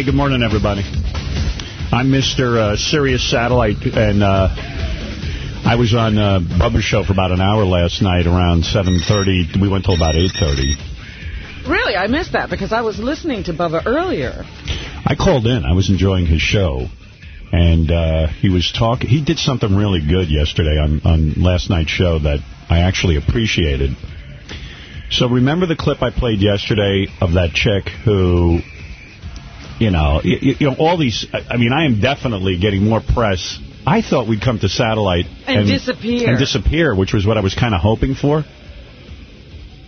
Hey, good morning, everybody. I'm Mr. Uh, Sirius Satellite, and uh, I was on uh, Bubba's show for about an hour last night around 7.30. We went till about 8.30. Really? I missed that because I was listening to Bubba earlier. I called in. I was enjoying his show. And uh, he was talking. He did something really good yesterday on, on last night's show that I actually appreciated. So remember the clip I played yesterday of that chick who, you know, you, you know, all these, I mean, I am definitely getting more press. I thought we'd come to satellite and, and disappear. And disappear, which was what I was kind of hoping for.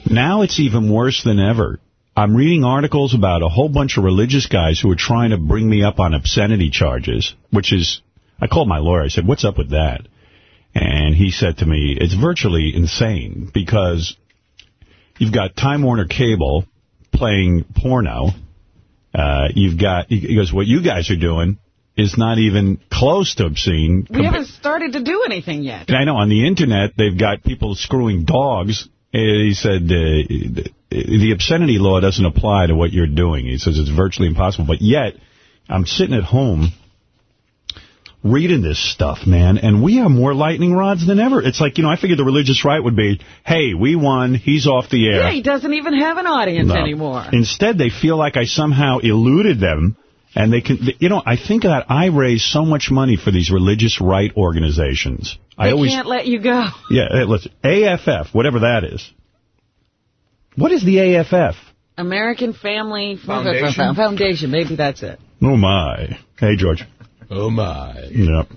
Now it's even worse than ever. I'm reading articles about a whole bunch of religious guys who are trying to bring me up on obscenity charges, which is, I called my lawyer. I said, what's up with that? And he said to me, it's virtually insane because you've got Time Warner Cable playing porno. Uh, you've got, he goes, what you guys are doing is not even close to obscene. We haven't started to do anything yet. I know. On the Internet, they've got people screwing dogs. He said uh, the obscenity law doesn't apply to what you're doing. He says it's virtually impossible. But yet, I'm sitting at home reading this stuff, man, and we have more lightning rods than ever. It's like, you know, I figured the religious right would be, hey, we won, he's off the air. Yeah, he doesn't even have an audience no. anymore. Instead, they feel like I somehow eluded them, and they can, you know, I think that I raise so much money for these religious right organizations. They I always, can't let you go. Yeah, hey, listen, AFF, whatever that is. What is the AFF? American Family Foundation. Foundation. Maybe that's it. Oh, my. Hey, George. Oh, my. Yep.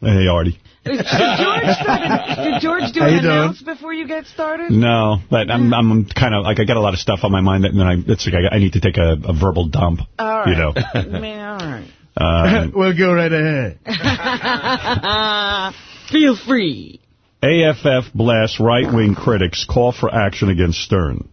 Hey, Artie. Did George, started, did George do How an announce before you get started? No, but I'm I'm kind of like I got a lot of stuff on my mind that and then I it's like I, I need to take a, a verbal dump. All right. You know. Man, all right. Um, we'll go right ahead. Feel free. AFF blasts right-wing critics call for action against Stern.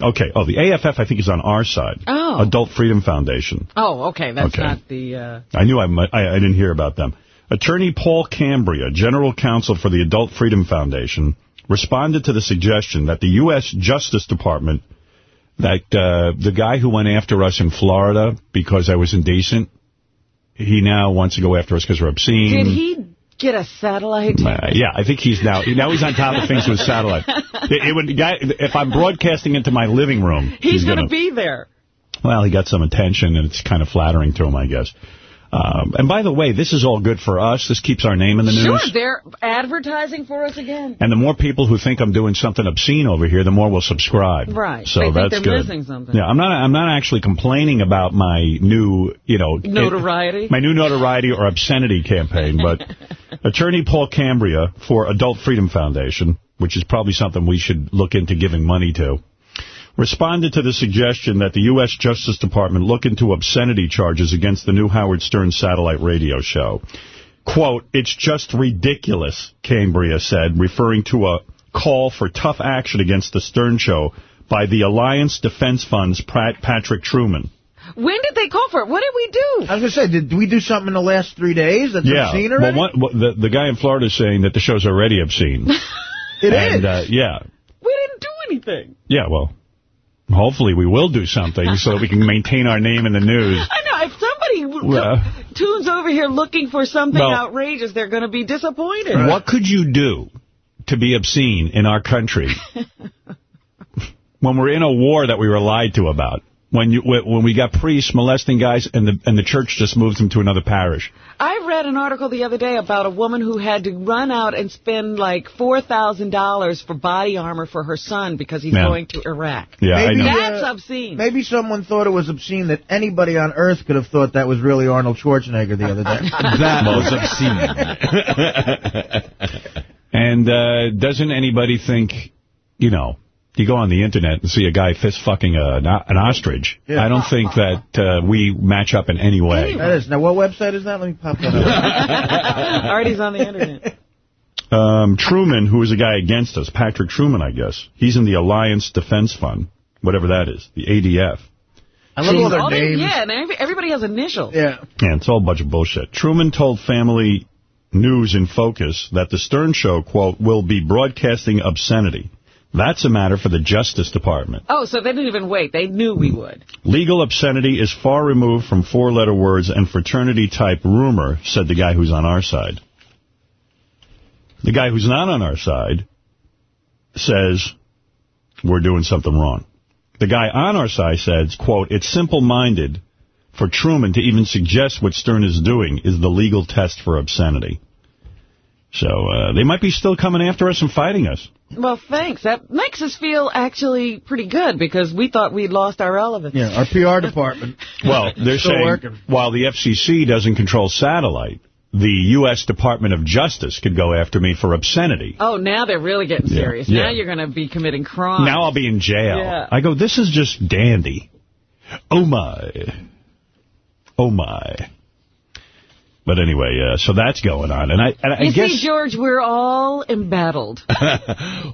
Okay. Oh, the AFF, I think, is on our side. Oh. Adult Freedom Foundation. Oh, okay. That's Okay. not the... Uh... I knew I, I I didn't hear about them. Attorney Paul Cambria, general counsel for the Adult Freedom Foundation, responded to the suggestion that the U.S. Justice Department, that uh, the guy who went after us in Florida because I was indecent, he now wants to go after us because we're obscene. Did he get a satellite? Uh, yeah, I think he's now now he's on top of things with satellite. It, it would guy if I'm broadcasting into my living room, He's, he's going to be there. well, he got some attention, and it's kind of flattering to him, I guess. Um, and by the way, this is all good for us. This keeps our name in the Sure, news. Sure, they're advertising for us again. And the more people who think I'm doing something obscene over here, the more will subscribe. Right. So They think that's they're good. Yeah, I'm not. I'm not actually complaining about my new, you know, Notoriety? my new notoriety or obscenity campaign. But Attorney Paul Cambria for Adult Freedom Foundation, which is probably something we should look into giving money to, responded to the suggestion that the U.S. Justice Department look into obscenity charges against the new Howard Stern satellite radio show. Quote, it's just ridiculous, Cambria said, referring to a call for tough action against the Stern show by the Alliance Defense Fund's Pat Patrick Truman. When did they call for it? What did we do? I was going to say, did we do something in the last three days that's yeah, obscene well, already? one, well, the, the guy in Florida is saying that the show's already obscene. It and, is. Uh, yeah, We didn't do anything. yeah, well, hopefully we will do something so that we can maintain our name in the news. I know. If somebody Well- tunes over here looking for something Well- outrageous, they're going to be disappointed. What could you do to be obscene in our country when we're in a war that we were lied to about? When you when we got priests molesting guys and the and the church just moves them to another parish. I read an article the other day about a woman who had to run out and spend like $4,000 for body armor for her son because he's Yeah. going to Iraq. Yeah, Maybe, I know. That's uh, obscene. Maybe someone thought it was obscene that anybody on Earth could have thought that was really Arnold Schwarzenegger the other day. That was obscene. And uh, doesn't anybody think, you know, you go on the internet and see a guy fist fucking a, an ostrich. Yeah. I don't think that uh, we match up in any way. that is. Now, what website is that? Let me pop that up. Artie's on the internet. Um, Truman, who is a guy against us, Patrick Truman, I guess. He's in the Alliance Defense Fund, whatever that is, the ADF. I love all their All they- names. yeah, and everybody has initials. Yeah. Yeah, it's all a bunch of bullshit. Truman told Family News in Focus that the Stern Show, quote, will be broadcasting obscenity. That's a matter for the Justice Department. Oh, so they didn't even wait. They knew we would. Legal obscenity is far removed from four-letter words and fraternity-type rumor, said the guy who's on our side. The guy who's not on our side says we're doing something wrong. The guy on our side says, quote, it's simple-minded for Truman to even suggest what Stern is doing is the legal test for obscenity. So uh, they might be still coming after us and fighting us. Well, thanks. That makes us feel actually pretty good because we thought we'd lost our relevance. Yeah, our PR department. Well, they're Still saying working. while the FCC doesn't control satellite, the U.S. Department of Justice could go after me for obscenity. Oh, now they're really getting Yeah, serious. yeah. Now you're going to be committing crime. Now I'll be in jail. Yeah. I go, this is just dandy. Oh, my. Oh, my. But anyway, uh, so that's going on. And I, and I You guess... see, George, we're all embattled.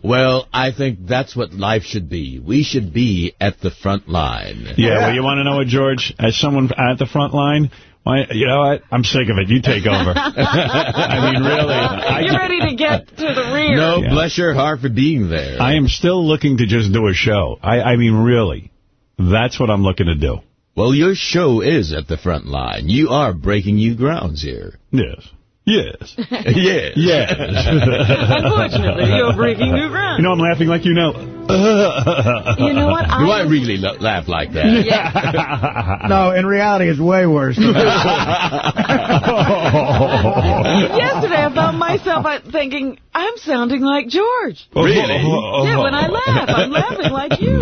Well, I think that's what life should be. We should be at the front line. Yeah, well, you want to know what, George? As someone at the front line, why, you know what? I'm sick of it. You take over. I mean, really. I, You're ready to get to the rear. No, Yeah. bless your heart for being there. I am still looking to just do a show. I, I mean, really. That's what I'm looking to do. Well, your show is at the front line. You are breaking new grounds here. Yes. Yes. yes. Yes. Unfortunately, you're breaking new ground. You know, I'm laughing like you know. You know what? Do I really la- laugh like that? Yeah. No, in reality, it's way worse. Yesterday, I found myself uh, thinking, I'm sounding like George. Really? Yeah, when I laugh, I'm laughing like you.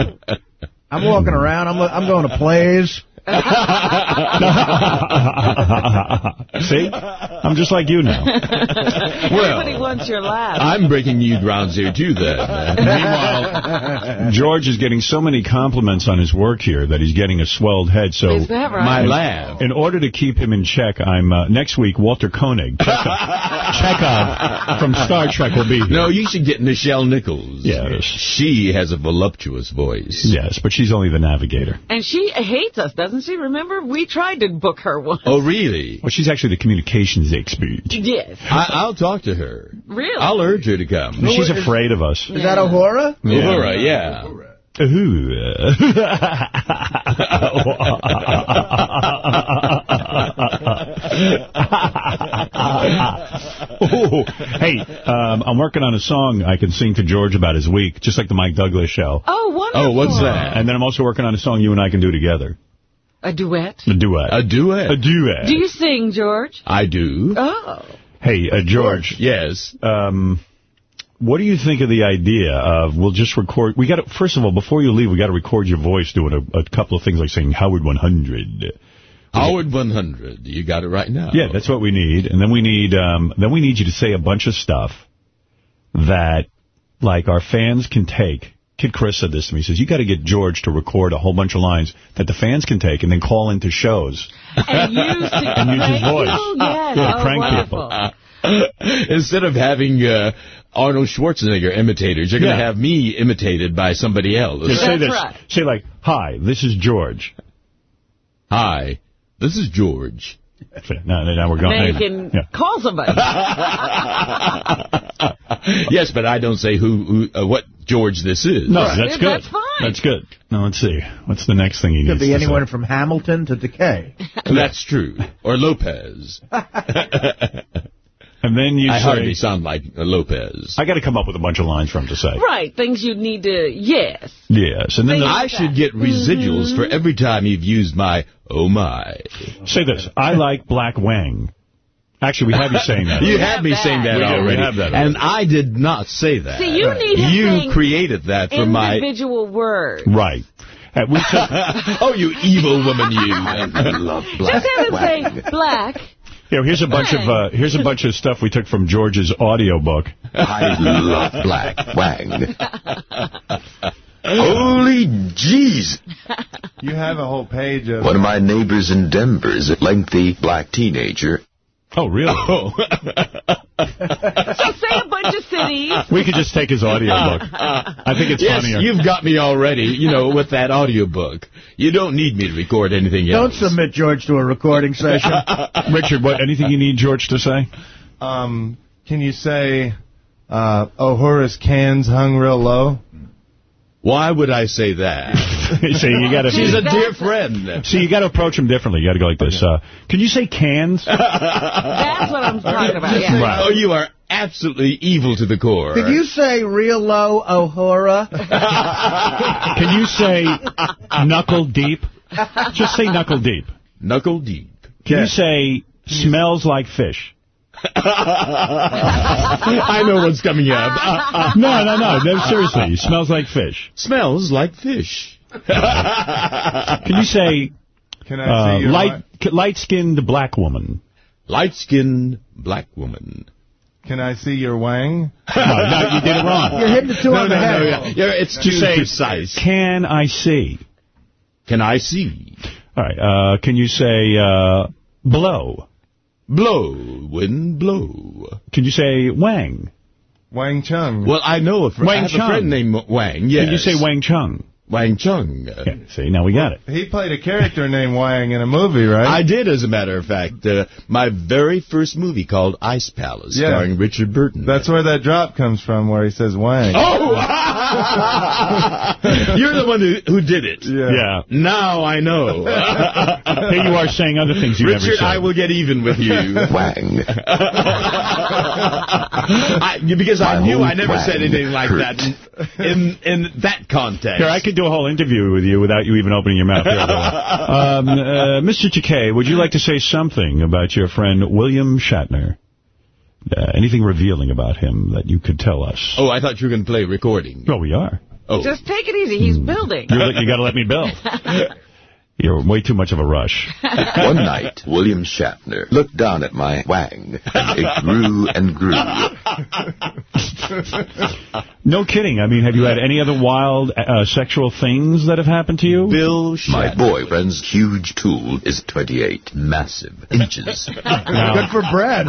I'm walking around. I'm I'm going to plays. See? I'm just like you now. Everybody wants your laugh. I'm breaking new grounds here, too, then. Meanwhile, George is getting so many compliments on his work here that he's getting a swelled head. So Is that right? My laugh. in order to keep him in check, I'm uh, next week, Walter Koenig, Chekov, Chekov from Star Trek will be here. No, you should get Nichelle Nichols. Yes. She has a voluptuous voice. Yes, but she's only the navigator. And she hates us, doesn't she? Remember, we tried to book her once. Oh, really? Well, she's actually the communications expert. Yes. I, I'll talk to her. Really? I'll urge her to come. She's afraid of us. Is that Ahura? Uhura, yeah. Ooh. hey, um, I'm working on a song I can sing to George about his week, just like the Mike Douglas show. Oh, wonderful. Oh, what's that? And then I'm also working on a song you and I can do together. A duet. A duet. A duet. A duet. Do you sing, George? I do. Oh. hey, uh, George, Yes. um, what do you think of the idea of we'll just record? We got to first of all before you leave, we got to record your voice doing a, a couple of things like saying Howard 100. Howard 100. You got it right now. Yeah, that's what we need. And then we need um, then we need you to say a bunch of stuff that like our fans can take. Kid Chris said this to me. He says, you got to get George to record a whole bunch of lines that the fans can take and then call into shows. And use, And use his voice. people? Yes. Yeah, oh, prank wonderful. Instead of having uh, Arnold Schwarzenegger imitators, you're going to Yeah. have me imitated by somebody else. Just say That's this. right. Say like, hi, this is George. Hi, this is George. No, no, no, we're going. Then you can Yeah. call somebody. yes, but I don't say who, who uh, what George this is. No, Right. that's good. That's fine. That's good. Now, let's see. What's the next thing he Could needs be anyone say? from Hamilton to Takei. That's true. Or Lopez. And then you I say... hardly sound like uh, Lopez. I got to come up with a bunch of lines for him to say. right. Things you need to, yes. Yes. And then Things- the, I should get residuals for every time you've used my oh my. say this. I like Black Wang. Actually, we have you saying that. You had have me that. saying that We already. have that And I did not say that. See, you need him You created that for my... individual words. Right. Oh, you evil woman, you. love Just have him say black. Here, here's a bunch of uh, here's a bunch of stuff we took from George's audio book. I love Black Wang. Holy jeez. You have a whole page of... One of my neighbors in Denver is a lengthy black teenager. Oh, really? Oh. So say a bunch of cities. We could just take his audio book. I think it's yes, funnier. you've got me already, you know, with that audiobook. You don't need me to record anything else. Don't submit George to a recording session. Richard, what? Anything you need George to say? Um, can you say, uh, oh, Horace cans hung real low? Why would I say that? See, you got to. She's a dear friend. See, you got to approach him differently. You got to go like this. Uh, can you say cans? That's what I'm talking about. Yeah. Right. Oh, you are absolutely evil to the core. Did you say real low Ohora? Can you say knuckle deep? Just say knuckle deep. Knuckle deep. Can you say smells like fish? I know what's coming up. No, no, no. No, seriously. Smells like fish. Smells like fish. Can you say Can I uh, see your light light-skinned black woman? Light-skinned black woman. Can I see your wang? No, no, you did it wrong. You're hitting the two on the head. yeah. yeah, it's too Just say, precise. can I see? Can I see? All right. Uh, can you say uh, blow? Blow, wind, blow. Can you say wang? Wang Chung. Well, I know a, fr- Wang I have Chung. a friend named Wang, yes. Can you say wang chung? Wang Chung. Yeah, see, now we got it. He played a character named Wang in a movie, right? I did, as a matter of fact. Uh, my very first movie called Ice Palace, Yeah. starring Richard Burton. That's where that drop comes from, where he says Wang. Oh! You're the one who, who did it. Yeah. Now I know. Here you are saying other things you never Richard, said. I will get even with you. Wang. I, because I knew I never said wang anything like hurt. that in, in in that context. Here, I could do a whole interview with you without you even opening your mouth. Here, um, uh, Mr. Takei, would you like to say something about your friend William Shatner? Uh, anything revealing about him that you could tell us? Oh, I thought you were going to play a recording. Oh, we are. Oh. Just take it easy. He's building. You're, you got to let me build. You're way too much of a rush. One night, William Shatner looked down at my wang, and it grew and grew. No kidding. I mean, have you had any other wild uh, sexual things that have happened to you? Bill My boyfriend's huge tool is 28 massive inches. Good for Brad.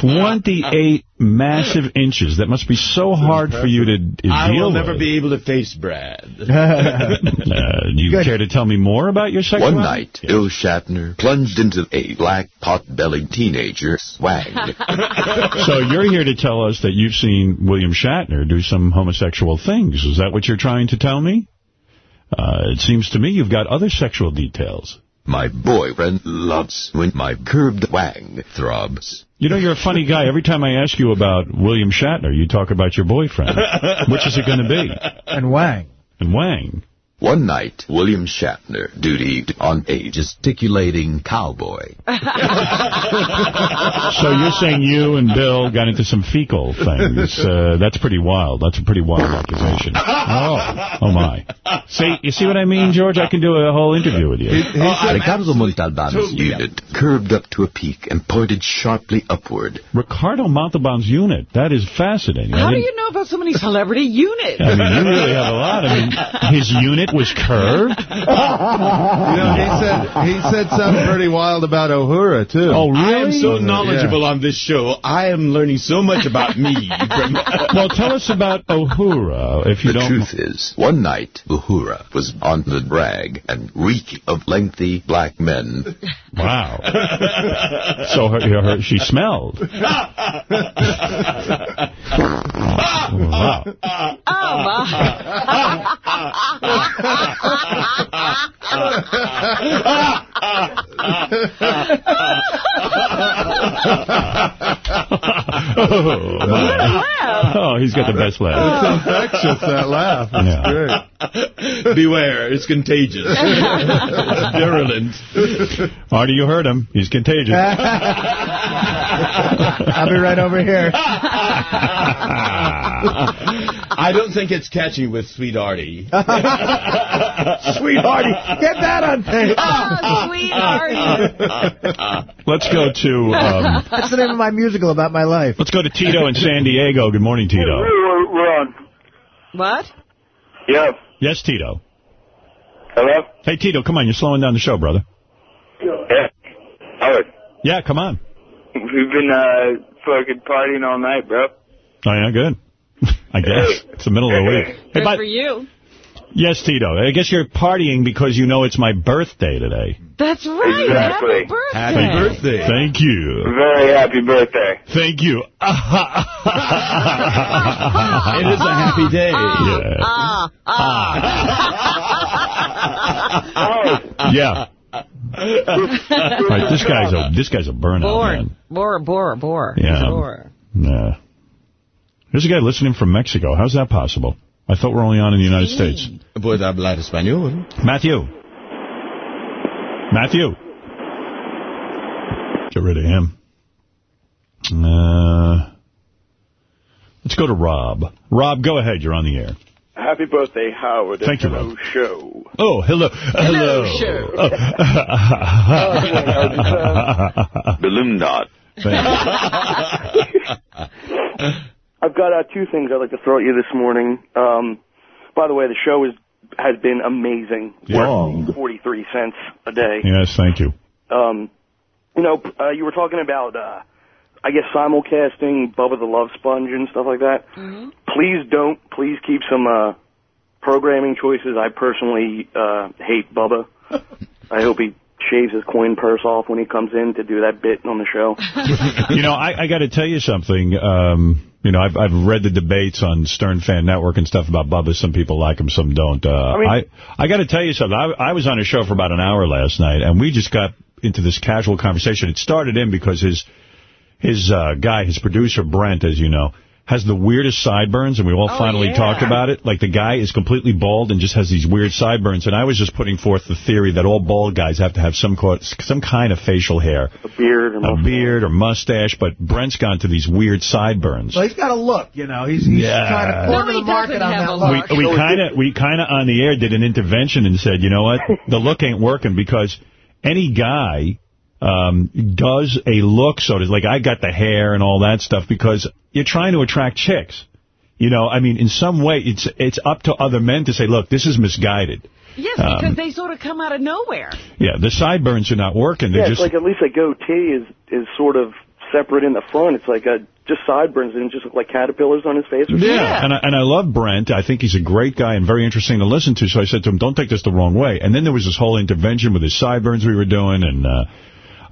28 massive inches. That must be so hard for you to d- I I will never with. be able to face Brad. Uh, do you Good. care to tell me more about your sexual One night, Bill Shatner plunged into a black pot-bellied teenager swag. So you're here to tell us that you've seen William Shatner do some homosexual things. Is that what you're trying to tell me? Uh, it seems to me you've got other sexual details. My boyfriend loves when my curved wang throbs. You know, you're a funny guy. Every time I ask you about William Shatner, you talk about your boyfriend. Which is it going to be? And Wang. And Wang. One night, William Shatner dutied on a gesticulating cowboy. So you're saying you and Bill got into some fecal things. Uh, that's pretty wild. That's a pretty wild accusation. Oh, oh my. See, you see what I mean, George? I can do a whole interview with you. Ricardo Montalban's unit curved up to a peak and pointed sharply upward. Ricardo Montalban's unit. That is fascinating. How do you know about so many celebrity units? I mean, you really have a lot. I mean, his unit was curved. You know, he said he said something pretty wild about Uhura too. Oh, really? I am so knowledgeable on this show. I am learning so much about me. Well, tell us about Uhura, if you The don't. The truth is, one night, Uhura was on the drag and reeking of lengthy black men. Wow. so her, her, she smelled. wow. Oh, Oh, my. Oh, oh, he's got the best laugh. It's infectious that laugh. It's Yeah. great. beware, it's contagious. it's virulent. Artie, you heard him. He's contagious. I'll be right over here. I don't think it's catchy with Sweet Artie. Sweethearty, get that on tape. oh, sweetheart. Let's go to um, That's the name of my musical about my life. let's go to Tito in San Diego. Good morning, Tito. We're, we're on. What? Yeah. Yes, Tito. Hello? Hey, Tito, come on. You're slowing down the show, brother. Yeah. Howard, Yeah, come on. we've been uh, fucking partying all night, bro. Oh, yeah, good. I guess. It's the middle of the week. Hey, Good by, for you. Yes, Tito. I guess you're partying because you know it's my birthday today. That's right. Exactly. Happy birthday. Happy birthday. Thank you. Very happy birthday. Thank you. It is a happy day. Yeah. Ah, ah. Yeah. right, this guy's a this guy's a burnout Bore. man. Bore, bore, bore. Yeah. Bore. Yeah. There's a guy listening from Mexico. How's that possible? I thought we're only on in the United States. Puede hablar español. Matthew. Matthew. Get rid of him. Uh, let's go to Rob. Rob, go ahead. You're on the air. Happy birthday, Howard. Thank you, Hello, Rob. show. Oh, hello. Hello. Balloon dot. I've got uh, two things I'd like to throw at you this morning. Um, by the way, the show is has been amazing. Yeah. 43 cents a day. yes, thank you. Um, you know, uh, you were talking about, uh, I guess, simulcasting Bubba the Love Sponge and stuff like that. Please don't. Please keep some uh, programming choices. I personally uh, hate Bubba. I hope he shaves his coin purse off when he comes in to do that bit on the show. you know, I, I got to tell you something. Um, you know, I've, I've read the debates on Stern Fan Network and stuff about Bubba. Some people like him, some don't. Uh, I, mean- I, I got to tell you something. I, I was on a show for about an hour last night, and we just got into this casual conversation. It started in because his his uh, guy, his producer, Brent, as you know, has the weirdest sideburns, and we all Oh, finally yeah. talked about it. Like, the guy is completely bald and just has these weird sideburns, and I was just putting forth the theory that all bald guys have to have some, some kind of facial hair A beard and a beard or mustache, but Brent's gone to these weird sideburns. Well, he's got a look, you know. He's, he's Yeah. trying to No, corner he the market doesn't on have that a look. look. we we kind of we kind of on the air did an intervention and said, you know what, the look ain't working because any guy um, does a look so to like I got the hair and all that stuff because you're trying to attract chicks. You know, I mean, in some way, it's it's up to other men to say, look, this is misguided. Yes, because Um, they sort of come out of nowhere. Yeah, the sideburns are not working. They're Yeah, just like at least a goatee is is sort of separate in the front. It's like a just sideburns and just look like caterpillars on his face. Or Yeah, Yeah. and I, and I love Brent. I think he's a great guy and very interesting to listen to. So I said to him, don't take this the wrong way. And then there was this whole intervention with his sideburns we were doing, and uh,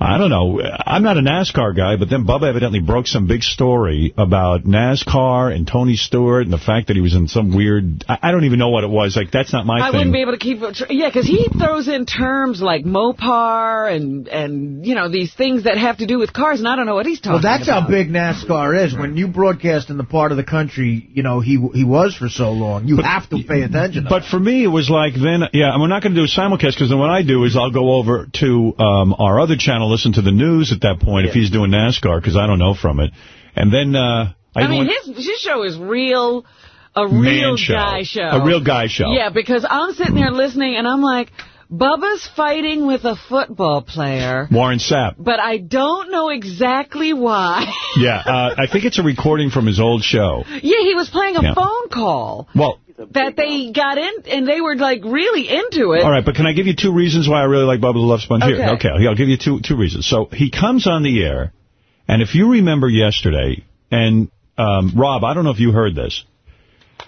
I don't know. I'm not a NASCAR guy, but then Bubba evidently broke some big story about NASCAR and Tony Stewart and the fact that he was in some weird, I, I don't even know what it was. Like, that's not my I thing. wouldn't be able to keep it. Yeah, because he throws in terms like Mopar and, and, you know, these things that have to do with cars, and I don't know what he's talking Well, that's about. how big NASCAR is. When you broadcast in the part of the country, you know, he he was for so long, you have to pay attention. to But for me, it was like then, yeah, and we're not going to do a simulcast because then what I do is I'll go over to um, our other channel, listen to the news at that point if he's doing NASCAR because I don't know from it. And then uh, I, I mean, his his show is real, a real show. guy show. A real guy show. Yeah, because I'm sitting there listening, and I'm like, Bubba's fighting with a football player, Warren Sapp. but I don't know exactly why. Yeah, uh, I think it's a recording from his old show. yeah, he was playing a Yeah. phone call Well, that they got in, and they were like really into it. all right, but can I give you two reasons why I really like Bubba the Love Sponge? Here, Okay. okay, I'll give you two two reasons. So he comes on the air, and if you remember yesterday, and um, Rob, I don't know if you heard this,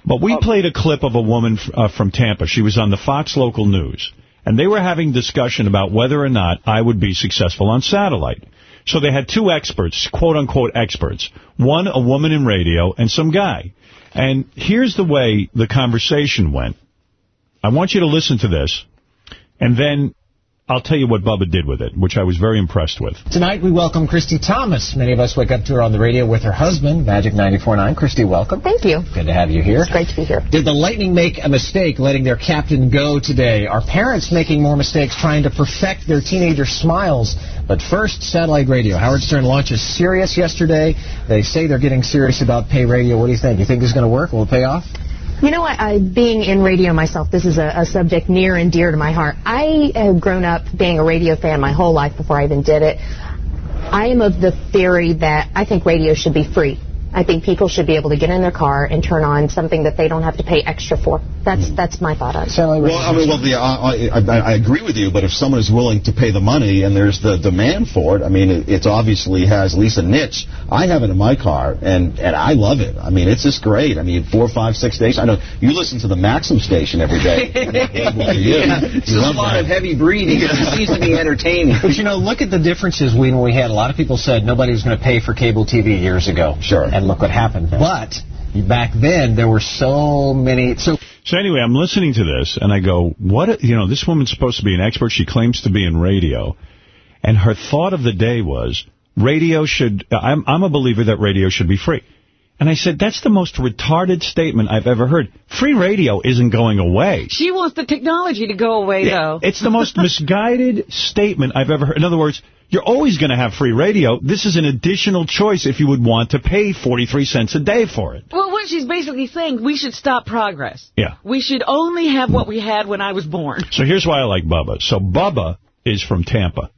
but we played a clip of a woman f- uh, from Tampa. She was on the Fox local news, and they were having discussion about whether or not I would be successful on satellite. So they had two experts, quote-unquote experts. One, a woman in radio, and some guy. And here's the way the conversation went. I want you to listen to this, and then I'll tell you what Bubba did with it, which I was very impressed with. Tonight we welcome Christy Thomas. Many of us wake up to her on the radio with her husband, Magic 94.9. Christy, welcome. Thank you. Good to have you here. It's great to be here. Did the Lightning make a mistake letting their captain go today? Are parents making more mistakes trying to perfect their teenager smiles? But first, satellite radio. Howard Stern launches Sirius yesterday. They say they're getting serious about pay radio. What do you think? You think this is going to work? Will it pay off? You know what? I, being in radio myself, this is a, a subject near and dear to my heart. I have grown up being a radio fan my whole life before I even did it. I am of the theory that I think radio should be free. I think people should be able to get in their car and turn on something that they don't have to pay extra for. That's mm. that's my thought on it. Well, I mean, well, the, I, I, I agree with you, but if someone is willing to pay the money and there's the demand for it, I mean, it, it's obviously has at least a niche. I have it in my car, and and I love it. I mean, it's just great. I mean, four, five, six days. I know you listen to the Maxim station every day. Yeah, it's a lot of heavy breathing. It seems to be entertaining. But you know, look at the differences when we had. A lot of people said nobody was going to pay for cable TV years ago. Sure. And look what happened. But back then there were so many. So So anyway, I'm listening to this, and I go, what, you know, this woman's supposed to be an expert. She claims to be in radio. And her thought of the day was, radio should, I'm, I'm a believer that radio should be free. And I said, that's the most retarded statement I've ever heard. Free radio isn't going away. She wants the technology to go away, though. It's the most misguided statement I've ever heard. In other words, you're always going to have free radio. This is an additional choice if you would want to pay 43 cents a day for it. Well, what she's basically saying, we should stop progress. Yeah. We should only have what we had when I was born. So here's why I like Bubba. So Bubba is from Tampa.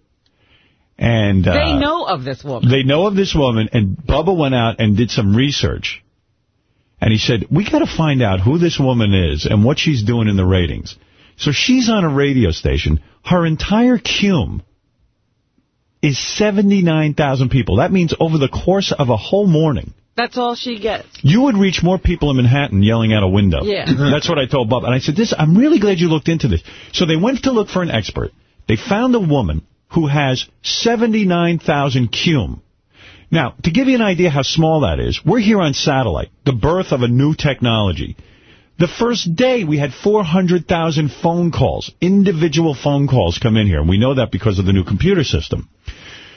And uh, they know of this woman. They know of this woman, and Bubba went out and did some research. And he said, we got to find out who this woman is and what she's doing in the ratings. So she's on a radio station. Her entire cume is 79,000 people. That means over the course of a whole morning, That's all she gets. you would reach more people in Manhattan yelling out a window. Yeah. That's what I told Bubba. And I said, "This. I'm really glad you looked into this. So they went to look for an expert. They found a woman who has 79,000 cume. Now, to give you an idea how small that is, we're here on satellite, the birth of a new technology. The first day, we had 400,000 phone calls, individual phone calls come in here, and we know that because of the new computer system.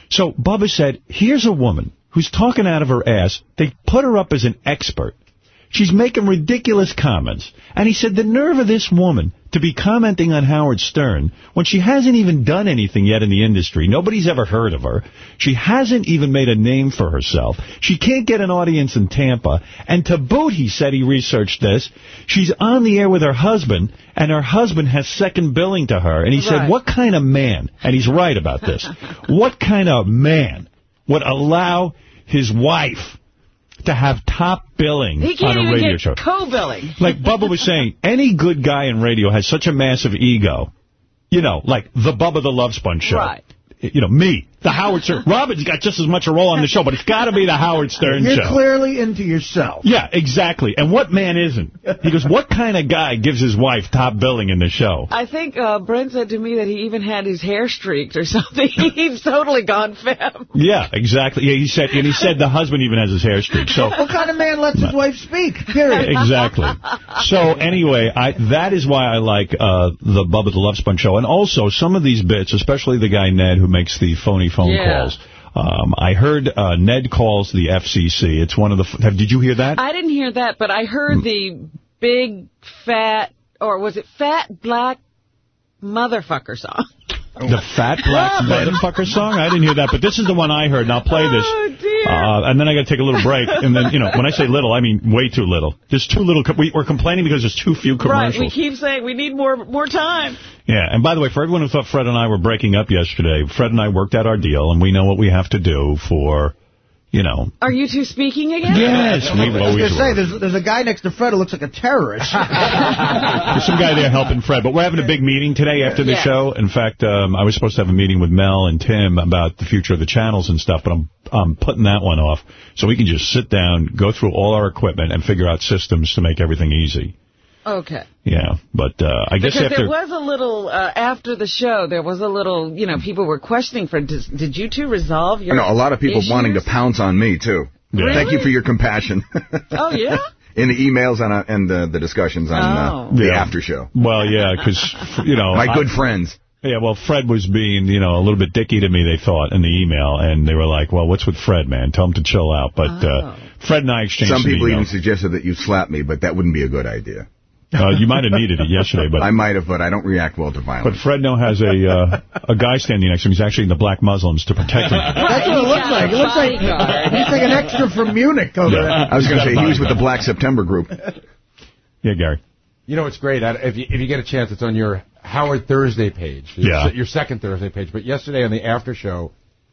So Bubba said, here's a woman who's talking out of her ass. They put her up as an expert. She's making ridiculous comments. And he said the nerve of this woman to be commenting on Howard Stern when she hasn't even done anything yet in the industry. Nobody's ever heard of her. She hasn't even made a name for herself. She can't get an audience in Tampa. And to boot, he said he researched this, she's on the air with her husband, and her husband has second billing to her. And he Right. said, what kind of man, and he's right about this, what kind of man would allow his wife to have top billing He can't on a even radio get show? co-billing. Like Bubba was saying, any good guy in radio has such a massive ego. You know, like the Bubba the Love Sponge show. Right. You know, me, the Howard Stern. Robin's got just as much a role on the show, but it's got to be the Howard Stern show. You're clearly into yourself. Yeah, exactly. And what man isn't? He goes, what kind of guy gives his wife top billing in the show? I think uh, Brent said to me that he even had his hair streaked or something. He's totally gone femme. Yeah, exactly. Yeah, he said, and he said the husband even has his hair streaked. So What kind of man lets his wife speak? Period. exactly. So anyway, I that is why I like uh, the Bubba the Love Sponge show. And also, some of these bits, especially the guy Ned who makes the phony phone Yeah. calls. Um, I heard uh, Ned calls the FCC. It's one of the... Have, did you hear that? I didn't hear that, but I heard the big, fat, or was it fat, black motherfucker song? The Fat Black Motherfucker song? I didn't hear that, but this is the one I heard, and I'll play this. Oh, dear. Uh, and then I got to take a little break. And then, you know, when I say little, I mean way too little. There's too little. We, we're complaining because there's too few commercials. Right, we keep saying we need more more time. Yeah, and by the way, for everyone who thought Fred and I were breaking up yesterday, Fred and I worked out our deal, and we know what we have to do for, you know... Are you two speaking again? Yes, we I was always going to say, there's, there's a guy next to Fred who looks like a terrorist. There's some guy there helping Fred, but we're having a big meeting today after the Yeah. show. In fact, um, I was supposed to have a meeting with Mel and Tim about the future of the channels and stuff, but I'm I'm putting that one off so we can just sit down, go through all our equipment, and figure out systems to make everything easy. Okay. Yeah, but uh, I guess Because after... there was a little, uh, after the show, there was a little, you know, people were questioning for, did, did you two resolve I your know, a lot of people issues? wanting to pounce on me, too. Yeah. Thank you for your compassion. Oh, yeah? In the emails and, uh, and the, the discussions on uh, Oh. the Yeah. after show. Well, yeah, because, you know... My I- good friends. Yeah, well, Fred was being, you know, a little bit dicky to me, they thought, in the email, and they were like, well, what's with Fred, man? Tell him to chill out. But uh, Fred and I exchanged Some people even suggested that you slap me, but that wouldn't be a good idea. Uh, you might have needed it yesterday, but... I might have, but I don't react well to violence. But. Fred now has a uh, a guy standing next to him. He's actually in the black Muslims to protect him. That's what it looks like. It looks like, it looks like an extra from Munich over Yeah. there. I was going to say, he was with the Black September group. Yeah, Gary. You know, it's great. If you, if you get a chance, it's on your Howard Thursday page. Your, Yeah. Your second Thursday page. But yesterday on the after show,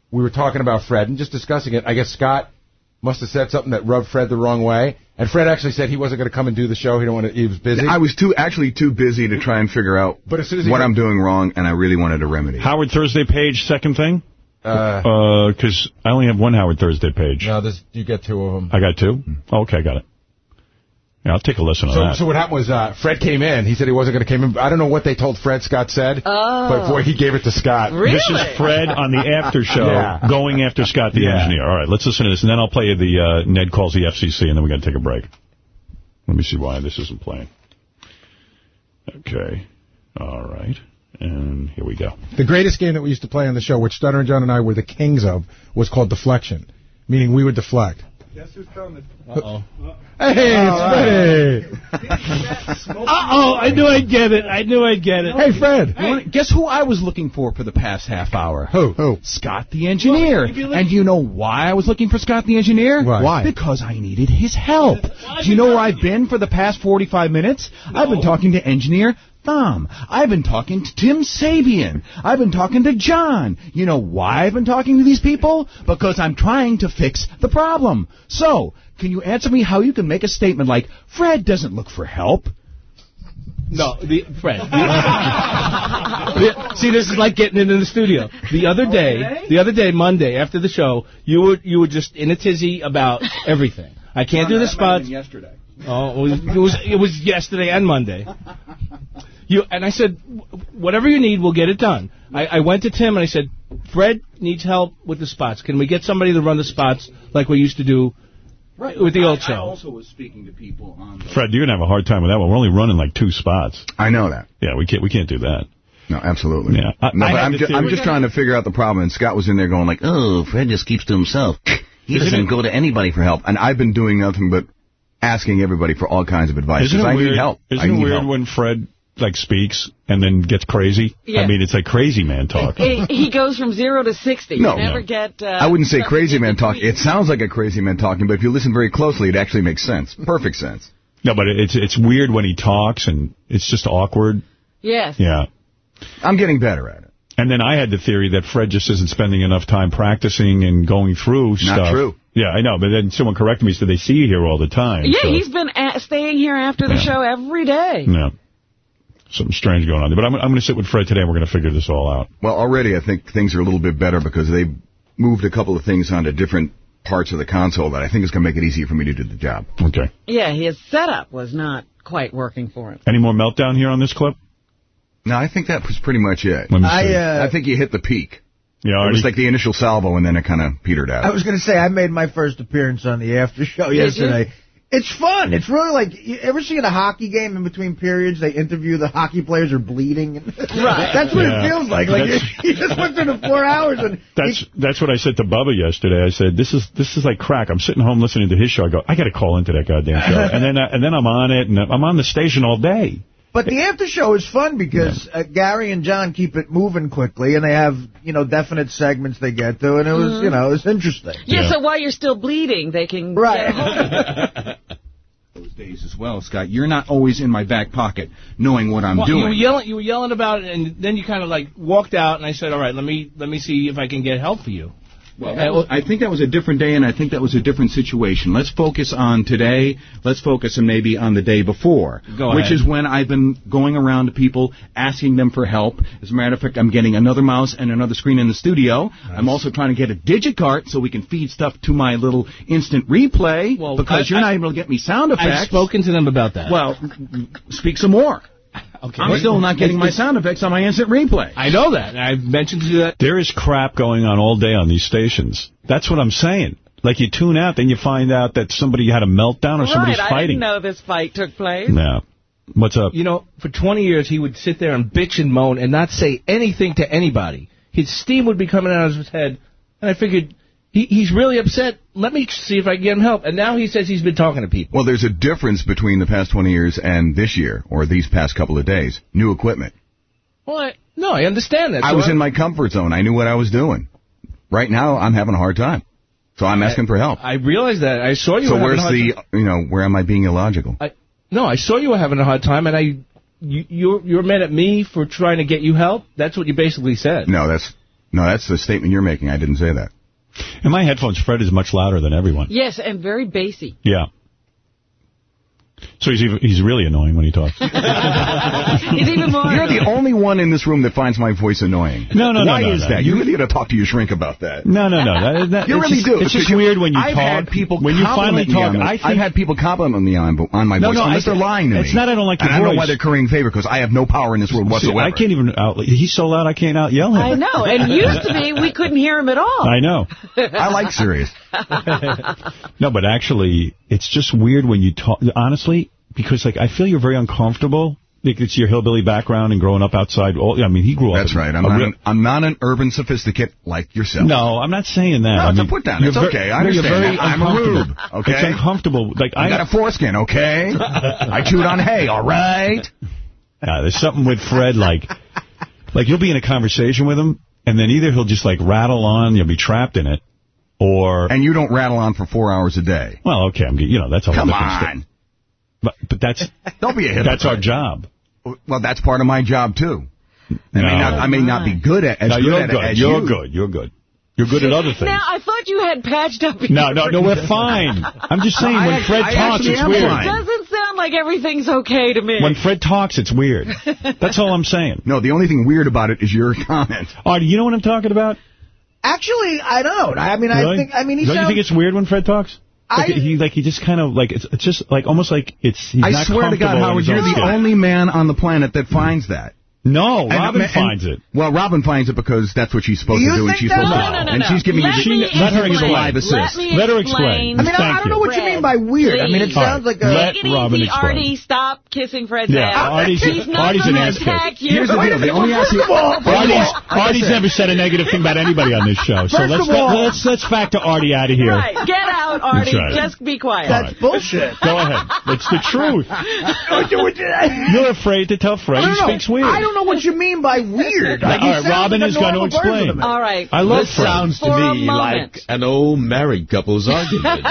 we were talking about Fred and just discussing it. I guess Scott must have said something that rubbed Fred the wrong way. And Fred actually said he wasn't going to come and do the show. He don't want to. He was busy. I was too actually too busy to try and figure out But as soon as what got- I'm doing wrong, and I really wanted a remedy. Howard Thursday page, second thing? Uh, Because I only have one Howard Thursday page. no, this, you get two of them. I got two? Oh, okay, got it. Yeah, I'll take a listen So, to that. so what happened was uh, Fred came in. He said he wasn't going to come in. I don't know what they told Fred. Scott said, Oh. but boy, he gave it to Scott. This is Fred on the after show Yeah. going after Scott the Yeah. engineer. All right, let's listen to this, and then I'll play you the uh, Ned calls the FCC, and then we got to take a break. Let me see why this isn't playing. Okay. All right. And here we go. The greatest game that we used to play on the show, which Stuttering John and I were the kings of, was called deflection, meaning we would deflect. Guess who's coming? Uh-oh. Hey, it's Freddie. Uh-oh, I knew I'd get it. I knew I'd get it. Hey, Fred. You wanna- guess who I was looking for for the past half hour? Who? Who? Scott the engineer. And you know why I was looking for Scott the engineer? Why? Why? Because I needed his help. Do you know where I've been for the past 45 minutes? I've been talking to engineer Thom. I've been talking to Tim Sabean. I've been talking to John. You know why I've been talking to these people? Because I'm trying to fix the problem. So, can you answer me how you can make a statement like, Fred doesn't look for help? No, the Fred. the- see, this is like getting into the studio. The other day, the other day, Monday after the show, you were you were just in a tizzy about everything. I can't do the spots. Yesterday. Oh, it was, it was it was yesterday and Monday. You and I said, whatever you need, we'll get it done. I, I went to Tim and I said, Fred needs help with the spots. Can we get somebody to run the spots like we used to do Right. with the old I, I show? also was speaking to people on. Fred, you're gonna have a hard time with that one. We're only running like two spots. I know that. Yeah, we can't we can't do that. No, absolutely. Yeah, I, no, I I'm, ju- I'm just trying to figure out the problem, and Scott was in there going like, "Oh, Fred just keeps to himself. He Isn't doesn't it- go to anybody for help." And I've been doing nothing but asking everybody for all kinds of advice Isn't it I weird? need help. Isn't it need weird help. when Fred like speaks and then gets crazy? Yeah. I mean, it's like crazy man talk. he, he goes from zero to 60. No, you never no. get... Uh, I wouldn't say crazy man talk. It sounds like a crazy man talking, but if you listen very closely, it actually makes sense. Perfect sense. No, but it's it's weird when he talks and it's just awkward. Yes. Yeah. I'm getting better at it. And then I had the theory that Fred just isn't spending enough time practicing and going through Not stuff. true. Yeah, I know, but then someone corrected me, so they see you here all the time. Yeah, so, he's been at, staying here after the Yeah. show every day. Yeah. Something strange going on there. But I'm, I'm going to sit with Fred today and we're going to figure this all out. Well, already I think things are a little bit better because they've moved a couple of things onto different parts of the console that I think is going to make it easier for me to do the job. Okay. Yeah, his setup was not quite working for him. Any more meltdown here on this clip? No, I think that was pretty much it. Let me I, see. uh, I think you hit the peak. Yeah, It Artie? was like the initial salvo, and then it kind of petered out. I was going to say, I made my first appearance on the after show Did you? yesterday. It's fun. It's really like, you ever see in a hockey game in between periods, they interview the hockey players are bleeding? Right. That's what Yeah. it feels like. Like That's- you, you just went through the four hours and That's that's what I said to Bubba yesterday. I said this is this is like crack. I'm sitting home listening to his show. I go, I got to call into that goddamn show, and then uh, and then I'm on it, and I'm on the station all day. But the after show is fun because uh, Gary and John keep it moving quickly, and they have you know definite segments they get to, and it was you know it's interesting. Yeah, Yeah. so while you're still bleeding, they can Right. get. Those days as well, Scott. You're not always in my back pocket knowing what I'm Well, you were doing. yelling. You were yelling about it, and then you kind of like walked out. And I said, "All right, let me let me see if I can get help for you." Well, was- I think that was a different day, and I think that was a different situation. Let's focus on today. Let's focus on maybe on the day before, which is when I've been going around to people asking them for help. As a matter of fact, I'm getting another mouse and another screen in the studio. I'm also trying to get a digicart so we can feed stuff to my little instant replay Well, because I- you're not I- able to get me sound effects. I've spoken to them about that. Well, speak some more. okay. I'm still not getting my sound effects on my instant replay. I know that. I've mentioned to you that. There is crap going on all day on these stations. That's what I'm saying. Like you tune out, then you find out that somebody had a meltdown or somebody's right, I fighting. didn't know this fight took place. No. What's up? You know, for 20 years, he would sit there and bitch and moan and not say anything to anybody. His steam would be coming out of his head, and I figured he, he's really upset. Let me see if I can get him help. And now he says he's been talking to people. Well, there's a difference between the past 20 years and this year, or these past couple of days. New equipment. Well, I, no, I understand that. I So was in my comfort zone. I knew what I was doing. Right now, I'm having a hard time. So I'm asking for help. I realize that. I saw you. So having where's a hard the, time. you know, where am I being illogical? I, no, I saw you were having a hard time, and I, you, you're you're mad at me for trying to get you help. That's what you basically said. No, that's, no, that's the statement you're making. I didn't say that. In my headphones, Fred is much louder than everyone. Yes, and very bassy. Yeah. So he's even, he's really annoying when he talks. He's even more. You're the only one in this room that finds my voice annoying. No, no, no, Why no, is no. that? You really got to talk to your shrink about that. No, no, no. That, that, You it's really just, do. It's just weird when you I've talk. had people when you finally compliment talk, I think, I've had people compliment me on on my No, voice no, unless I- they're lying to it's me. not I don't like your and I don't know why they're currying favor because I have no power in this world See, whatsoever. I can't even out. He's so loud I can't out yell him. I know. And used to be, we couldn't hear him at all. I know. I like Sirius. No, but actually, it's just weird when you talk. Honestly, because like I feel you're very uncomfortable. Like it's your hillbilly background and growing up outside. All, I mean, he grew up. That's in right. I'm not, an, I'm not an urban sophisticate like yourself. No, I'm not saying that. No, I it's a put down. It's okay. I no, you're understand very. I'm a rube, okay? It's uncomfortable. Like I I got a foreskin, okay? I chewed on hay, all right? Yeah, there's something with Fred, like, like you'll be in a conversation with him, and then either he'll just like rattle on, you'll be trapped in it, or And you don't rattle on for four hours a day. well, okay, I'm, you know, that's a Come different on. But but that's Don't be a hypocrite. that's our job. Well, that's part of my job, too. I, may, not, I may not be good at as no, good you're at good. it as you're you. good. You're good. You're good at other things. Now, I thought you had patched up your... No, no, no, we're fine. I'm just saying, I when act- Fred I talks, it's am weird. It doesn't sound like everything's okay to me. When Fred talks, it's weird. That's all I'm saying. No, the only thing weird about it is your comment. Artie, you know what I'm talking about? Actually, I don't. I mean, I think. I mean, he Don't you think it's weird when Fred talks? Like, I- he like he just kind of like it's, it's just like almost like it's he's I not swear to God, Howard, you're own the only man on the planet that finds that. No, And- Robin and- finds it. Well, Robin finds it because that's what she's supposed You to do, and she's that? supposed No, to. no, no, and no. she's giving Let you me the, let her explain. explain. live assist. Let me Let her explain. explain. I mean, I, Thank I don't know you. what you mean by weird. I mean, it Please. sounds like a. Let Take it Robin easy, explain. Artie. Stop kissing Fred's Yeah, ass. Artie's- He's not Artie's an gonna ass kiss. attack you. Here's the deal. The only First answer. of all, first of Artie's, all, Artie's never said a negative thing about anybody on this show. So First let's of all- let's let's factor Artie out of here. Right. Get out, Artie. right. Just be quiet. All that's right. bullshit. Go ahead. It's the truth. You're afraid to tell Fred No, he no, no. speaks weird. I don't know what you mean by weird. All Like, he right, sounds Robin like is going to normal person explain. me. All right. I love This Fred. sounds to For me like an old married couple's argument.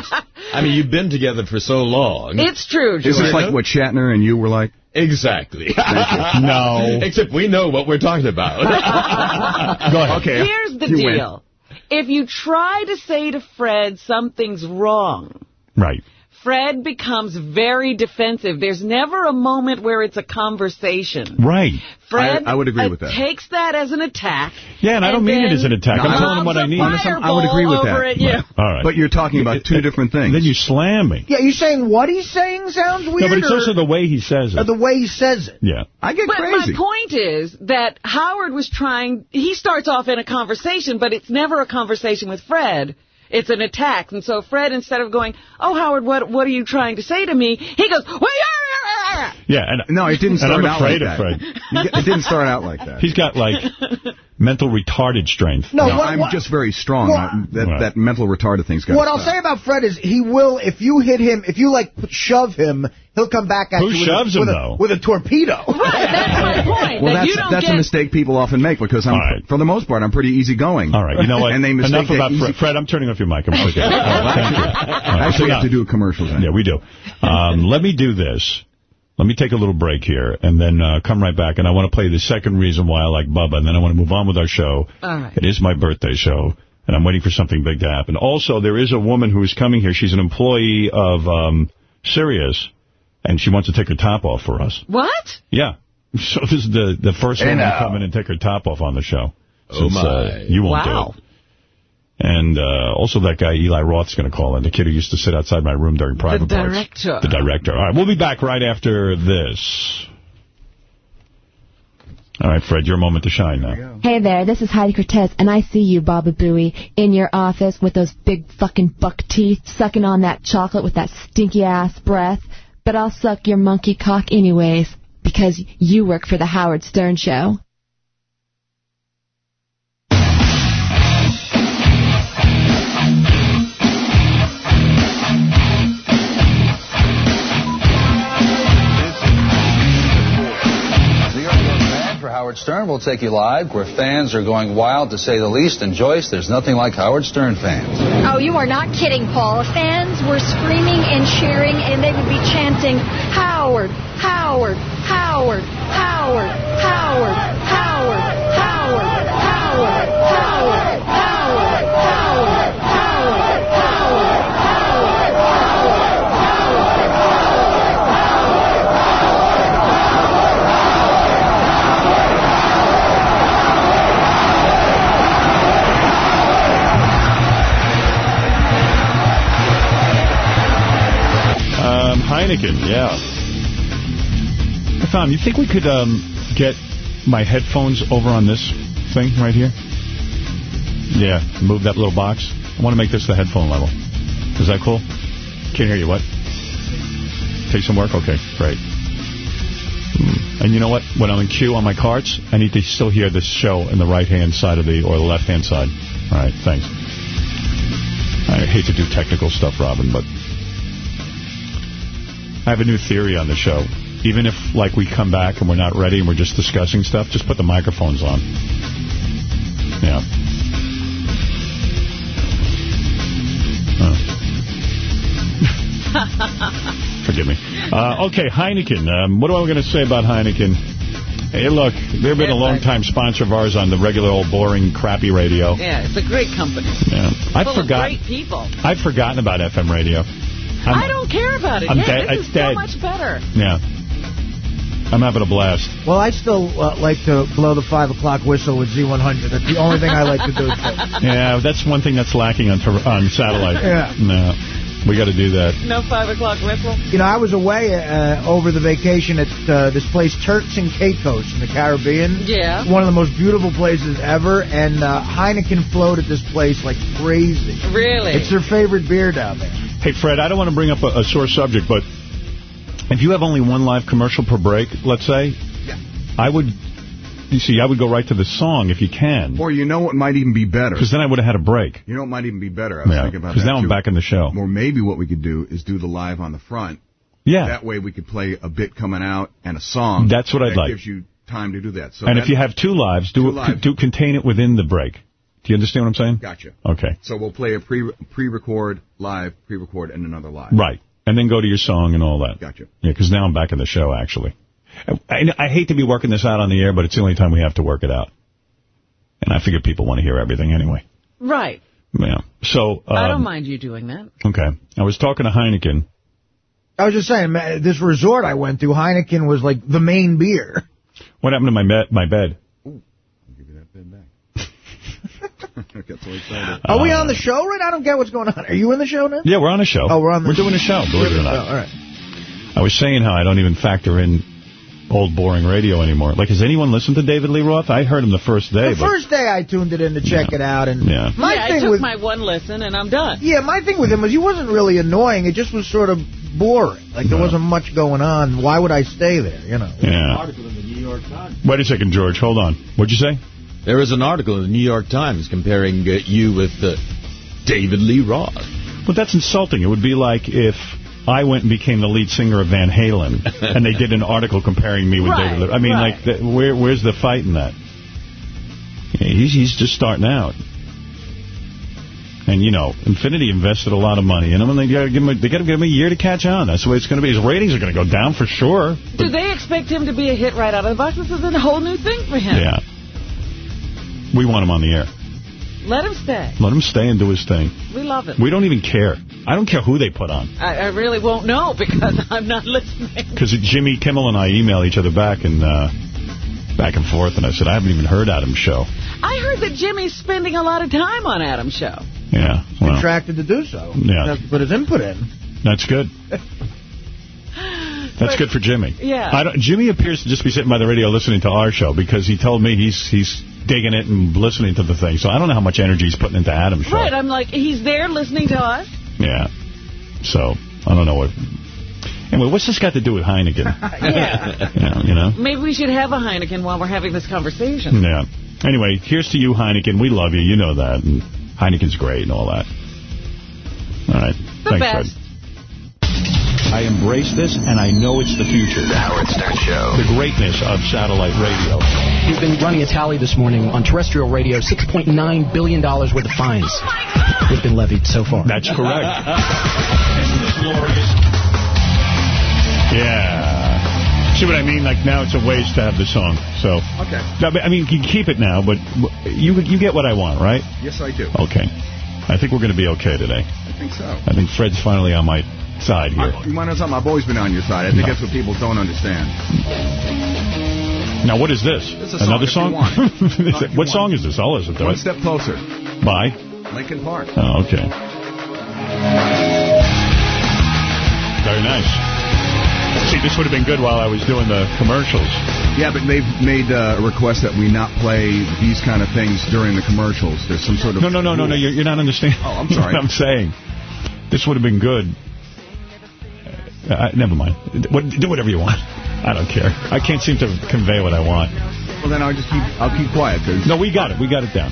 I mean, you've been together for so long. It's true, Is this George. like what Shatner and you were like? exactly. No. Except we know what we're talking about. Go ahead. Okay. Here's the you win. deal. If you try to say to Fred something's wrong, Right. Fred becomes very defensive. There's never a moment where it's a conversation. Right. Fred I- I would agree uh, with that. takes that as an attack. Yeah, and I don't mean it as an attack. I'm telling him what I lobs need. Honestly, I would agree with that. over at you. All right. But you're talking about two different things. Then you slam me. Yeah, you're saying what he's saying sounds weird? No, but it's also the way he says or it. the way he says it. Yeah. I get But crazy. my point is that Howard was trying, he starts off in a conversation, but it's never a conversation with Fred. It's an attack. And so Fred, instead of going, oh, Howard, what what are you trying to say to me? He goes, well, yeah. And, no, it didn't and start I'm out afraid like of that. Fred. It didn't start out like that. He's got, like, mental retarded strength. No, No, what, I'm what, just very strong. What- I- that, Right. that mental retarded thing's got what I'll say about Fred is he will, if you hit him, if you like shove him, he'll come back at Who you with, shoves a, him, with, though? with a torpedo. Right, that's my point. Well, that that's that's get, a mistake people often make because I'm, All right. for the most part, I'm pretty easygoing. All right. You know what? And they mistake Enough about easy- Fred. Fred, I'm turning off your mic. I'm okay. All right, thank you. All right, Actually, so we have to do commercials. Then. Yeah, we do. Um, let me do this. Let me take a little break here and then uh, come right back. And I want to play the second reason why I like Bubba, and then I want to move on with our show. All right. It is my birthday show, and I'm waiting for something big to happen. Also, there is a woman who is coming here. She's an employee of um, Sirius, and she wants to take her top off for us. What? Yeah. So this is the, the first Hey, woman to come in and take her top off on the show. Oh, Since, uh, my. you won't Wow. do it. And uh, also that guy, Eli Roth's going to call in, the kid who used to sit outside my room during private parts. director. The director. All right, we'll be back right after this. All right, Fred, your moment to shine now. Hey there, this is Heidi Cortez, and I see you, Baba Booey, in your office with those big fucking buck teeth, sucking on that chocolate with that stinky ass breath. But I'll suck your monkey cock anyways, because you work for the Howard Stern Show. Howard Stern. We'll take you live where fans are going wild to say the least. And Joyce, there's nothing like Howard Stern fans. Oh, you are not kidding, Paul. Fans were screaming and cheering, and they would be chanting, Howard, Howard, Howard, Howard, Howard, Howard, Heineken, yeah. Tom, you think we could um, get my headphones over on this thing right here? Yeah, move that little box. I want to make this the headphone level. Is that cool? Can't hear you, what? Take some work? Okay, great. Hmm. And you know what? When I'm in cue on my carts, I need to still hear this show in the right-hand side of the, or the left-hand side. All right, thanks. I hate to do technical stuff, Robin, but I have a new theory on the show. Even if, like, we come back and we're not ready and we're just discussing stuff, just put the microphones on. Yeah. Oh. Forgive me. Uh, okay, Heineken. Um, what am I going to say about Heineken? Hey, look, they've been a long-time sponsor of ours on the regular old boring, crappy radio. Yeah, it's a great company. Yeah. I've forgotten. great people. I've forgotten about FM radio. I'm, I don't care about it. I'm yeah, dead- this it's is dead. so much better. Yeah. I'm having a blast. Well, I still uh, like to blow the 5 o'clock whistle with Z100. That's the only thing I like to do. Yeah, that's one thing that's lacking on on satellite. Yeah. No, we got to do that. No 5 o'clock whistle? You know, I was away uh, over the vacation at uh, this place, Turks and Caicos in the Caribbean. Yeah. One of the most beautiful places ever, and uh, Heineken flowed at this place like crazy. Really? It's their favorite beer down there. Hey, Fred, I don't want to bring up a, a sore subject, but if you have only one live commercial per break, let's say, I would, you see, I would go right to the song if you can. Or you know what might even be better? Because then I would have had a break. You know what might even be better? I was Yeah, thinking about 'cause that now I'm back in the show. Or maybe what we could do is do the live on the front. Yeah. That way we could play a bit coming out and a song. That's what I'd that like. gives you time to do that. So and that- if you have two lives, do Two it, lives. do contain it within the break. Do you understand what I'm saying? Gotcha. Okay. So we'll play a pre pre-record, live, pre-record, and another live. Right. And then go to your song and all that. Gotcha. Yeah, because now I'm back in the show, actually. I, I hate to be working this out on the air, but it's the only time we have to work it out. And I figure people want to hear everything anyway. Right. Yeah. So, um, I don't mind you doing that. Okay. I was talking to Heineken. I was just saying, this resort I went to, Heineken was like the main beer. What happened to my, me- my bed? Ooh, I'll give you that bed back. I got so excited. Are we on the show right? I don't get what's going on. Are you in the show now? Yeah, we're on a show. Oh, we're on the We're doing a show, believe it or not. Oh, all right. I was saying how I don't even factor in old boring radio anymore. Like, has anyone listened to David Lee Roth? I heard him the first day. The but first day I tuned it in to check it out, and Yeah. my yeah, I took with my one listen and I'm done. yeah, my thing with him was he wasn't really annoying. It just was sort of boring. Like there wasn't much going on. Why would I stay there? You know. Yeah. Wait a second, George. Hold on. What'd you say? There is an article in the New York Times comparing uh, you with uh, David Lee Roth. Well, that's insulting. It would be like if I went and became the lead singer of Van Halen, and they did an article comparing me with Right, David Lee. I mean, right. like, the, where where's the fight in that? He's he's just starting out. And, you know, Infinity invested a lot of money in him, and they got to give him a, they got to give him a year to catch on. That's the way it's going to be. His ratings are going to go down for sure. Do they expect him to be a hit right out of the box? This is a whole new thing for him. Yeah. We want him on the air. Let him stay. Let him stay and do his thing. We love him. We don't even care. I don't care who they put on. I, I really won't know because I'm not listening. Because Jimmy Kimmel and I email each other back and uh, back and forth, and I said, I haven't even heard Adam's show. I heard that Jimmy's spending a lot of time on Adam's show. Yeah, well, Contracted to do so. Yeah. Has to put his input in. that's good. That's good for Jimmy. Yeah. I don't, Jimmy appears to just be sitting by the radio listening to our show because he told me he's he's digging it and listening to the thing. So I don't know how much energy he's putting into Adam's show. Right, I'm like, he's there listening to us. Yeah. So I don't know what. Anyway, what's this got to do with Heineken? Yeah. yeah, you know. Maybe we should have a Heineken while we're having this conversation. Yeah. Anyway, here's to you, Heineken. We love you. You know that. And Heineken's great and all that. All right. The Thanks, best. Fred. I embrace this, and I know it's the future. The Howard Stern Show. The greatness of satellite radio. We've been running a tally this morning on terrestrial radio, $6.9 billion worth of fines oh, have been levied so far. That's correct. Yeah. See what I mean? Like, now it's a waste to have the song. So, Okay. I mean, you can keep it now, but you you get what I want, right? Yes, I do. Okay. I think we're going to be okay today. I think so. I think Fred's finally on my side here. I, you want to know something? I've always been on your side. I think that's what people don't understand. Now, what is this? It's a song, Another song? What want. song is this? I'll listen to One it. step closer. Bye. Linkin Park. Oh, okay. Very nice. See, this would have been good while I was doing the commercials. Yeah, but they've made uh, a request that we not play these kind of things during the commercials. There's some sort of No, no, no, no, no. You're, you're not understanding. Oh, I'm sorry. what I'm saying. This would have been good. Uh, never mind. Do whatever you want. I don't care. I can't seem to convey what I want. Well, then I'll just keep I'll keep quiet. Cause No, we got it. We got it down.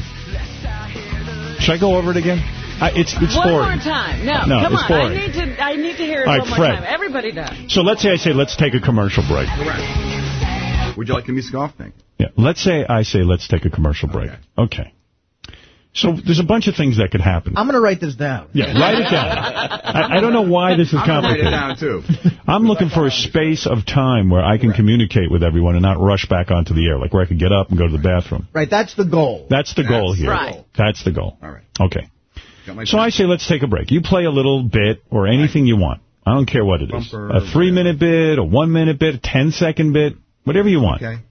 Should I go over it again? I, it's it's one boring. more time. No, No, come it's on. boring. I need to. I need to hear it All right, one more Fred. time. Everybody does. So let's say I say let's take a commercial break. Would you like the music off? Thank you. Yeah. Let's say I say let's take a commercial break. Okay. So there's a bunch of things that could happen. I'm going to write this down. Yeah, write it down. I, I don't know why this is I'm gonna write it complicated. down too. I'm looking for a space of time where I can communicate with everyone and not rush back onto the air, like where I could get up and go to the bathroom. Right, that's the goal. That's the goal here. right. That's the goal. All right. Okay. So I say let's take a break. You play a little bit or anything you want. I don't care what it is. Bumper, A three-minute bit, a one-minute bit, a ten-second bit, whatever you want. Okay.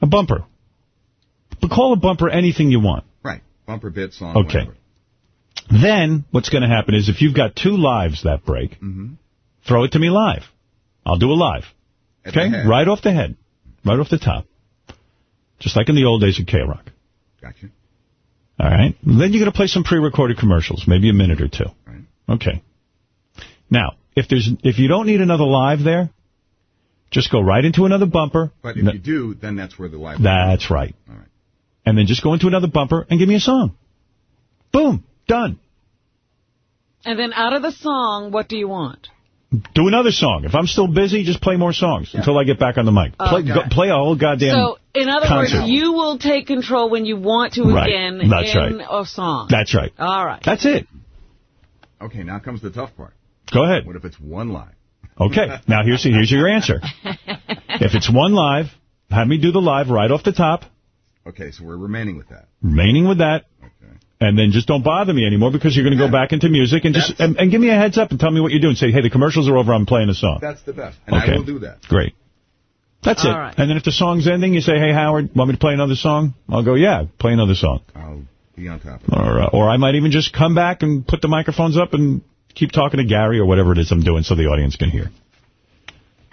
A bumper. But call a bumper anything you want. Bumper bit song. Okay. whatever. Then what's going to happen is if you've got two lives that break, Mhm. throw it to me live. I'll do a live. At Okay? Right off the head. Right off the top. Just like in the old days of K-Rock. Gotcha. All right? Then you're going to play some pre-recorded commercials, maybe a minute or two. Right. Okay. Now, if there's if you don't need another live there, just go right into another bumper. But if No- you do, then that's where the live. That's right. All right. And then just go into another bumper and give me a song. Boom. Done. And then out of the song, what do you want? Do another song. If I'm still busy, just play more songs until I get back on the mic. Play, Okay. go, play a whole goddamn so, in other concert. words, you will take control when you want to Right. again That's in right. a song. That's right. All right. That's it. Okay, now comes the tough part. Go ahead. What if it's one live? Okay. Now here's here's your answer. If it's one live, have me do the live right off the top, Okay, so we're remaining with that. remaining with that, Okay. and then just don't bother me anymore because you're going to go back into music and just and, and give me a heads up and tell me what you're doing. Say, hey, the commercials are over. I'm playing a song. That's the best. And Okay. I will do that. Great. That's All it. right. And then if the song's ending, you say, hey, Howard, want me to play another song? I'll go, yeah, play another song. I'll be on top of it. Or, uh, or I might even just come back and put the microphones up and keep talking to Gary or whatever it is I'm doing so the audience can hear.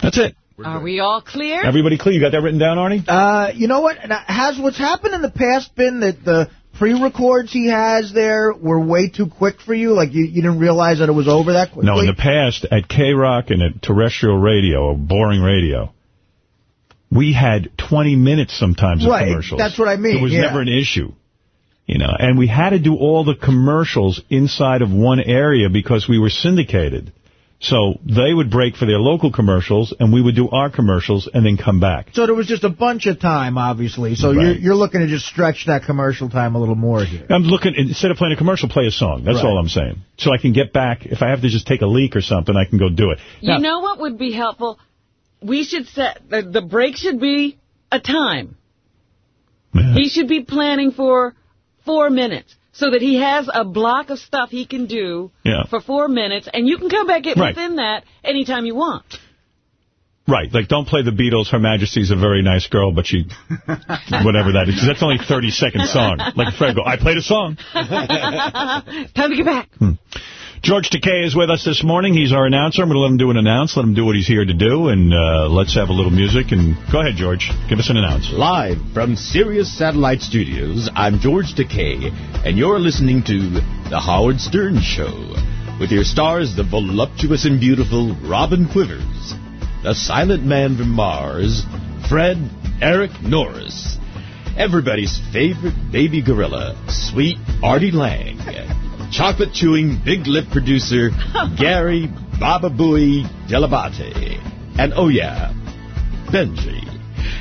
That's it. Are we all clear? Everybody clear? You got that written down, Arnie? Uh, you know what? Has what's happened in the past been that the pre-records he has there were way too quick for you? Like you, you didn't realize that it was over that quickly? No, in the past, at K-Rock and at terrestrial radio, or boring radio, we had 20 minutes sometimes of Right, commercials. that's what I mean, It was yeah. never an issue. You know, and we had to do all the commercials inside of one area because we were syndicated. So they would break for their local commercials, and we would do our commercials and then come back. So there was just a bunch of time, obviously. So Right. you're, you're looking to just stretch that commercial time a little more here. I'm looking, instead of playing a commercial, play a song. That's Right. all I'm saying. So I can get back, if I have to just take a leak or something, I can go do it. You know what would be helpful? We should set, the, the break should be a time. He should be planning for four minutes so that he has a block of stuff he can do Yeah. for four minutes, and you can come back in Right. within that anytime you want. Right, like don't play the Beatles, Her Majesty's a very nice girl, but she, whatever that is, that's only a 30 second song. Like Fred go, I played a song. Time to get back. Hmm. George Takei is with us this morning. He's our announcer. I'm going to let him do an announce, let him do what he's here to do, and uh, let's have a little music. And go ahead, George. Give us an announce. Live from Sirius Satellite Studios, I'm George Takei, and you're listening to The Howard Stern Show, with your stars, the voluptuous and beautiful Robin Quivers, the silent man from Mars, Fred Eric Norris, everybody's favorite baby gorilla, sweet Artie Lang, chocolate chewing big lip producer, Gary Baba Booey Dell'Abate, and oh yeah, Benji.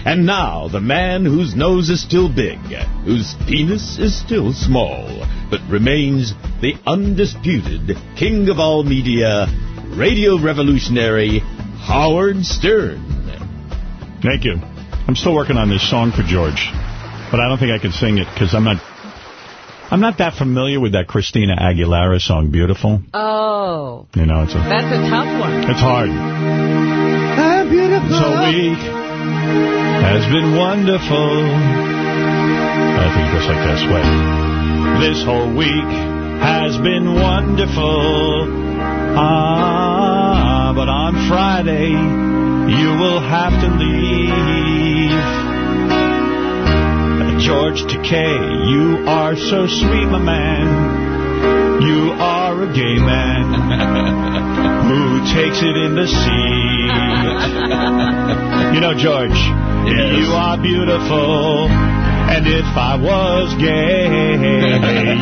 And now, the man whose nose is still big, whose penis is still small, but remains the undisputed king of all media, radio revolutionary, Howard Stern. Thank you. I'm still working on this song for George, but I don't think I can sing it because I'm not. I'm not that familiar with that Christina Aguilera song, "Beautiful." Oh, You know, it's a, that's a tough one. it's hard. I'm beautiful. This whole week has been wonderful. I think it goes like this way. This whole week has been wonderful. Ah, but on Friday, you will have to leave. George Takei, you are so sweet, my man. You are a gay man who takes it in the seat. You know, George, you are beautiful. And if I was gay,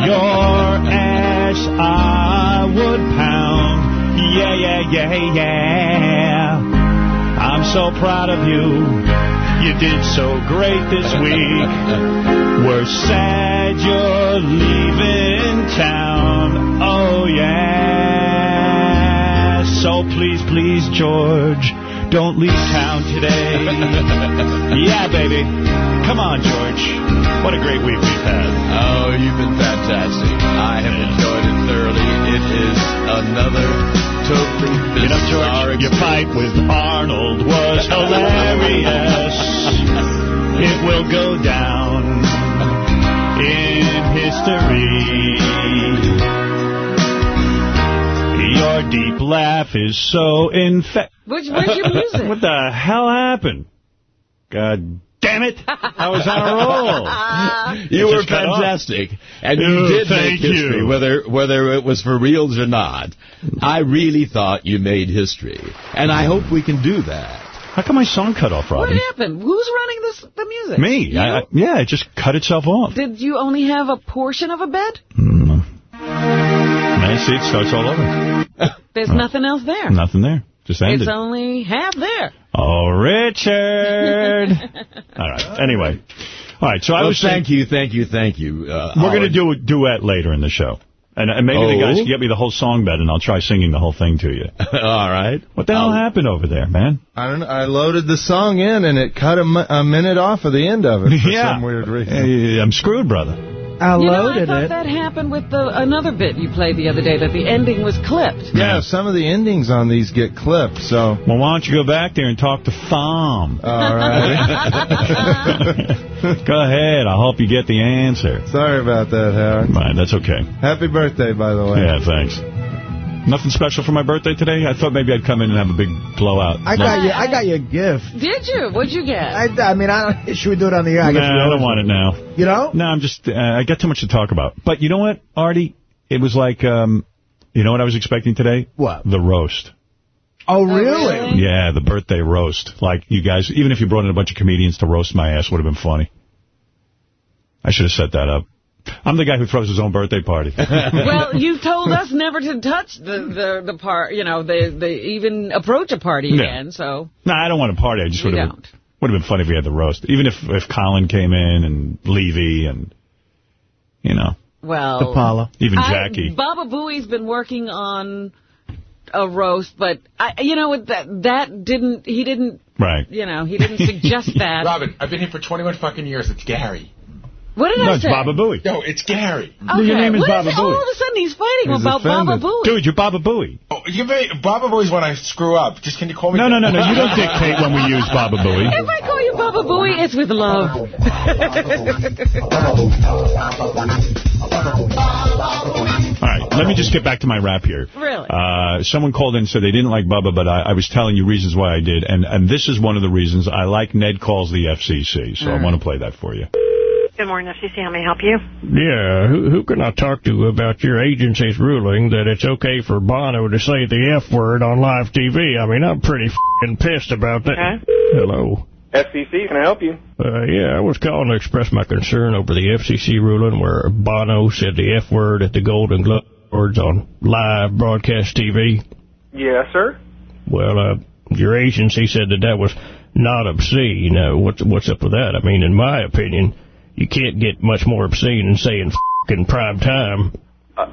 your ass I would pound. Yeah, yeah, yeah, yeah. I'm so proud of you. You did so great this week. We're sad you're leaving town. Oh, yeah. So please, please, George, don't leave town today. yeah, baby. Come on, George. What a great week we've had. Oh, you've been fantastic. I have enjoyed it thoroughly. It is another totally You know, George, your fight with Arnold was hilarious. it will go down in history. Your deep laugh is so infectious. Which, where's your music? what the hell happened? God damn it. I was on a roll. You were just cut off. fantastic. And you Oh, did make history, you. whether whether it was for reals or not. I really thought you made history. And I hope we can do that. How come my song cut off, What happened? Who's running this the music? Me. You? I, I, yeah, it just cut itself off. Did you only have a portion of a bed? Mm. Now, see, it starts all over. There's nothing else there. Nothing there. Just ended. It's only half there. Oh, Richard. All right. Anyway. All right. So I Well, was thank saying, you, thank you, thank you. Uh, we're going to do a duet later in the show. And, and maybe the Oh? guys can get me the whole song bed, and I'll try singing the whole thing to you. All right. What the hell happened over there, man? I don't know. I loaded the song in, and it cut a, a minute off of the end of it for Yeah. some weird reason. Hey, I'm screwed, brother. I you know, I thought it. that happened with the another bit you played the other day, that the ending was clipped. Yeah, some of the endings on these get clipped, so... Well, why don't you go back there and talk to Thom? All right. Go ahead. I hope you get the answer. Sorry about that, Howard. Right, that's okay. Happy birthday, by the way. Yeah, thanks. Nothing special for my birthday today? I thought maybe I'd come in and have a big blowout. I got you. I got you a gift. Did you? What'd you get? I, I mean, I don't. Should we do it on the air? I guess Nah, I don't want it now. You know? No, I'm just, uh, I got too much to talk about. But you know what, Artie? It was like, um, you know what I was expecting today? What? The roast. Oh, really? Yeah, the birthday roast. Like, you guys, even if you brought in a bunch of comedians to roast my ass, would have been funny. I should have set that up. I'm the guy who throws his own birthday party. well, you've told us never to touch the the, the part, you know, the the even approach a party Yeah. again. So no, I don't want a party. I just would have would have been funny if we had the roast. Even if if Colin came in and Levy and, you know, well, Paula. even I- Jackie. Baba Booey's been working on a roast, but I, you know what? That that didn't. He didn't. Right. You know, he didn't suggest that. Robin, I've been here for 21 fucking years. It's Gary. What did No, I it's say? Baba Booey. No, it's Gary. Okay. Your name is what Baba it? Booey. All of a sudden, he's fighting He's about Baba offended. Booey. Dude, you're Baba Booey. Oh, you may, Baba Booey's when I screw up. Just can you call me? No, no, no, no. You don't dictate when we use Baba Booey. If I call you Baba Booey, it's with love. All right, let me just get back to my rap here. Really? Uh, someone called in and said they didn't like Bubba, but I, I was telling you reasons why I did, and, and this is one of the reasons I like Ned Calls the FCC, so I want to play that for you. Good morning, FCC. How may I help you? Yeah, who, who can I talk to about your agency's ruling that it's okay for Bono to say the F word on live TV? I mean, I'm pretty f***ing pissed about that. Hello. FCC, can I help you? Uh, yeah, I was calling to express my concern over the FCC ruling where Bono said the F word at the Golden Globe Awards on live broadcast TV. Yes, sir. Well, uh, your agency said that that was not obscene. Uh, what's what's up with that? I mean, in my opinion, you can't get much more obscene than saying f***ing prime time. Uh,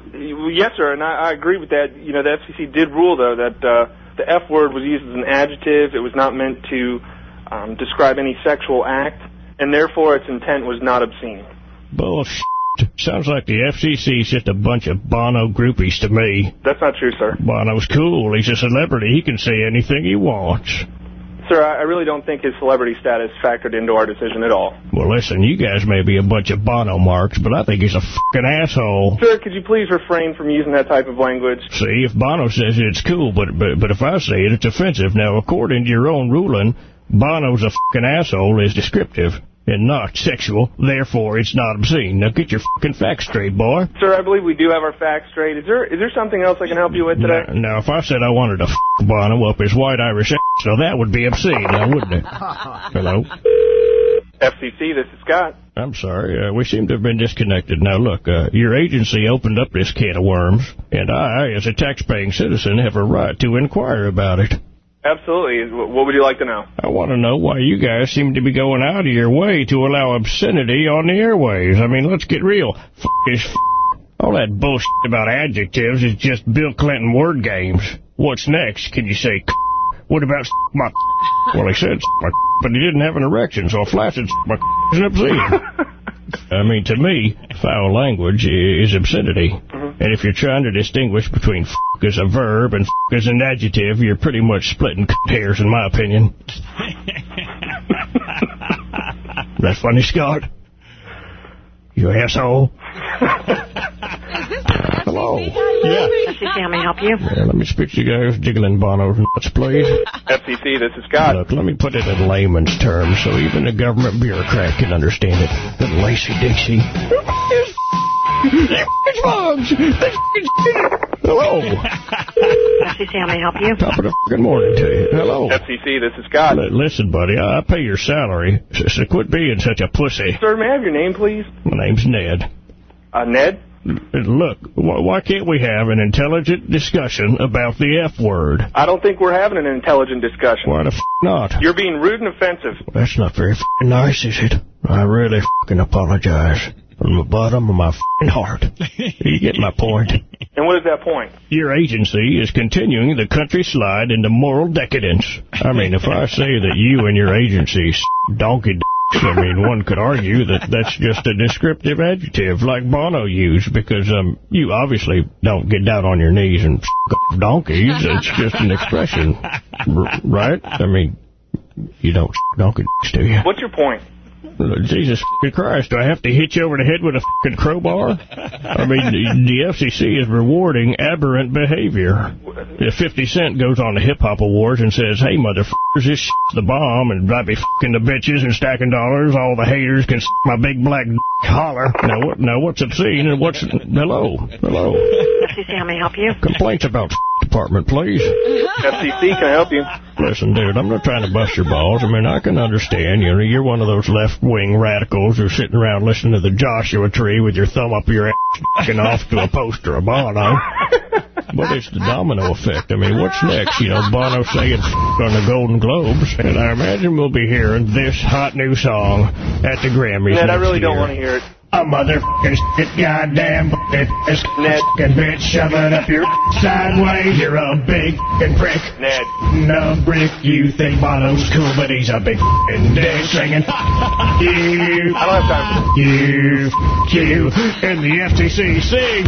yes, sir, and I, I agree with that. You know, the FCC did rule, though, that uh, the F word was used as an adjective. It was not meant to um, describe any sexual act, and therefore its intent was not obscene. Bullshit. Sounds like the FCC is just a bunch of Bono groupies to me. That's not true, sir. Bono's cool. He's a celebrity. He can say anything he wants. Sir, I really don't think his celebrity status factored into our decision at all. Well, listen, you guys may be a bunch of Bono marks, but I think he's a fucking asshole. Sir, could you please refrain from using that type of language? See, if Bono says it, it's cool, but, but but if I say it, it's offensive. Now, according to your own ruling, Bono's a fucking asshole is descriptive and not sexual. Therefore, it's not obscene. Now, get your fucking facts straight, boy. Sir, I believe we do have our facts straight. Is there is there something else I can help you with today? Now, now, if I said I wanted to f Bono up his white Irish ass, now that would be obscene, now, wouldn't it? Hello? FCC, this is Scott. I'm sorry. Uh, we seem to have been disconnected. Now, look, uh, your agency opened up this can of worms, and I, as a tax-paying citizen, have a right to inquire about it. Absolutely. What would you like to know? I want to know why you guys seem to be going out of your way to allow obscenity on the airways. I mean, let's get real. F is f All that bullshit about adjectives is just Bill Clinton word games. What's next? Can you say c What about s my Well, he said s my but he didn't have an erection, so a flaccid s my is an obscene. I mean, to me, foul language is obscenity. Mm-hmm. And if you're trying to distinguish between f as a verb and f as an adjective, you're pretty much splitting hairs, in my opinion. That's funny, Scott. You asshole. Hello. Yeah. FCC, how may I help you? Yeah, let me speak to you guys, jiggling Bono's nuts, please. FCC, this is Scott. Look, let me put it in layman's terms so even a government bureaucrat can understand it. The Lacey Dixie. It's bugs. Hello. FCC, how may I help you? Top of the fucking morning to you. Hello. FCC, this is Scott. L- listen, buddy, I I pay your salary, so, so quit being such a pussy. Sir, may I have your name, please? My name's Ned. Uh, Ned? Look, why can't we have an intelligent discussion about the F word? I don't think we're having an intelligent discussion. Why the f not? You're being rude and offensive. That's not very nice, is it? I really f***ing apologize. From the bottom of my heart. you get my point? And what is that point? Your agency is continuing the country slide into moral decadence. I mean, if I say that you and your agency s- donkey I mean, one could argue that that's just a descriptive adjective like Bono used because um you obviously don't get down on your knees and donkeys. It's just an expression, right? I mean, you don't f- donkey d***s, do you? What's your point? Jesus Christ, do I have to hit you over the head with a fucking crowbar? I mean, the, the FCC is rewarding aberrant behavior. If 50 Cent goes on the Hip Hop Awards and says, hey, motherfuckers, this shit's the bomb, and I be fucking the bitches and stacking dollars, all the haters can s my big black d- holler. Now, what, now what's obscene and what's... Hello? Hello? FCC, how may I help you? Complaints about department, please. FCC, can I help you? Listen, dude, I'm not trying to bust your balls. I mean, I can understand. You know, you're one of those left-wing radicals who's sitting around listening to the Joshua Tree with your thumb up your ass fucking off to a poster of Bono. But it's the domino effect. I mean, what's next? You know, Bono saying on the Golden Globes. And I imagine we'll be hearing this hot new song at the Grammys Ned, I really don't year. want to hear it. A motherfucking shit, goddamn it, this fucking bitch, shove it up your sideways. You're a big fucking prick. Ned. No brick, you think Bono's cool, but he's a big fucking dick singing. You, I don't have time you, you, and the FTC sing.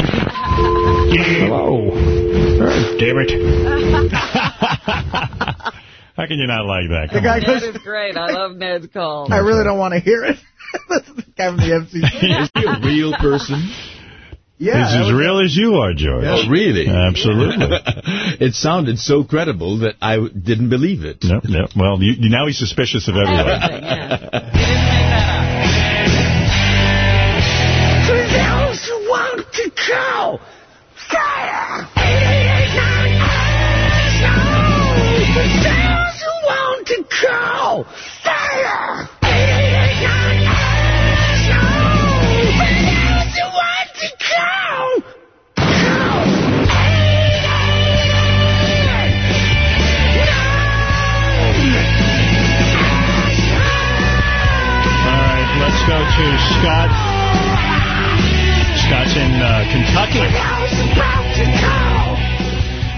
You. Hello. Oh, damn it. How can you not like that? The guy on. Ned is great. I love Ned's call. I really don't want to hear it. this is the guy from the FCC. Is he a real person? Yeah, He's as was- real as you are, George. Oh, really? Absolutely. it sounded so credible that I w- didn't believe it. No, no. Well, you, you, now he's suspicious of everyone. Yeah. those who want to call, fire! Those who want to call, fire! To Scott. Scott's in uh, Kentucky.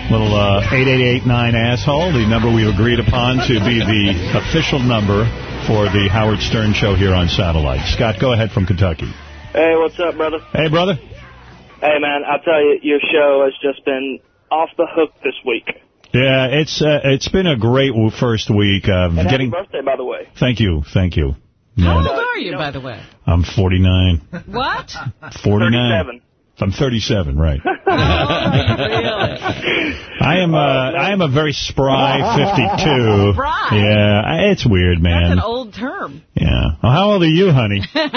Little uh, 8889 asshole, the number we've agreed upon to be the official number for the Howard Stern show here on satellite. Scott, go ahead from Kentucky. Hey, what's up, brother? Hey, brother. Hey, man, I'll tell you, your show has just been off the hook this week. Yeah, it's uh, it's been a great first week. Uh, And happy getting. birthday, by the way. Thank you, thank you. How old are you, by the way? I'm 49. What? 49. I'm 37, right. I am uh, I am a very spry 52. Spry? Yeah, it's weird, That's man. an old term. Yeah. Well, how old are you, honey? We're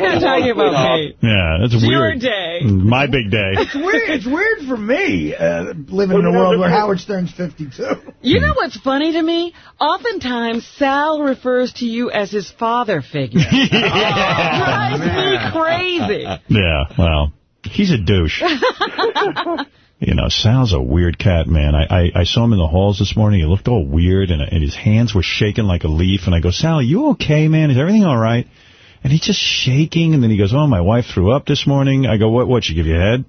not talking about me. Yeah, that's It's your weird. day. My big day. It's weird. It's weird for me uh, living in a world where Howard Stern's 52. You know what's funny to me? Oftentimes, Sal refers to you as his father figure. Drives me crazy. Yeah, well, he's a douche. You know, Sal's a weird cat, man. I, I, I saw him in the halls this morning. He looked all weird, and, and his hands were shaking like a leaf. And I go, Sal, are you okay, man? Is everything all right? And he's just shaking. And then he goes, oh, my wife threw up this morning. I go, what, what, she give you a head?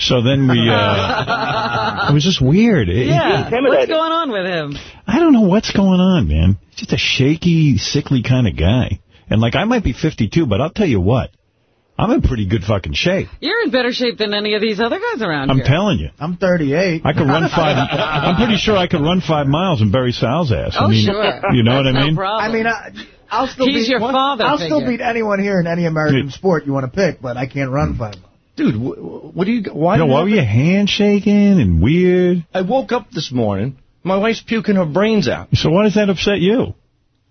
So then we, uh, it was just weird. It- Yeah. What's going on with him? I don't know what's going on, man. He's just a shaky, sickly kind of guy. And, like, I might be 52, but I'll tell you what. I'm in pretty good fucking shape. You're in better shape than any of these other guys around here. I'm here. telling you. I'm 38. I could run five. I'm pretty sure I could run five miles and bury Sal's ass. I Oh, mean, sure. You know what I That's no mean? problem. I mean, I, I'll still He's beat your father I'll still beat anyone here in any American sport you want to pick, but I can't run five. miles. Dude, what do you? Why? You know, you why were your hands shaking and weird? I woke up this morning. My wife's puking her brains out. So why does that upset you?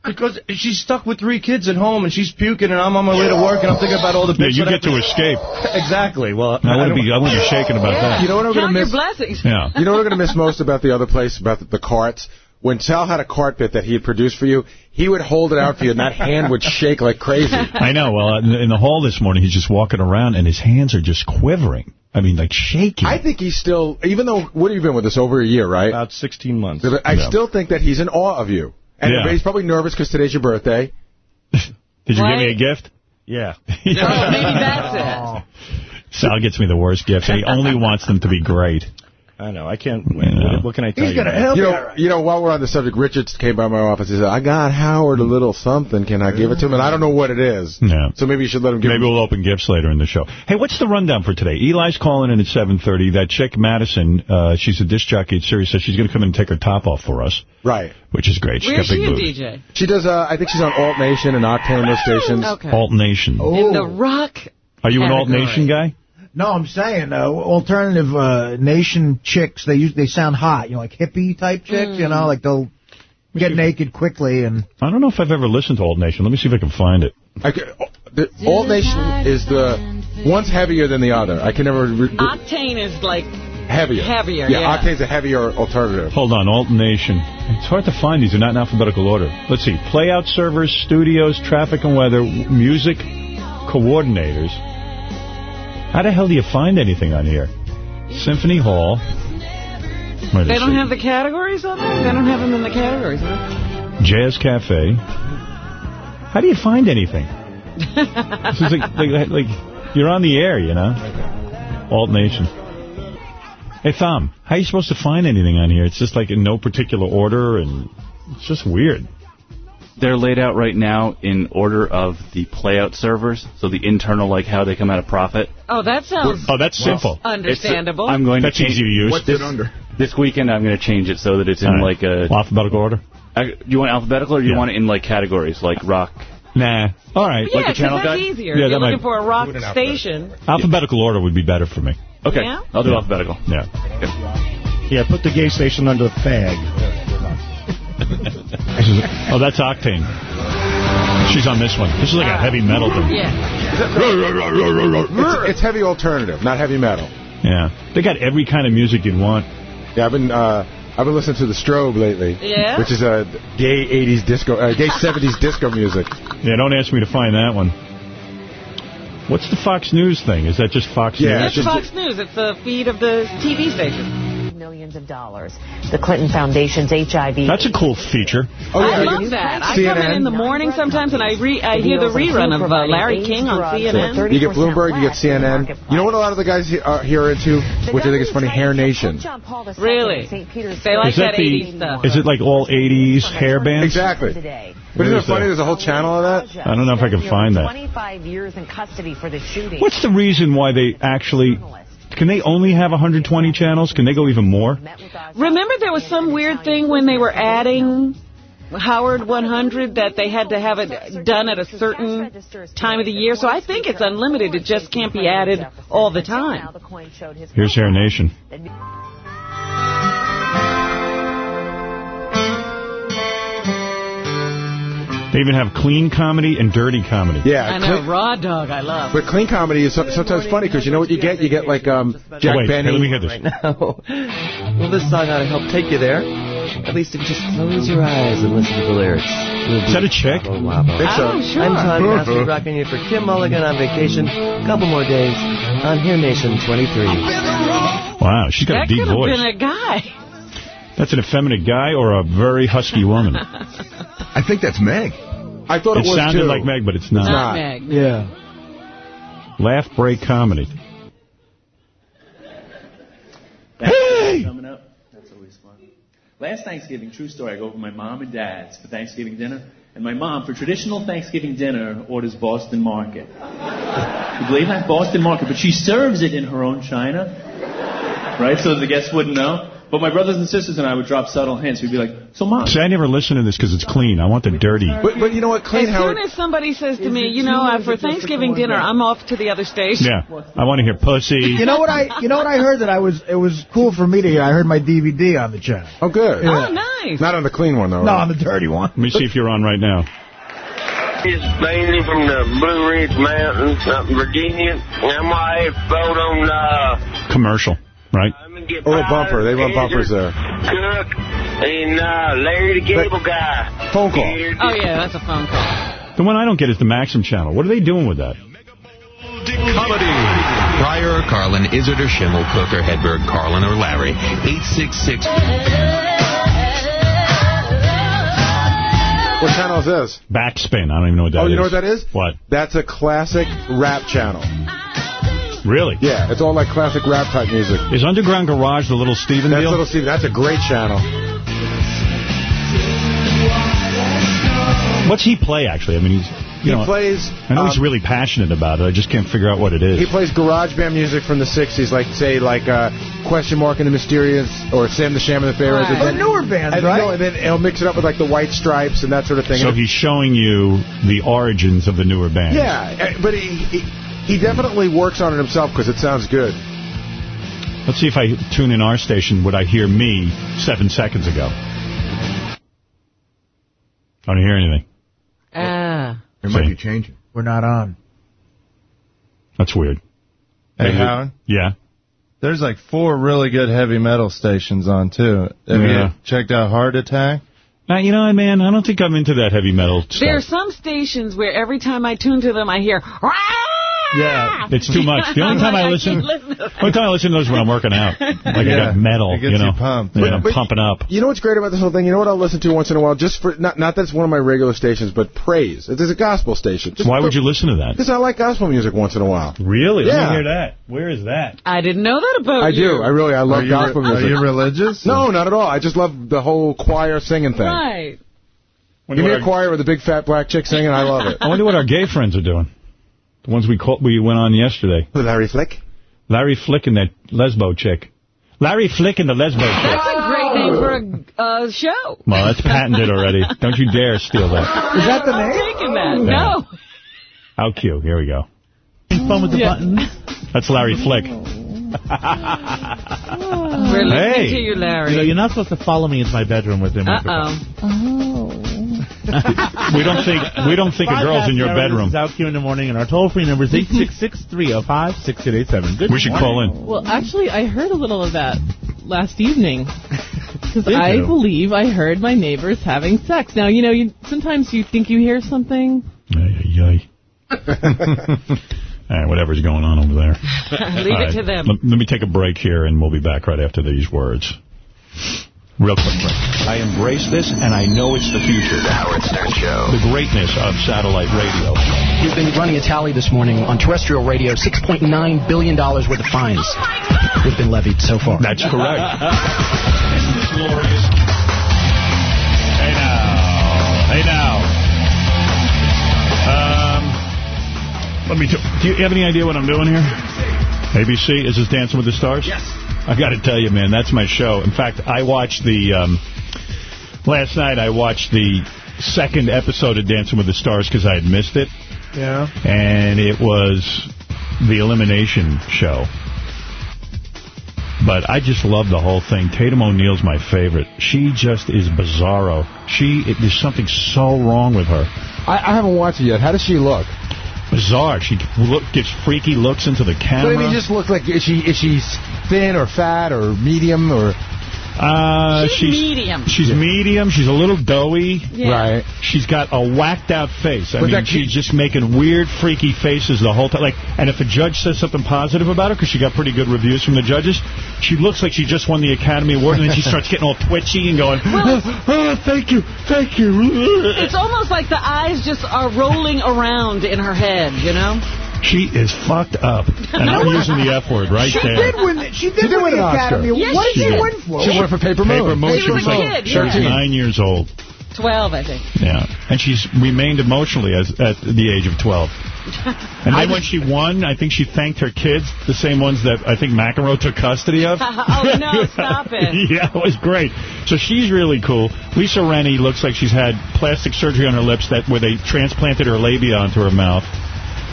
Because she's stuck with three kids at home and she's puking, and I'm on my way to work, and I'm thinking about all the. Yeah, you get to escape. Exactly. Well, I I wouldn't don't- be. I wouldn't be shaking about that. You know what I'm going to your miss? blessings. Yeah. You know what I'm going to miss most about the other place, about the, the carts? When Sal had a cart bit that he had produced for you, he would hold it out for you, and that hand would shake like crazy. I know. Well, in in the hall this morning, he's just walking around and his hands are just quivering. I mean, like shaking. I think he's still, even though, what have you been with us over a year, right? About 16 months. I Yeah. still think that he's in awe of you. And Yeah. he's probably nervous because today's your birthday. Did you give me a gift? Yeah. Oh, maybe that's it. Sal gets me the worst gifts, he only wants them to be great. I know. I can't win. What, what can I tell He's you? gonna help You you. know, you know, while we're on the subject, Richard came by my office. He said, I got Howard a little something. Can I give it to him? And I don't know what it is. Yeah. So maybe you should let him give Maybe him. we'll open gifts later in the show. Hey, what's the rundown for today? Eli's calling in at 7.30. That chick, Madison, uh, she's a disc jockey at Sirius, says she's going to come in and take her top off for us, Right. which is great. She's Where's got big she a boobs. DJ? She does, uh, I think she's on Alt Nation and Octane, those stations. Okay. Alt Nation. In the rock Are you an Alt. Nation guy? No, I'm saying uh, alternative uh, nation chicks. They use they sound hot. You know, like hippie type chicks. You know, like they'll get naked quickly and. I don't know if I've ever listened to Alt Nation. Let me see if I can find it. I ca- the Alt Nation is the one's heavier than the other. I can never re- Octane is like heavier. heavier, Yeah, yeah. Octane's a heavier alternative. Hold on, Alt Nation. It's hard to find these. They're not in alphabetical order. Let's see. Playout servers, studios, traffic and weather, music coordinators. How the hell do you find anything on here? Symphony Hall. They don't second. have the categories on there? They don't have them in the categories, huh? Jazz Cafe. How do you find anything? This is like, like, like you're on the air, you know? Alt Nation. Hey, Thom, how are you supposed to find anything on here? It's just like in no particular order, and it's just weird. They're laid out right now in order of the playout servers, so the internal, like how they come out of profit. Oh, that sounds Oh, that's simple. understandable. I'm going That's to change easy to use. What's this, This weekend, I'm going to change it so that it's in All right. like a Alphabetical order? I, do you want alphabetical, or do you Yeah. want it in like categories, like rock? Nah. All right. yeah, like a 'cause channel that's guide? easier. Yeah, You're that looking might- for a rock Do it alphabetical. station. Alphabetical order would be better for me. Okay, Yeah? I'll do alphabetical. Yeah. Yeah, put the gay station under the fag. Oh, that's Octane. She's on this one. This is like a heavy metal thing. Yeah. It's, it's heavy alternative, not heavy metal. Yeah. They got every kind of music you'd want. Yeah, I've been uh, I've been listening to the Strobe lately. Yeah? Which is a gay '80s disco, uh, gay '70s disco music. Yeah, don't ask me to find that one. What's the Fox News thing? Is that just Fox Yeah, That's News? Fox News. It's the feed of the TV station. Millions of dollars. The Clinton Foundation's HIV. That's a cool feature. Oh, yeah, I love can- that. I come in in the morning sometimes and I re I hear the rerun of uh, Larry King on CNN. You get Bloomberg, you get CNN. You know what a lot of the guys he- uh, here are into, which I think is funny, Hair Nation. Really? They like Is that that the? 80s stuff. Is it like all '80s hair bands? Exactly. But Where isn't it funny? There's a whole channel of that. I don't know if I can find that. 25 years in custody for the shooting. What's the reason why they actually Can they only have 120 channels? Can they go even more? Remember there was some weird thing when they were adding Howard 100 that they had to have it done at a certain time of the year. So I think it's unlimited. It just can't be added all the time. Here's Hair Nation. They even have clean comedy and dirty comedy. Yeah, I know, Raw Dog, I love. But clean comedy is so- sometimes funny because you know what you get? You get like um, Jack Wait, Benny. hey, let me hear this. Right now. well, this song ought to help take you there. At least if you just close your eyes and listen to the lyrics. Is that a chick? Think so. Oh, sure. I'm Todd Cassidy, rocking you for Kim Mulligan on vacation. Couple more days on Hair Nation 23. Wow, she's got that a deep could have voice. been a guy. That's an effeminate guy or a very husky woman. I think that's Meg. I thought it it, was sounded too. like Meg, but it's not. It's Not Meg. Yeah. Laugh break comedy. Hey! Coming up. That's always fun. Last Thanksgiving, true story, I go over to my mom and dad's for Thanksgiving dinner, and my mom, for traditional Thanksgiving dinner, orders Boston Market. you believe that? Boston Market, but she serves it in her own china, right? So the guests wouldn't know. But my brothers and sisters and I would drop subtle hints. We'd be like, "So mom, See, I never listen to this because it's clean. I want the dirty. But, but you know what? Clean As Howard. soon as somebody says to me, you know, uh, for Thanksgiving dinner, I'm off to the other station. Yeah, I want to hear pussy. You know what I? You know what I heard that I was. It was cool for me to hear. I heard my DVD on the channel. Oh, good. Yeah. Oh, nice. Not on the clean one, though. No, right? on the dirty one. Let me see if you're on right now. It's mainly from the Blue Ridge Mountains up in Virginia. I'm gonna vote on uh, Commercial, right? get A little bumper. They run bumpers there. Cook and uh, Larry the Cable guy. Phone call. Oh, yeah, that's a phone call. The one I don't get is the Maxim channel. What are they doing with that? Comedy. Pryor, Carlin, Izzard or Schimmel, Cook or Hedberg, Carlin or Larry. 866. What channel is this? Backspin. I don't even know what that is. oh, you know what that is? What? That's a classic rap channel. Really? Yeah, it's all like classic rap type music. Is Underground Garage the Little Steven That's deal? Little Steven. That's a great channel. What's he play, actually? I mean, he's... You He know, plays. I know he's um, really passionate about it. I just can't figure out what it is. He plays garage band music from the 60s, like, say, like uh, Question Mark and the Mysterians, or Sam the Sham and the Pharaohs. Right. And then, The newer bands, and, right? no, and then he'll mix it up with, like, the White Stripes and that sort of thing. So And- he's showing you the origins of the newer band. Yeah, eh, but he, he, he definitely works on it himself because it sounds good. Let's see if I tune in our station, would I hear me seven seconds ago? I don't hear anything. Ah. It might See. be changing. We're not on. That's weird. Hey, Maybe- Howard. Yeah. There's like four really good heavy metal stations on, too. Have Yeah. you checked out Hard Attack? Now, you know, what, man, I don't think I'm into that heavy metal stuff. There are some stations where every time I tune to them, I hear, "Rah!" Yeah, it's too much. The only time I listen, listen to the only time I listen to those is when I'm working out. Like I got metal, you know. you pumped. Yeah, But- I'm but- pumping up. You know what's great about this whole thing? You know what I'll listen to once in a while, just for not not that it's one of my regular stations, but praise. It is a gospel station. Just Why would you listen to that? Because I like gospel music once in a while. Really? Let Yeah. me hear that. Where is that? I didn't know that about I you. I do. I really I love gospel re- are music. you religious? No, not at all. I just love the whole choir singing thing. Right. Give me a choir with a big fat black chick singing. I love it. I wonder what our gay friends are doing. The ones we called, we went on yesterday. Larry Flick. Larry Flick and that lesbo chick. Larry Flick and the lesbo chick. That's a great name for a uh, show. Well, that's patented already. Don't you dare steal that. Is that the name? I'm name? taking that. Yeah. No. How cute. Here we go. Fun with the Yeah. buttons. That's Larry Flick. We're listening Hey. to you, Larry. You know, you're not supposed to follow me into my bedroom with him. Uh-oh. We don't think we don't think a girl's in your bedroom. Is out here in the morning, and our toll-free number is 866-305-6887. Good We should morning. call in. Well, actually, I heard a little of that last evening. Because I you? believe I heard my neighbors having sex. Now, you know, you sometimes you think you hear something. Ay, ay, ay. All right, ah, whatever's going on over there. Leave All it to them. Let, let me take a break here, and we'll be back right after these words. Real quick break. I embrace this, and I know it's the future. The Howard Stern Show. The greatness of satellite radio. We've been running a tally this morning on terrestrial radio, $6.9 billion worth of fines have been levied so far. That's correct. glorious. Hey now. Hey now. Um, let me. T- do you have any idea what I'm doing here? ABC, is this Dancing with the Stars? Yes. I got to tell you, man, that's my show. In fact, I watched the, um, last night I watched the second episode of Dancing with the Stars because I had missed it. Yeah. And it was the elimination show. But I just love the whole thing. Tatum O'Neal's my favorite. She just is bizarro. She, it, there's something so wrong with her. I, I haven't watched it yet. How does she look? Bizarre. She look, gives freaky looks into the What camera. do you mean, just look like, is she, is she thin or fat or medium or... Uh, She's medium. She's medium. She's a little doughy. Yeah. Right. She's got a whacked out face. I But mean, she's just making weird, freaky faces the whole time. Like, and if a judge says something positive about her, because she got pretty good reviews from the judges, she looks like she just won the Academy Award, and then she starts getting all twitchy and going, oh, thank you, thank you. It's almost like the eyes just are rolling around in her head, you know? She is fucked up. And I'm using the F word right She there. did win. She did, She did win, win the an Academy. Oscar. Award. Yes, what she did she did. win for? She went for Paper Moon. Paper Moon. She was a like kid, yeah. nine years old. 12, I think. Yeah, and she's remained emotionally as at the age of 12. And then when she won, I think she thanked her kids, the same ones that I think McEnroe took custody of. oh, no, stop it. yeah, it was great. So she's really cool. Lisa Rinna looks like she's had plastic surgery on her lips that where they transplanted her labia onto her mouth.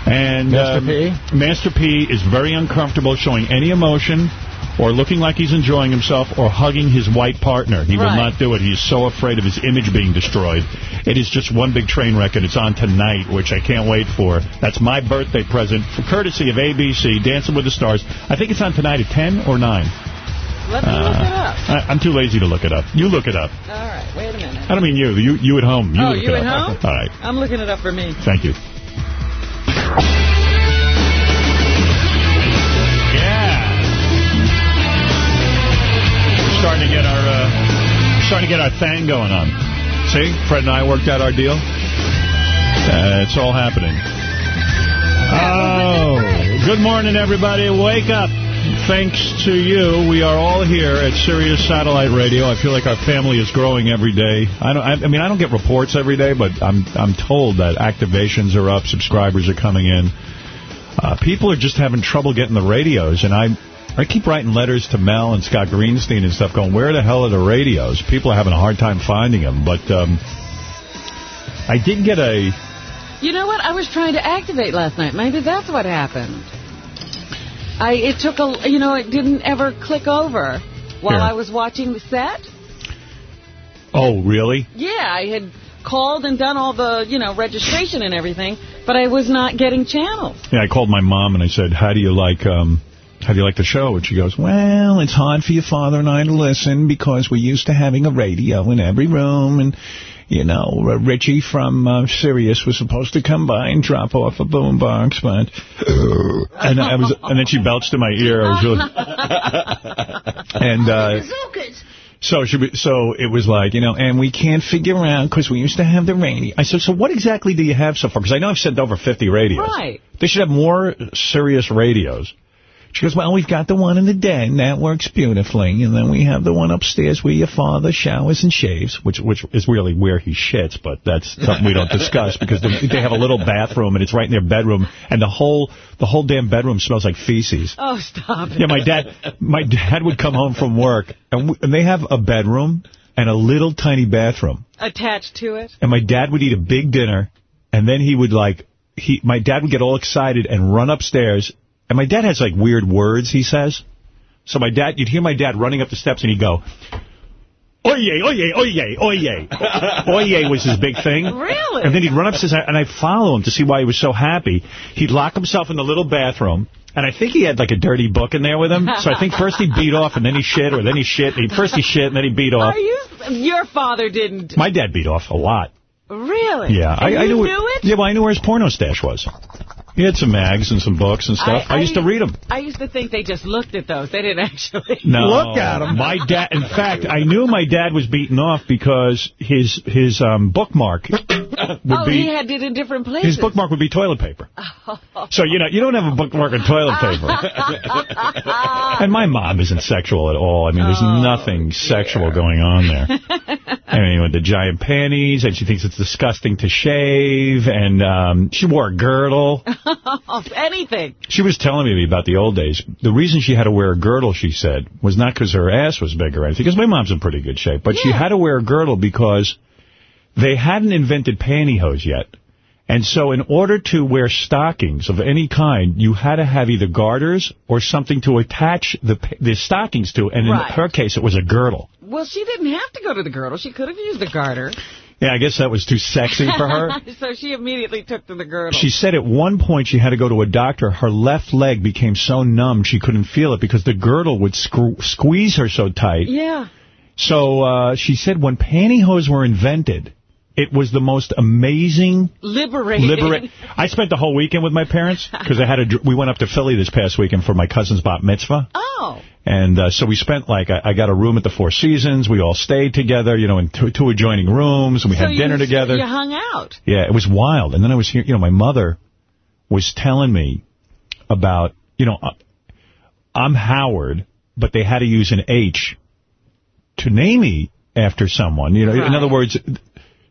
And Master um, P? Master P is very uncomfortable showing any emotion or looking like he's enjoying himself or hugging his white partner. He will not do it. He is so afraid of his image being destroyed. It is just one big train wreck, and it's on tonight, which I can't wait for. That's my birthday present, for courtesy of ABC, Dancing with the Stars. I think it's on tonight at 10 or 9. Let me look it Uh, up. I, I'm too lazy to look it up. You look it up. All right, wait a minute. I don't mean you. You you at home. You oh, look you it at up. home? All right. I'm looking it up for me. Thank you. Yeah. We're starting to get our uh, starting to get our thing going on. See, Fred and I worked out our deal. Uh, it's all happening. Oh, good morning, everybody. Wake up. Thanks to you, we are all here at Sirius Satellite Radio. I feel like our family is growing every day. I don't. I, mean, I don't get reports every day, but I'm I'm told that activations are up, subscribers are coming in. Uh, people are just having trouble getting the radios, and I I keep writing letters to Mel and Scott Greenstein and stuff, going, where the hell are the radios? People are having a hard time finding them, but um, I did get a. You know what? I was trying to activate last night. Maybe that's what happened. I It took a, you know, it didn't ever click over while Here. I was watching the set. Oh, really? Yeah, I had called and done all the, you know, registration and everything, but I was not getting channels. Yeah, I called my mom and I said, how do you like um, how do you like the show? And she goes, well, it's hard for your father and I to listen because we're used to having a radio in every room and, you know, uh, Richie from uh, Sirius was supposed to come by and drop off a boombox, but... and I was, and then she belched in my ear. I was really... and, uh... So she, so it was like, you know, and we can't figure out because we used to have the radio. I said, so what exactly do you have so far? Because I know I've sent over 50 radios. Right. They should have more serious radios. She goes, well, we've got the one in the den. That works beautifully. And then we have the one upstairs where your father showers and shaves, which which is really where he shits, but that's something we don't discuss because they, they have a little bathroom and it's right in their bedroom. And the whole the whole damn bedroom smells like feces. Oh, stop it. Yeah, my dad, my dad would come home from work, and, w- and they have a bedroom and a little tiny bathroom. Attached to it. And my dad would eat a big dinner, and then he would like, he, my dad would get all excited and run upstairs. And my dad has like weird words he says. So my dad, you'd hear my dad running up the steps, and he'd go, Oye, oye, oye, oye. oye was his big thing. Really? And then he'd run upstairs, and I'd follow him to see why he was so happy. He'd lock himself in the little bathroom, and I think he had like a dirty book in there with him. So I think first he beat off, and then he shit, or then he shit. And he, first he shit, and then he beat off. Are you? Your father didn't. My dad beat off a lot. Really? Yeah, And I, I you knew, knew it? Yeah, well, I knew where his porno stash was. He had some mags and some books and stuff. I, used to read them. I used to think they just looked at those. They didn't actually No, look at them. My dad. In fact, I knew my dad was beaten off because his his um, bookmark would oh, be he had it in different places. his bookmark would be toilet paper. So you know you don't have a bookmark on toilet paper. and my mom isn't sexual at all. I mean, there's Oh, nothing sexual going on there. I mean, with the giant panties, and she thinks it's disgusting to shave, and um, she wore a girdle. Anything. She was telling me about the old days. The reason she had to wear a girdle, she said, was not because her ass was big or anything, because my mom's in pretty good shape, but she had to wear a girdle because they hadn't invented pantyhose yet. And so in order to wear stockings of any kind, you had to have either garters or something to attach the the stockings to, and in Right. her case, it was a girdle. Well, she didn't have to go to the girdle. She could have used the garter. Yeah, I guess that was too sexy for her. so she immediately took to the girdle. She said at one point she had to go to a doctor. Her left leg became so numb she couldn't feel it because the girdle would squeeze her so tight. yeah. So uh, she said when pantyhose were invented, it was the most amazing Liberating. liberate. I spent the whole weekend with my parents because I had a. We went up to Philly this past weekend for my cousin's bat mitzvah. Oh. And uh, so we spent, like, I, I got a room at the Four Seasons. We all stayed together, you know, in two, two adjoining rooms, and we so had dinner together. You hung out. Yeah, it was wild. And then I was here, you know, my mother was telling me about, you know, uh, I'm Howard, but they had to use an H to name me after someone. You know, in other words,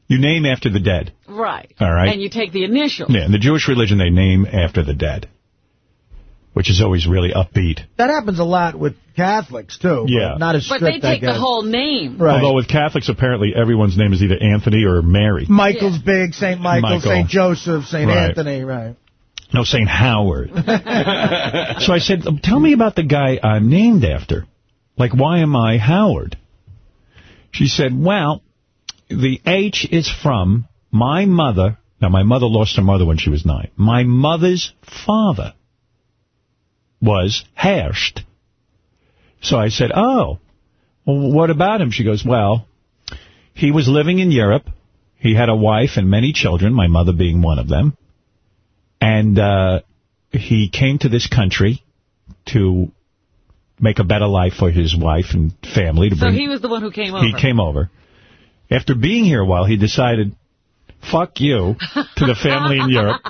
you name after the dead. Right. All right. And you take the initial. Yeah, in the Jewish religion, they name after the dead, which is always really upbeat. That happens a lot with Catholics, too. but Yeah. Not as strict, But they take the whole name. Right. Although with Catholics, apparently everyone's name is either Anthony or Mary. Michael's big, St. Michael, Michael. St. Joseph, St. Right. Anthony, right. No, St. Howard. so I said, tell me about the guy I'm named after. Like, why am I Howard? She said, well, the H is from my mother. Now, my mother lost her mother when she was nine. My mother's father was Hersht. So I said, oh, well, what about him? She goes, well, he was living in Europe. He had a wife and many children, my mother being one of them. And uh, he came to this country to make a better life for his wife and family. To So bring, he was the one who came over. he came over. After being here a while, he decided, fuck you, to the family in Europe.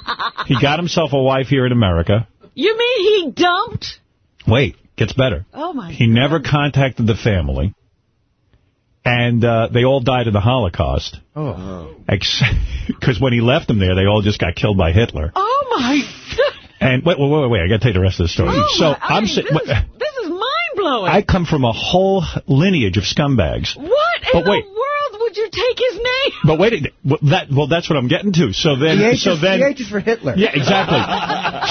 He got himself a wife here in America. You mean he dumped? Wait, gets better. Oh, my He never contacted the family. And uh, they all died in the Holocaust. Oh. Because when he left them there, they all just got killed by Hitler. Oh, my And wait, wait, wait, wait. I got to tell you the rest of the story. Oh, so my- I I'm mean, this, is, this is mind-blowing. I come from a whole lineage of scumbags. what But in wait. The world would you take his name? But wait, a- well, that well, that's what I'm getting to. So then, The so is, then, the H is for Hitler. yeah, exactly.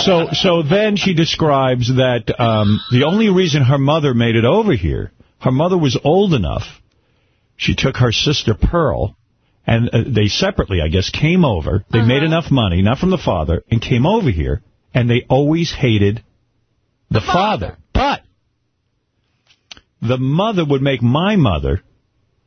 so so then she describes that um, the only reason her mother made it over here, her mother was old enough. She took her sister Pearl, and uh, they separately, I guess, came over. They made enough money, not from the father, and came over here. And they always hated the, father. But the mother would make my mother,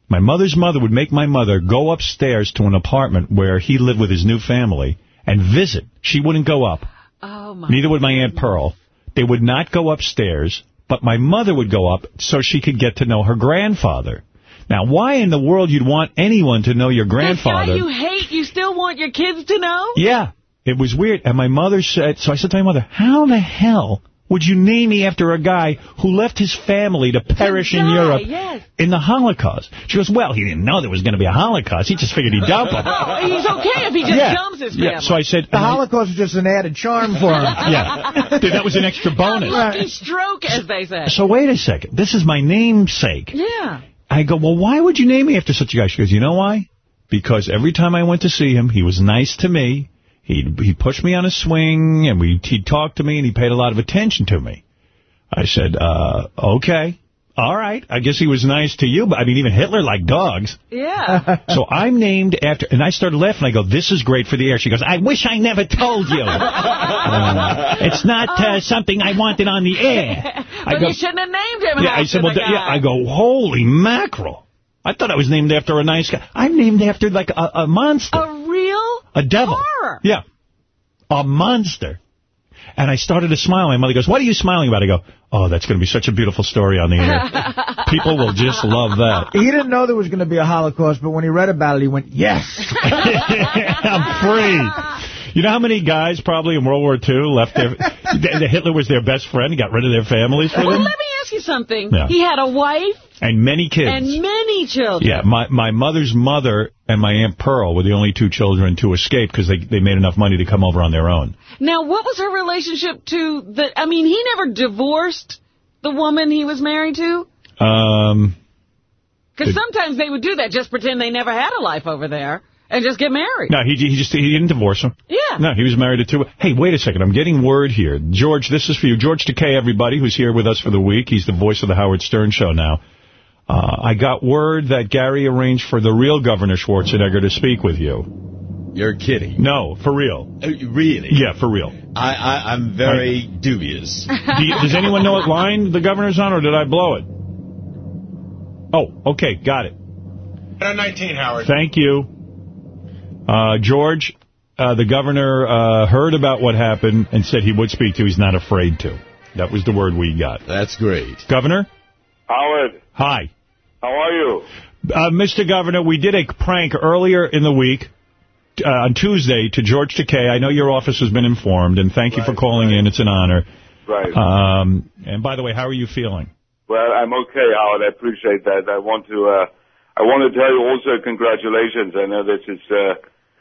my mother's mother would make my mother go upstairs to an apartment where he lived with his new family and visit. She wouldn't go up. Oh, my. Neither would my Aunt Pearl. They would not go upstairs, but my mother would go up so she could get to know her grandfather. Now, why in the world you'd want anyone to know your This guy grandfather? you hate, you still want your kids to know? Yeah, it was weird. And my mother said, so I said to my mother, how the hell would you name me after a guy who left his family to perish in Europe yes. in the Holocaust? She goes, well, he didn't know there was going to be a Holocaust. He just figured he'd dump him. Oh, he's okay if he just Yeah. dumps his family. Yeah, so I said, The Holocaust was just an added charm for him. yeah, that was an extra bonus. Lucky stroke, as they say. So wait a second. This is my namesake. Yeah. I go, well, why would you name me after such a guy? She goes, you know why? Because every time I went to see him, he was nice to me. He he pushed me on a swing, and we he talked to me, and he paid a lot of attention to me. I said, uh, okay, all right. I guess he was nice to you, but I mean, even Hitler liked dogs. Yeah. So I'm named after, and I started laughing. I go, this is great for the air. She goes, I wish I never told you. Uh, it's not uh, something I wanted on the air. I but go, you shouldn't have named him yeah, I said, well, yeah. I go, holy mackerel. I thought I was named after a nice guy. I'm named after, like, a, a monster. A A devil. horror. Yeah. A monster. And I started to smile. My mother goes, what are you smiling about? I go, oh, that's going to be such a beautiful story on the air. People will just love that. He didn't know there was going to be a Holocaust, but when he read about it, he went, yes. I'm free. You know how many guys probably in World War II left their... the, the Hitler was their best friend. He got rid of their families for Well, them. let me ask you something. Yeah. He had a wife And many kids. and many children. Yeah, my my mother's mother and my Aunt Pearl were the only two children to escape because they, they made enough money to come over on their own. Now, what was her relationship to the? I mean, he never divorced the woman he was married to. Um, Because sometimes they would do that, just pretend they never had a life over there and just get married. no, he he just he didn't divorce her. Yeah. No, he was married to two. Hey, wait a second. I'm getting word here. George, this is for you. George Takei, everybody, who's here with us for the week. He's the voice of the Howard Stern Show now. Uh, I got word that Gary arranged for the real Governor Schwarzenegger to speak with you. You're kidding. No, for real. really? Yeah, for real. I, I, I'm very dubious. Do you, does anyone know what line the governor's on, or did I blow it? Oh, okay, got it. 19, Howard. Thank you. Uh, George, uh, the governor uh, heard about what happened and said he would speak to. He's not afraid to. That was the word we got. That's great. Governor? Howard, Hi. how are you? Uh, Mr. Governor, we did a prank earlier in the week uh, on Tuesday to George Takei. I know your office has been informed, and thank you for calling in. It's an honor. Right. Um, and by the way, how are you feeling? Well, I'm okay, Howard. I appreciate that. I want to, uh, I want to tell you also congratulations. I know this is, uh,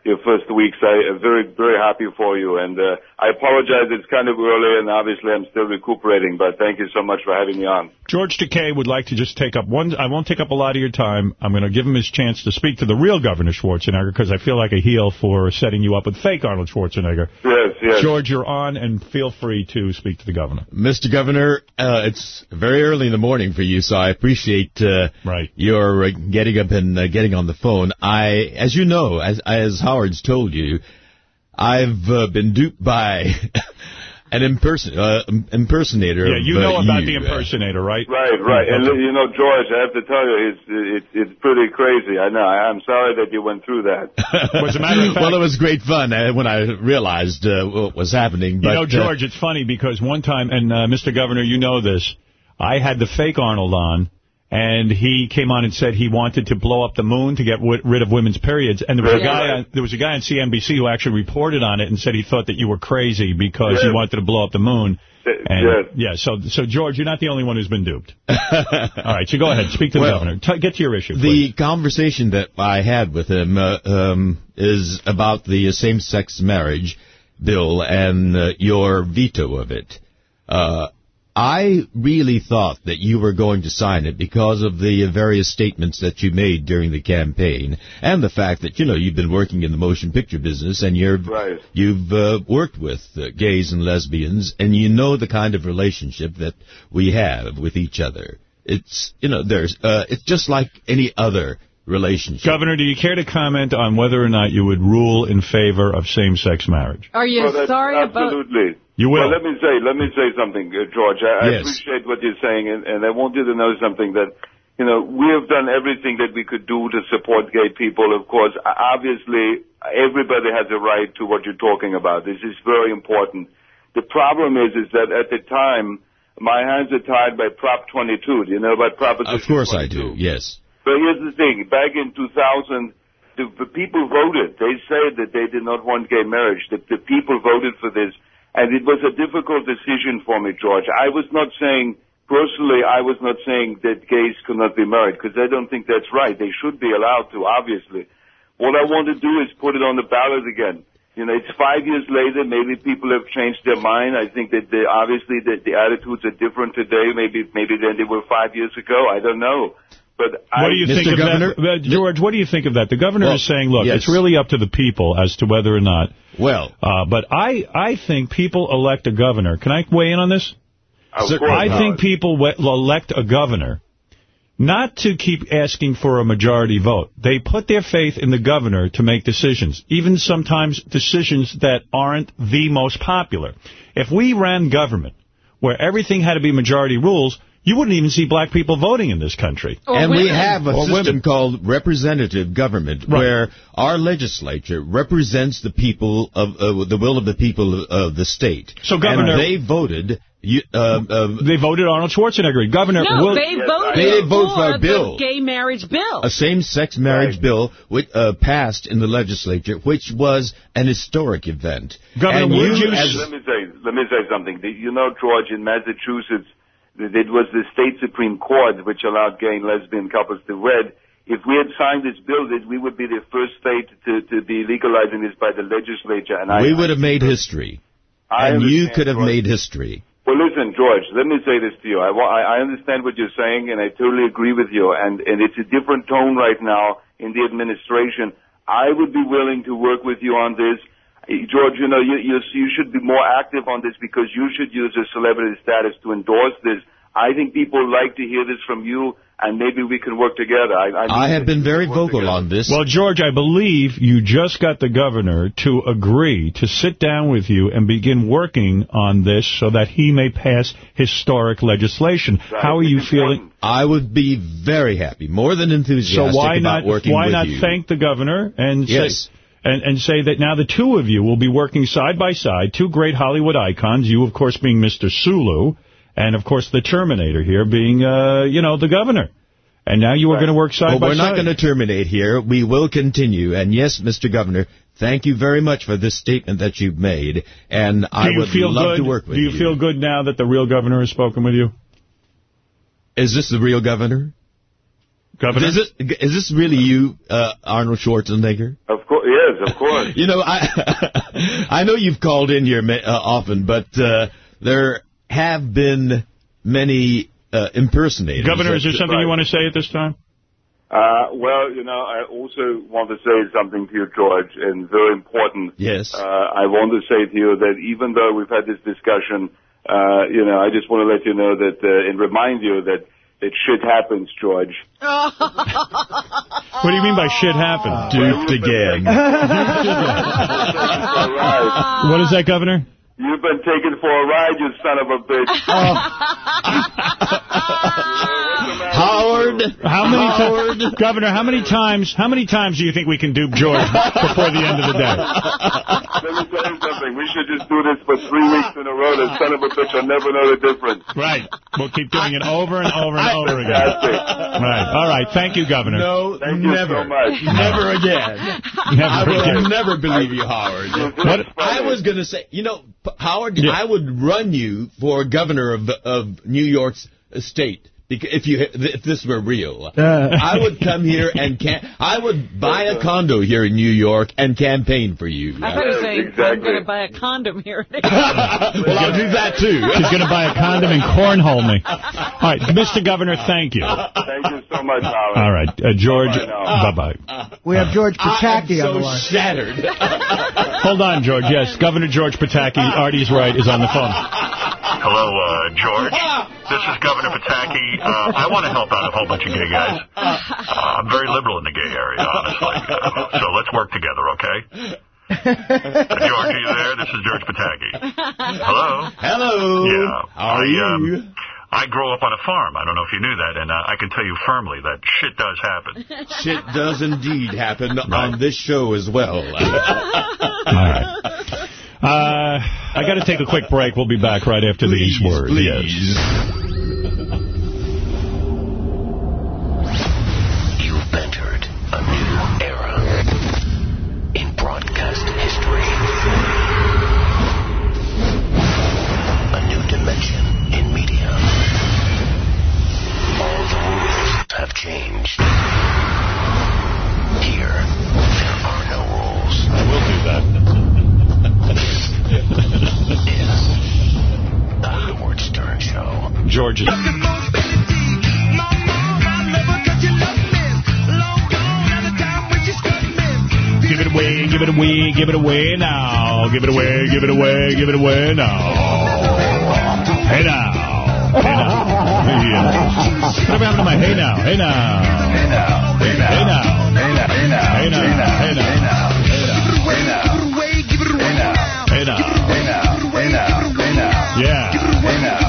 your first week, so I'm very, very happy for you. And, uh, I apologize. It's kind of early and obviously I'm still recuperating, but thank you so much for having me on. George Takei would like to just take up one. I won't take up a lot of your time. I'm going to give him his chance to speak to the real Governor Schwarzenegger because I feel like a heel for setting you up with fake Arnold Schwarzenegger. Yes, yes. George, you're on, and feel free to speak to the governor. Mr. Governor, uh, it's very early in the morning for you, so I appreciate uh, right. your uh, getting up and uh, getting on the phone. I, as you know, as, as Howard's told you, I've uh, been duped by an imperson- uh, impersonator. Yeah, you of, know uh, about you. the impersonator, right? Right, right. And you know, George, I have to tell you, it's it's it's pretty crazy. I know. I- I'm sorry that you went through that. As a matter of fact, well, it was great fun uh, when I realized uh, what was happening. But, you know, uh, George, it's funny because one time, and uh, Mr. Governor, you know this, I had the fake Arnold on, and he came on and said he wanted to blow up the moon to get w- rid of women's periods. And there was a Yeah. guy, on, there was a guy on CNBC who actually reported on it and said he thought that you were crazy because you wanted to blow up the moon. And, yes. yeah, so so George, you're not the only one who's been duped. All right, so go ahead, speak to the Well, governor. T- get to your issue, please. The conversation that I had with him uh, um, is about the same-sex marriage bill and uh, your veto of it. Uh, I really thought that you were going to sign it because of the various statements that you made during the campaign and the fact that, you know, you've been working in the motion picture business and you're, Right. you've uh, worked with uh, gays and lesbians and you know the kind of relationship that we have with each other. It's, you know, there's, uh, it's just like any other relationship. Governor, do you care to comment on whether or not you would rule in favor of same-sex marriage? Are you Well, that's sorry about? absolutely. You will. Well, let me say, let me say something, uh, George. I, I appreciate what you're saying, and, and I want you to know something that, you know, we have done everything that we could do to support gay people. Of course, obviously, everybody has a right to what you're talking about. This is very important. The problem is, is that at the time, my hands are tied by Prop 22. Do you know about Proposition Of course 22? I do, yes. But here's the thing. Back in 2000, the, the people voted. They said that they did not want gay marriage. The, the people voted for this. And it was a difficult decision for me, George. I was not saying, personally, I was not saying that gays could not be married, because I don't think that's right. They should be allowed to, obviously. What I want to do is put it on the ballot again. You know, it's five years later. Maybe people have changed their mind. I think that they, obviously the, the attitudes are different today, maybe maybe than they were five years ago. I don't know. But I, What do you think of that? George, what do you think of that? The governor Well, is saying, look, yes. it's really up to the people as to whether or not. Well. Uh, but I, I think people elect a governor. Can I weigh in on this? Sir, I Howard. think people elect a governor not to keep asking for a majority vote. They put their faith in the governor to make decisions, even sometimes decisions that aren't the most popular. If we ran government where everything had to be majority rules, you wouldn't even see black people voting in this country. and we have a Or system women. called representative government, where our legislature represents the people of uh, the will of the people of, of the state. So, Governor- and they voted. You, uh, uh, They voted Arnold Schwarzenegger. Governor, No, will- they voted They vote for a the bill. gay marriage bill. a same-sex marriage bill which, uh, passed in the legislature, which was an historic event. Governor, and would you, you as let me say let me say something. You know, George, in Massachusetts, that it was the state Supreme Court which allowed gay and lesbian couples to wed. If we had signed this bill, that we would be the first state to, to be legalizing this by the legislature. And I, we would have made history. I and you could have George. made history. Well, listen, George. Let me say this to you. I, I I understand what you're saying, and I totally agree with you. And and it's a different tone right now in the administration. I would be willing to work with you on this. George, you know, you, you, you should be more active on this because you should use your celebrity status to endorse this. I think people like to hear this from you, and maybe we can work together. I, I, I have been very vocal on this. Well, George, I believe you just got the governor to agree to sit down with you and begin working on this so that he may pass historic legislation. How are you feeling? I would be very happy, more than So enthusiastic why about not working why with not you. thank the governor and Yes. say and, and say that now the two of you will be working side by side, two great Hollywood icons, you of course being Mr. Sulu, and of course the Terminator here being uh, you know, the governor. And now you are going to work side Well, by we're side. not going to terminate here. We will continue. And yes, Mr. Governor, thank you very much for this statement that you've made. And I Do you would feel love good? to work with you. Do you, feel good now that the real governor has spoken with you? Is this the real governor? Governor? Is, it, is this really you, uh, Arnold Schwarzenegger? Of course, yes, of course. You know, I I know you've called in here ma- uh, often, but uh, there have been many uh, impersonators. Governor, is there that- something you want to say at this time? Uh, well, you know, I also want to say something to you, George, and very important. Yes. Uh, I want to say to you that even though we've had this discussion, uh, you know, I just want to let you know that, uh, and remind you that, that shit happens, George. What do you mean by shit happened? Duped again. What is that, Governor? You've been taken for a ride, you son of a bitch. Oh. Howard. How many times, Governor? How many times? How many times do you think we can dupe George before the end of the day? Let me tell you something. We should just do this for three weeks in a row. The son of a bitch will never know the difference. Right. We'll keep doing it over and over and over again. Right. All right. Thank you, Governor. No, Thank you never. so much. Never again. Never I will again. never believe you, Howard. What? I was going to say, you know, Howard, I would run you for governor of of New York's state. Bec- If you if this were real, I would come here and can I would buy a condo here in New York and campaign for you. I thought you were saying I'm going to buy a condom here. well, I'll do that too. She's going to buy a condom and cornhole me. All right, Mr. Governor, thank you. Thank you so much, Howard. All right, uh, George. Bye-bye Bye bye. We have George Pataki on the line. so shattered. Hold on, George. Yes, Governor George Pataki. Artie's right is on the phone. Hello, uh, George. This is Governor Pataki. Uh, I want to help out a whole bunch of gay guys. Uh, I'm very liberal in the gay area, honestly. Uh, so let's work together, okay? George, are you there? This is George Pataki. Hello? Hello. Yeah. How are I, you? Um, I grew up on a farm. I don't know if you knew that, and uh, I can tell you firmly that shit does happen. Shit does indeed happen on this show as well. All right. Uh, I got to take a quick break. We'll be back right after these words. please. You've entered a new era in broadcast history. A new dimension in media. All the rules have changed. Here, there are no rules. I will do that. Show. George is... Give it away, give it away, give it away now. Give it away, give it away, give it away now. Hey now. Hey now. Yeah. Whatever happened to my hey now? Hey now. Hey now. Hey now. Hey now. Hey now. Hey now. Hey now. Hey now. Hey now. Hey now. Hey now. Hey now. Hey now. Yeah.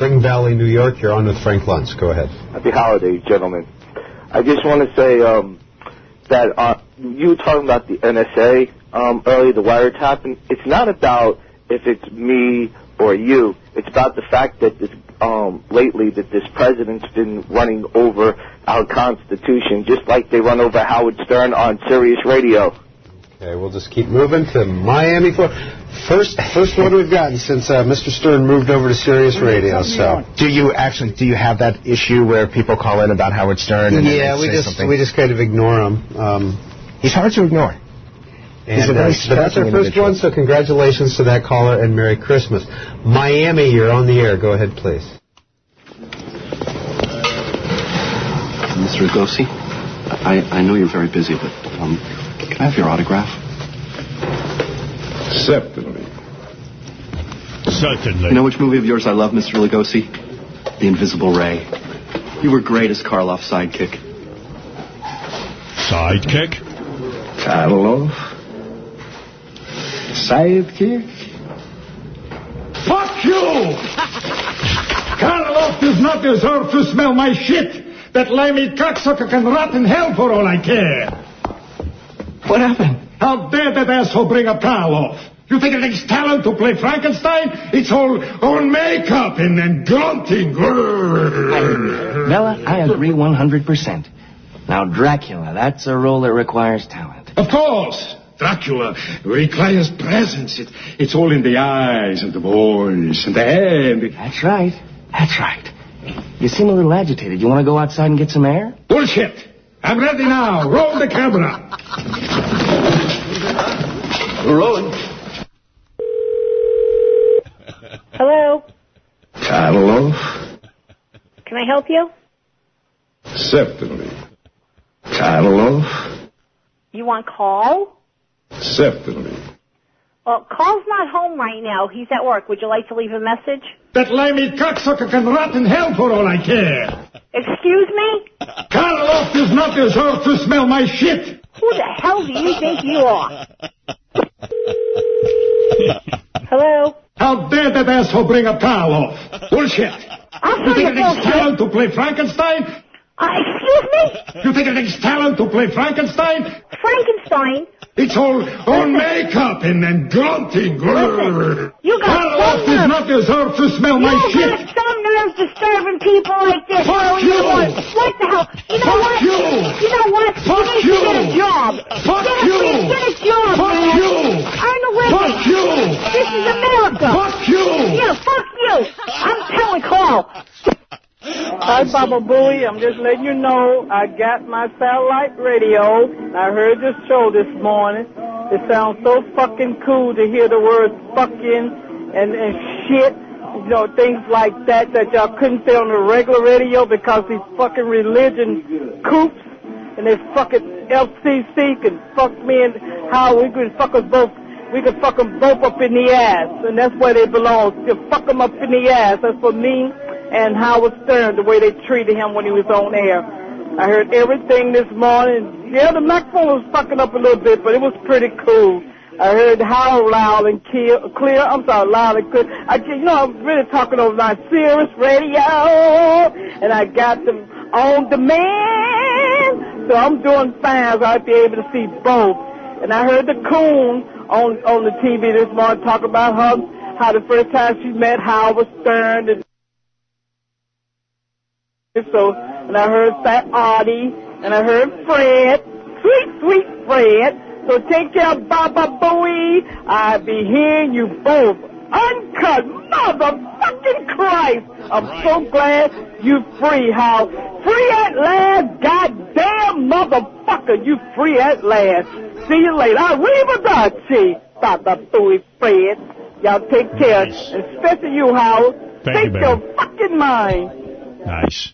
Spring Valley, New York. You're on with Frank Luntz. Go ahead. Happy holidays, gentlemen. I just want to say um, that uh, you were talking about the NSA um, earlier, the wiretapping. It's not about if it's me or you. It's about the fact that this, um, lately that this president's been running over our Constitution, just like they run over Howard Stern on Sirius Radio. Okay, we'll just keep moving to Miami, Florida. First, first one we've gotten since uh, Mr. Stern moved over to Sirius Radio. So, Do you actually do you have that issue where people call in about Howard Stern? And yeah, we just something? we just kind of ignore him. Um, He's hard to ignore. He's and, a very uh, but that's our first individual. one. So, congratulations to that caller and Merry Christmas. Miami, you're on the air. Go ahead, please. Mr. Lugosi, I, I know you're very busy, but um, can I have your autograph? Certainly. Certainly. You know which movie of yours I love, Mr. Lugosi? The Invisible Ray. You were great as Karloff's sidekick. Sidekick? Karloff? Sidekick? Fuck you! Karloff does not deserve to smell my shit! That limey cocksucker can rot in hell for all I care! What happened? How dare that asshole bring a towel off? You think it takes talent to play Frankenstein? It's all, all makeup and, and grunting. Bela, I agree 100%. Now, Dracula, that's a role that requires talent. Of course. Dracula requires presence. It, it's all in the eyes and the voice and the hand. That's right. That's right. You seem a little agitated. You want to go outside and get some air? Bullshit. I'm ready now. Roll the camera. Rolling. Hello. Karloff? Can I help you? Certainly. Karloff? You want call? Certainly. Uh, well, Carl's not home right now. He's at work. Would you like to leave a message? That limey cocksucker can rot in hell for all I care. Excuse me? Karloff does not deserve to smell my shit. Who the hell do you think you are? Hello? How dare that asshole bring up off? Bullshit. I'm You think from it talent to play Frankenstein? Uh, excuse me? You think it takes talent to play Frankenstein? Frankenstein? It's all, all makeup and, and grunting. Listen, you got Karloff some does not deserve to smell my you shit. got some nerve disturbing people like this. Fuck How you. What the hell? You know Fuck what? you. You know what? Fuck you need to get a job. Fuck get you. A, get a job, Fuck man. you. Earn a living. Fuck you. This is America. Fuck you. Yeah, fuck you. I'm telling Carl. Hi, Baba Booey. I'm just letting you know I got my satellite radio. I heard this show this morning. It sounds so fucking cool to hear the words fucking and, and shit. You know, things like that that y'all couldn't say on the regular radio because these fucking religion coops and this fucking FCC can fuck me and how we could fuck us both. We could fuck them both up in the ass, and that's where they belong. To fuck them up in the ass. That's for me and Howard Stern, the way they treated him when he was on air. I heard everything this morning. Yeah, the microphone was fucking up a little bit, but it was pretty cool. I heard Howard loud and clear. clear. I'm sorry, loud and clear. I, you know, I'm really talking over my Sirius radio, and I got them on demand. So I'm doing fine, so I'll be able to see both. And I heard the coon on on the TV this morning talk about her, how the first time she met Howard Stern. And so, and I heard Fat Artie, and I heard Fred, sweet, sweet Fred. So take care, Baba Booey. I'll be hearing you both. Uncut, motherfucking Christ. I'm so glad you free, How Free at last, goddamn motherfucker. You free at last. See you later. Arrivederci, Baba Booey Fred. Y'all take care. And especially you, Howard. Thank take you, your fucking mind. Nice.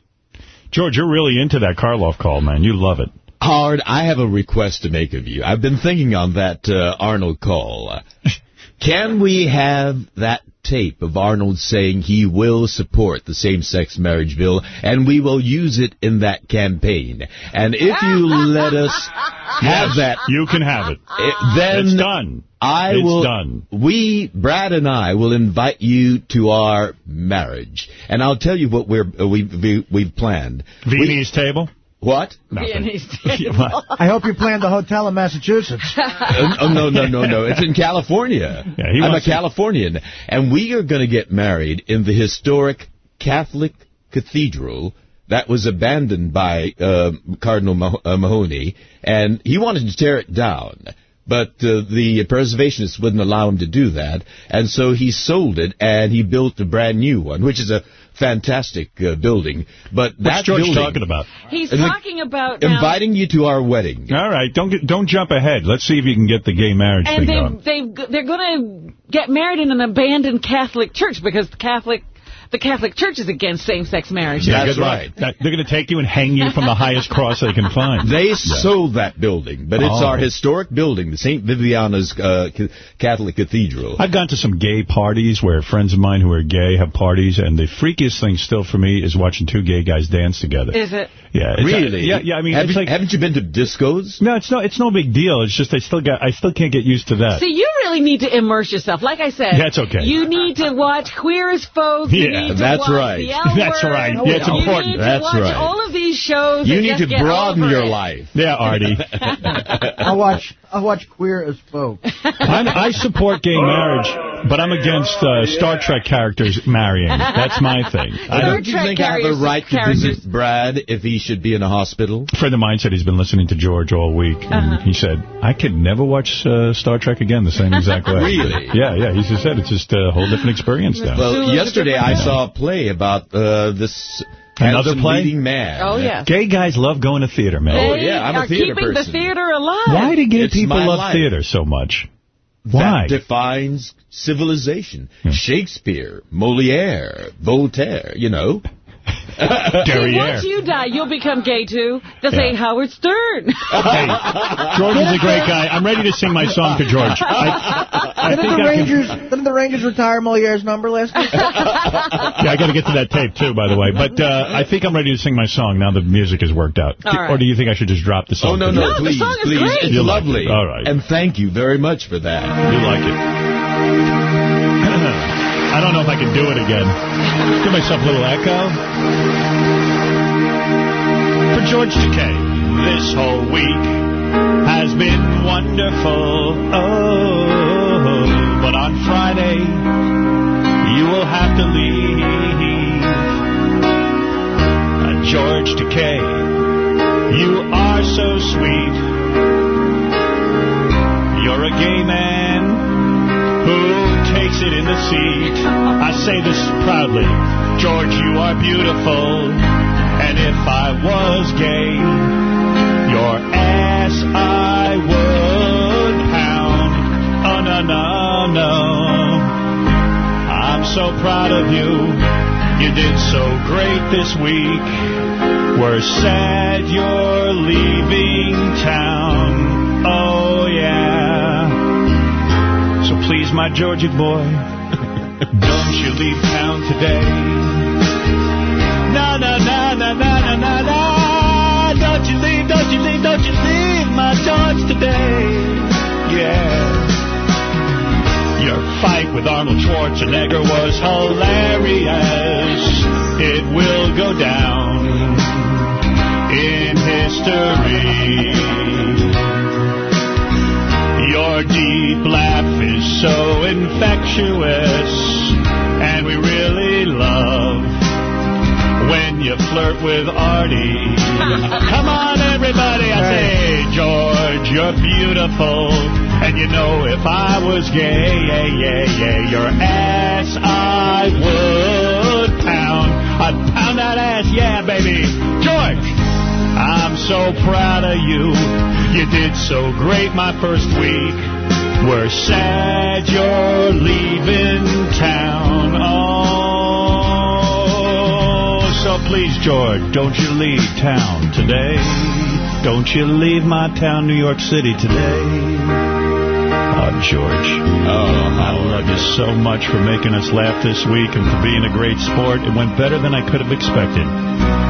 George, you're really into that Karloff call, man. You love it. Howard, I have a request to make of you. I've been thinking on that uh, Arnold call. Can we have that tape of Arnold saying he will support the same-sex marriage bill, and we will use it in that campaign? And if you let us have that... You can have it. Uh, then It's done. I It's will. done. We, Brad and I, will invite you to our marriage, and I'll tell you what we're uh, we, we we've planned. Viennese table. What? I hope you planned the hotel in Massachusetts. Uh, oh, no, no, no, no. It's in California. Yeah, I'm a wants to- Californian. And we are going to get married in the historic Catholic cathedral that was abandoned by uh, Cardinal Mah- uh, Mahony. And he wanted to tear it down. But uh, the preservationists wouldn't allow him to do that, and so he sold it and he built a brand new one, which is a fantastic uh, building. But What's that George building, talking about? He's talking about now, inviting you to our wedding. All right, don't get, don't jump ahead. Let's see if you can get the gay marriage and thing going. they they they're going to get married in an abandoned Catholic church because the Catholic the Catholic Church is against same-sex marriage. Yeah, That's good right. That- they're going to take you and hang you from the highest cross they can find. They sold that building, but it's Oh. our historic building, the St. Vibiana's uh, Catholic Cathedral. I've gone to some gay parties where friends of mine who are gay have parties, and the freakiest thing still for me is watching two gay guys dance together. Is it? Yeah, it's- Really? yeah, yeah. I mean, Have it's you- like, haven't you been to discos? No, it's no, it's no big deal. It's just I still got, I still can't get used to that. See, you really need to immerse yourself. Like I said, That's okay. You need to watch Queer as Folk. You Yeah, need that's watch right. The L That's Word. right. Yeah, it's You important. need to That's watch right. all of these shows. You need to broaden your it. life. Yeah, Artie. I watch I watch Queer as Folk. I'm, I support gay marriage, but I'm against uh, Star Trek characters marrying. That's my thing. I Star don't, Don't you Trek think I have a right to characters. visit Brad if he should be in a hospital? a friend of mine said he's been listening to George all week. And Uh-huh. he said, I could never watch uh, Star Trek again the same exact way. Really? Yeah, yeah. He just said it's just a whole different experience now. Well, yesterday I man. saw a play about uh, this Another play? leading man. Oh, yes. Gay guys love going to theater, man. Oh, yeah, I'm a are theater keeping person. the theater alive. Why do gay It's people love life. theater so much? Why? That defines civilization. Hmm. Shakespeare, Moliere, Voltaire, you know. See, once you die, you'll become gay too. The Yeah. St. Howard Stern. Hey, George is a great guy. I'm ready to sing my song to George. I, I Didn't the I can- Rangers didn't the Rangers retire Moliere's number last week? Yeah, I got to get to that tape, too, by the way. But uh, I think I'm ready to sing my song now the music has worked out. All right. Or do you think I should just drop the song? Oh, song? no, no, No, the please, song is please. great. It's You like it. lovely. All right. And thank you very much for that. You like it. I don't know if I can do it again. Give myself a little echo. For George Takei, this whole week has been wonderful. Oh, but on Friday, you will have to leave. Uh, George Takei, you are so sweet. You're a gay man who takes it in the seat. I say this proudly. George, you are beautiful. And if I was gay, your ass I would pound. Oh, no, no, no. I'm so proud of you. You did so great this week. We're sad you're leaving town. Please, my Georgie boy, don't you leave town today. No, no, no, no, no, no, no. Don't you leave, don't you leave, don't you leave my George today. Yeah. Your fight with Arnold Schwarzenegger was hilarious. It will go down in history. Deep laugh is so infectious, and we really love when you flirt with Artie. Come on, everybody, I say, George, you're beautiful, and you know if I was gay, yeah, yeah, yeah, your ass I would pound. I'd pound that ass, yeah, baby. George, I'm so proud of you. You did so great my first week. We're sad you're leaving town. Oh, so please, George, don't you leave town today. Don't you leave my town, New York City, today. Oh, George. Oh, I love you so much for making us laugh this week and for being a great sport. It went better than I could have expected.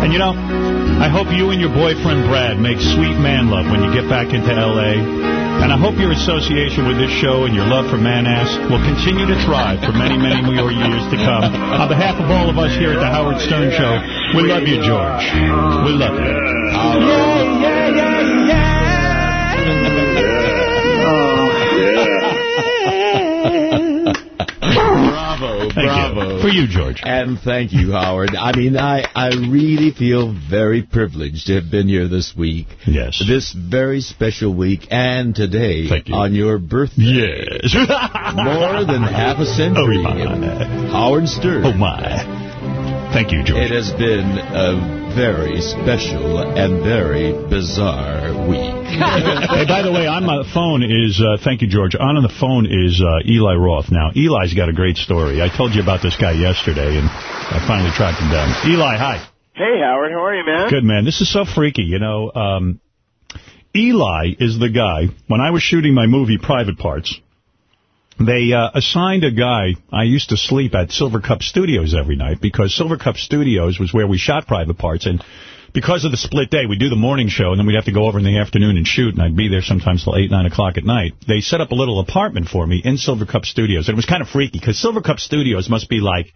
And you know, I hope you and your boyfriend Brad make sweet man love when you get back into L.A. And I hope your association with this show and your love for man-ass will continue to thrive for many, many more years to come. On behalf of all of us here at the Howard Stern Show, we love you, George. We love you. Yeah, yeah, yeah, Thank Bravo. you. For you, George. And thank you, Howard. I mean, I, I really feel very privileged to have been here this week. Yes. This very special week and today you. on your birthday. Yes. More than half a century. Oh. Howard Stern. Oh, my. Thank you, George. It has been a very special and very bizarre week. Hey, by the way, on my phone is, uh, thank you, George, on the phone is uh, Eli Roth. Now, Eli's got a great story. I told you about this guy yesterday, and I finally tracked him down. Eli, hi. Hey, Howard. How are you, man? Good, man. This is so freaky. You know, um, Eli is the guy, when I was shooting my movie Private Parts, they uh, assigned a guy, I used to sleep at Silvercup Studios every night because Silvercup Studios was where we shot Private Parts. And because of the split day, we'd do the morning show and then we'd have to go over in the afternoon and shoot. And I'd be there sometimes till 8, 9 o'clock at night. They set up a little apartment for me in Silvercup Studios. And it was kind of freaky because Silvercup Studios must be like,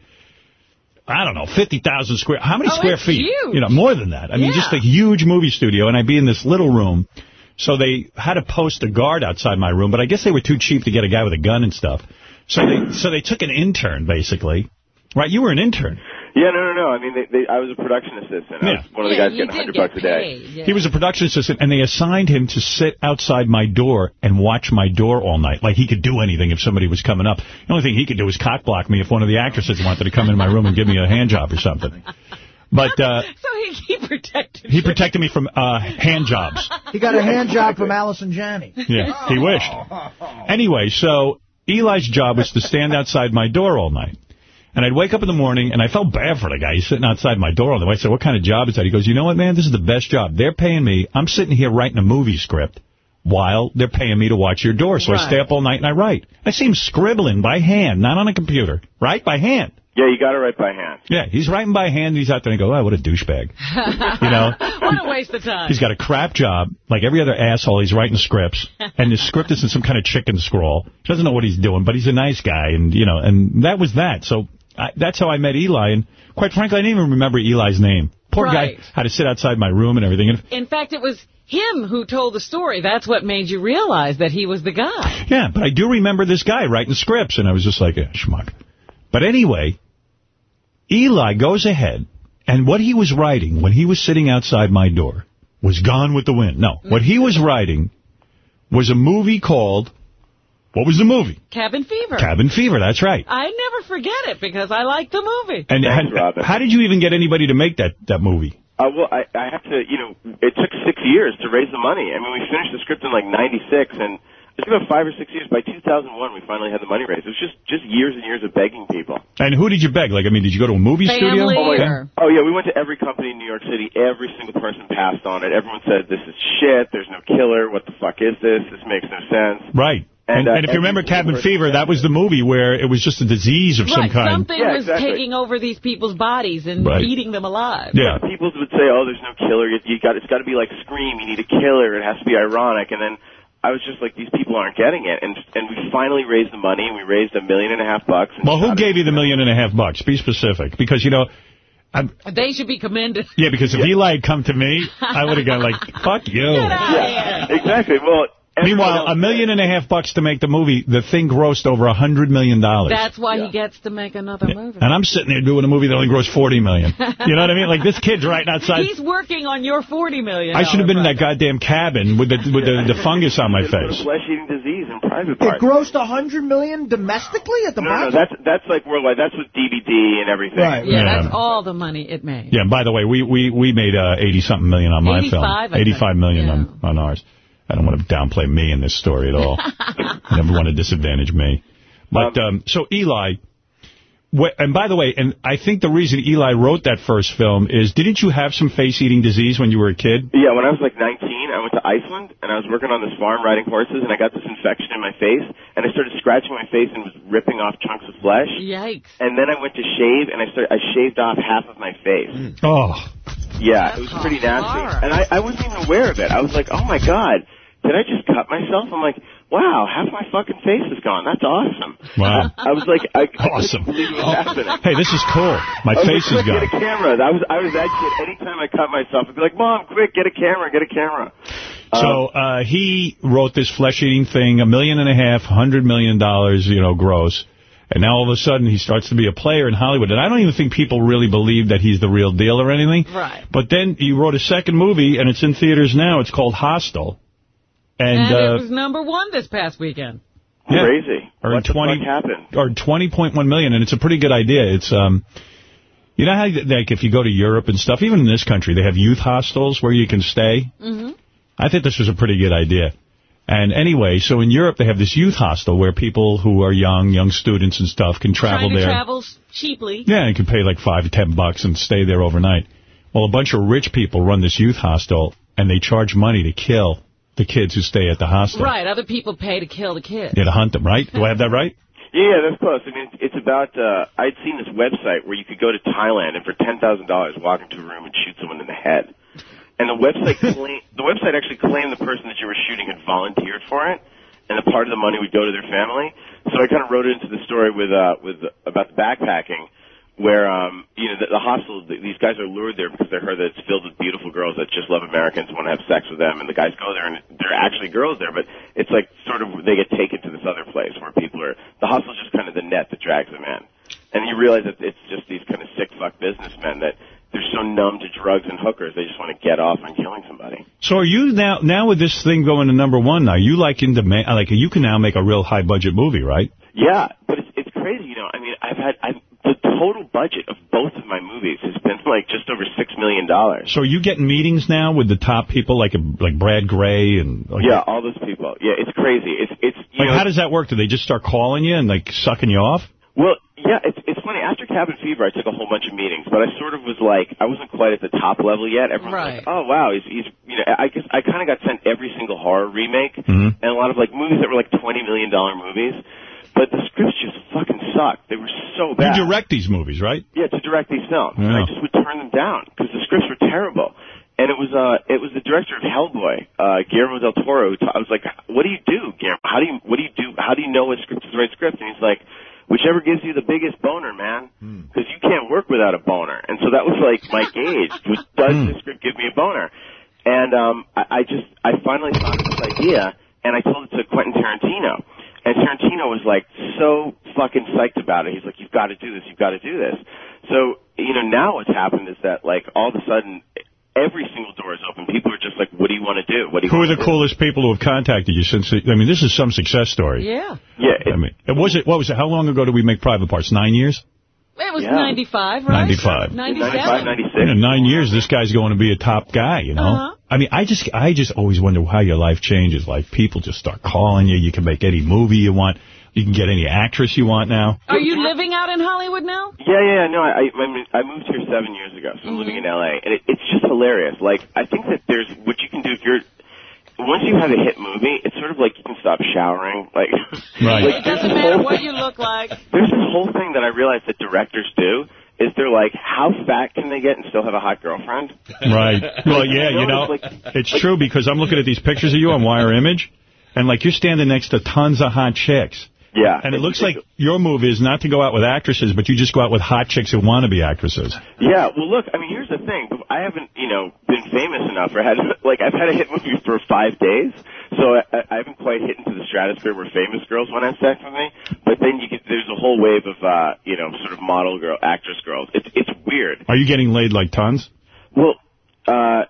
I don't know, 50,000 square, how many Oh, square feet? huge. You know, more than that. I mean, Yeah. just a huge movie studio, and I'd be in this little room. So they had to post a guard outside my room, but I guess they were too cheap to get a guy with a gun and stuff. So they so they took an intern, basically. Right, you were an intern. Yeah, no, no, no. I mean, they, they, I was a production assistant. I was one of the Yeah, guys you getting did 100 bucks get a day. yeah. He was a production assistant, and they assigned him to sit outside my door and watch my door all night. Like, he could do anything if somebody was coming up. The only thing he could do was cock block me if one of the actresses wanted to come in my room and give me a hand job or something. But uh, So he, he protected he protected me from uh, hand jobs. He got a hand job from Allison Janney. Yeah, he wished. Anyway, so Eli's job was to stand outside my door all night. And I'd wake up in the morning, and I felt bad for the guy. He's sitting outside my door all the way. I said, what kind of job is that? He goes, you know what, man? This is the best job. They're paying me. I'm sitting here writing a movie script while they're paying me to watch your door. So I stay up all night and I write. I see him scribbling by hand, not on a computer. Right? By hand. Yeah, you got it right by hand. Yeah, he's writing by hand. He's out there and I go, oh, what a douchebag. You know? what a waste of time. He's got a crap job. Like every other asshole, he's writing scripts. And his script is in some kind of chicken scrawl. He doesn't know what he's doing, but he's a nice guy. And, you know, and that was that. So I, that's how I met Eli. And quite frankly, I didn't even remember Eli's name. Poor Right. guy had to sit outside my room and everything. And In fact, it was him who told the story. That's what made you realize that he was the guy. Yeah, but I do remember this guy writing scripts, and I was just like, eh, schmuck. But anyway, Eli goes ahead, and what he was writing when he was sitting outside my door was Gone with the Wind. No, what he was writing was a movie called, what was the movie? Cabin Fever. Cabin Fever, that's right. I never forget it because I like the movie. And how, how did you even get anybody to make that, that movie? Uh, well, I, I have to, you know, it took six years to raise the money. I mean, we finished the script in like 96, and it took about five or six years. By 2001, we finally had the money raised. It was just, just years and years of begging people. And who did you beg? Like, I mean, did you go to a movie studio? Oh, my Yeah. God. Oh, yeah, we went to every company in New York City. Every single person passed on it. Everyone said, this is shit. There's no killer. What the fuck is this? This makes no sense. Right. And, And, uh, and if you remember Cabin Fever, that was the movie where it was just a disease of some kind. something was taking over these people's bodies and Right. eating them alive. Yeah. People would say, "Oh, there's no killer. You, you got it's got to be like Scream. You need a killer. It has to be ironic." And then I was just like, "These people aren't getting it." And and we finally raised the money, and we raised a million and a half bucks. Well, who gave you the million and a half bucks? Be specific. Because, you know, I'm, They should be commended. yeah, because if Eli had come to me, I would have gone like, fuck you. yeah, exactly. Well, Meanwhile, a million and a half bucks to make the movie, the thing grossed over a hundred million dollars. That's why he gets to make another movie. And I'm sitting there doing a movie that only grossed forty million. You know what I mean? Like this kid's right outside. He's working on your $40 million. I should have been in that goddamn cabin with the with the, the fungus on my face. flesh-eating disease in private parts. It grossed a hundred million domestically at the No, no, that's that's like worldwide. That's with DVD and everything. Right. Yeah, Yeah. that's all the money it made. Yeah, and by the way, we we we made uh, 80 something million on my 85, film. I think. 85 million on, on ours. I don't want to downplay me in this story at all. I never want to disadvantage me. But um, so Eli, and by the way, and I think the reason Eli wrote that first film is, didn't you have some face-eating disease when you were a kid? Yeah, when I was like 19, I went to Iceland and I was working on this farm riding horses, and I got this infection in my face, and I started scratching my face and was ripping off chunks of flesh. Yikes. And then I went to shave, and I started I shaved off half of my face. Oh. Yeah, it was pretty nasty, and I I wasn't even aware of it. I was like, oh my god, did I just cut myself? I'm like, wow, half my fucking face is gone. That's awesome. Wow. I was like, I, I Awesome. couldn't believe it was. Hey, this is cool. My I was face like, is quick, gone. Get a camera. I was I was that kid. Anytime I cut myself, I'd be like, Mom, quick, get a camera, get a camera. So uh, he wrote this flesh-eating thing, a million and a half, hundred million dollars, you know, gross. And now all of a sudden he starts to be a player in Hollywood. And I don't even think people really believe that he's the real deal or anything. Right. But then he wrote a second movie, and it's in theaters now. It's called Hostel. And, And, uh, it was number one this past weekend. Yeah. Crazy. Earned What the 20 fuck happened? Or 20.1 million, and it's a pretty good idea. It's, um, you know how, like, if you go to Europe and stuff, even in this country, they have youth hostels where you can stay. Mm-hmm. I think this was a pretty good idea. And anyway, so in Europe, they have this youth hostel where people who are young, young students and stuff can travel Trying to there. travel cheaply. Yeah, you can pay like five to ten bucks and stay there overnight. Well, a bunch of rich people run this youth hostel, and they charge money to kill the kids who stay at the hostel. Right, other people pay to kill the kid. Yeah, to hunt them, right? Do I have that right? Yeah, yeah, that's close. I mean, it's, it's about. Uh, I'd seen this website where you could go to Thailand and for ten thousand dollars walk into a room and shoot someone in the head. And the website claim, the website actually claimed the person that you were shooting had volunteered for it, and a part of the money would go to their family. So I kind of wrote it into the story with uh, with about the backpacking, where um, you know the, the hostel. th- These guys are lured there because they heard that it's filled with beautiful girls that just love Americans, want to have sex with them, and the guys go there and there are actually girls there, but it's like sort of they get taken to this other place where people are. The hostel's just kind of the net that drags them in, and you realize that it's just these kind of sick fuck businessmen that they're so numb to drugs and hookers they just want to get off on killing somebody. So are you now, now with this thing going to number one now, you like into, ma- like, you can now make a real high budget movie, right? Yeah, but it's it's crazy, you know. I mean, I've had I've, the total budget of both of my movies has been like just over six million dollars. So are you getting meetings now with the top people like like Brad Grey and like, Yeah, all those people. Yeah, it's crazy. It's it's you like know. how does that work? Do they just start calling you and like sucking you off? Well, yeah, it's it's funny. After Cabin Fever, I took a whole bunch of meetings, but I sort of was like, I wasn't quite at the top level yet. Everyone's Right. like, oh wow, he's he's you know, I guess I kind of got sent every single horror remake Mhm. and a lot of like movies that were like twenty million dollar movies, but the scripts just fucking sucked. They were so bad. You direct these movies, right? Yeah, to direct these films. And I just would turn them down because the scripts were terrible. And it was uh it was the director of Hellboy, uh Guillermo del Toro. Who ta- I was like, "What do you do, Guillermo? How do you what do you do? How do you know what script is the right script?" And he's like, "Whichever gives you the biggest boner, man, because you can't work without a boner." And so that was like my gauge. Was does Hmm. this script give me a boner? And um I, I just I finally thought of this idea, and I told it to Quentin Tarantino. And Tarantino was like so fucking psyched about it. He's like, "You've got to do this. You've got to do this." So you know, now what's happened is that like all of a sudden, every single door is open. People are just like, "What do you want to do? What do you?" Who are the do? coolest people who have contacted you since? I mean, this is some success story. Yeah. Yeah. I mean, it was it. What was it? How long ago did we make Private Parts? Nine years. It was Yeah. 95, right? 95. 97. 96. In nine years, this guy's going to be a top guy. You know. Uh-huh. I mean, I just, I just always wonder how your life changes. Like people just start calling you. You can make any movie you want. You can get any actress you want now. Are you living out in Hollywood now? Yeah, yeah, no, I, I, I I moved here seven years ago, so I'm living in LA, and it, it's just hilarious. Like, I think that there's what you can do if you're once you have a hit movie, it's sort of like you can stop showering. Like, Right. like It doesn't this matter whole what you look like. there's this whole thing that I realize that directors do is they're like, how fat can they get and still have a hot girlfriend? Right. Well, yeah, you know, Like- it's true because I'm looking at these pictures of you on WireImage, and like you're standing next to tons of hot chicks. Yeah. And it looks like your move is not to go out with actresses, but you just go out with hot chicks who want to be actresses. Yeah, well, look, I mean, here's the thing. I haven't, you know, been famous enough or had, like, I've had a hit movie for five days, so I, I haven't quite hit into the stratosphere where famous girls want to have sex with me. But then you get, there's a whole wave of, uh, you know, sort of model girl, actress girls. It's, it's weird. Are you getting laid like tons? Well, uh, uh,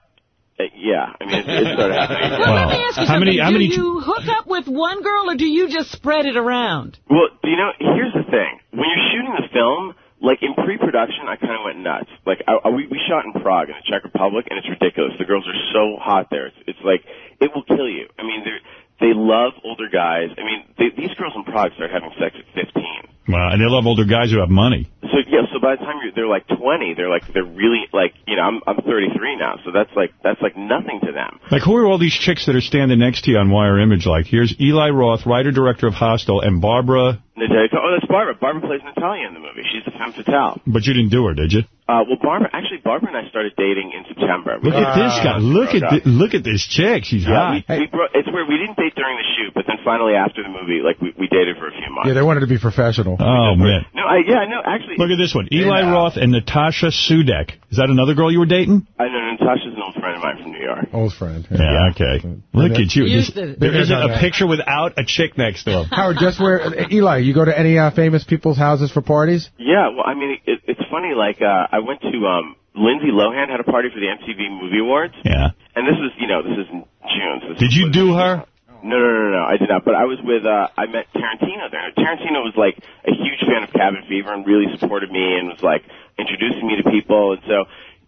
Uh, yeah, I mean, it, it started happening. Well, let me ask you How something. many- how do many- you hook up with one girl or do you just spread it around? Well, you know, here's the thing. When you're shooting the film, like in pre-production, I kind of went nuts. Like I, I, we we shot in Prague in the Czech Republic, and it's ridiculous. The girls are so hot there. It's, it's like it will kill you. I mean, they they love older guys. I mean, they, these girls in Prague start having sex at 15. Wow, and they love older guys who have money. So yeah, so by the time you're, they're like 20, they're like they're really like you know I'm I'm 33 now, so that's like that's like nothing to them. Like, who are all these chicks that are standing next to you on WireImage? Like, here's Eli Roth, writer-director of Hostel, and Barbara, Natalia, oh, that's Barbara. Barbara plays Natalia in the movie. She's the femme fatale. but you didn't do her, did you? Uh, well, Barbara, actually, Barbara and I started dating in September. Look at this guy. Look at thi- look at this chick. She's Yeah, hot. we, we bro- it's where we didn't date during the shoot, but then finally after the movie, like we, we dated for a few months. Yeah, they wanted to be professional. Oh, man. No, I yeah, no, actually, Look at this one. Eli Roth and Natasha Sudek. Is that another girl you were dating? I know Tasha's an old friend of mine from New York. Old friend. Yeah, okay. Look at you. Used This- to- there isn't Yeah. a picture without a chick next to him. Howard, just where Eli, you go to any uh, famous people's houses for parties? Yeah, well, I mean, it, it's funny. Like, uh, I went to um, Lindsay Lohan had a party for the MTV Movie Awards, Yeah. and this was, you know, this is in June. So this Did you do her? No, no, no, no, I did not. But I was with, uh, I met Tarantino there. Tarantino was like a huge fan of Cabin Fever and really supported me and was like introducing me to people. And so,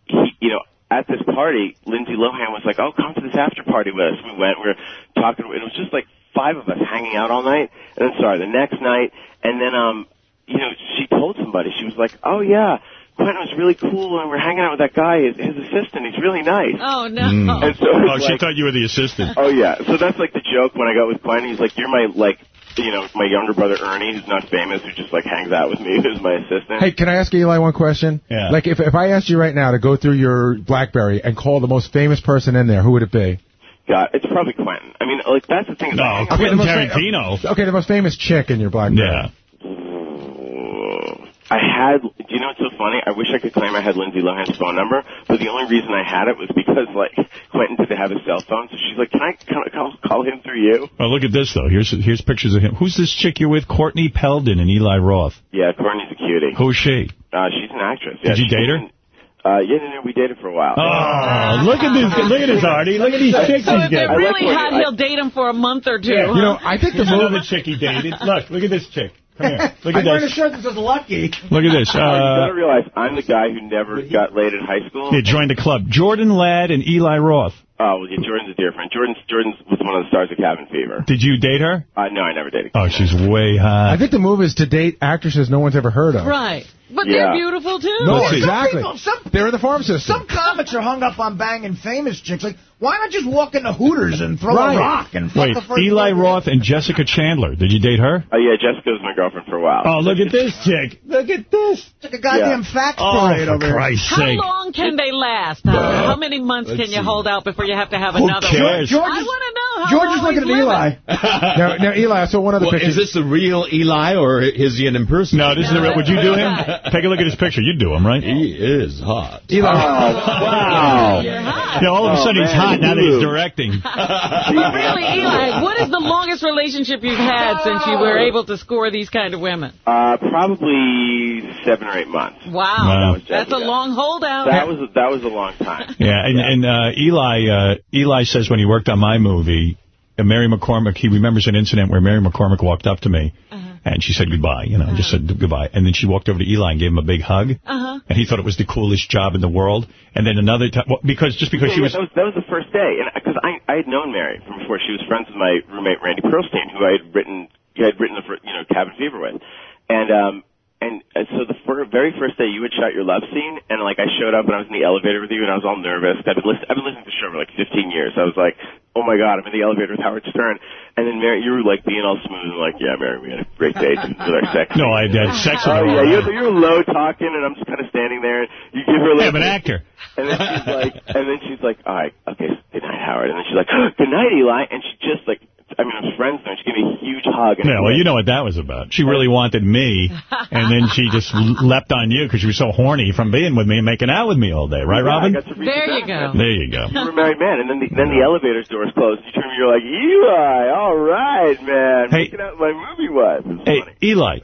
he, you know, at this party, Lindsay Lohan was like, "Oh, come to this after party with us." We went. We were talking. It was just like five of us hanging out all night. And then, sorry, the next night, and then, um, you know, she told somebody. She was like, "Oh yeah." Quentin was really cool, and we're hanging out with that guy, his, his assistant. He's really nice. Oh, no. And so Oh, it's she thought you were the assistant. Oh yeah, so that's like the joke when I got with Quentin. He's like, "You're my like, you know, my younger brother Ernie, who's not famous, who just like hangs out with me, who's my assistant." Hey, can I ask Eli one question? Yeah. Like, if if I asked you right now to go through your BlackBerry and call the most famous person in there, who would it be? God, it's probably Quentin. I mean, like that's the thing. Is I Quentin with- Tarantino. Okay, the most famous chick in your BlackBerry. Yeah. Mm. I had. Do you know what's so funny? I wish I could claim I had Lindsay Lohan's phone number, but the only reason I had it was because like Quentin didn't have a cell phone, so she's like, "Can I, can I call, call him through you?" Oh, look at this, though. Here's here's pictures of him. Who's this chick you're with? Courtney Peldon and Eli Roth. Yeah, Courtney's a cutie. Who's she? Uh, she's an actress. Did you date her? in- Uh, yeah, no, no, we dated for a while. Oh, look at this. Look at this, Artie. Look at these chicks So he's if they're getting. really hot, he'll date him for a month or two. Yeah. huh? You know, I think the move the chick he dated. Look, look at this chick. Come here. Look I'm at wearing a shirt that says Lucky. Look at this. you gotta Uh, realize I'm the guy who never got laid in high school. he joined the club. Jordan Ladd and Eli Roth. Oh, well, yeah, Jordan's a dear friend. Jordan's Jordan's was one of the stars of Cabin Fever. Did you date her? Uh, no, I never dated. Oh, she's way hot. I think the move is to date actresses no one's ever heard of. Right. But Yeah. they're beautiful, too. No, Let's see. exactly. Some people- some- They're in the farm system. Some comics are hung up on banging famous chicks. Like, why not just walk into Hooters and throw Right. a rock and fuck Wait, the first Eli woman? Roth and Jessica Chandler. Did you date her? Oh yeah, Jessica was my girlfriend for a while. Oh, look at this chick. Look at this. It's like a goddamn Yeah. fax Oh, parade for over here. Christ's How sake. long can they last? Uh, how many months Let's can you see. hold out before you have to have Who another cares? one? George I is- want to know how George is looking he's at Eli. now, now, Eli, I saw one other Well, picture. is this the real Eli, or is he an impersonator? No, this is the real. Would you do him? Take a look at his picture. You'd do him, right? He is hot. Eli. Wow. You're hot. Yeah, all of a Oh, sudden he's hot now that he's directing. But really, Eli, what is the longest relationship you've had since you were able to score these kind of women? Uh, probably seven or eight months. Wow. Wow. That's a long holdout. That was a, that was a long time. Yeah, and, and uh, Eli uh, Eli says when he worked on my movie, uh, Mary McCormack, he remembers an incident where Mary McCormack walked up to me, and she said goodbye, you know, just said goodbye. And then she walked over to Eli and gave him a big hug, Uh-huh. and he thought it was the coolest job in the world. And then another time, well, because just because Yeah, she yeah, was... that was that was the first day, because I I had known Mary from before. She was friends with my roommate Randy Pearlstein, who I had written I had written the fir- you know Cabin Fever with, and um and, and so the fir- very first day you had shot your love scene, and like I showed up and I was in the elevator with you, and I was all nervous. I've been listen- I've been listening to the show for like 15 years. I was like, oh my god, I'm in the elevator with Howard Stern, and then Mary, you were like being all smooth and like, yeah, Mary, we had a great date with our sex. No, I had sex with Oh her. yeah, you're, you're low talking, and I'm just kind of standing there. And you give her a Yeah, little. I'm an actor. And then she's like, and then she's like, all right, okay, good night, Howard. And then she's like, good night, Eli. And she just like, I mean, I was friends now. She gave me a huge hug. And Yeah, well, you know what that was about. She really wanted me, and then she just leapt on you because she was so horny from being with me and making out with me all day. Right, Yeah, Robin? I got to reach There you go. There you go. You were a married man, and then the, then the elevator's doors closed. You turn to me, you're like, Eli, all right, man, Hey. making out with my movie wife. It Hey, funny. Eli,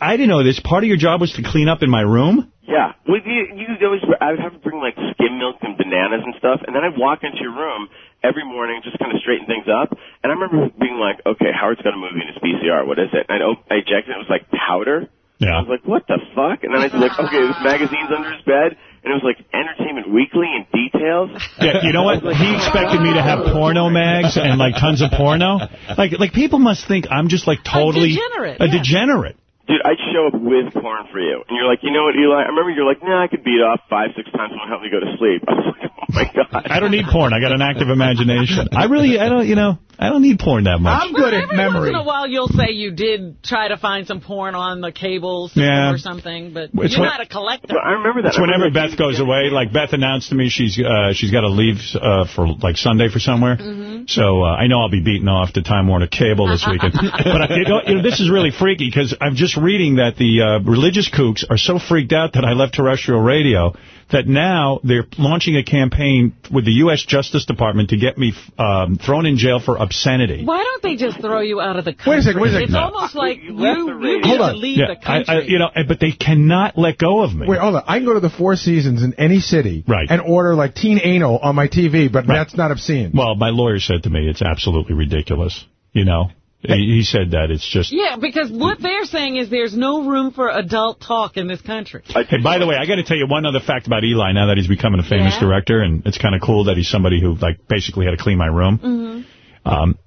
I didn't know this. Part of your job was to clean up in my room? Yeah, well, you, you always, I would have to bring like skim milk and bananas and stuff, and then I'd walk into your room every morning, just kind of straighten things up. And I remember being like, okay, Howard's got a movie in his VCR. What is it? And I, op- I ejected, it was like powder. Yeah. I was like, what the fuck? And then I was like, okay, this magazine's under his bed, and it was like Entertainment Weekly and Details. Yeah, you know what? He expected me to have porno mags and like tons of porno. Like, like people must think I'm just like totally degenerate, a yeah. degenerate. Dude, I'd show up with porn for you. And you're like, you know what, Eli? I remember you're like, nah, I could beat off five, six times and it'll help me go to sleep. I was like, oh my God. I don't need porn. I got an active imagination. I really, I don't, you know, I don't need porn that much. I'm good at Every memory. once in a while, you'll say you did try to find some porn on the cable system Yeah. or something, but It's you're what- not a collector. I remember that. It's I whenever remember Beth goes away. Like Beth announced to me, she's uh, she's got to leave uh, for like Sunday for somewhere, Mm-hmm. So uh, I know I'll be beaten off to Time Warner Cable this weekend. but I, you, know, you know, this is really freaky because I'm just reading that the uh, religious kooks are so freaked out that I left terrestrial radio that now they're launching a campaign with the U.S. Justice Department to get me um, thrown in jail for obscenity. Why don't they just throw you out of the country? Wait a second, wait a second. It's No. almost like you, you, need Hold to leave Yeah, the country. I, you know, but they cannot let go of me. Wait, hold on. I can go to the Four Seasons in any city Right. and order like teen anal on my TV, but that's not obscene. Well, my lawyer said to me, it's absolutely ridiculous. You know, he, he said that it's just. yeah, because what they're saying is there's no room for adult talk in this country. Hey, by the way, I got to tell you one other fact about Eli. Now that he's becoming a famous Yeah? director, and it's kind of cool that he's somebody who like basically had to clean my room. hmm Um,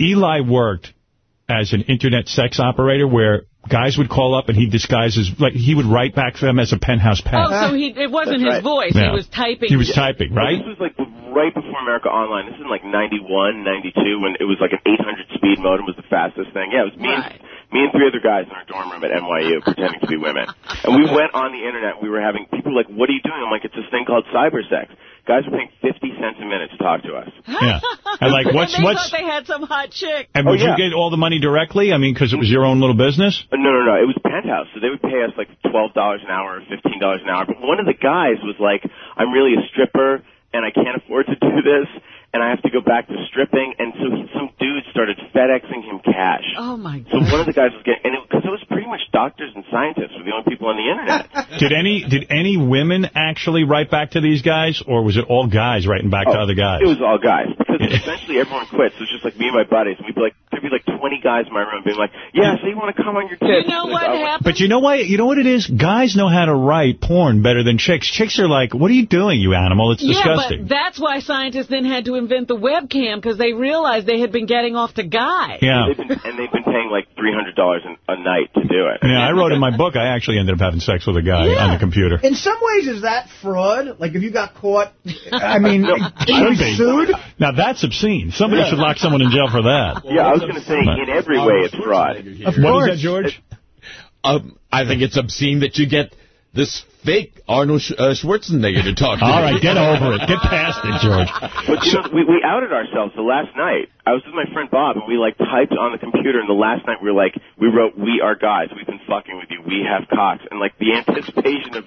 Eli worked as an internet sex operator where guys would call up and he disguises, like he would write back to them as a penthouse pet. Oh, so he it wasn't his right. voice. Yeah. He was typing. He was typing, right? This was like right before America Online. This is in like 91, 92, when it was like an 800 speed modem was the fastest thing. Yeah, it was me, and, me and three other guys in our dorm room at NYU pretending to be women. And we went on the internet. We were having people like, what are you doing? I'm like, it's this thing called cyber sex. Guys were paying 50 cents a minute to talk to us. Yeah. And like, what's, and they what's, thought they had some hot chick. and Oh, would yeah. you get all the money directly? I mean, because it was your own little business? Uh, No, no, no. It was Penthouse, so they would pay us like twelve dollars an hour or fifteen dollars an hour. But one of the guys was like, "I'm really a stripper, and I can't afford to do this, and I have to go back to stripping." And so he, some dude started FedExing him cash. Oh my god! So one of the guys was getting, and because it, was pretty much doctors and scientists were the only people on the internet. Did any did any women actually write back to these guys, or was it all guys writing back to oh, other guys? It was all guys because eventually everyone quit. So it was just like me and my buddies, and we'd be like, there'd be like 20 guys in my room being like, "Yeah, so you want to come on your tits?" You know what I was like, oh, happened? But you know what? You know what it is? Guys know how to write porn better than chicks. Chicks are like, "What are you doing, you animal? It's Yeah, disgusting." but that's why scientists then had to invent the webcam because they realized they had been getting off to guys. Yeah. They've been, and they've been paying like three hundred dollars a night to do it. Yeah, I wrote in my book. I actually ended up having sex with a guy on the computer. In some ways, is that fraud? Like, if you got caught, I mean, Should be. sued? Now that's obscene. Somebody should lock someone in jail for that. Yeah, I was going to say in every way it's fraud. What is that, George? Um, I think it's obscene that you get this fake Arnold Sch- uh, Schwarzenegger to talk to. All you. right, get over it. Get past it, George. But you know, we, we outed ourselves the last night. I was with my friend Bob, and we like typed on the computer. And the last night we were like, we wrote, "We are guys. We've been fucking with you. We have cocks." And like the anticipation of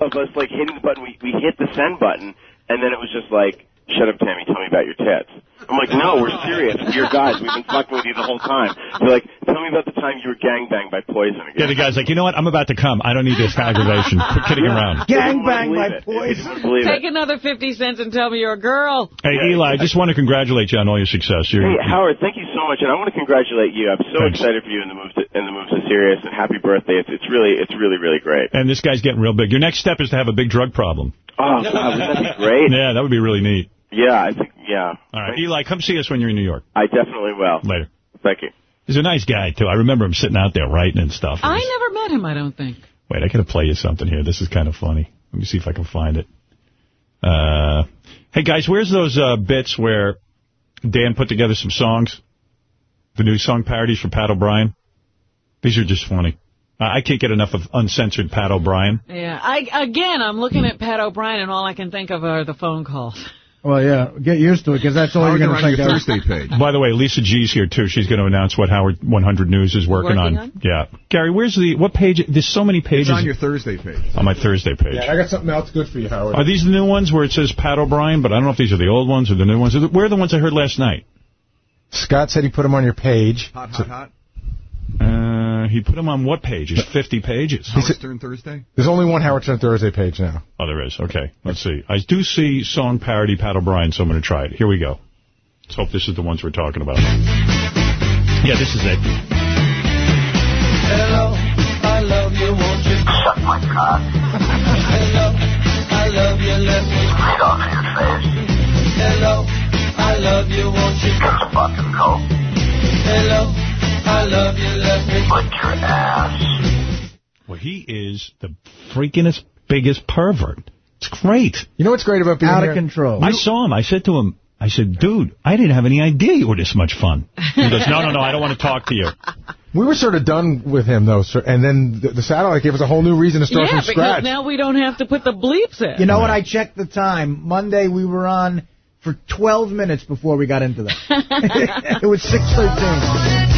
of us like hitting the button, we we hit the send button, and then it was just like, "Shut up, Tammy. Tell me about your tits." I'm like, "No, we're serious. We're guys. We've been fucking with you the whole time." They're like, "Tell me about the time you were gangbanged by poison." Again. Yeah, the guy's like, you know what? I'm about to come. I don't need this aggravation. Quit kidding around. Gangbang Believe by it. poison. Take it. another 50 cents and tell me you're a girl. Hey, Eli, I just want to congratulate you on all your success. You're, Hey Howard, thank you so much, and I want to congratulate you. I'm so Thanks. excited for you in the move to in the move to Sirius, and happy birthday. It's it's really it's really really great. and this guy's getting real big. Your next step is to have a big drug problem. Oh, God, wouldn't that be great? Yeah, that would be really neat. Yeah, I think yeah. All right, Eli, come see us when you're in New York. I definitely will. Later. Thank you. He's a nice guy, too. I remember him sitting out there writing and stuff. I never met him, I don't think. Wait, I got to play you something here. This is kind of funny. Let me see if I can find it. Uh, hey, guys, where's those uh, bits where Dan put together some songs? The new song parodies for Pat O'Brien? These are just funny. I I can't get enough of uncensored Pat O'Brien. Yeah. I Again, I'm looking at Pat O'Brien, and all I can think of are the phone calls. Well, yeah, get used to it, because that's all Howard, you're you're going to think your of. Thursday page. By the way, Lisa G's here, too. She's going to announce what Howard 100 News is working, Working on? Yeah. Gary, where's the, what page? There's so many pages It's on your Thursday page. on my Thursday page. Yeah, I got something else good for you, Howard. Are these the new ones where it says Pat O'Brien? But I don't know if these are the old ones or the new ones. Where are the ones I heard last night? Scott said he put them on your page. Hot, hot, hot. Uh, he put them on what page? It's 50 pages. Howard Stern Thursday. There's only one Howard Stern Thursday page now. Oh, there is. Okay, let's see. I do see song parody Pat O'Brien, so I'm going to try it. Here we go. Let's hope this is the ones we're talking about. Yeah, this is it. Hello, I love you, won't you? Suck my cock. Hello, I love you, let me spit on your face. Hello, I love you, won't you? Get the fucking coat. Hello, I love you, let me lick your ass. Well, he is the freakingest, biggest pervert. It's great. You know what's great about being Out here? of control. I saw him. I said to him, I said, dude, I didn't have any idea you were this much fun. He goes, no, no, no, I don't want to talk to you. We were sort of done with him, though, sir, and then the, the satellite gave us a whole new reason to start yeah, from because scratch. now we don't have to put the bleeps in. You know what? I checked the time. Monday we were on for 12 minutes before we got into that. it was 613.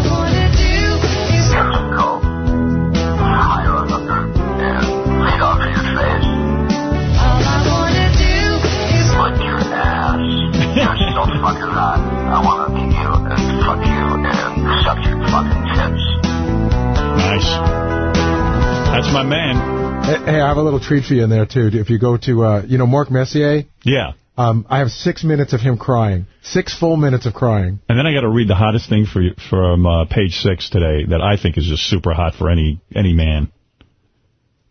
Nice. That's my man. Hey, hey, I have a little treat for you in there too. If you go to, uh, you know, Mark Messier. Yeah. Um, I have six minutes of him crying. Six full minutes of crying. And then I got to read the hottest thing for you, from uh, page six today that I think is just super hot for any any man.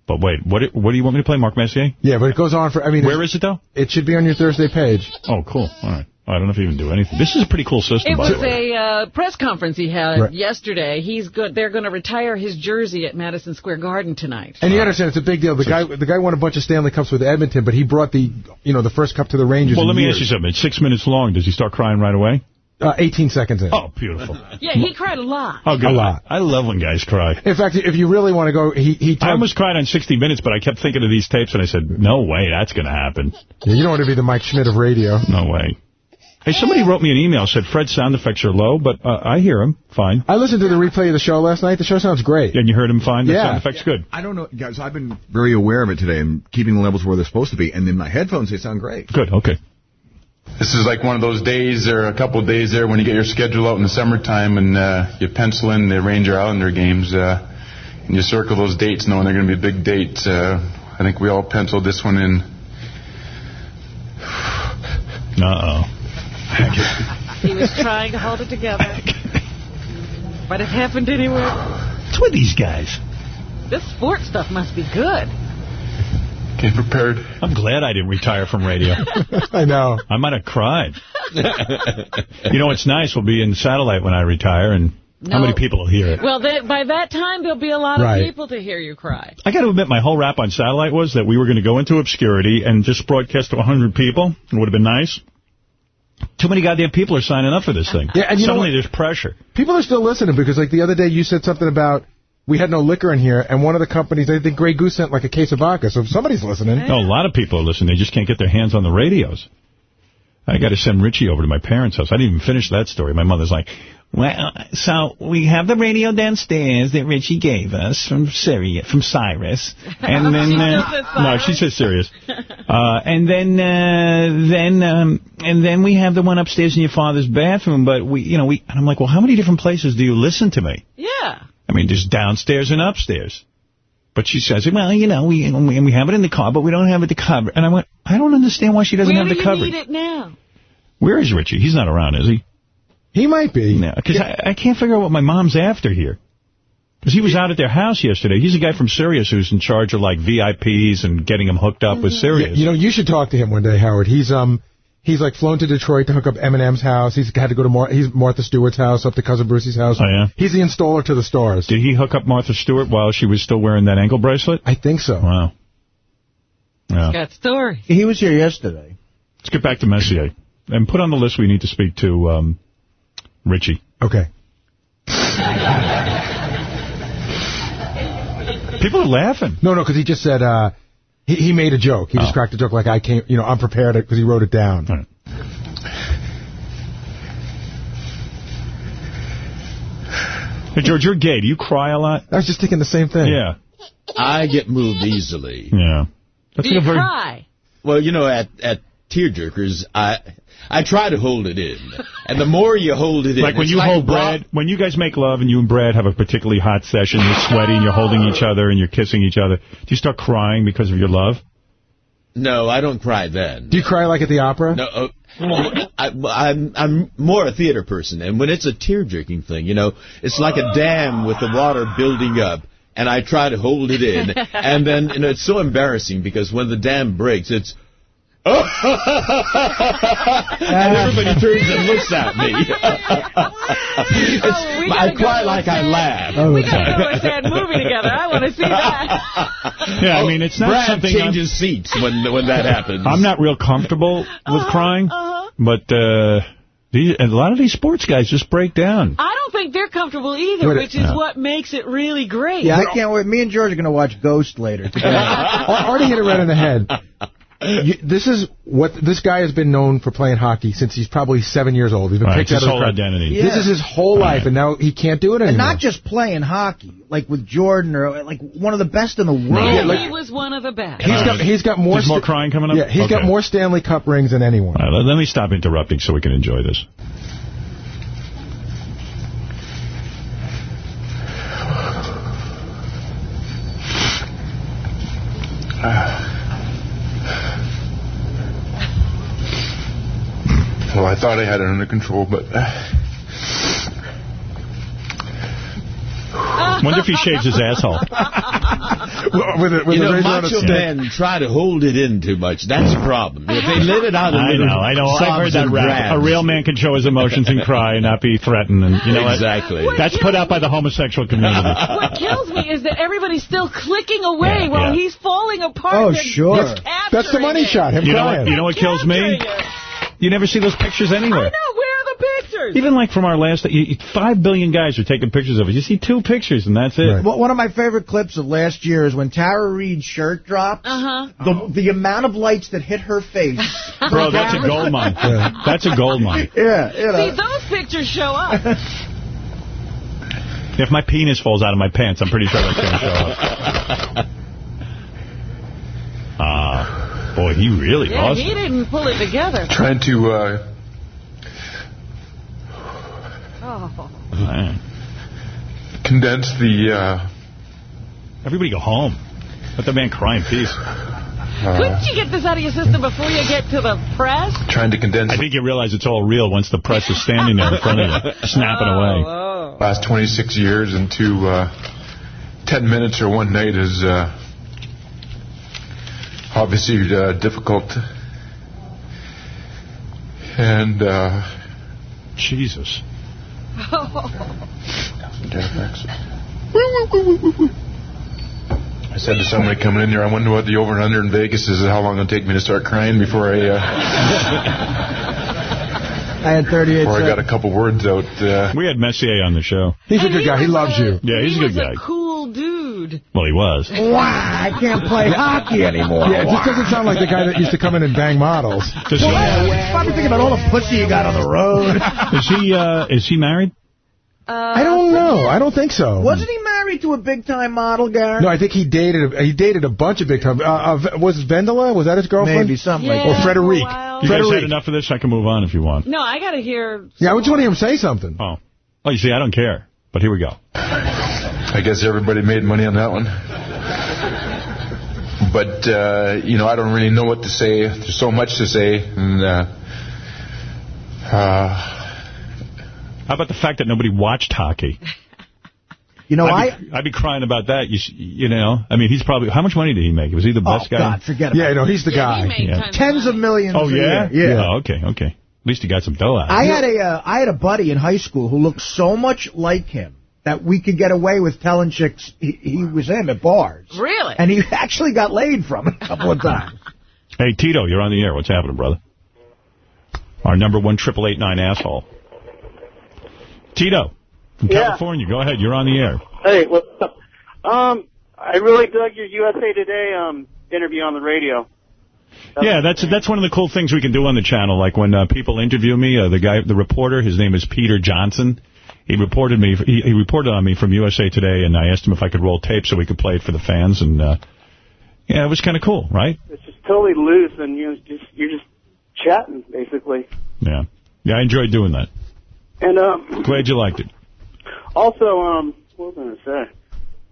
But wait, what what do you want me to play, Mark Messier? Yeah, but it goes on for. I mean, Where is it though? It should be on your Thursday page. Oh, cool. All right. I don't know if he even do anything. This is a pretty cool system. It by was the way. a uh, press conference he had Right. yesterday. He's good. They're going to retire his jersey at Madison Square Garden tonight. And you understand it's a big deal. The guy, the guy won a bunch of Stanley Cups with Edmonton, but he brought the, you know, the first cup to the Rangers. Well, let me years. ask you something. It's six minutes long. Does he start crying right away? Uh, 18 seconds in. Oh, beautiful. Yeah, he cried a lot. Oh, good. A lot. I love when guys cry. In fact, if you really want to go, he he. I almost cried on 60 Minutes, but I kept thinking of these tapes, and I said, no way, that's going to happen. Yeah, you don't want to be the Mike Schmidt of radio. No way. Hey, somebody wrote me an email, said Fred's sound effects are low, but uh, I hear him fine. I listened to the replay of the show last night. The show sounds great. And you heard him fine? The Yeah. sound effects good. I don't know, guys. I've been very aware of it today and keeping the levels where they're supposed to be. And then my headphones, they sound great. Good, okay. This is like one of those days or a couple of days there when you get your schedule out in the summertime and uh, you pencil in the Ranger Islander games uh, and you circle those dates knowing they're going to be big dates. Uh, I think we all penciled this one in. Uh-oh. He was trying to hold it together. But it happened anyway. What's with these guys? This sports stuff must be good. Get prepared. I'm glad I didn't retire from radio. I know. I might have cried. you know what's nice? We'll be in satellite when I retire, and how many people will hear it? Well, they, by that time, there'll be a lot Right. of people to hear you cry. I got to admit, my whole rap on satellite was that we were going to go into obscurity and just broadcast to 100 people. It would have been nice. Too many goddamn people are signing up for this thing. Yeah, and you know Suddenly what? there's pressure. People are still listening because, like, the other day you said something about we had no liquor in here, and one of the companies, I think Grey Goose sent like a case of vodka. So if somebody's listening, No, a lot of people are listening. They just can't get their hands on the radios. I got to send Richie over to my parents' house. I didn't even finish that story. My mother's like, well, so we have the radio downstairs that Richie gave us from Sirius, from Cyrus. And then, uh, no, she says Sirius. Uh, and then, uh, then, um, and then we have the one upstairs in your father's bathroom. But we, you know, we, and I'm like, well, how many different places do you listen to me? Yeah. I mean, there's downstairs and upstairs. But she says, well, you know, we and we, have it in the car, but we don't have it to cover. And I went, I don't understand why she doesn't Where have do the you need it now? Where is Richie? He's not around, is he? He might be. Because I, I can't figure out what my mom's after here. Because he was out at their house yesterday. He's a guy from Sirius who's in charge of, like, VIPs and getting them hooked up with Sirius. You know, you should talk to him one day, Howard. He's um, he's like flown to Detroit to hook up Eminem's house. He's had to go to Mar- he's Martha Stewart's house, up to cousin Brucey's house. Oh, yeah? He's the installer to the stars. Did he hook up Martha Stewart while she was still wearing that ankle bracelet? I think so. Wow. Yeah. Got story. He was here yesterday. Let's get back to Messier. And put on the list we need to speak to um, Richie. Okay. People are laughing. No, no, because he just said uh, he he made a joke. He just cracked a joke like I came, you know, I'm prepared because he wrote it down. Hey, George, you're gay. Do you cry a lot? I was just thinking the same thing. Yeah. I get moved easily. Yeah. That's Do you very- cry? Well, you know, at at tearjerkers, I I try to hold it in, and the more you hold it in, Like when it's you hold Brad, when you guys make love and you and Brad have a particularly hot session, you're sweaty and you're holding each other and you're kissing each other, do you start crying because of your love? No, I don't cry then. Do you cry like at the opera? No, uh, I, I'm I'm more a theater person, and when it's a tear jerking thing, you know, it's like a dam with the water building up, and I try to hold it in, and then you know it's so embarrassing because when the dam breaks, it's and everybody turns and looks at me. It's- we I cry like I laugh. We gotta go to a sad movie together. I want to see that. Yeah, I mean, it's not Brad something... I'm- changes seats when when that happens. I'm not real comfortable with Uh-huh, crying, but uh, these, a lot of these sports guys just break down. I don't think they're comfortable either, But which is Yeah. what makes it really great. Yeah, I can't wait. Me and George are going to watch Ghost later. together. Ar- Artie hit it right in the head. You, this is what this guy has been known for playing hockey since he's probably seven years old. He's been Right, picked it's out his of whole the identity. This is his whole life, and now he can't do it and anymore. not just playing hockey, like with Jordan or like one of the best in the world. No, Yeah, like- he was one of the best. He's got uh, he's got more There's more crying coming up? Yeah, he's got more Stanley Cup rings than anyone. All right, let, let me stop interrupting so we can enjoy this. Well, I thought I had it under control, but uh, Wonder if he shaves his asshole. with a, with you know, razor on a macho stick. men try to hold it in too much. That's a problem. If they let it out a I little, know, I know. I've heard that rap. grabs. A real man can show his emotions and cry and not be threatened. And you know what? Exactly. That's put out by the homosexual community. What kills me is that everybody's still clicking away Yeah, while yeah. he's falling apart. Oh, sure. That's the money capturing shot. Him You know what? You know what kills me? It. You never see those pictures anywhere. I anywhere. know. Where are the pictures? Even like from our last, you- you- five billion guys are taking pictures of us. You see two pictures and that's it. Right. Well, one of my favorite clips of last year is when Tara Reid's shirt drops. Uh-huh. The the amount of lights that hit her face. Bro, that's a gold mine. That's a gold mine. Yeah, you know. See, those pictures show up. If my penis falls out of my pants, I'm pretty sure that's going to show up. Ah, boy, he really yeah, lost he it. didn't pull it together. trying to uh, Oh. Man. condense the uh, Everybody go home. Let the man cry in peace. Couldn't you get this out of your system before you get to the press? trying to condense I think you realize it's all real once the press is standing there in front of you, snapping away. Oh. last 26 years into uh, 10 minutes or one night is uh, obviously uh, difficult. And uh, Jesus. I said to somebody coming in there, I wonder what the over and under in Vegas is, how long it'll take me to start crying before I uh, I had 38 before I got a couple words out. Uh, We had Messier on the show. He's a good he guy. He loves a- you. Yeah, he's a good guy. a cool dude. Well, he was. Wow, I can't play hockey anymore. Yeah, it just doesn't sound like the guy that used to come in and bang models. Does he, Well, probably thinking about all the pussy you got on the road. is he, uh, is he married? Uh, I don't know. I don't think so. Wasn't he married to a big-time model, Gary? No, I think he dated he dated a bunch of big time. Uh, uh, was it Vendela? Was that his girlfriend? Maybe something Yeah. like Or that. Frederic? Wow. You guys had enough of this? I can move on if you want. No, I got to hear. Yeah, I just want to hear him say something. Oh. Oh, you see, I don't care. But here we go. I guess everybody made money on that one. But, uh, you know, I don't really know what to say. There's so much to say. And, uh, uh, How about the fact that nobody watched hockey? You know, I... I'd be, I'd be crying about that. You, you know, I mean, he's probably, how much money did he make? Was he the Oh, best guy? God, forget about Yeah, no, he's the Yeah, he guy. made Yeah. Tens of money. millions Oh, a yeah? Yeah. Oh, okay, okay. At least he got some dough out of I it. had a uh, I had a buddy in high school who looked so much like him that we could get away with telling chicks he, he was in at bars. Really? And he actually got laid from it a couple of times. Hey, Tito, you're on the air. What's happening, brother? Our number one triple eight nine asshole. Tito, from Yeah. California. Go ahead. You're on the air. Hey, what's up? Um, I really dug your USA Today um interview on the radio. Yeah, that's that's one of the cool things we can do on the channel. Like when uh, people interview me, uh, the guy, the reporter, his name is Peter Johnson. He reported me. He, he reported on me from USA Today, and I asked him if I could roll tape so we could play it for the fans. And uh, yeah, it was kind of cool, right? It's just totally loose, and you just you're just chatting basically. Yeah, yeah, I enjoyed doing that. And um, Glad you liked it. also um, what was I gonna say?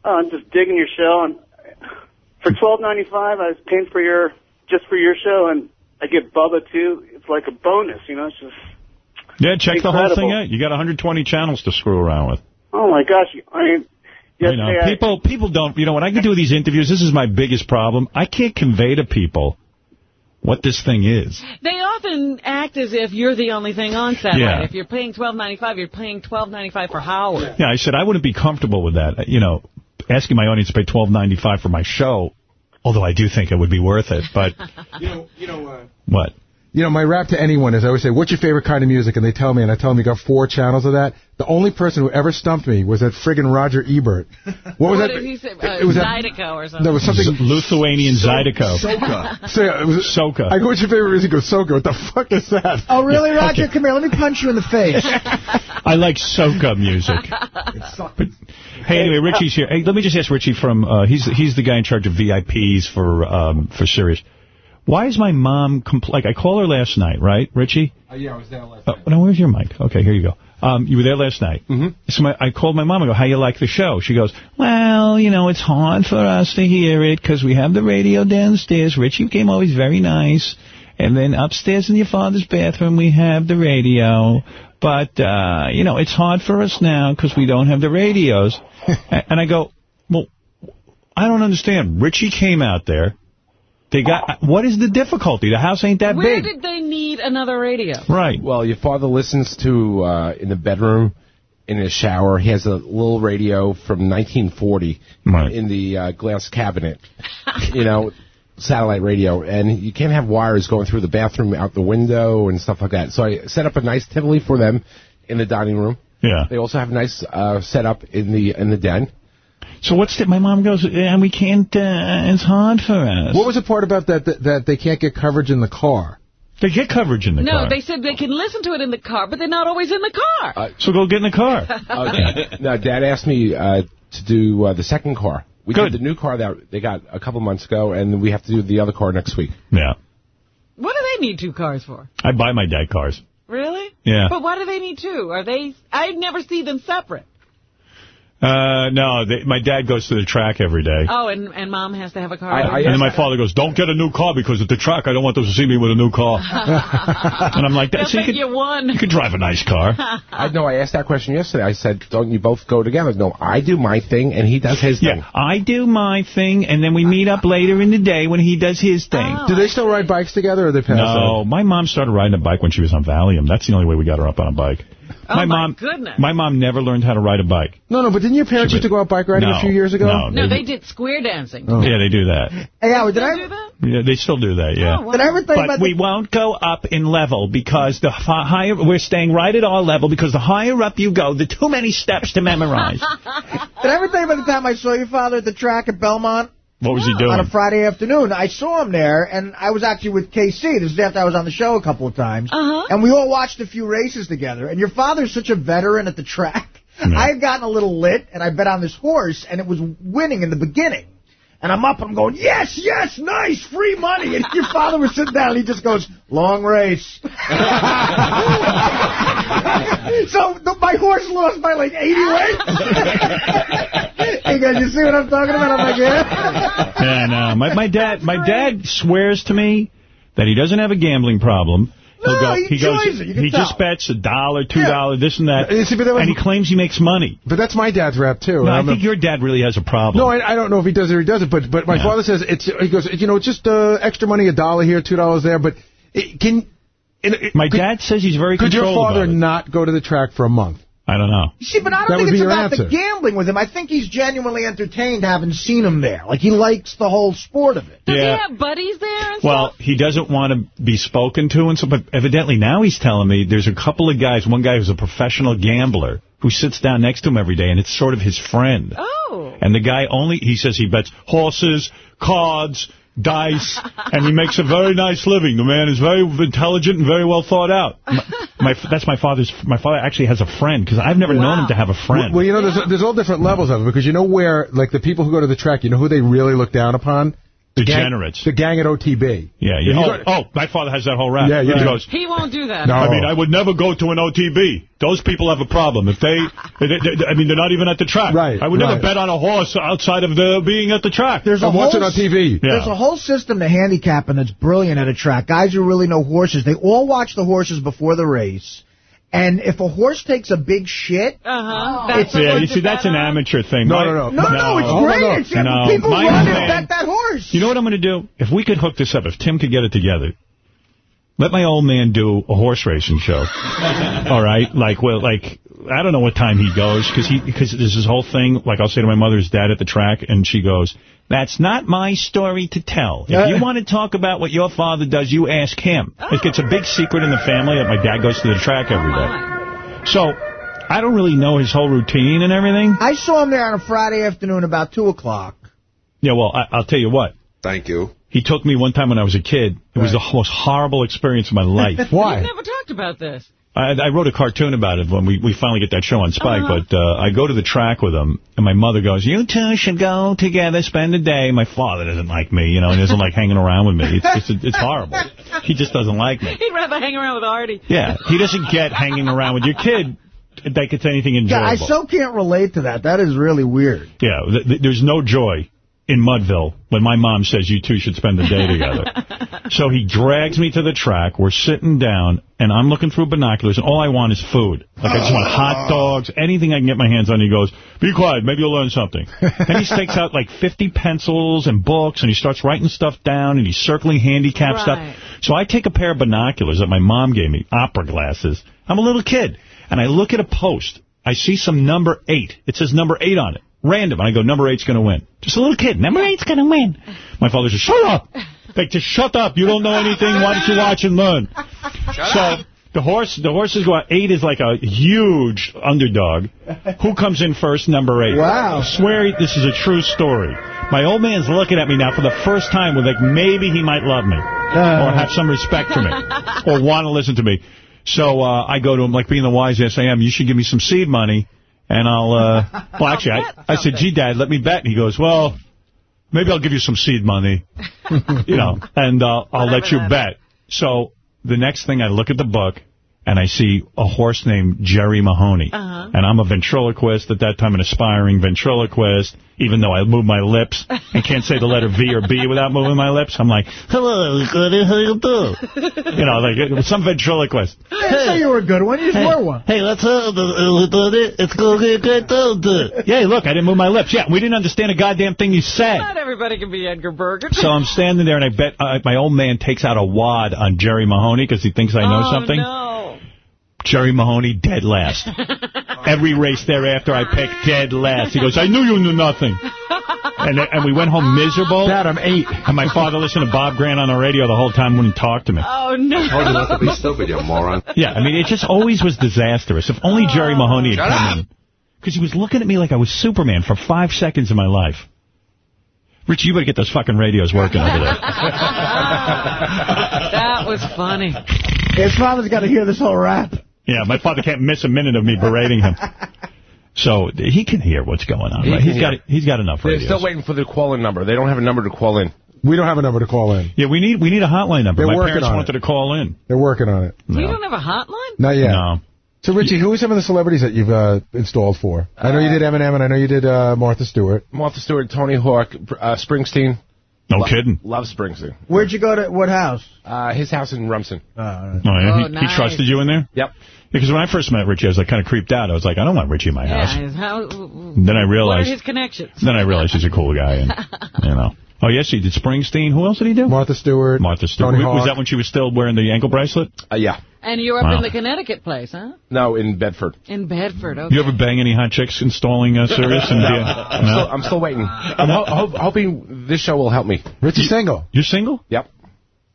Oh, I'm just digging your show, and for twelve ninety five, I was paying for your just for your show, and I get Bubba too. It's like a bonus, you know. It's just Yeah, check the whole thing out. You got 120 channels to screw around with. oh my gosh, I You know, I- people people don't. You know, when I can do these interviews, this is my biggest problem. I can't convey to people what this thing is. They often act as if you're the only thing on satellite. Yeah. If you're paying twelve ninety five, you're paying twelve ninety five for Howard. Yeah, I said I wouldn't be comfortable with that. You know, asking my audience to pay twelve ninety five for my show, although I do think it would be worth it. But You know, you know, uh, what? You know, my rap to anyone is I always say, what's your favorite kind of music? And they tell me, and I tell them you got four channels of that. The only person who ever stumped me was that friggin' Roger Ebert. What was that? did he say? Uh, it was that- Zydeco or something. There was something... Z- Lithuanian Zydeco. Soca. So, yeah, it was, Soca. I go, what's your favorite music? He goes, Soca. What the fuck is that? Oh, really, Yeah, Roger? okay. Come here. Let me punch you in the face. I like soca music. But, hey, anyway, Richie's here. Hey, let me just ask Richie from, uh, he's he's the guy in charge of VIPs for um, for Sirius. Why is my mom, like, I called her last night, right, Richie? Uh, yeah, I was there last Oh, no, where's your mic? Okay, here you go. Um, you were there last night. Mm-hmm. So my, I called my mom. I go, how you like the show? She goes, well, you know, it's hard for us to hear it because we have the radio downstairs. Richie came over. He's very nice. And then upstairs in your father's bathroom, we have the radio. But, uh, you know, it's hard for us now because we don't have the radios. And I go, well, I don't understand. Richie came out there. They got, what is the difficulty? The house ain't that Where big. Where did they need another radio? Right. Well, your father listens to uh, in the bedroom, in his shower. He has a little radio from 1940 Right. in the uh, glass cabinet. you know, satellite radio, and you can't have wires going through the bathroom, out the window, and stuff like that. So I set up a nice Tivoli for them in the dining room. Yeah. They also have a nice uh, setup in the in the den. So what's the, my mom goes, and we can't, uh, it's hard for us. What was the part about that, that that they can't get coverage in the car? They get coverage in the no, car. No, they said they can listen to it in the car, but they're not always in the car. So go get in the car. Okay. now, Dad asked me uh, to do uh, the second car. We Good. did the new car that they got a couple months ago, and we have to do the other car next week. Yeah. what do they need two cars for? I buy my dad cars. Really? Yeah. But why do they need two? Are they? I never see them separate. Uh, no, they, my dad goes to the track every day. Oh, and and mom has to have a car. and then my father goes, don't get a new car because at the track I don't want them to see me with a new car. and I'm like, They'll that, so you think can, you won. you can drive a nice car. I know. I asked that question yesterday. I said, "Don't you both go together?" No, I do my thing, and he does his thing. Yeah, I do my thing, and then we meet up later in the day when he does his thing. Oh, Do they still ride bikes together, or they pass No, my mom started riding a bike when she was on Valium. That's the only way we got her up on a bike. Oh, my my mom, goodness. my mom never learned how to ride a bike. No, no, but didn't your parents used to go out bike riding No, a few years ago? no, No, they did square dancing. Oh. Yeah, they do that. Hey, Howard, did They I, do that? Yeah, they still do that. Yeah. Oh, wow. did I ever think But about we won't go up in level because the higher we're staying right at our level because the higher up you go, the too many steps to memorize. did I ever think about the time I saw your father at the track at Belmont? What was he doing? On a Friday afternoon. I saw him there, and I was actually with KC. This is after I was on the show a couple of times. Uh-huh. And we all watched a few races together. And your father's such a veteran at the track. I had gotten a little lit, and I bet on this horse, and it was winning in the beginning. And I'm up, and I'm going, yes, yes, nice, free money. And your father was sitting down, and he just goes, long race. so the, my horse lost by like 80 lengths. hey, guys, you see what I'm talking about? I'm like, yeah. yeah, uh, no. My my dad my dad swears to me that he doesn't have a gambling problem. He'll No, go, he goes, enjoys it, he just bets a dollar, two Yeah. this and that, see, that was- and he claims he makes money. But that's my dad's rap too. No, I think a- your dad really has a problem. No, I, I don't know if he does it or he doesn't, but but my Yeah. father says it's. He goes, you know, it's just uh, extra money, a dollar here, two dollars there. But it, can it, My could, dad says he's very could your father not go to the track for a month? I don't know. See, but I don't would think it's your about the gambling with him. I think he's genuinely entertained having seen him there. Like, he likes the whole sport of it. Does Yeah. he have buddies there Well, stuff? he doesn't want to be spoken to, and so. But evidently now he's telling me there's a couple of guys. One guy who's a professional gambler who sits down next to him every day, and it's sort of his friend. Oh. And the guy only he says he bets horses, cards, dice, and he makes a very nice living. The man is very intelligent and very well thought out. My, my that's my father's. My father actually has a friend because I've never known him to have a friend. Well, you know, there's there's all different levels of it because you know where like the people who go to the track, you know who they really look down upon. The gang- Degenerates. the gang at OTB. yeah, yeah. Oh, oh, my father has that whole rap. Yeah, yeah. He goes, He won't do that. No. I mean, I would never go to an OTB. Those people have a problem. If they, they, they- I mean, they're not even at the track. Right, I would never right. bet on a horse outside of the being at the track. There's a I'm watching whole on TV. Yeah. There's a whole system to handicapping that's brilliant at a track. Guys who really know horses, they all watch the horses before the race, And if a horse takes a big shit, Uh-huh. yeah, you see, that's an amateur thing. No, My- no, no. No, no, it's great. It's- no, people my run and man- bet that horse. You know what I'm going to do? If we could hook this up, if Tim could get it together, let my old man do a horse racing show. All right? Like, well, like, I don't know what time he goes, because he, because there's this whole thing, like I'll say to my mother's dad at the track, and she goes, that's not my story to tell. If you uh. want to talk about what your father does, you ask him. Like, it's a big secret in the family that my dad goes to the track every day. So, I don't really know his whole routine and everything. I saw him there on a Friday afternoon about 2 o'clock. Yeah, well, I, I'll tell you what. Thank you. He took me one time when I was a kid. It was the most horrible experience of my life. We've never talked about this. I, I wrote a cartoon about it when we, we finally get that show on Spike, Uh-huh. but uh, I go to the track with him, and my mother goes, you two should go together, spend a day. My father doesn't like me, you know, he doesn't like hanging around with me. It's, it's, it's horrible. He just doesn't like me. He'd rather hang around with Artie. Yeah, he doesn't get hanging around with your kid like it's anything Yeah, enjoyable. I so can't relate to that. That is really weird. Yeah, th th there's no joy in Mudville when my mom says you two should spend the day together. so he drags me to the track. We're sitting down, and I'm looking through binoculars, and all I want is food. Like, I just want hot dogs, anything I can get my hands on. He goes, be quiet, maybe you'll learn something. then he takes out, like, 50 pencils and books, and he starts writing stuff down, and he's circling handicap Right. stuff. So I take a pair of binoculars that my mom gave me, opera glasses. I'm a little kid, and I look at a post. I see some number eight. It says number eight on it. Random. And I go, number eight's going to win. Just a little kid. Number eight's going to win. My father says, shut up. Like, just shut up. You don't know anything. Why don't you watch and learn? so the horse, the horses go out. Eight is like a huge underdog. Who comes in first? Number eight. Wow. I swear this is a true story. My old man's looking at me now for the first time with like, maybe he might love me. or have some respect for me. or want to listen to me. So uh, I go to him, like being the wise ass I am, you should give me some seed money, and I'll, uh, well, actually, I, I said, gee, Dad, let me bet. And he goes, well, maybe I'll give you some seed money, you know, and uh, I'll let you bet. So the next thing, I look at the book, and I see a horse named Jerry Mahoney. Uh-huh. And I'm a ventriloquist at that time, an aspiring ventriloquist, even though I move my lips and can't say the letter V or B without moving my lips. I'm like, hello, good, how you do? You know, like some ventriloquist. I didn't say you were a good one. You just were one. Hey, let's uh, it's going to get good. Yeah, look, I didn't move my lips. Yeah, we didn't understand a goddamn thing you said. Not everybody can be Edgar Bergen. So I'm standing there, and I bet uh, my old man takes out a wad on Jerry Mahoney because he thinks I know oh, something. no. Jerry Mahoney, dead last. Every race thereafter, I picked dead last. He goes, I knew you knew nothing. And uh, and we went home miserable. Dad, I'm eight. And my father listened to Bob Grant on the radio the whole time, wouldn't talk to me. Oh, no. Told you not to be stupid, you moron. Yeah, I mean, it just always was disastrous. If only Jerry oh, Mahoney had Shut come in. Because he was looking at me like I was Superman for five seconds of my life. Rich, you better get those fucking radios working over there. that was funny. His father's got to hear this whole rap. Yeah, my father can't miss a minute of me berating him. So he can hear what's going on. He Right? can He's got hear. he's got enough They're radios. still waiting for the call-in number. They don't have a number to call in. We don't have a number to call in. Yeah, we need we need a hotline number. They're my working parents on wanted it. to call in. They're working on it. You don't have a hotline? Not yet. No. So, Richie, who are some of the celebrities that you've uh, installed for? I know you did Eminem, and I know you did uh, Martha Stewart. Martha Stewart, Tony Hawk, uh, Springsteen. No Lo- kidding. Love Springsteen. Where'd you go to? What house? Uh, his house in Rumson. Oh, all right. Oh, yeah? Oh, he, he trusted you in there? Yep. Because when I first met Richie, I was like kind of creeped out. I was like, I don't want Richie in my house. Yeah, his house. Then I What are realized. his connections? Then I realized he's a cool guy. And, you know. Oh, yes, he did Springsteen. Who else did he do? Martha Stewart. Martha Stewart. Tony Was Hawk. that when she was still wearing the ankle bracelet? Uh, yeah. And you're up Wow. in the Connecticut place, huh? No, in Bedford. In Bedford, okay. You ever bang any hot chicks installing uh, Sirius? And No. I'm, still, I'm still waiting. I'm ho- ho- hoping this show will help me. Richie single. You're single? Yep.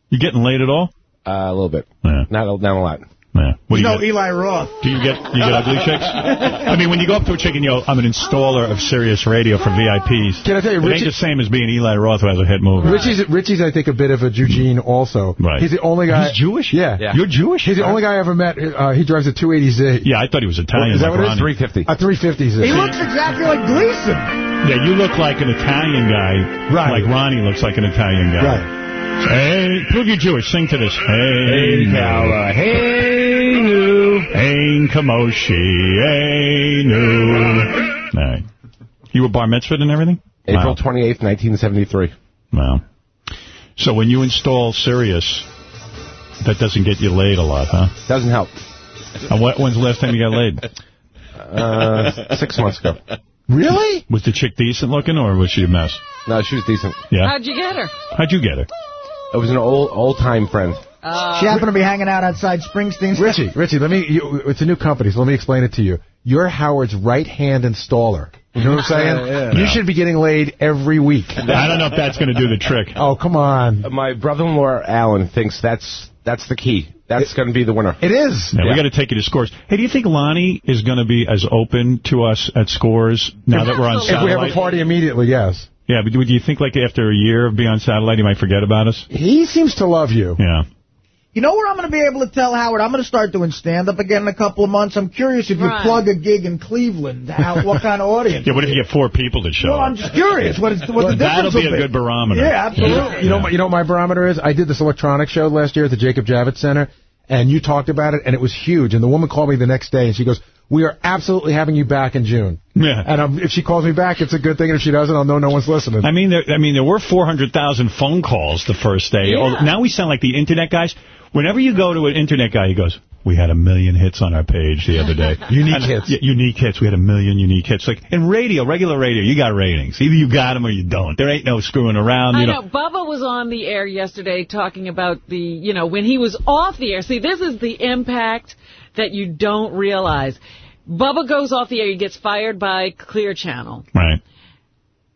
You getting laid at all? Uh, a little bit. Yeah. Not, a- not a lot. Yeah. What do You you know get? Eli Roth. Do you get you get ugly chicks? I mean, when you go up to a chick and you go, I'm an installer of Sirius Radio for VIPs. Can I tell you, it ain't Richie- the same as being Eli Roth who has a hit movie. Richie's, Richie's, I think, a bit of a Eugene also. Right. He's the only guy. He's Jewish? Yeah. Yeah. You're Jewish? He's the only guy I ever met. Uh, he drives a 280Z. Yeah, I thought he was Italian. Is that like what it is? Ronnie. 350. A 350Z. He looks exactly like Gleason. Yeah, you look like an Italian guy. Right. Like Ronnie looks like an Italian guy. Right. Hey, prove you're Jewish. Sing to this. Hey, Kala, hey, nu, hey, Kamoshi, hey, nu. All right. You were bar mitzvahed and everything? April Wow. 28th, 1973. Wow. So when you install Sirius, that doesn't get you laid a lot, huh? Doesn't help. And what, when's the last time you got laid? Uh, six months ago. Really? Was the chick decent looking, or was she a mess? No, she was decent. Yeah. How'd you get her? How'd you get her? It was an old old time friend. Uh, She happened to be hanging out outside Springsteen's. Richie, Richie, let me. You, it's a new company, so let me explain it to you. You're Howard's right hand installer. You know what I'm saying? Yeah, yeah. You No. should be getting laid every week. I don't know if that's going to do the trick. Oh, come on. My brother-in-law Alan thinks that's that's the key. That's going to be the winner. It is. Yeah, Yeah. we got to take you to scores. Hey, do you think Lonnie is going to be as open to us at scores now that we're on If we have a party immediately, yes. Yeah, but do do you think like after a year of being on satellite, he might forget about us? He seems to love you. Yeah. You know where I'm going to be able to tell Howard? I'm going to start doing stand-up again in a couple of months. I'm curious if you Right. plug a gig in Cleveland, how, what kind of audience? Yeah, what if you get four people to show Well, up? I'm just curious what, is, what the That'll difference be will a good barometer. Yeah, absolutely. You know, you know what my barometer is? I did this electronic show last year at the Jacob Javits Center, and you talked about it, and it was huge. And the woman called me the next day, and she goes, "We are absolutely having you back in June." Yeah. And um, if she calls me back, it's a good thing. And if she doesn't, I'll know no one's listening. I mean, there, I mean, there were 400,000 phone calls the first day. Yeah. Oh, Now we sound like the internet guys. Whenever you go to an internet guy, he goes, "We had a million hits on our page the other day. Unique And- hits. Yeah, unique hits. We had a million unique hits. Like in radio, regular radio, you got ratings. Either you got them or you don't. There ain't no screwing around. I You know. Bubba was on the air yesterday talking about the, you know, when he was off the air. See, this is the impact that you don't realize. Bubba goes off the air. He gets fired by Clear Channel. Right.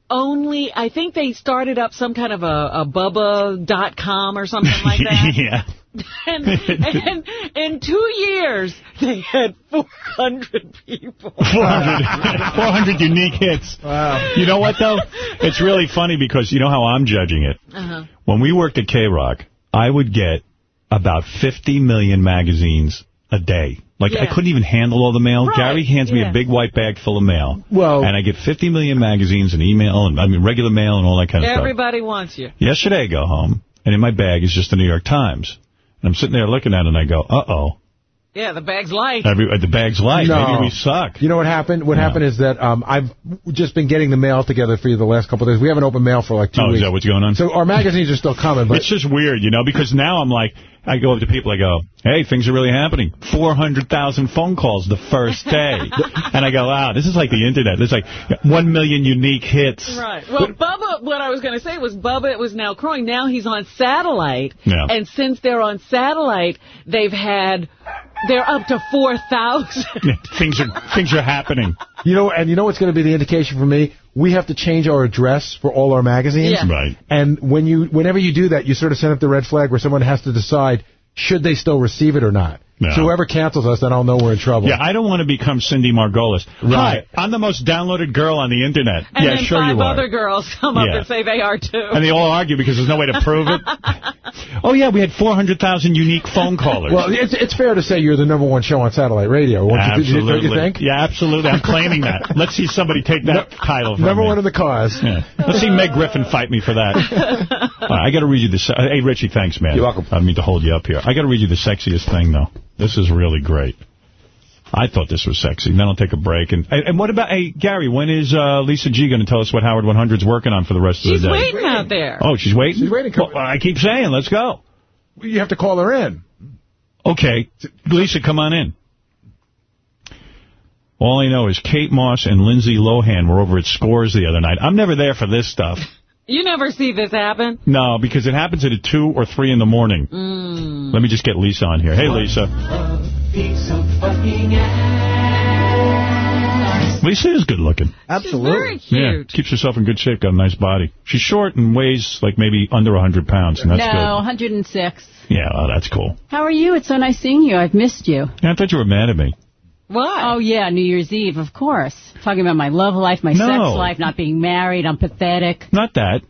Only, I think they started up some kind of a, a Bubba.com or something like that. yeah. and, and in two years, they had 400 people. 400, 400 unique hits. Wow. You know what, though? It's really funny because you know how I'm judging it? Uh-huh. When we worked at K-Rock, I would get about 50 million magazines a day. Like, I couldn't even handle all the mail. Right, Gary hands me a big white bag full of mail. Well- and I get 50 million magazines and email, and I mean, regular mail and all that kind of stuff. Everybody wants you. Yesterday, I go home, and in my bag is just the New York Times. And I'm sitting there looking at it, and I go, uh-oh. Yeah, the bag's light. Every, uh, the bag's light. No. Maybe we suck. You know what happened? What Yeah. happened is that um, I've just been getting the mail together for you the last couple of days. We haven't opened mail for like two Oh, is weeks. that what's going on? So our magazines are still coming, but It's just weird, you know, because now I'm like, I go up to people, I go, hey, things are really happening. 400,000 phone calls the first day. and I go, wow, this is like the internet. It's like 1 million unique hits. Right. Well, Bubba, what I was going to say was Bubba was now crowing. Now he's on satellite. Yeah. And since they're on satellite, they've had, they're up to 4,000. things are things are happening. you know, and you know what's going to be the indication for me? We have to change our address for all our magazines. Yeah. Right. And when you, whenever you do that, you sort of send up the red flag where someone has to decide should they still receive it or not. No. So whoever cancels us, then I'll know we're in trouble. Yeah, I don't want to become Cindy Margolis. Right. Hi, I'm the most downloaded girl on the internet. And yeah, sure you are. And other girls come up and say they are too. And they all argue because there's no way to prove it. oh, yeah, we had 400,000 unique phone callers. Well, it's, it's fair to say you're the number one show on satellite radio. Won't you- absolutely. Don't you think? Yeah, absolutely. I'm claiming that. Let's see somebody take that title from Number me. one in the cause. Yeah. Let's see Meg Griffin fight me for that. All right, I got to read you this. Hey, Richie, thanks, man. You're welcome. I don't mean to hold you up here. I got to read you the sexiest thing, though. This is really great. I thought this was sexy. Then I'll take a break. And and and what about, hey, Gary, when is uh, Lisa G going to tell us what Howard 100's working on for the rest She's of the day? She's waiting out there. Oh, she's waiting? She's waiting. Well, I keep saying, let's go. You have to call her in. Okay, Lisa, come on in. All I know is Kate Moss and Lindsay Lohan were over at Scores the other night. I'm never there for this stuff. You never see this happen? No, because it happens at 2 or 3 in the morning. Mm. Let me just get Lisa on here. Hey, Lisa. Lisa is good looking. Absolutely. Very Yeah, keeps herself in good shape, got a nice body. She's short and weighs like maybe under 100 pounds, and that's no, 106. Yeah, oh, that's cool. How are you? It's so nice seeing you. I've missed you. Yeah, I thought you were mad at me. Why? Oh, yeah, New Year's Eve, of course. Talking about my love life, my No. sex life, not being married. I'm pathetic. Not that.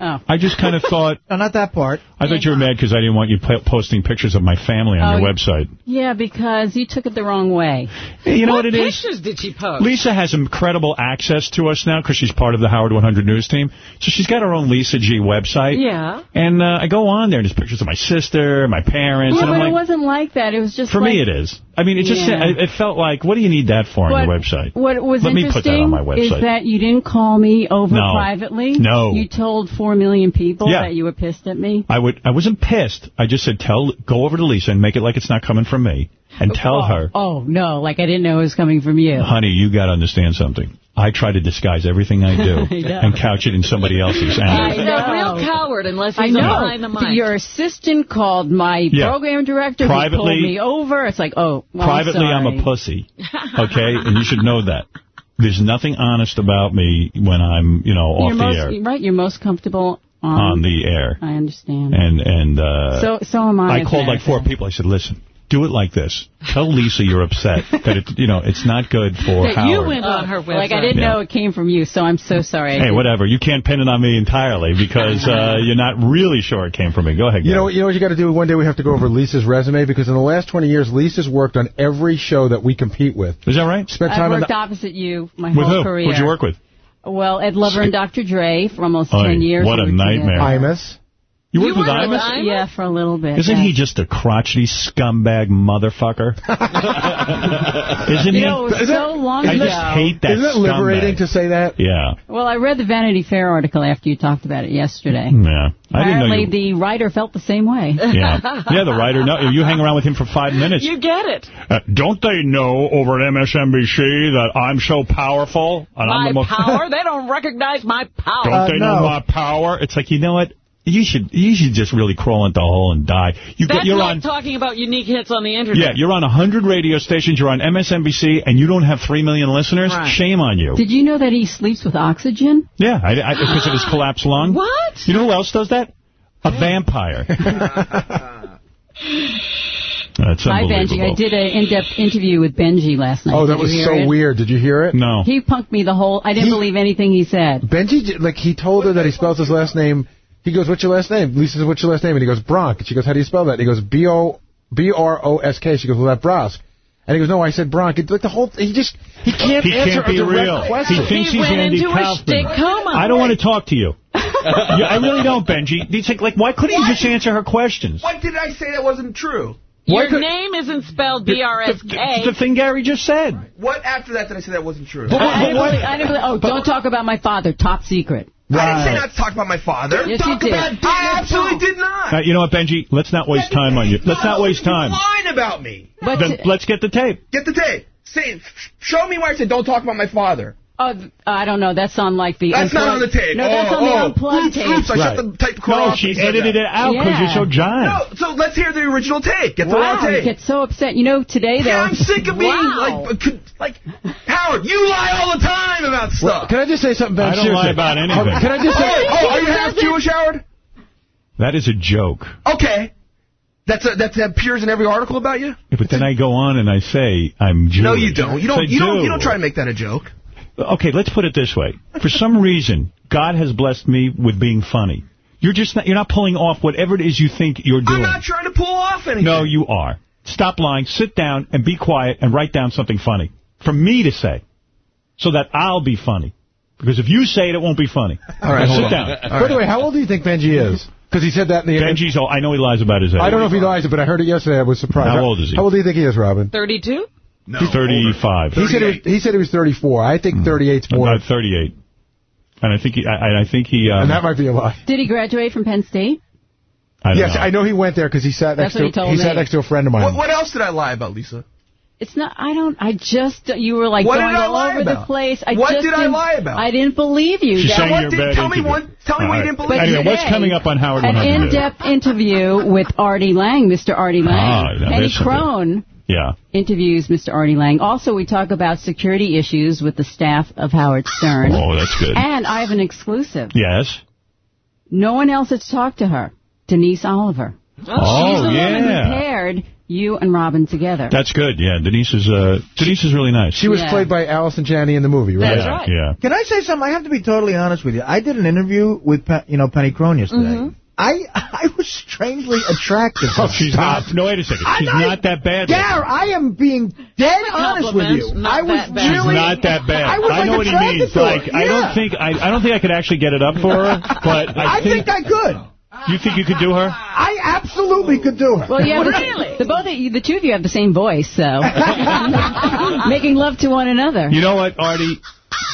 Oh. I just kind of thought, No, not that part. I thought you were mad because I didn't want you po- posting pictures of my family on Oh, your website. Yeah, because you took it the wrong way. Hey, you know what, what it is? pictures did she post? Lisa has incredible access to us now because she's part of the Howard 100 News team. So she's got her own Lisa G website. Yeah. And uh, I go on there, and there's pictures of my sister, my parents, Yeah, and but I'm it wasn't like that. It was just for like, me it is. I mean, it just Yeah. it, it felt like, what do you need that for on your website? what was Let me interesting put that on my is that you didn't call me over No. privately. No. You told four million people Yeah. that you were pissed at me. I would. I wasn't pissed. I just said, tell, go over to Lisa and make it like it's not coming from me. and tell oh, her, Oh, no, like I didn't know it was coming from you. honey, you got to understand something. I try to disguise everything I do I and couch it in somebody else's anger. He's a real coward unless I he's know. behind the mic. Your assistant called my Yeah. program director who Privately- pulled me over. It's like, oh, well, Privately, I'm, sorry. a pussy. Okay? and you should know that. There's nothing honest about me when I'm, you know, off You're the most, air. Right, you're most comfortable on, On the air. I understand. And, and, uh... so, so am I. I called like four people. I said, listen, do it like this. Tell Lisa you're upset. that it, you know, it's not good for that Howard. you went on her website. Like I didn't Yeah. know it came from you, so I'm so sorry. Hey, whatever. You can't pin it on me entirely because uh, you're not really sure it came from me. Go ahead, You Gary. know, you know what you got to do? One day we have to go over Lisa's resume because in the last 20 years, Lisa's worked on every show that we compete with. Is that right? Spent I time in worked the... opposite you my With whole who? career. Who'd you work with? Well, Ed Lover and Dr. Dre for almost Oy, 10 years. what a nightmare. together. Imus. You worked with worked Imus? Yeah, for a little bit. Isn't yeah. he just a crotchety scumbag motherfucker? Isn't You he? know, it was so long I ago. just hate that Isn't it liberating scumbag. to say that? Yeah. Well, I read the Vanity Fair article after you talked about it yesterday. Yeah. I didn't know Apparently, you... the writer felt the same way. Yeah. yeah, the writer. No, you hang around with him for five minutes. You get it. Uh, don't they know over at MSNBC that I'm so powerful? And I'm the most power? They don't recognize my power. Don't they know my power? It's like, you know what? You should you should just really crawl into a hole and die. You That's you're like on talking about unique hits on the internet. yeah, you're on 100 radio stations, you're on MSNBC, and you don't have 3 million listeners? Right. Shame on you. Did you know that he sleeps with oxygen? yeah, I, I, because of his collapsed lung. What? You know who else does that? A vampire. That's Hi, Benji. unbelievable. I did an in-depth interview with Benji last night. Oh, that Did was so it? weird. Did you hear it? No. He punked me the whole... I didn't He- believe anything he said. Benji, like, he told her that he spells his last name. He goes, what's your last name? Lisa says, what's your last name? And he goes, Bronk. And she goes, how do you spell that? And he goes, B-O, B-R-O-S-K. She goes, well, that Brosk. And he goes, no, I said Bronk. It's like the whole, he just, he can't He answer can't be a direct real. question. He thinks He he's went Andy into a Kaufman. shtick coma. I don't want to talk to you. Yeah, I really don't, Benji. It's like, like, why couldn't you just answer her questions? What did I say that wasn't true? Why Your could- name isn't spelled The, B-R-S-K. the thing Gary just said. What after that did I say that wasn't true? I, I didn't believe, I didn't believe, oh, don't talk about my father. Top secret. I didn't say not to talk about my father. Yes, talk you did. I absolutely did not. Uh, you know what, Benji? Let's not waste time on you. Let's not waste time. Lying about me. But Then let's get the tape. Get the tape. Say, show me where I said don't talk about my father. Oh, I don't know. That's on like the. That's not on the tape. No, that's Oh, on the oh. unplugged Oops, tape. oops, I shut the tape No, she edited it out because Yeah. you're so giant. No, so let's hear the original tape. Get the wow, raw you tape. get so upset. You know, today though. Yeah, I'm sick of being Wow. like, uh, like Howard. You lie all the time about Well, stuff. can I just say something, Ben? I don't lie about anything. Can I just say... oh, are you half Jewish, Howard? That is a joke. Okay. That's a, that appears in every article about you. Yeah, But then I go on and I say I'm Jewish. No, you don't. You don't. I You don't. You don't try to make that a joke. Okay, let's put it this way. For some reason, God has blessed me with being funny. You're just not, you're not pulling off whatever it is you think you're doing. I'm not trying to pull off anything. No, you are. Stop lying, sit down, and be quiet, and write down something funny for me to say, so that I'll be funny. Because if you say it, it won't be funny. All right, sit on. down. By the way, how old do you think Benji is? Because he said that in the... Benji's old. I know he lies about his age. I don't know if he lies, but I heard it yesterday. I was surprised. How old is he? How old do you think he is, Robin? 32? No, 35. He said, he was, he said he was 34. I think thirty-eight 38's more. About 38. And I think he, I, I think he, um, and that might be a lie. Did he graduate from Penn State? I don't Yes, know. I know he went there because he sat next That's what to he told sat next to a friend of mine. What, what else did I lie about, Lisa? It's not. I don't. I just. You were like What going all over about? the place. I What just did I didn't- lie about? I didn't believe you. She's That- saying what you're did- bad tell me one- tell me All what you didn't believe. But Anyway, what's coming up on Howard An in-depth interview with Artie Lange, Mr. Artie Lange. Ah, now Penny there's something. Crone Yeah. interviews Mr. Artie Lange. Also, we talk about security issues with the staff of Howard Stern. Oh, that's good. And I have an exclusive. Yes. No one else has talked to her. Denise Oliver. Oh, She's the woman who paired you and Robin together. That's good. Yeah, Denise is uh, Denise is really nice. She was Yeah. played by Allison Janney in the movie, right? That's yeah, right. Yeah. Can I say something? I have to be totally honest with you. I did an interview with Pe- you know Penny Crone yesterday. Mm-hmm. I I was strangely attracted. to Oh, her. she's not. No, wait a second. She's not that bad. Gar, I am being dead honest with you. I was that bad. She's really not that bad. I was like know what he means. to her. Like, I don't think I, I don't think I could actually get it up for her. But I, I think I could. You think you could do her. I absolutely could do her. Well, yeah, Really? the both of you, the two of you have the same voice, so making love to one another. You know what, Artie?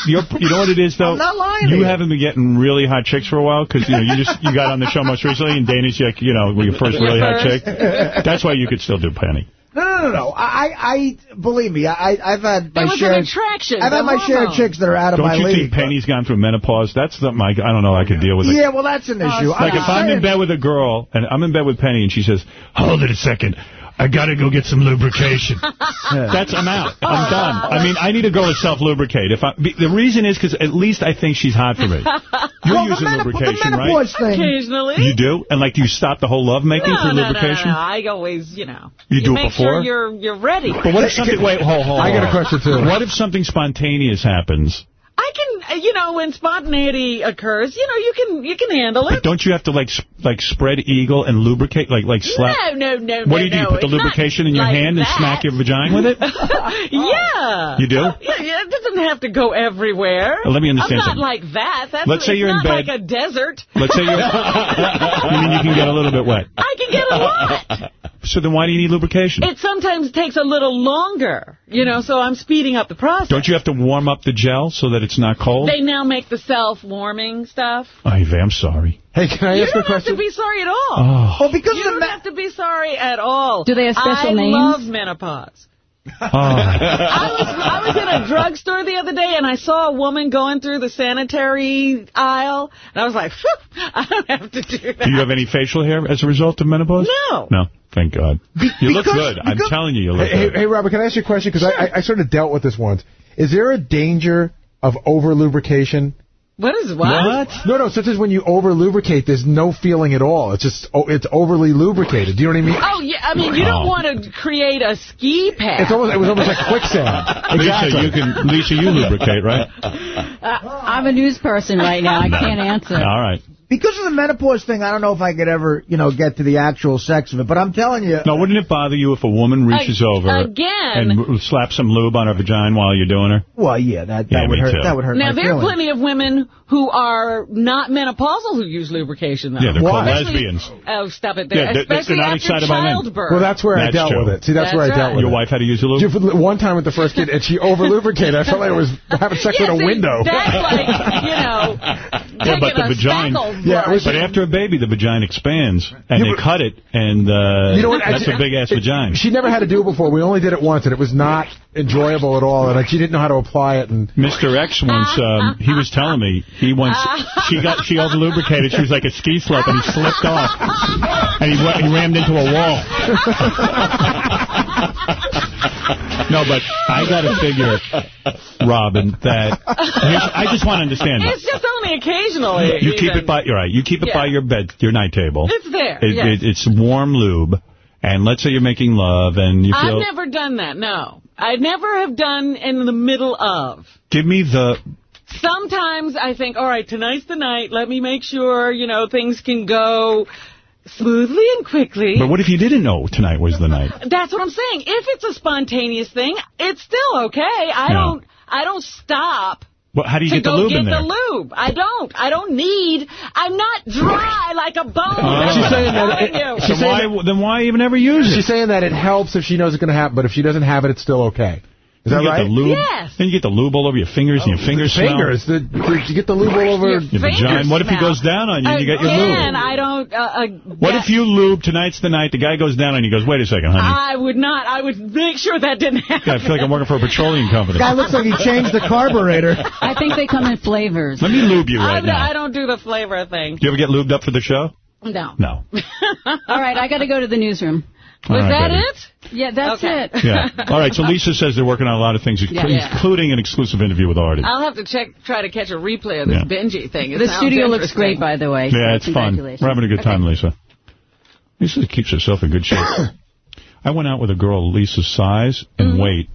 You're, you know what it is though. I'm not lying You you. haven't been getting really hot chicks for a while because you know you just you got on the show most recently and Dana's like you know were your first really hot chick. That's why you could still do Penny. No, no, no, no. I, I believe me. I, I've had my It was share. an attraction. I've had the my share of chicks that are out of Don't my you league. think Penny's gone through menopause? That's the my. I don't know. I could deal with it. Yeah, well, that's an oh, issue. Like if I'm in bed with a girl and I'm in bed with Penny and she says, "Hold it a second, I gotta go get some lubrication." That's I'm out. I'm done. I mean, I need a girl to self lubricate. If I be- the reason is because at least I think she's hot for me. You're Well, the using the lubrication, right? menopause thing. Occasionally. You do, and like, do you stop the whole love making no, through no, lubrication? No, no, I always, you know. You do it make before? sure you're you're ready. But what if something? Wait, hold, hold. I got a hold. question, too. What if something spontaneous happens? I can, uh, you know, when spontaneity occurs, you know, you can you can handle But it. don't you have to like like spread eagle and lubricate, like like slap? No, no, no, What no, do you do? You no, put the lubrication in your like hand and that. smack your vagina with it? yeah. You do? Yeah, yeah, it doesn't have to go everywhere. Uh, let me understand I'm not something. like that. That's Let's say you're in bed. like a desert. Let's say you're. you mean you can get a little bit wet? I can get a lot. So then why do you need lubrication? It sometimes takes a little longer, you know, so I'm speeding up the process. Don't you have to warm up the gel so that it's not cold? They now make the self-warming stuff. Ivy, I'm sorry. Hey, can I you ask don't a question? have to be sorry at all. Oh. Well, because you the don't have to be sorry at all. Do they have special I names? love menopause. Oh. I was I was in a drugstore the other day and I saw a woman going through the sanitary aisle and I was like, I don't have to do that. Do you have any facial hair as a result of menopause? No. No. Thank God. You look because- good. I'm telling you, you look Hey, hey, good. hey, Robert, can I ask you a question? Because I, I, I sort of dealt with this once. Is there a danger of over lubrication? What is what? No, no. Such as when you over lubricate, there's no feeling at all. It's just oh, it's overly lubricated. Do you know what I mean? Oh yeah, I mean you don't Oh. want to create a ski path. It's almost it was almost like quicksand. Lisa, you can. Lisa, you lubricate, right? Uh, I'm a news person right now. I can't answer. All right. Because of the menopause thing, I don't know if I could ever, you know, get to the actual sex of it. But I'm telling you, Now, wouldn't it bother you if a woman reaches Ag- over again. and slaps some lube on her vagina while you're doing her? well, yeah, that that Yeah, would hurt. too. That would hurt Now my there are plenty of women who are not menopausal who use lubrication though. Yeah, they're called Especially- lesbians. Oh, stop it! Yeah, There. they're- they're Especially not after excited by men. childbirth. Well, that's where I That's dealt true. with it. See, that's, That's where I right. dealt with Your it. Your wife had to use the lube? One time with the first kid, and she over lubricated. I felt like I was having sex yeah, with a see, window. That's like you know, Yeah, but the vagina. Yeah. But after a baby, the vagina expands, and Yeah, they cut it, and uh, You know what? I that's ju- a big ass vagina. She never had to do it before. We only did it once, and it was not enjoyable at all. And like, she didn't know how to apply it. And Mr. X once, um, he was telling me he once she got she over lubricated. She was like a ski slope, and he slipped off, and he, he rammed into a wall. no, but I got to figure, Robin, that I just want to understand It's just only occasionally. You keep even. it by you're right. You keep it Yeah. by your bed, your night table. It's there. It, yes. it, it's warm lube, and let's say you're making love, and you feel. I've never done that. No, I never have done in the middle of. Give me the Sometimes I think, all right, tonight's the night. Let me make sure you know things can go smoothly and quickly. But what if you didn't know tonight was the night? That's what I'm saying. If it's a spontaneous thing, it's still okay. I Yeah. don't. I don't stop. Well, how do you to get the go lube get in there? the lube. I don't. I don't need. I'm not dry like a bone. Oh. she's saying I'm that. It, she's So saying why, then why even ever use it? she's saying that it helps if she knows it's going to happen, but if she doesn't have it, it's still okay. Is that you get right? the lube, Yes. Then you get the lube all over your fingers, and your fingers smell. Fingers. The, the, you get the lube all over. Your Your fingers vagina. What if he goes down on you and you get your Again, lube? I don't. Uh, uh, What if you lube, tonight's the night, the guy goes down on you, goes, wait a second, honey. I would not. I would make sure that didn't happen. I feel like I'm working for a petroleum company. Guy looks like he changed the carburetor. I think they come in flavors. Let me lube you I, right now. I don't do the flavor thing. Do you ever get lubed up for the show? No. No. All right, I got to go to the newsroom. All Was right, that baby. it? Yeah, that's Okay. it. Yeah. All right, so Lisa says they're working on a lot of things, Yeah. Yeah. including an exclusive interview with Artie. I'll have to check, try to catch a replay of this Yeah. Benji thing. It The studio looks great, by the way. Yeah, it's fun. We're having a good time, Lisa. Lisa keeps herself in good shape. I went out with a girl Lisa's size and Mm-hmm. weight,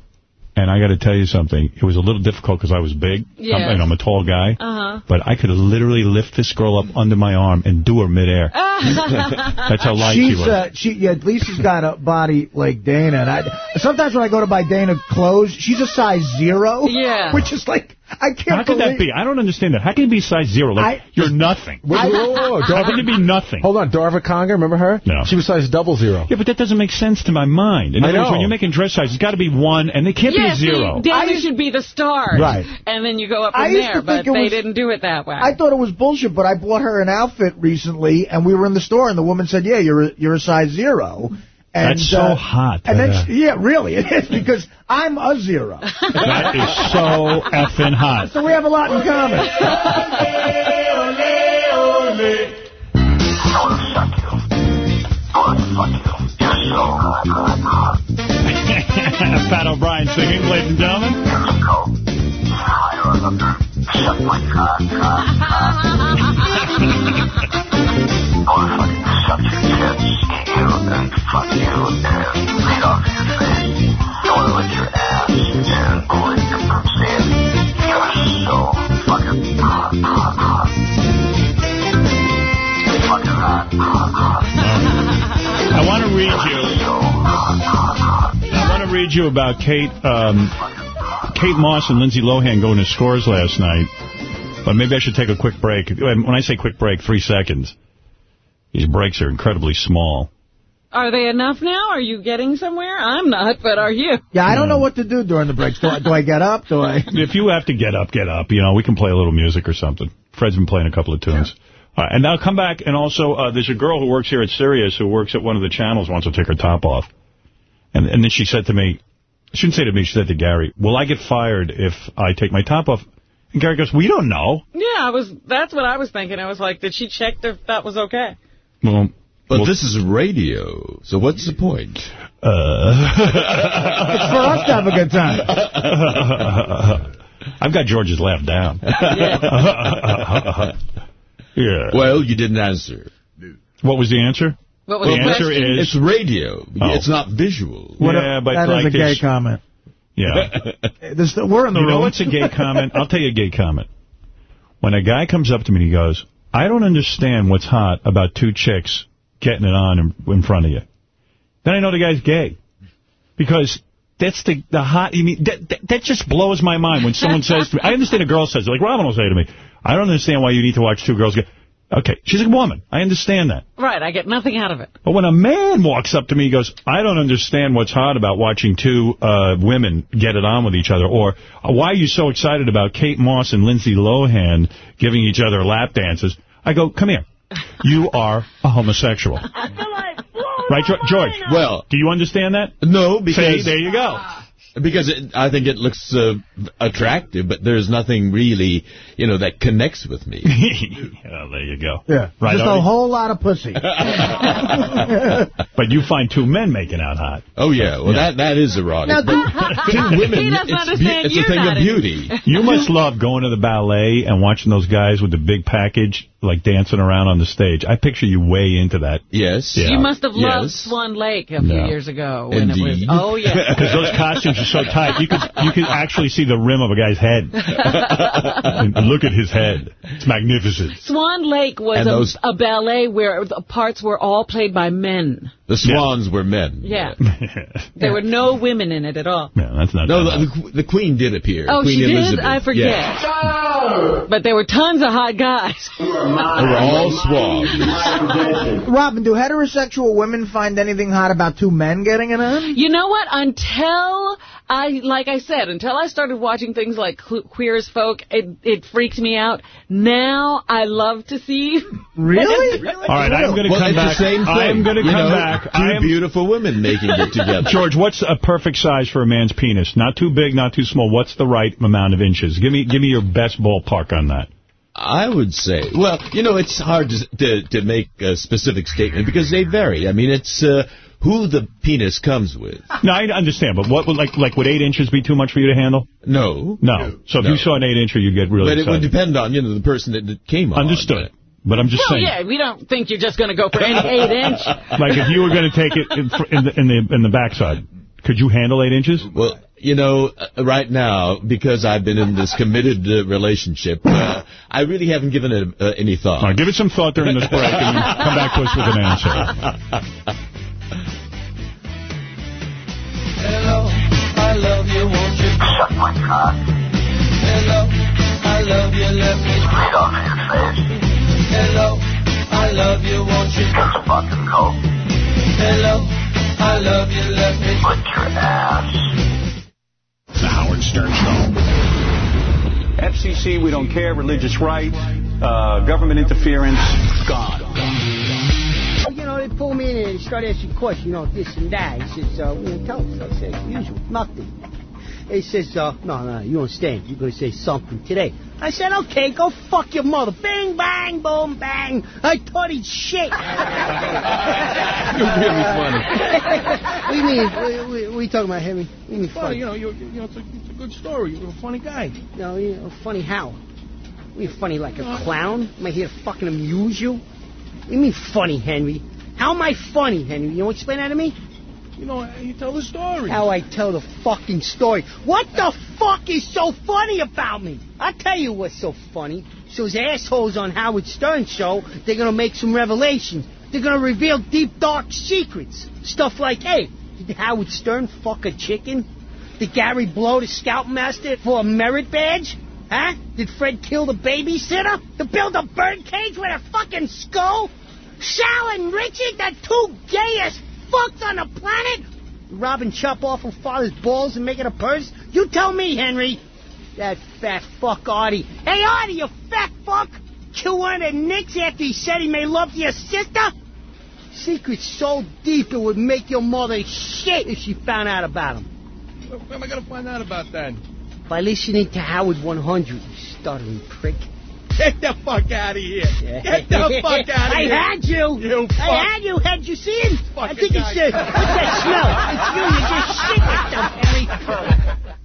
and I got to tell you something. It was a little difficult because I was big. Yes. I'm, and I'm a tall guy. Uh-huh. But I could literally lift this girl up under my arm and do her midair. That's how light she She's was. uh, she yeah. Lisa's got a body like Dana, and I sometimes when I go to buy Dana clothes, she's a size zero. Yeah. which is like I can't. How could that be? I don't understand that. How can you be size zero? Like, I- you're nothing. Whoa, whoa, whoa, How can Darva, you be nothing? hold on, Darva Conger, remember her? No. She was size double zero. Yeah, but that doesn't make sense to my mind. In I other words, know. when you're making dress size, it's got to be one, and it can't yeah, be a zero. See, Dana I- should be the start. Right. And then you go up I from used there, but think it they was- didn't do it that way. I thought it was bullshit, but I bought her an outfit recently, and we were in the store, and the woman said, "Yeah, you're a, you're a size zero. And, That's so uh, hot. And then, Uh, yeah, really, it is because I'm a zero. that is so effing hot. So we have a lot in common. Pat O'Brien singing, ladies and gentlemen. I want to read you. I want to read you about Kate, um, Kate Moss and Lindsay Lohan going to scores last night. But maybe I should take a quick break. When I say quick break, three seconds. These breaks are incredibly small. Are they enough now? Are you getting somewhere? I'm not, but are you? Yeah, I don't know what to do during the breaks. Do I, do I get up? Do I? If you have to get up, get up. You know, we can play a little music or something. Fred's been playing a couple of tunes. All right, and I'll come back. And also, uh, there's a girl who works here at Sirius who works at one of the channels wants to take her top off. And, and then she said to me, she shouldn't say to me, she said to Gary, will I get fired if I take my top off? And Gary goes, we don't know. Yeah, I was. That's what I was thinking. I was like, did she check if that was okay? Well, But well- this is radio, so what's the point? Uh, It's for us to have a good time. I've got George's laugh down. yeah. Well, you didn't answer. What was the answer? What was the the answer question? is It's radio. Oh. It's not visual. yeah, but that is like a gay comment. Yeah. There's, we're in the you know room. what's a gay comment? I'll tell you a gay comment. When a guy comes up to me and he goes, I don't understand what's hot about two chicks getting it on in, in front of you. Then I know the guy's gay. Because that's the, the hot, you mean, that, that, that just blows my mind when someone says to me, I understand a girl says it, like Robin will say to me, I don't understand why you need to watch two girls get, okay, she's a woman. I understand that. Right, I get nothing out of it. But when a man walks up to me and goes, I don't understand what's hot about watching two uh, women get it on with each other, or why are you so excited about Kate Moss and Lindsay Lohan giving each other lap dances, I go, come here. You are a homosexual. Right, George? Well, do you understand that? No, See, because there you go. Because it, I think it looks uh, attractive, but there's nothing really, you know, that connects with me. oh, there you go. Yeah. Right, Just Artie? a whole lot of pussy. But you find two men making out hot. Oh yeah, well Yeah. that that is erotic. Now, But two women, it's, it's a thing not of in- beauty. You must love going to the ballet and watching those guys with the big package, like dancing around on the stage. I picture you way into that. Yes. Yeah. You must have loved Yes. Swan Lake a few Yeah. years ago. When It was, oh, yeah. Because those costumes are so tight, you could you could actually see the rim of a guy's head. and look at his head; it's magnificent. Swan Lake was a, those- a ballet where the parts were all played by men. The swans were men. Yeah. There were no women in it at all. Yeah, that's not. No, the, the, the queen did appear. Oh, Queen she Elizabeth. did? I forget. Yeah. But there were tons of hot guys. They were all swans. Robin, do heterosexual women find anything hot about two men getting it on? You know what? Until I, like I said, until I started watching things like Cl- Queer as Folk, it, it freaked me out. Now I love to see. Really? All right, I'm going to Well, come back. the same thing. I'm going to come know, back. Two I am, beautiful women making it together. George, what's a perfect size for a man's penis? Not too big, not too small. What's the right amount of inches? Give me, give me your best ballpark on that. I would say, well, you know, it's hard to to, to make a specific statement because they vary. I mean, it's uh, who the penis comes with. No, I understand, but what would like like would eight inches be too much for you to handle? No, No. So if No. you saw an eight incher, you'd get really but it would depend on you know the person that it came on. Understood. But I'm just Well, saying. yeah, we don't think you're just going to go for any eight inch. Like if you were going to take it in, in the in the in the backside, could you handle eight inches? Well, you know, uh, right now, because I've been in this committed uh, relationship, uh, I really haven't given it uh, any thought. All right, give it some thought during this break, and come back to us with an answer. Hello, I love you, won't you? Suck my cock. Hello, I love you, let me spit off your face. Hello, I love you, won't you? It's fucking cold. Hello, I love you, let me Put your ass. The Howard Stern Show. FCC, we don't care. Religious right, uh, government interference, gone. You know, they pull me in and start asking questions, you know, this and that. He says, uh, you know, tell us. I said, usual, nothing. He says, uh, no, no, you don't understand. You're going to say something today. I said, okay, go fuck your mother. Bing, bang, boom, bang. I thought he'd shit. You're really funny. what do you mean? What, what, what are you talking about, Henry? What you mean Well, funny? you know, you're, you know, it's a, it's a good story. You're a funny guy. No, you know, funny how? What, you funny like a clown? Am I here to fucking amuse you? What do you mean funny, Henry? How am I funny, Henry? You want to explain that to me? You know, you tell the story. How I tell the fucking story. What the fuck is so funny about me? I'll tell you what's so funny. So those assholes on Howard Stern show, they're gonna make some revelations. They're gonna reveal deep, dark secrets. Stuff like, hey, did Howard Stern fuck a chicken? Did Gary blow the scoutmaster for a merit badge? Huh? Did Fred kill the babysitter? To build a bird cage with a fucking skull? Sal and Richard, the two gayest fucks on the planet? Rob and chop off her father's balls and make it a purse? You tell me, Henry. That fat fuck Artie. Hey, Artie, you fat fuck! Kill one of the Knicks after he said he made love to your sister? Secret's so deep it would make your mother shit if she found out about him. Where am I going to find out about that? By listening to Howard 100, you stuttering prick. Get the fuck out of here. Get the fuck out of here. I had you. You fuck. I had you. Had you seen? I Fucking think it's uh, what's that smell? It's you. You just shit yourself, Henry. You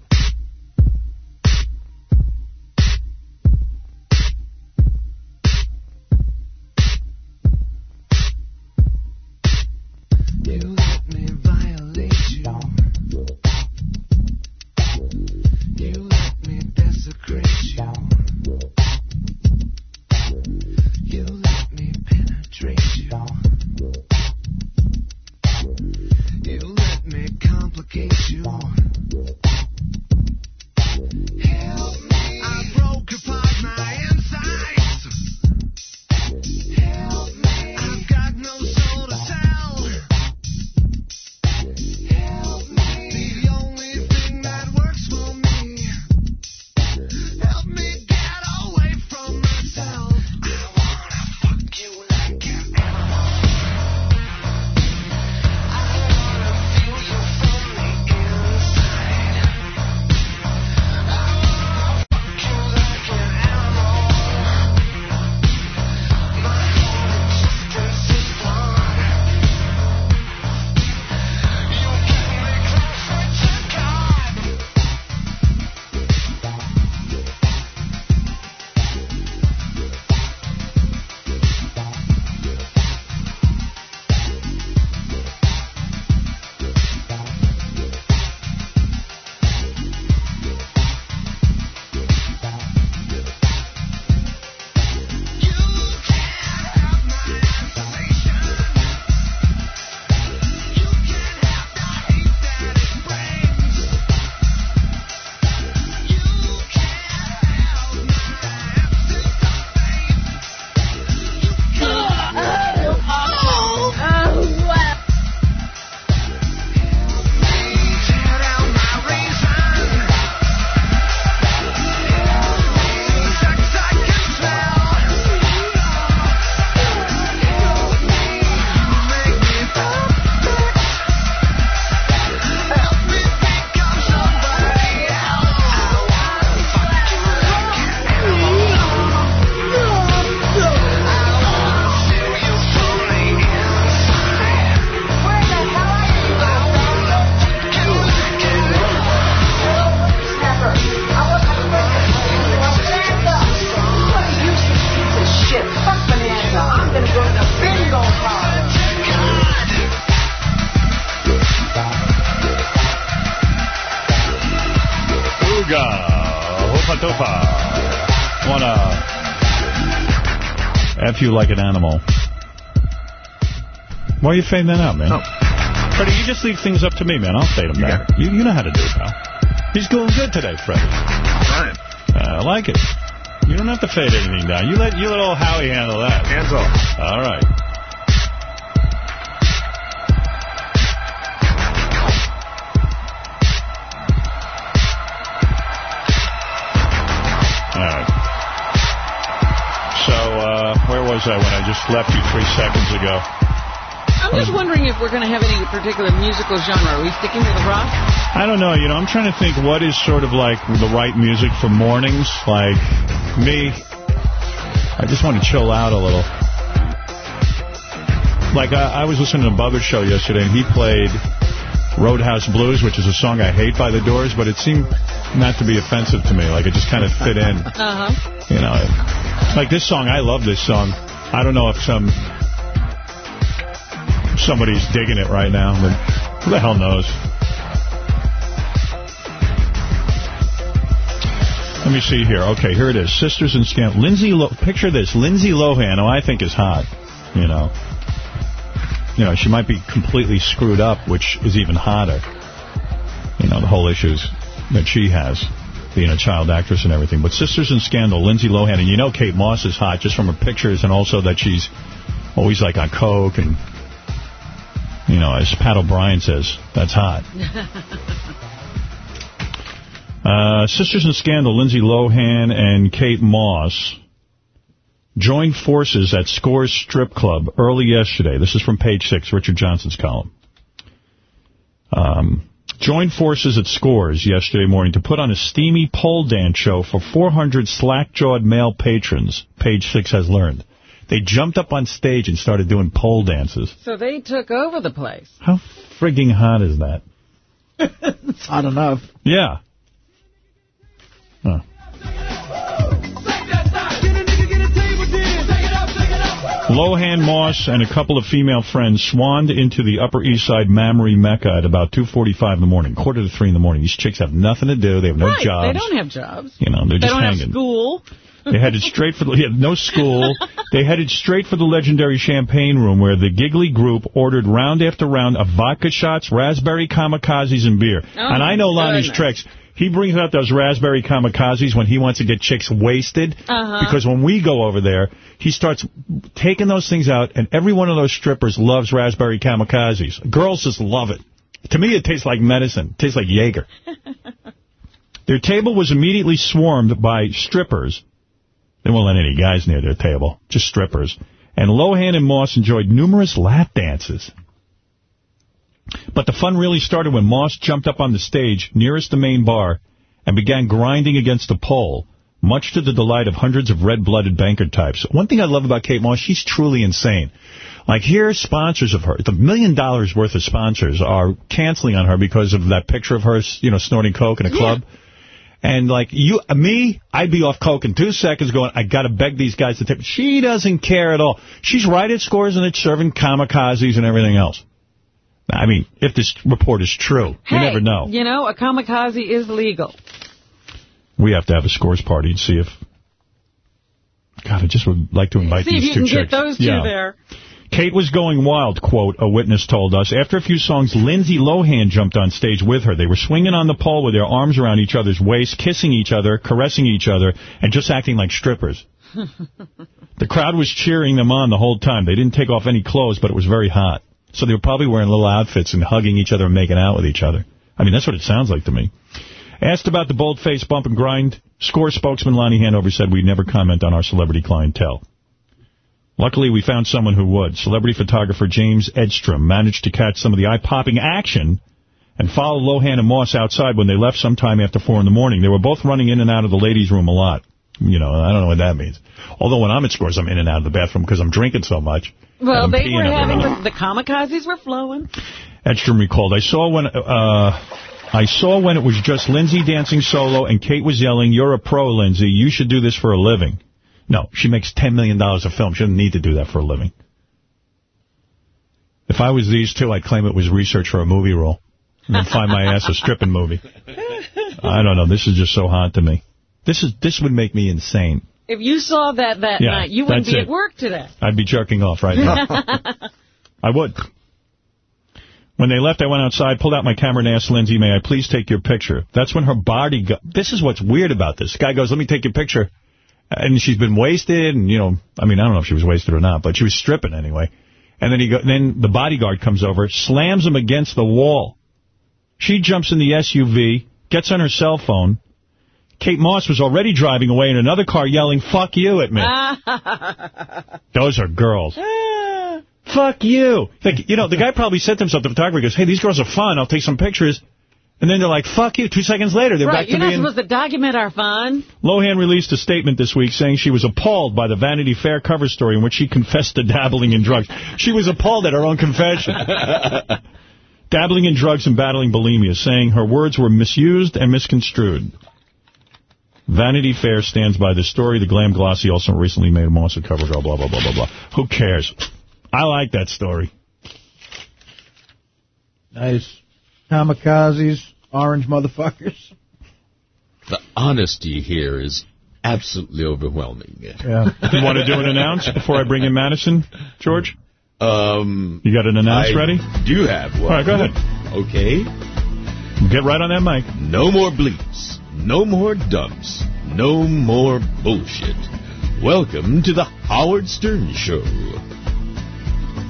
You like an animal. Why are you fading that out, man? Freddie, you just leave things up to me, man. I'll fade them back. You, you know how to do it, pal. He's doing good today, Freddie. Right. Uh, I like it. You don't have to fade anything down. You let you let old Howie handle that. Hands off. All right. Was I when I just left you three seconds ago? I'm just wondering if we're going to have any particular musical genre. Are we sticking to the rock? I don't know. You know, I'm trying to think what is sort of like the right music for mornings. Like, me, I just want to chill out a little. Like, I, I was listening to Bubba's show yesterday, and he played Roadhouse Blues, which is a song I hate by The Doors, but it seemed not to be offensive to me. Like, it just kind of fit in. Uh-huh. You know, like this song, I love this song. I don't know if some somebody's digging it right now, but who the hell knows? Let me see here. Okay, here it is. Sisters in Scam. Lindsay, Lo picture this. Lindsay Lohan, who I think is hot, you know. You know, she might be completely screwed up, which is even hotter. You know, the whole issues that she has, being a child actress and everything. But Sisters in Scandal, Lindsay Lohan, and you know Kate Moss is hot just from her pictures and also that she's always like on coke and, you know, as Pat O'Brien says, that's hot. Uh, Sisters in Scandal, Lindsay Lohan and Kate Moss joined forces at Scores Strip Club early yesterday. This is from page six, Richard Johnson's column. Um, joined forces at Scores yesterday morning to put on a steamy pole dance show for 400 slack-jawed male patrons, page six has learned. They jumped up on stage and started doing pole dances. So they took over the place. How frigging hot is that? it's hot enough. Yeah. Huh. Lohan Moss and a couple of female friends swanned into the Upper East Side Mammary Mecca at about 2.45 in the morning, quarter to 3 in the morning. These chicks have nothing to do. They have no right. jobs. They don't have jobs. You know, they're they just don't hanging. have school. They headed straight for the, yeah, no school. They headed straight for the legendary champagne room where the giggly group ordered round after round of vodka shots, raspberry kamikazes, and beer. Oh, and I know Lonnie's goodness. tricks. He brings out those raspberry kamikazes when he wants to get chicks wasted. Uh-huh. Because when we go over there, he starts taking those things out, and every one of those strippers loves raspberry kamikazes. Girls just love it. To me, it tastes like medicine. It tastes like Jaeger. Their table was immediately swarmed by strippers. They won't let any guys near their table, just strippers. And Lohan and Moss enjoyed numerous lap dances. But the fun really started when Moss jumped up on the stage nearest the main bar and began grinding against a pole, much to the delight of hundreds of red-blooded banker types. One thing I love about Kate Moss, she's truly insane. Like, here, sponsors of her, the million dollars worth of sponsors are canceling on her because of that picture of her, you know, snorting coke in a club. And like you, me, I'd be off coke in two seconds going, I got to beg these guys to tip. She doesn't care at all. She's right at scores and it's serving kamikazes and everything else. I mean, if this report is true, Hey, you never know. You know, a kamikaze is legal. We have to have a scores party and see if... God, I just would like to invite See if you two can chicks. get those two yeah. there. Kate was going wild, quote, a witness told us. After a few songs, Lindsay Lohan jumped on stage with her. They were swinging on the pole with their arms around each other's waist, kissing each other, caressing each other, and just acting like strippers. The crowd was cheering them on the whole time. They didn't take off any clothes, but it was very hot. So they were probably wearing little outfits and hugging each other and making out with each other. I mean, that's what it sounds like to me. Asked about the bold-faced bump and grind, score spokesman Lonnie Hanover said we'd never comment on our celebrity clientele. Luckily, we found someone who would. Celebrity photographer James Edstrom managed to catch some of the eye-popping action and followed Lohan and Moss outside when they left sometime after 4 in the morning. They were both running in and out of the ladies' room a lot. You know, I don't know what that means. Although when I'm at scores, I'm in and out of the bathroom because I'm drinking so much. Well, they were having, the, the kamikazes were flowing. Edstrom recalled, I saw when uh, I saw when it was just Lindsay dancing solo and Kate was yelling, you're a pro, Lindsay. You should do this for a living. No, she makes $10 million a film. She doesn't need to do that for a living. If I was these two, I'd claim it was research for a movie role. And then find my ass a stripping movie. I don't know. This is just so hot to me. This is this would make me insane. If you saw that that Yeah, night, you wouldn't be it. at work today. I'd be jerking off right now. I would. When they left, I went outside, pulled out my camera, and asked Lindsay, may I please take your picture? That's when her body got... This is what's weird about this. Guy goes, let me take your picture. And she's been wasted, and, you know, I mean, I don't know if she was wasted or not, but she was stripping anyway. And then he go, then the bodyguard comes over, slams him against the wall. She jumps in the SUV, gets on her cell phone. Kate Moss was already driving away in another car yelling, fuck you at me. Those are girls. Fuck you. Like, you know, the guy probably said to himself, the photographer goes, hey, these girls are fun. I'll take some pictures. And then they're like, fuck you. Two seconds later, they're right, back to you're not supposed to document our fun. Lohan released a statement this week saying she was appalled by the Vanity Fair cover story in which she confessed to dabbling in drugs. She was appalled at her own confession. dabbling in drugs and battling bulimia, saying her words were misused and misconstrued. Vanity Fair stands by the story. The Glam Glossy also recently made a monster cover girl, blah, blah, blah, blah, blah. Who cares? I like that story. Nice. Kamikazes, orange motherfuckers. The honesty here is absolutely overwhelming. Yeah. You want to do an announce before I bring in Madison, George? Um, You got an announce I ready? do have one. All right, go ahead. Okay. Get right on that mic. No more bleeps. No more dumps. No more bullshit. Welcome to the Howard Stern Show.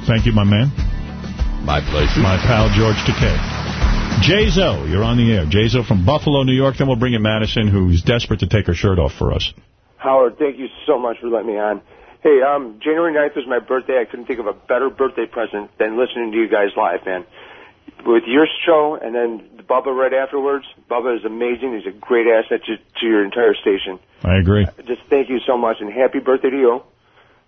Thank you, my man. My pleasure. My pal, George Takei. J-Zo, you're on the air. J-Zo from Buffalo, New York. Then we'll bring in Madison, who's desperate to take her shirt off for us. Howard, thank you so much for letting me on. Hey, um, January 9th was my birthday. I couldn't think of a better birthday present than listening to you guys live, man. With your show and then Bubba right afterwards, Bubba is amazing. He's a great asset to, to your entire station. I agree. Just thank you so much, and happy birthday to you.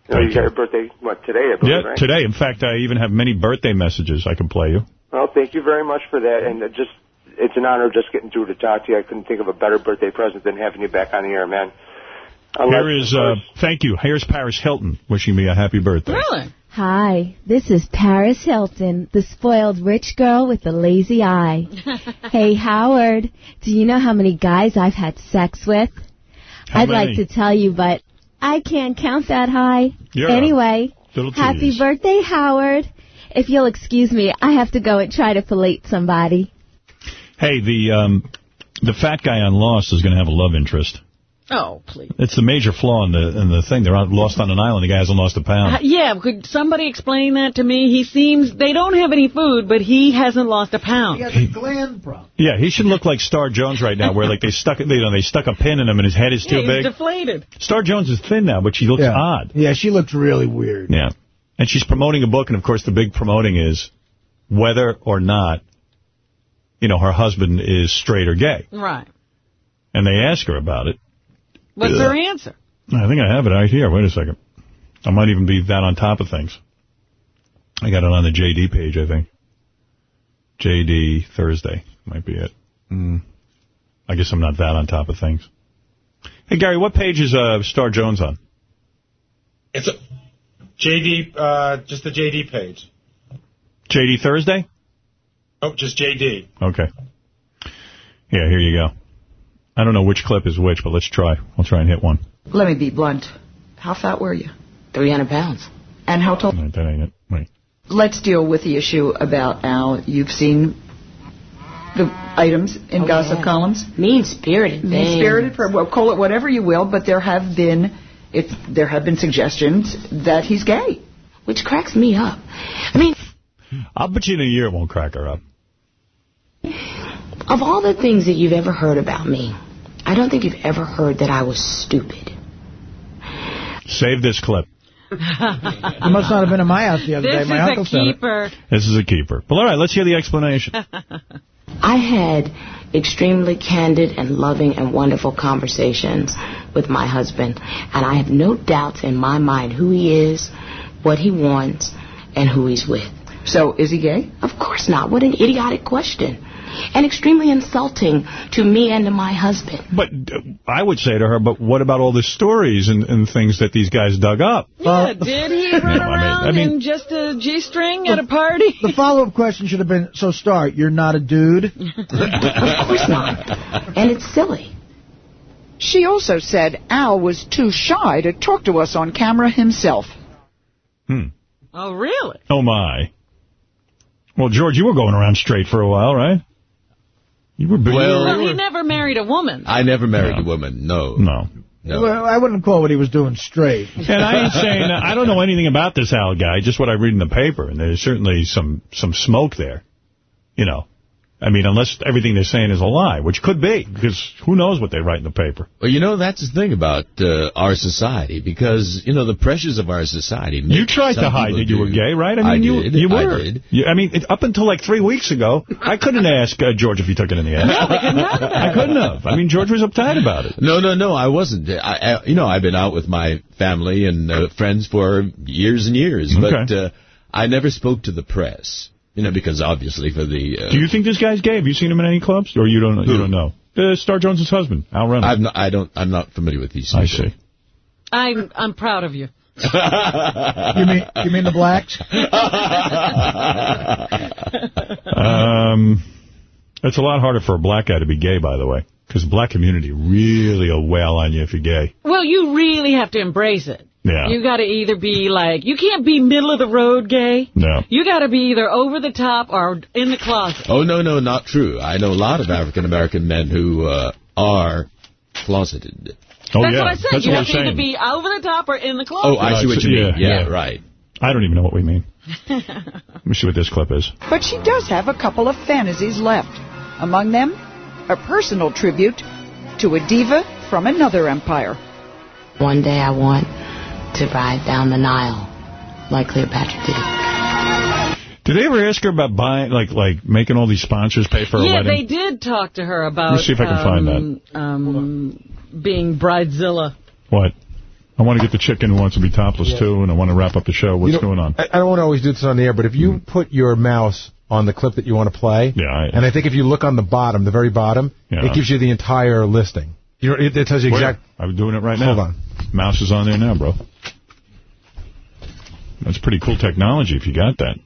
You know, you got your birthday, what, today, I believe, Yeah, right? today. In fact, I even have many birthday messages I can play you. Well, thank you very much for that, and uh, just, it's an honor just getting through to talk to you. I couldn't think of a better birthday present than having you back on the air, man. Unless, Here is, uh, thank you. Here's Paris Hilton wishing me a happy birthday. Really? Hi, this is Paris Hilton, the spoiled rich girl with the lazy eye. hey, Howard, do you know how many guys I've had sex with? How I'd many? like to tell you, but I can't count that high. You're anyway, happy birthday, Howard. If you'll excuse me, I have to go and try to fillet somebody. Hey, the um, the fat guy on Lost is going to have a love interest. Oh, please. It's the major flaw in the in the thing. They're lost on an island. The guy hasn't lost a Uh, pound. yeah, could somebody explain that to me? He seems, they don't have any food, but he hasn't lost a pound. He has a gland problem. Yeah, he should look like Star Jones right now, where like they stuck you know they stuck a pin in him and his head is too yeah, big. deflated. Star Jones is thin now, but she looks Yeah. odd. Yeah, she looks really weird. Yeah. And she's promoting a book, and of course the big promoting is whether or not, you know, her husband is straight or gay. Right. And they ask her about it. What's Yeah. her answer? I think I have it right here. Wait a second. I might even be that on top of things. I got it on the JD page, I think. JD Thursday might be it. Mm. I guess I'm not that on top of things. Hey, Gary, what page is uh, Star Jones on? It's a JD, uh, just the JD page. JD Thursday? Oh, just JD. Okay. Yeah, here you go. I don't know which clip is which, but let's try. I'll try and hit one. Let me be blunt. How fat were you? 300 pounds. And how tall? No, that ain't it. Wait. Let's deal with the issue about Al. You've seen the items in Oh, gossip yeah. columns. Mean spirited. Mean spirited, well, call it whatever you will, but there have been, it, there have been suggestions that he's gay. Which cracks me up. I mean, I'll bet you in a year it won't crack her up. Of all the things that you've ever heard about me, I don't think you've ever heard that I was stupid. Save this clip. You must not have been in my house the other This day. is My uncle a said it. keeper. This is a keeper. Well, all right, let's hear the explanation. I had extremely candid and loving and wonderful conversations with my husband, and I have no doubts in my mind who he is, what he wants, and who he's with. So, is he gay? Of course not. What an idiotic question. And extremely insulting to me and to my husband. But uh, I would say to her, but what about all the stories and, and things that these guys dug up? Yeah, did he run I mean- around I mean- in just a G-string at a party? The follow-up question should have been, so Star, you're not a dude? of course not. And it's silly. She also said Al was too shy to talk to us on camera himself. Hmm. Oh, really? Oh, my. Well, George, you were going around straight for a while, right? You were big. Well- Well, he never married a woman. I never married a woman. No. No. No. Well, I wouldn't call what he was doing straight. And I ain't saying, I don't know anything about this Al guy, just what I read in the paper, and there's certainly some, some smoke there, you know. I mean, unless everything they're saying is a lie, which could be, because who knows what they write in the paper. Well, you know, that's the thing about uh, our society, because, you know, the pressures of our society... make You tried to hide that you were gay, right? I mean you, did, you I were. did. You- I mean, it, up until like three weeks ago, I couldn't ask uh, George if he took it in the ass. No, couldn't have. I couldn't have. I mean, George was uptight about it. No, no, no, I wasn't. I, I, you know, I've been out with my family and uh, friends for years and years, but Okay. uh, I never spoke to the press. You know, because obviously for the... Uh, Do you think this guy's gay? Have you seen him in any clubs? Or you don't you don't know? Uh, Star Jones' husband, Al Reynolds. I'm not, I don't, I'm not familiar with these I people. see. I'm I'm proud of you. You mean you mean the blacks? Um, it's a lot harder for a black guy to be gay, by the way, because the black community really will wail on you if you're gay. Well, you really have to embrace it. Yeah. You got to either be like, you can't be middle of the road gay. No. You got to be either over the top or in the closet. Oh, no, no, not true. I know a lot of African-American men who uh, are closeted. Oh, That's yeah. what I said. That's you what have we're to either be over the top or in the closet. Oh, I see what you mean. Yeah, yeah. right. I don't even know what we mean. Let me see what this clip is. But she does have a couple of fantasies left. Among them, a personal tribute to a diva from another empire. One day I want to ride down the Nile like Cleopatra did. Did they ever ask her about buying, like, like making all these sponsors pay for her yeah, wedding? they did talk to her about Let me see if I can find that. um, being bridezilla. What? I want to get the chicken who wants to be topless, too, and I want to wrap up the show. What's You know, going on? I, I don't want to always do this on the air, but if you put your mouse on the clip that you want to play, Yeah, I- and I think if you look on the bottom, the very bottom, Yeah. it gives you the entire listing. You know, it, it tells you Where? exact. I'm doing it right now. Hold on. Mouse is on there now, bro. That's pretty cool technology if you got that.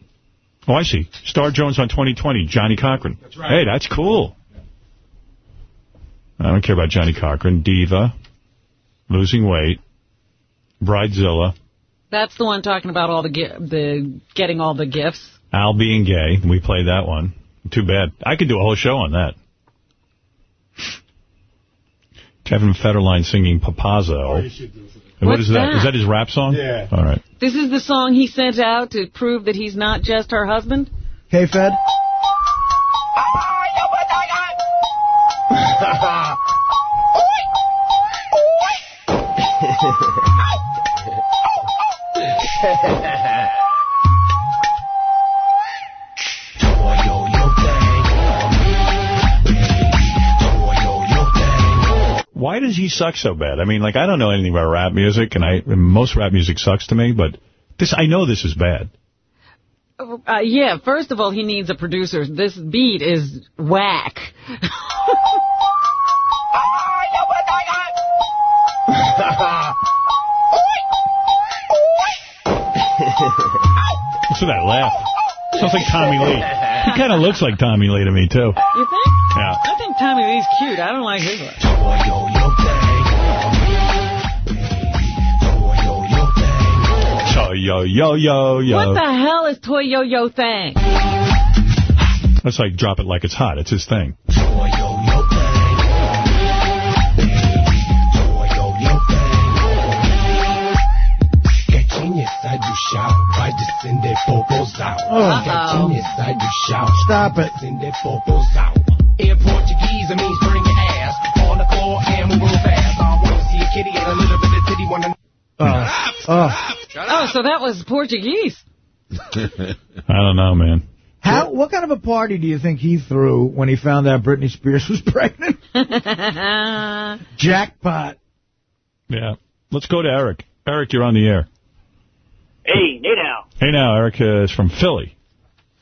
Oh, I see. Star Jones on 2020, Johnnie Cochran. That's right. Hey, that's cool. I don't care about Johnnie Cochran. Diva, losing weight, Bridezilla, That's the one talking about all the gi- the getting all the gifts. Al being gay. We played that one. Too bad. I could do a whole show on that. Kevin Federline singing Popozão. And what What's is that? that? Is that his rap song? Yeah. All right. This is the song he sent out to prove that he's not just her husband. Hey, Fed. Why does he suck so bad? I mean, like, I don't know anything about rap music, and I most rap music sucks to me, but this I know this is bad. Uh, yeah, first of all, he needs a producer. This beat is whack. What's with that laugh? Sounds like Tommy Lee. He kind of looks like Tommy Lee to me, too. You think? Yeah. I think Tommy Lee's cute. I don't like his laugh. So, yo, yo, yo, yo. What the hell is Toy Yo Yo Thing? That's like drop it like it's hot. It's his thing. Oh. Stop it. In Portuguese, it means and move real fast. I want to see a kitty and a little bit of titty. Wanna Oh. Oh. Oh, so that was Portuguese. I don't know, man. How? What kind of a party do you think he threw when he found out Britney Spears was pregnant? Jackpot. Yeah. Let's go to Eric. Eric, you're on the air. Hey, hey now. Hey, now, Eric uh, is from Philly.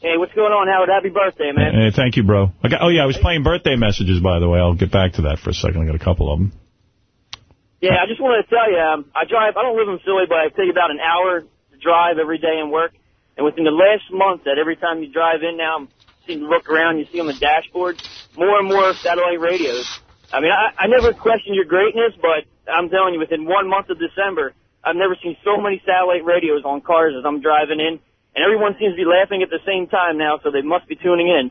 Hey, what's going on, Howard? Happy birthday, man. Hey, thank you, bro. I got, oh, yeah, I was playing birthday messages, by the way. I'll get back to that for a second. I got a couple of them. Yeah, I just wanted to tell you, um, I drive, I don't live in Philly, but I take about an hour to drive every day and work. And within the last month, that every time you drive in now, I'm seeing to look around, you see on the dashboard, more and more satellite radios. I mean, I, I never questioned your greatness, but I'm telling you, within one month of December, I've never seen so many satellite radios on cars as I'm driving in. And everyone seems to be laughing at the same time now, so they must be tuning in.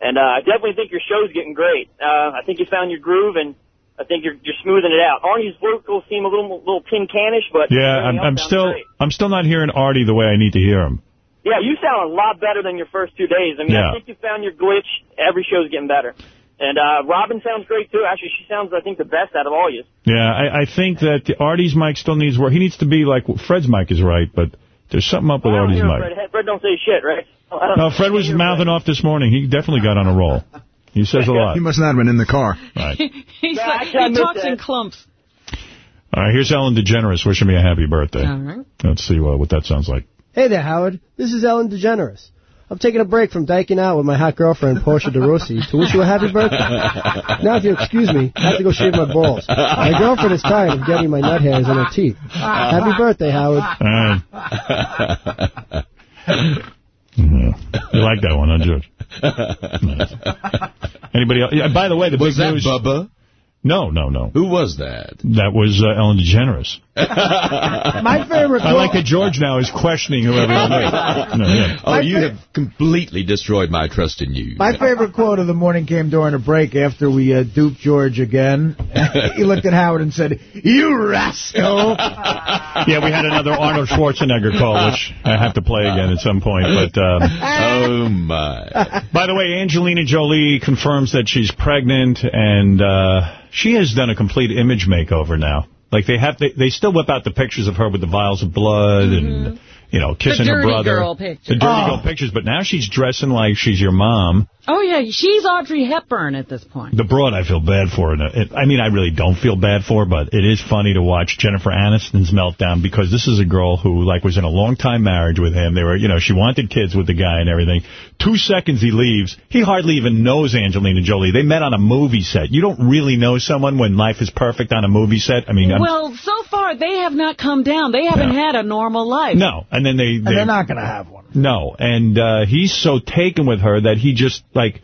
And uh, I definitely think your show's getting great. Uh, I think you found your groove, and I think you're you're smoothing it out. Arnie's vocals seem a little little tin canish, but Yeah, I'm, I'm still great. I'm still not hearing Artie the way I need to hear him. Yeah, you sound a lot better than your first two days. I mean, Yeah. I think you found your glitch. Every show's getting better. And uh, Robin sounds great, too. Actually, she sounds, I think, the best out of all you. Yeah, I, I think that Artie's mic still needs work. He needs to be like, Fred's mic is right, but there's something up with I don't Artie's mic. Fred. Fred don't say shit, right? I No, Fred was mouthing off this morning. He definitely got on a roll. He says a lot. He must not have been in the car. Right. He's Yeah, like, he talks that. in clumps. All right, here's Ellen DeGeneres wishing me a happy birthday. All right. Let's see what, what that sounds like. Hey there, Howard. This is Ellen DeGeneres. I'm taking a break from diking out with my hot girlfriend, Portia de Rossi, to wish you a happy birthday. Now, if you'll excuse me, I have to go shave my balls. My girlfriend is tired of getting my nut hairs in her teeth. Happy birthday, Howard. Yeah. Mm-hmm. You like that one, huh, George? Nice. Anybody else? Yeah, by the way, the Was big that news... Bubba? No, no, no. Who was that? That was uh, Ellen DeGeneres. My favorite I quote. like that George now is questioning whoever. No, yeah. Oh, you have completely destroyed my trust in you. My favorite quote of the morning came during a break after we uh, duped George again. he looked at Howard and said, "You rascal." Yeah, we had another Arnold Schwarzenegger call, which I have to play again at some point. But um, oh, my. By the way, Angelina Jolie confirms that she's pregnant, and uh, she has done a complete image makeover now. Like, they have, they, they still whip out the pictures of her with the vials of blood and, mm-hmm. you know, kissing her dirty brother. girl pictures. The dirty Oh. girl pictures. But now she's dressing like she's your mom. Oh, yeah, she's Audrey Hepburn at this point. The broad, I feel bad for. And uh, it, I mean, I really don't feel bad for, but it is funny to watch Jennifer Aniston's meltdown because this is a girl who, like, was in a long-time marriage with him. They were, you know, she wanted kids with the guy and everything. Two seconds he leaves. He hardly even knows Angelina Jolie. They met on a movie set. You don't really know someone when life is perfect on a movie set. I mean, I'm- Well, so far, they have not come down. They haven't had a normal life. no. And then they... And they they're not going to have one. No. And uh, he's so taken with her that he just, like,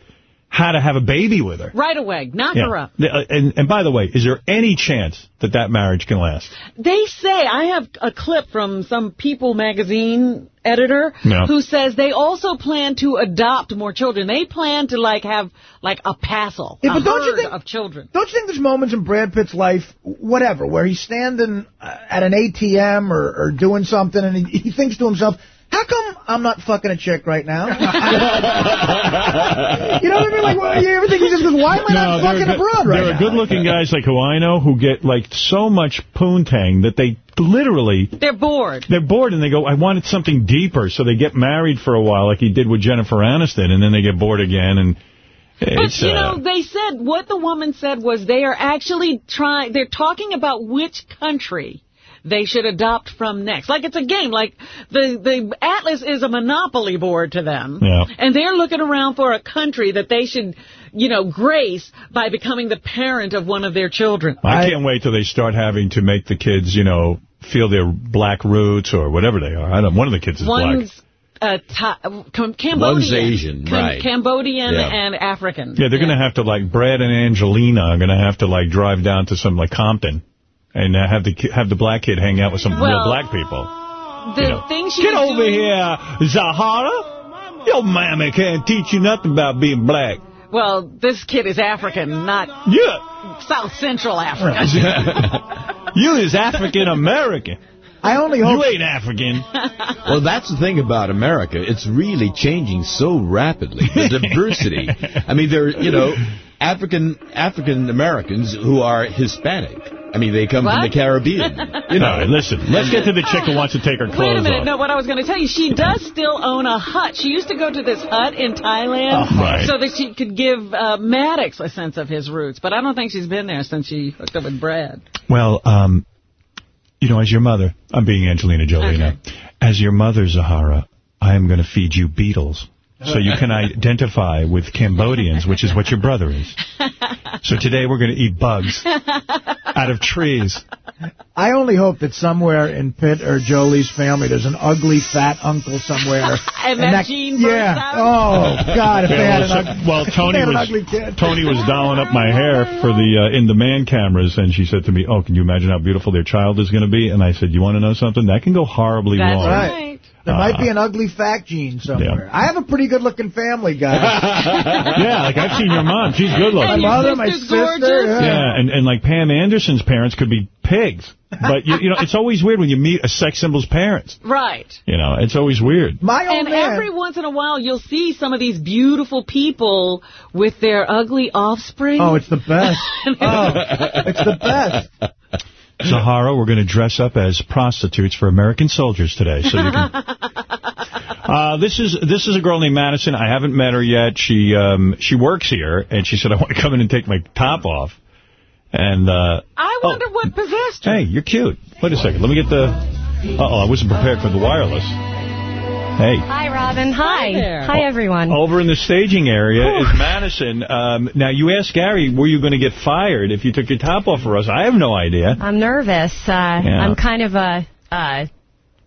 had to have a baby with her. Right away. Knock Yeah. her up. Uh, And, and by the way, is there any chance that that marriage can last? They say, I have a clip from some People magazine editor Yeah. who says they also plan to adopt more children. They plan to, like, have, like, a passel, Yeah, a but don't you think- of children. Don't you think there's moments in Brad Pitt's life, whatever, where he's standing uh, at an ATM or, or doing something and he, he thinks to himself, how come I'm not fucking a chick right now? you know what I mean? Like, well, you ever think he just goes, why am I not fucking good- abroad right There are good-looking guys like who I know who get, like, so much poontang that they literally... They're bored. They're bored and they go, I wanted something deeper. So they get married for a while like he did with Jennifer Aniston and then they get bored again and But, it's... you uh, know, they said, what the woman said was they are actually trying, they're talking about which country they should adopt from next. Like it's a game. Like the, the Atlas is a monopoly board to them. Yeah. And they're looking around for a country that they should, you know, grace by becoming the parent of one of their children. I can't wait till they start having to make the kids, you know, feel their black roots or whatever they are. I don't. One of the kids is black. One's uh, Cambodian. One's Asian, Cam- right. Cambodian Yeah. and African. Yeah, they're going to have to, like, Brad and Angelina are going to have to, like, drive down to some, like, Compton and uh, have the have the black kid hang out with some real black people. The You know. thing she Get over doing- here, Zahara. Your mammy can't teach you nothing about being black. Well, this kid is African, not Yeah. South Central Africa. you is African-American. I only hope... You ain't African. Well, that's the thing about America. It's really changing so rapidly. The diversity. I mean, there, are, you know, African African Americans who are Hispanic. I mean, they come from the Caribbean. You know, All right, listen. Let's get to the chick who wants to take her clothes. Wait a minute. off. No, what I was going to tell you, she does still own a hut. She used to go to this hut in Thailand Oh, right. so that she could give uh, Maddox a sense of his roots. But I don't think she's been there since she hooked up with Brad. Well, um, you know, as your mother, I'm being Angelina Jolie now. As your mother, Zahara, I am going to feed you beetles. So you can identify with Cambodians, which is what your brother is. So today we're going to eat bugs out of trees. I only hope that somewhere in Pitt or Jolie's family there's an ugly fat uncle somewhere. And that gene Yeah. out? Oh, God, if they had well, an ugly well, Tony they had an was ugly kid. Tony was dolling up my hair for the uh, in demand cameras, and she said to me, "Oh, can you imagine how beautiful their child is going to be?" And I said, "You want to know something? That can go horribly That's wrong." right. There might be uh, an ugly fat gene somewhere. I have a pretty good-looking family, guys. yeah, like I've seen your mom. She's good-looking. My looking. mother, my sister. Yeah, and, and like Pam Anderson's parents could be pigs. But, you, you know, it's always weird when you meet a sex symbol's parents. Right. You know, it's always weird. My and every once in a while, you'll see some of these beautiful people with their ugly offspring. Oh, it's the best. oh, it's the best. Zahara, we're going to dress up as prostitutes for American soldiers today. So you can. Uh, this is this is a girl named Madison. I haven't met her yet. She um, she works here, and she said I want to come in and take my top off. And uh, I wonder what possessed her. hey, you're cute. Wait a second. Let me get the. Uh oh, I wasn't prepared for the wireless. Hey. Hi, Robin. Hi. there. Hi, everyone. Over in the staging area is Madison. Um, now, you asked Gary, were you going to get fired if you took your top off for us? I have no idea. I'm nervous. Uh, I'm kind of a uh,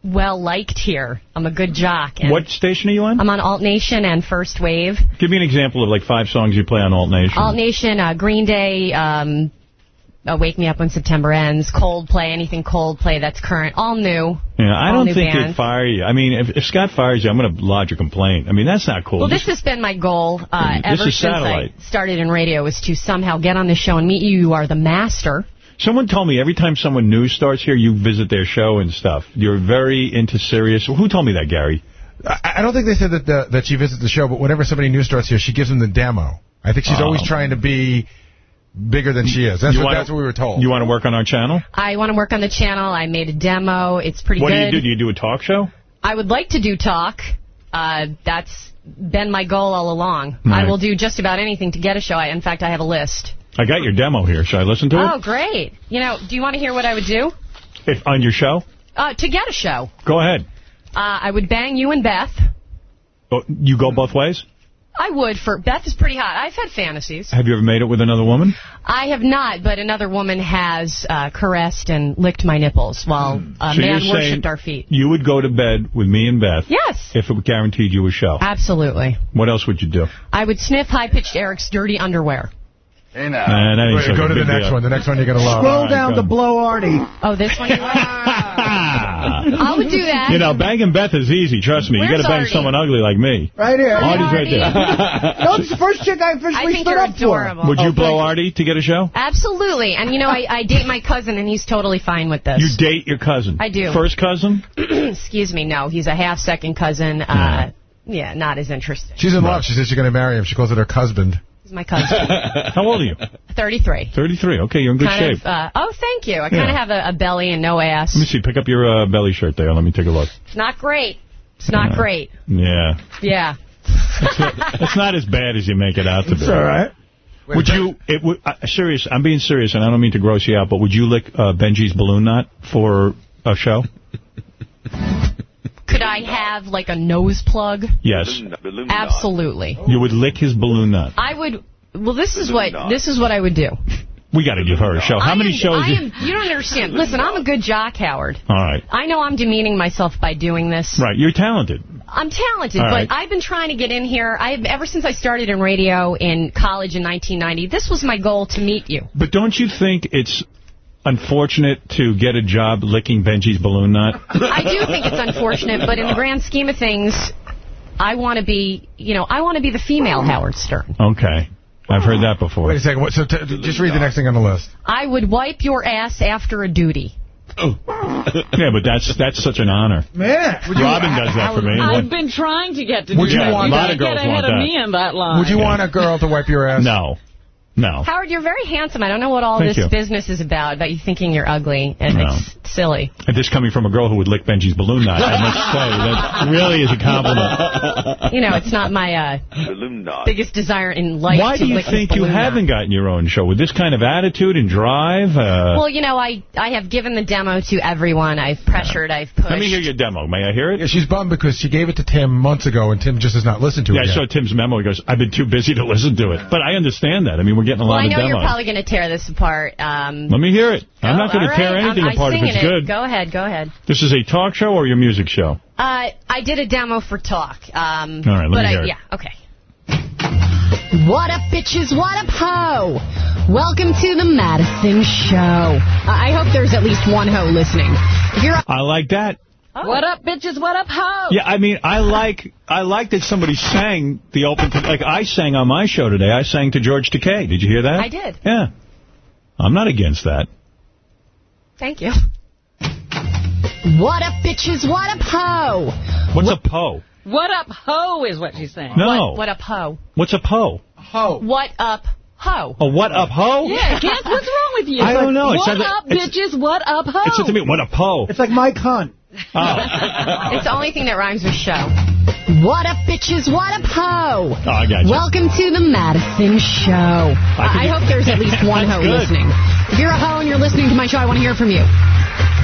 well-liked here. I'm a good jock. And What station are you on? I'm on Alt Nation and First Wave. Give me an example of like five songs you play on Alt Nation. Alt Nation, uh, Green Day, um, uh, Wake Me Up When September Ends, Coldplay, anything Coldplay that's current, all new. yeah, I don't think bands. they'd fire you. I mean, if, if Scott fires you, I'm going to lodge a complaint. I mean, that's not cool. Well, this Just- has been my goal uh, ever since satellite. I started in radio, is to somehow get on the show and meet you. You are the master. Someone told me every time someone new starts here, you visit their show and stuff. You're very into serious. Who told me that, Gary? I, I don't think they said that the, that she visits the show, but whenever somebody new starts here, she gives them the demo. I think she's Oh. always trying to be bigger than she is. That's, what, wanna- that's what we were told. You want to work on our channel? I want to work on the channel. I made a demo. It's pretty what good. do you do? Do you do a talk show? I would like to do talk. Uh, that's been my goal all along. Right. I will do just about anything to get a show. I, in fact, I have a list. I got your demo here. Should I listen to it? Oh, great. You know, do you want to hear what I would do? If, on your show? Uh, to get a show, Go ahead. uh, I would bang you and Beth. Oh, You go both ways? I would for Beth is pretty hot. I've had fantasies. Have you ever made it with another woman? I have not, but another woman has uh, caressed and licked my nipples while a So man worshipped our feet. You would go to bed with me and Beth Yes, if it guaranteed you a show. absolutely. What else would you do? I would sniff high-pitched Eric's dirty underwear. Hey Nah, that ain't Wait, such go to the next deal. one. The next one you're going to love. Scroll down to blow Artie. Oh, this one? I would do that. You know, banging Beth is easy. Trust me. you got to bang Artie? someone ugly like me. Right here. Artie's right there. no, it's the first chick I officially I stood up adorable. Would you blow Artie to get a show? Absolutely. And, you know, I, I date my cousin, and he's totally fine with this. You date your cousin? I do. First cousin? Excuse me, no. He's a half-second cousin. Uh, yeah, not as interesting. She's in love. She says she's going to marry him. She calls it her husband. He's my cousin. How old are you? 33. 33. Okay, you're in good kind shape. Of, uh, oh, thank you. I kind of Yeah. have a, a belly and no ass. Let me see. Pick up your uh, belly shirt there. Let me take a look. It's not great. It's not Yeah. great. Yeah. Yeah. It's not as bad as you make it out to be. It's all right. Would you, it would, uh, serious, I'm being serious, and I don't mean to gross you out, but would you lick uh, Benji's balloon knot for a show? Could I have like a nose plug? Yes. Absolutely. You would lick his balloon knot. I would. Well, this is what this is what I would do. We got to give her a show. How I many am, shows? I you- am. You don't understand. Listen, I'm a good jock, Howard. All right. I know I'm demeaning myself by doing this. Right. You're talented. I'm talented, All but right. I've been trying to get in here. I've ever since I started in radio in college in 1990. This was my goal to meet you. But don't you think it's unfortunate to get a job licking Benji's balloon knot? I do think it's unfortunate, but in the grand scheme of things, I want to be, you know, I want to be the female Howard Stern. Okay. I've heard that before. Wait a second. So t- just read the next thing on the list. I would wipe your ass after a duty. Yeah, but that's that's such an honor. Man. Robin does that for me. I've been trying to get to Would do you that. want- you a lot of girls get ahead want of that. me in that line. Would you want a girl to wipe your ass? No. No. Howard, you're very handsome. I don't know what all Thank this you. business is about, about you thinking you're ugly, and No. it's silly. And this coming from a girl who would lick Benji's balloon knot, I must say, that really is a compliment. You know, it's not my uh, biggest desire in life Why to do you think you haven't gotten your own show? With this kind of attitude and drive? Uh, Well, you know, I, I have given the demo to everyone. I've pressured, I've pushed. let me hear your demo. May I hear it? Yeah, she's bummed because she gave it to Tim months ago, and Tim just has not listened to Yeah, it I yet. saw Tim's memo. He goes, I've been too busy to listen to it. But I understand that. I mean, we're getting a well, lot I know demos. you're probably going to tear this apart. Um, Let me hear it. I'm oh, not going all to tear anything I'm, apart I'm if it's singing good. Go ahead, go ahead. This is a talk show or your music show? Uh, I did a demo for talk. Um, All right, let me but hear I, it. Yeah, okay. What up, bitches? What up, ho? Welcome to the Madison Show. Uh, I hope there's at least one ho listening. If you're I like that. Oh. What up, bitches? What up, ho? Yeah, I mean, I like I like that somebody sang the open... Like, I sang on my show today. I sang to George Takei. Did you hear that? I did. Yeah. I'm not against that. Thank you. What up, bitches? What up, ho? What's a po? What up, ho is what she's saying. No. What, what up, ho? What's a po? Ho. What up, ho? A what up ho? Yeah, Kent, what's wrong with you? I don't know. What sounds like- up, it's- bitches? What up, ho? It said to me, what a po. It's like Mike Hunt. Oh. It's the only thing that rhymes with show. What up, bitches? What up, ho? Oh, I got you. Welcome to the Madison Show. I, think- hope there's at least one That's ho good. listening. If you're a ho and you're listening to my show, I want to hear from you.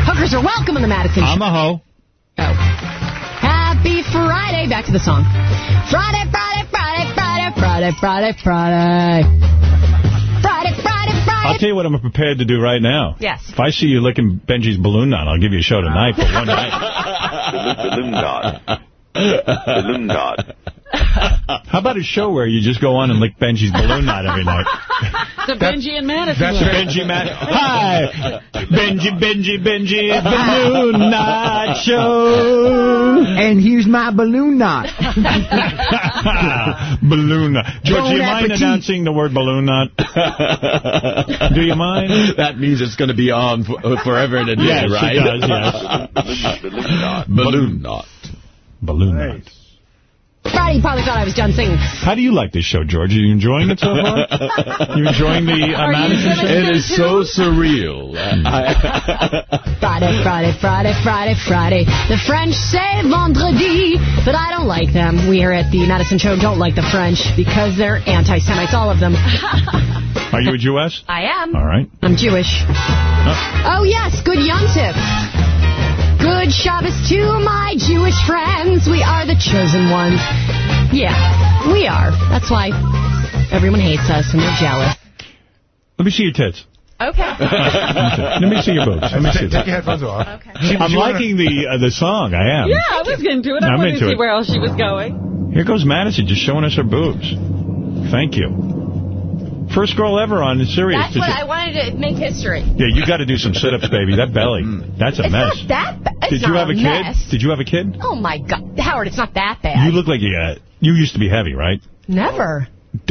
Hookers are welcome in the Madison Show. I'm a hoe. Oh. Happy Friday. Back to the song. Friday, Friday, Friday, Friday, Friday, Friday, Friday. I'll tell you what I'm prepared to do right now. Yes. If I see you licking Benji's balloon knot, I'll give you a show tonight for one night. Balloon God. Balloon God. How about a show where you just go on and lick Benji's balloon knot every night? The Benji and Madison. That's one. Benji Matt. Hi, Benji, Benji, Benji, balloon knot show. And here's my balloon knot. balloon knot. George, do you Bon mind appetit. announcing the word balloon knot? do you mind? That means it's going to be on for, uh, forever and a day, Yes, it right? does, yes. Balloon God. Balloon knot. Balloon knot. Friday, probably thought I was done singing. How do you like this show, George? Are you enjoying it so far? you enjoying the uh, Madison show? It is so surreal. Friday, Friday, Friday, Friday, Friday. The French say vendredi, but I don't like them. We here at the Madison Show don't like the French because they're anti-Semites, all of them. Are you a Jewess? I am. All right. I'm Jewish. Oh, yes, good Yom Tov. Good Shabbos to my Jewish friends. We are the chosen ones. Yeah, we are. That's why everyone hates us and they're jealous. Let me see your tits. Okay. Let me see your boobs. Let me see Take, take your headphones off. Okay. I'm liking the uh, the song. I am. Yeah, I was into it. I I'm wanted into to see it. where else she was going. Here goes Madison just showing us her boobs. Thank you. First girl ever on Sirius. That's what do- I wanted to make history. yeah, you got to do some sit-ups, baby. That belly, that's a It's mess. not that bad. It's Did you not have a, kid? Did you have a kid? Oh, my God. Howard, it's not that bad. You look like you, uh, you used to be heavy, right? Never.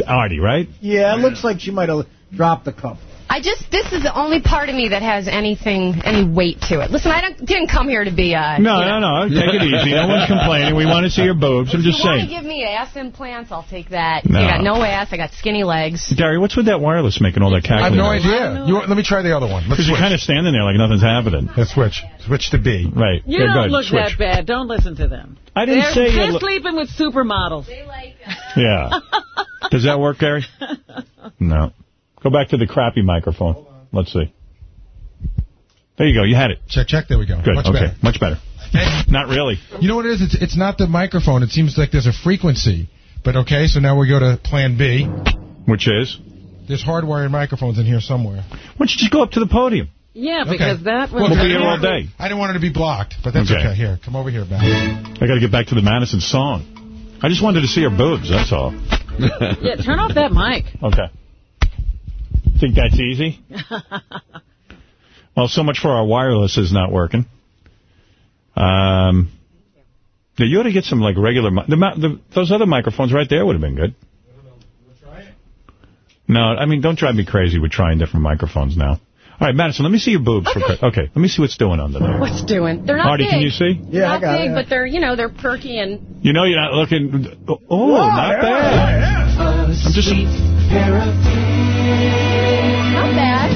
Artie, right? Yeah, it looks like she might have dropped the cup. I just, this is the only part of me that has anything, any weight to it. Listen, I don't, didn't come here to be, uh, No, you know, no, no. Take it easy. No one's complaining. We want to see your boobs. I'm just If you want to saying. give me ass implants, I'll take that. No. I got no ass, I got skinny legs. Gary, what's with that wireless making all that I have cackling? no idea. You want, let me try the other one. Because you're kind of standing there like nothing's happening. Let's switch. Switch to B. Right. You Yeah, don't look Switch. that bad. Don't listen to them. I didn't they're, say you they're sleeping with supermodels. They like us. Yeah. Does that work, Gary? No. Go back to the crappy microphone. Let's see. There you go. You had it. Check, check. There we go. Good. Much okay. better. Much better. Not really. You know what it is? It's, it's not the microphone. It seems like there's a frequency. But okay, so now we go to plan B. Which is? There's hardwired microphones in here somewhere. Why don't you just go up to the podium? Yeah, because that was... We'll be I here didn't all want- day. I didn't want it to be blocked, but that's Okay. okay. Here, come over here, Beth. I got to get back to the Madison song. I just wanted to see her boobs, that's all. Yeah, turn off that mic. Okay. Think that's easy? Well, so much for our wireless is not working. Um, yeah, you ought to get some like regular. mi- The, the those other microphones right there would have been good. No, I mean, don't drive me crazy with trying different microphones now. All right, Madison, let me see your boobs. Okay. Okay, let me see what's doing under there. What's doing? They're not Artie, big. can you see? They're I not got it, big, but they're, you know, they're perky and You know you're not looking... Oh, not bad. I'm just... not bad.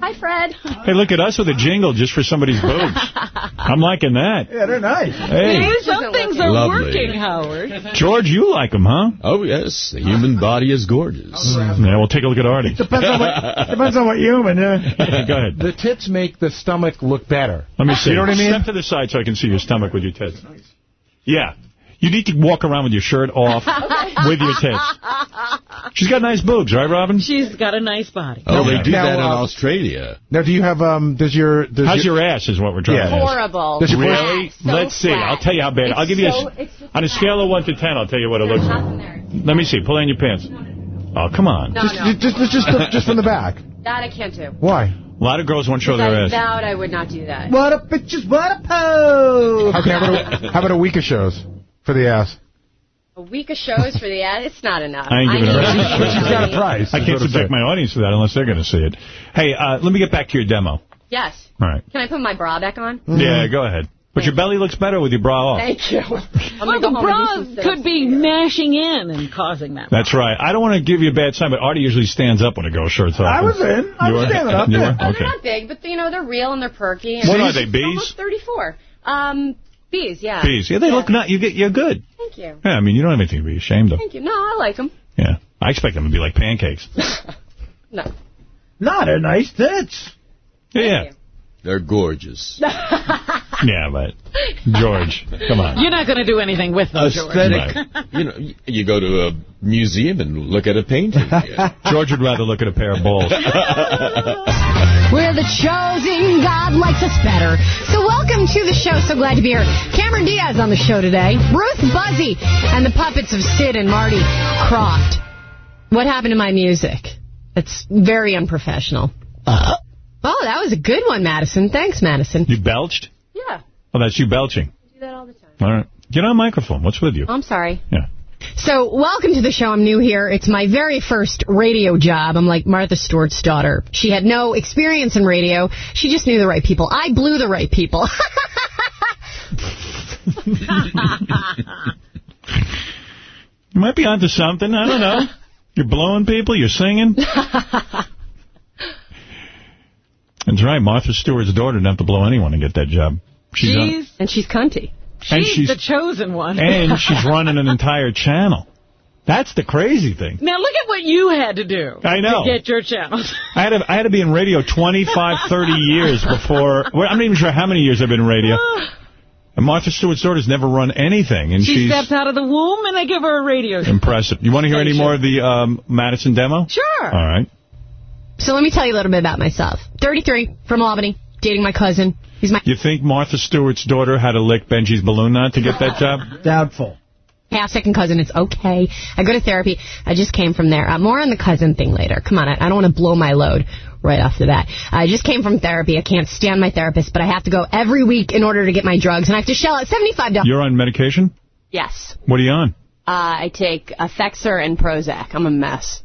Hi, Fred. Hey, look at us with a jingle just for somebody's boobs. I'm liking that. Yeah, they're nice. Hey, See, some things are Lovely. working, Howard. George, you like them, huh? Oh, yes. The human body is gorgeous. Yeah, well, take a look at Artie. Depends on what, depends on what human. Uh. Go ahead. The tits make the stomach look better. Let me see. You know what I mean? Step to the side so I can see your stomach with your tits. Yeah. You need to walk around with your shirt off with your tits. She's got nice boobs, right, Robin? She's got a nice body. Oh, they do Now, that in uh, Australia. Now, do you have, um, does your... Does How's your ass is what we're trying Yeah. to ask. Horrible. Does your Really? Flat, so Let's see. flat. I'll tell you how bad. I'll It's give you so- a... On a scale of 1 to 10, I'll tell you what it looks like. Nothing there. Let me see. Pull down your pants. Oh, come on. No, Just, no. just, just, just from the back. That I can't do. Why? A lot of girls won't show Because their I ass. vowed I would not do that. What a bitches, what a pose. Okay, how about, a, how about a week of shows for the ass? A week of shows for the ad, it's not enough. I ain't giving need her money. a She's got a prize. I can't subject my audience to that unless they're going to see it. Hey, uh, let me get back to your demo. Yes. All right. Can I put my bra back on? Yeah, go ahead. But your belly looks better with your bra off. Thank you. I'm Well, the home bra and do some sit-ups could be mashing in and causing that. That's right. I don't want to give you a bad sign, but Artie usually stands up when a girl shirts off. I was in. I You was were? standing up. You yeah. were? Oh, Okay. they're not big, but you know they're real and they're perky. And What they're are they, bees? Almost 34. Um, bees, yeah. Bees. Yeah, they look not. You get. You're good. Thank you. Yeah, I mean, you don't have anything to be ashamed of. Thank you. No, I like them. Yeah. I expect them to be like pancakes. No. Nah, they're nice tits. Yeah. They're gorgeous. Yeah, but George, come on. You're not going to do anything with them, George. Aesthetic. you know, you go to a museum and look at a painting. George would rather look at a pair of balls. We're the chosen. God likes us better. So welcome to the show. So glad to be here. Cameron Diaz on the show today. Ruth Buzzi and the puppets of Sid and Marty Krofft. What happened to my music? It's very unprofessional. Uh-huh. Oh, that was a good one, Madison. Thanks, Madison. You belched? Oh, that's you belching. do that all the time. All right. Get on microphone. What's with you? I'm sorry. Yeah. So, welcome to the show. I'm new here. It's my very first radio job. I'm like Martha Stewart's daughter. She had no experience in radio. She just knew the right people. I blew the right people. You might be onto something. I don't know. You're blowing people. You're singing. That's right. Martha Stewart's daughter didn't have to blow anyone to get that job. She's on- She's, and she's cunty. And she's, she's- the chosen one. and she's running an entire channel. That's the crazy thing. Now look at what you had to do. I know. To get your channels. I had to, I had to be in radio 25, 30 years before. Well, I'm not even sure how many years I've been in radio. And Martha Stewart's daughter's never run anything, and she she's steps out of the womb and they give her a radio. Show. Impressive. You want to hear any more of the um, Madison demo? Sure. All right. So, let me tell you a little bit about myself. 33, from Albany, dating my cousin. He's my You think Martha Stewart's daughter had to lick Benji's balloon knot to get that job? Doubtful. half second cousin. It's okay. I go to therapy. I just came from there. Uh, more on the cousin thing later. Come on, I, I don't want to blow my load right off the bat. I just came from therapy. I can't stand my therapist, but I have to go every week in order to get my drugs, and I have to shell out $75. You're on medication? Yes. What are you on? Uh, I take Effexor and Prozac. I'm a mess.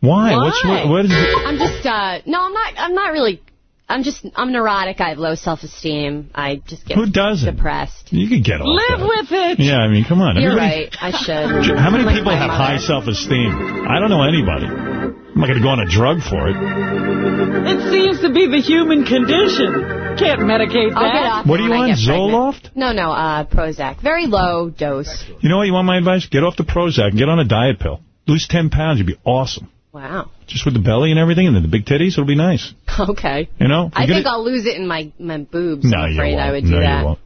Why? What's what, what is it? I'm just, uh, no, I'm not, I'm not really, I'm just, I'm neurotic. I have low self-esteem. I just get Who doesn't? depressed. You could get off Live that. with it. Yeah, I mean, come on. You're Everybody- right. I should. How many Like people have mother. high self-esteem? I don't know anybody. I'm not going to go on a drug for it. It seems to be the human condition. Can't medicate I'll get that. off What do you want, on, get. Zoloft? No, no, uh, Prozac. Very low dose. You know what? You want my advice? Get off the Prozac and get on a diet pill. Lose 10 pounds. You'd be awesome. Wow. Just with the belly and everything and then the big titties, it'll be nice. Okay. You know? I think I'll lose it in my, my boobs. No, I'm you afraid won't. I would do no, that. you won't.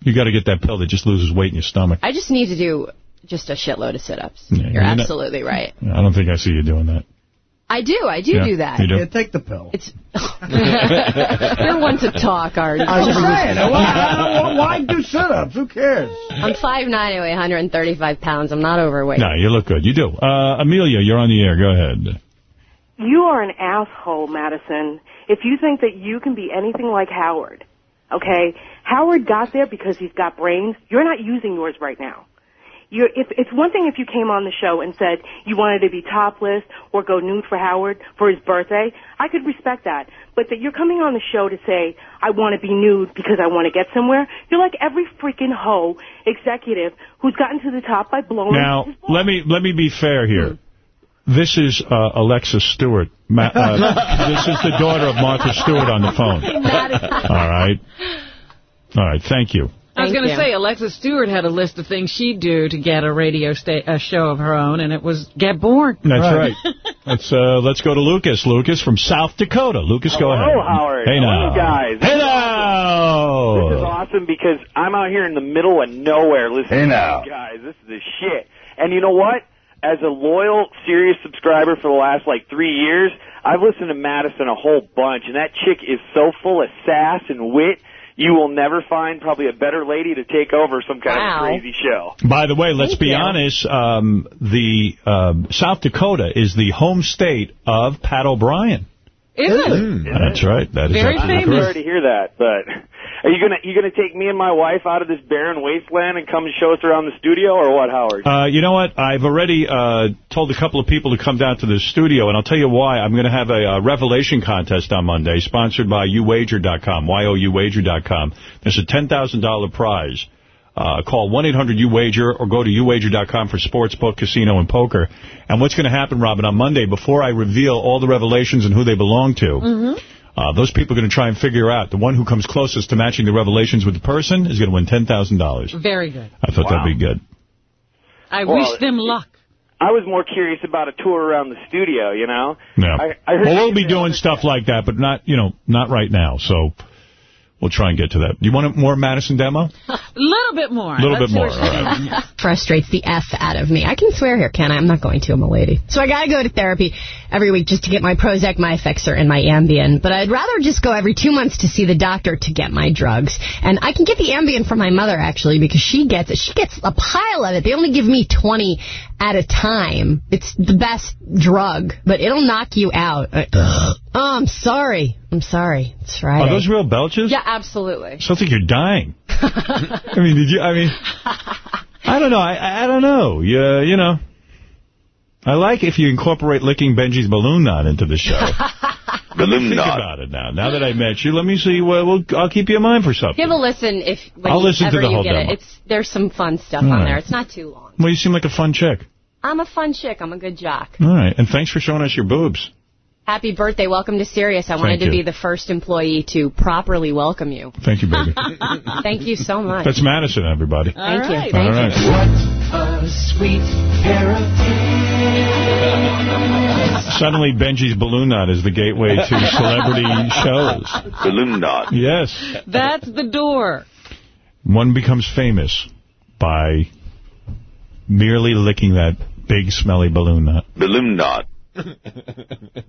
You got to get that pill that just loses weight in your stomach. I just need to do just a shitload of sit-ups. Yeah, You're you're not- absolutely right. I don't think I see you doing that. I do. I do Yeah, do that. you do? Yeah, take the pill. It's You're one to talk, Artie. I'm just saying. Why, why do sit-ups? Who cares? I'm 5'9", I weigh 135 pounds. I'm not overweight. No, you look good. You do. Uh, Amelia, you're on the air. Go ahead. You are an asshole, Madison, if you think that you can be anything like Howard. Okay? Howard got there because he's got brains. You're not using yours right now. You're, if, it's one thing if you came on the show and said you wanted to be topless or go nude for Howard for his birthday. I could respect that. But that you're coming on the show to say, I want to be nude because I want to get somewhere, you're like every freaking hoe executive who's gotten to the top by blowing Now, his let me let me be fair here. This is uh, Alexa Stewart. Ma- uh, this is the daughter of Martha Stewart on the phone. All right. All right. Thank you. I was going to say, Alexa Stewart had a list of things she'd do to get a radio sta- a show of her own, and it was get born. That's right. Let's uh, let's go to Lucas. Lucas from South Dakota. Lucas, go ahead. Hello, Howard. Hey Hello, now, guys. Hey This is awesome because I'm out here in the middle of nowhere listening Hey, to now. you guys. This is the shit. And you know what? As a loyal, Sirius subscriber for the last like three years, I've listened to Madison a whole bunch, and that chick is so full of sass and wit. You will never find probably a better lady to take over some kind Wow. of crazy show. By the way, let's Thank be you. honest. Um, the um, South Dakota is the home state of Pat O'Brien. Is it? That's right. That is Very absolutely famous. Sorry to hear that, but are you gonna you gonna take me and my wife out of this barren wasteland and come and show us around the studio, or what, Howard? Uh, you know what? I've already uh, told a couple of people to come down to the studio, and I'll tell you why. I'm going to have a, uh revelation contest on Monday, sponsored by YouWager.com, Y-O-U-Wager.com. There's a $10,000 prize. Uh, call 1-800-UWager or go to uwager.com for sports, sportsbook, casino, and poker. And what's going to happen, Robin, on Monday, before I reveal all the revelations and who they belong to, Mm-hmm. uh, those people are going to try and figure out the one who comes closest to matching the revelations with the person is going to win $10,000. Very good. I thought that'd be good. I Well, wish them luck. I was more curious about a tour around the studio. You know, Yeah. I, I heard well, we'll be doing stuff like that, but not, you know, not right now. So we'll try and get to that. Do you want a more Madison demo? A little bit more. A little Let's bit more. what right. frustrates the F out of me. I can swear here, can I? I'm not going to. I'm a lady. So I got to go to therapy every week just to get my Prozac, my Effexor, and my Ambien. But I'd rather just go every two months to see the doctor to get my drugs. And I can get the Ambien from my mother, actually, because she gets it. She gets a pile of it. They only give me 20 at a time. It's the best drug, but it'll knock you out. Uh, oh, I'm sorry. I'm sorry. It's Friday. Are those real belches? Yeah, absolutely. Sounds like you're dying. I mean, did you, I mean, I don't know. I, I don't know. You, you know, I like if you incorporate licking Benji's balloon knot into the show. Let me Balloon think knot. about it now. Now that I met you, let me see. Well, we'll I'll keep you in mind for something. Give a listen if when I'll you, listen to the whole get demo. it. It's there's some fun stuff All on right. there. It's not too long. Well, you seem like a fun chick. I'm a fun chick. I'm a good jock. All right. And thanks for showing us your boobs. Happy birthday. Welcome to Sirius. I wanted to you. be the first employee to properly welcome you. Thank you, baby. Thank you so much. That's Madison, everybody. Thank you. right. Thank All you. right. A sweet pair of Suddenly, Benji's balloon knot is the gateway to celebrity shows. Balloon knot. Yes. That's the door. One becomes famous by merely licking that big, smelly balloon knot. Balloon knot.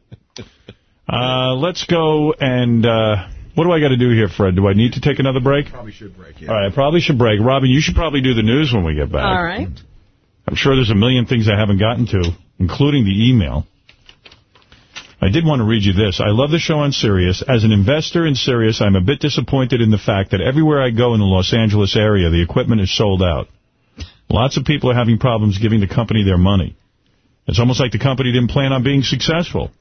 Uh, let's go and, uh, what do I got to do here, Fred? Do I need to take another break? Probably should break, All right, I probably should break. Robin, you should probably do the news when we get back. All right. I'm sure there's a million things I haven't gotten to, including the email. I did want to read you this. I love the show on Sirius. As an investor in Sirius, I'm a bit disappointed in the fact that everywhere I go in the Los Angeles area, the equipment is sold out. Lots of people are having problems giving the company their money. It's almost like the company didn't plan on being successful.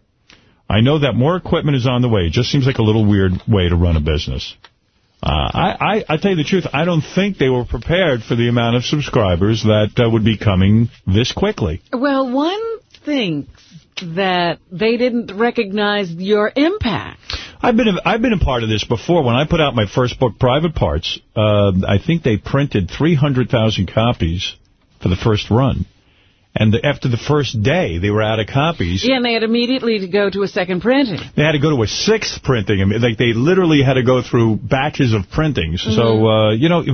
I know that more equipment is on the way. It just seems like a little weird way to run a business. Uh, I, I, I tell you the truth, I don't think they were prepared for the amount of subscribers that uh, would be coming this quickly. Well, one thinks that they didn't recognize your impact. I've been a, I've been a part of this before. When I put out my first book, Private Parts, uh, I think they printed 300,000 copies for the first run. And the, after the first day, they were out of copies. Yeah, and they had immediately to go to a second printing. They had to go to a sixth printing. I mean, like they literally had to go through batches of printings. So, uh, you know,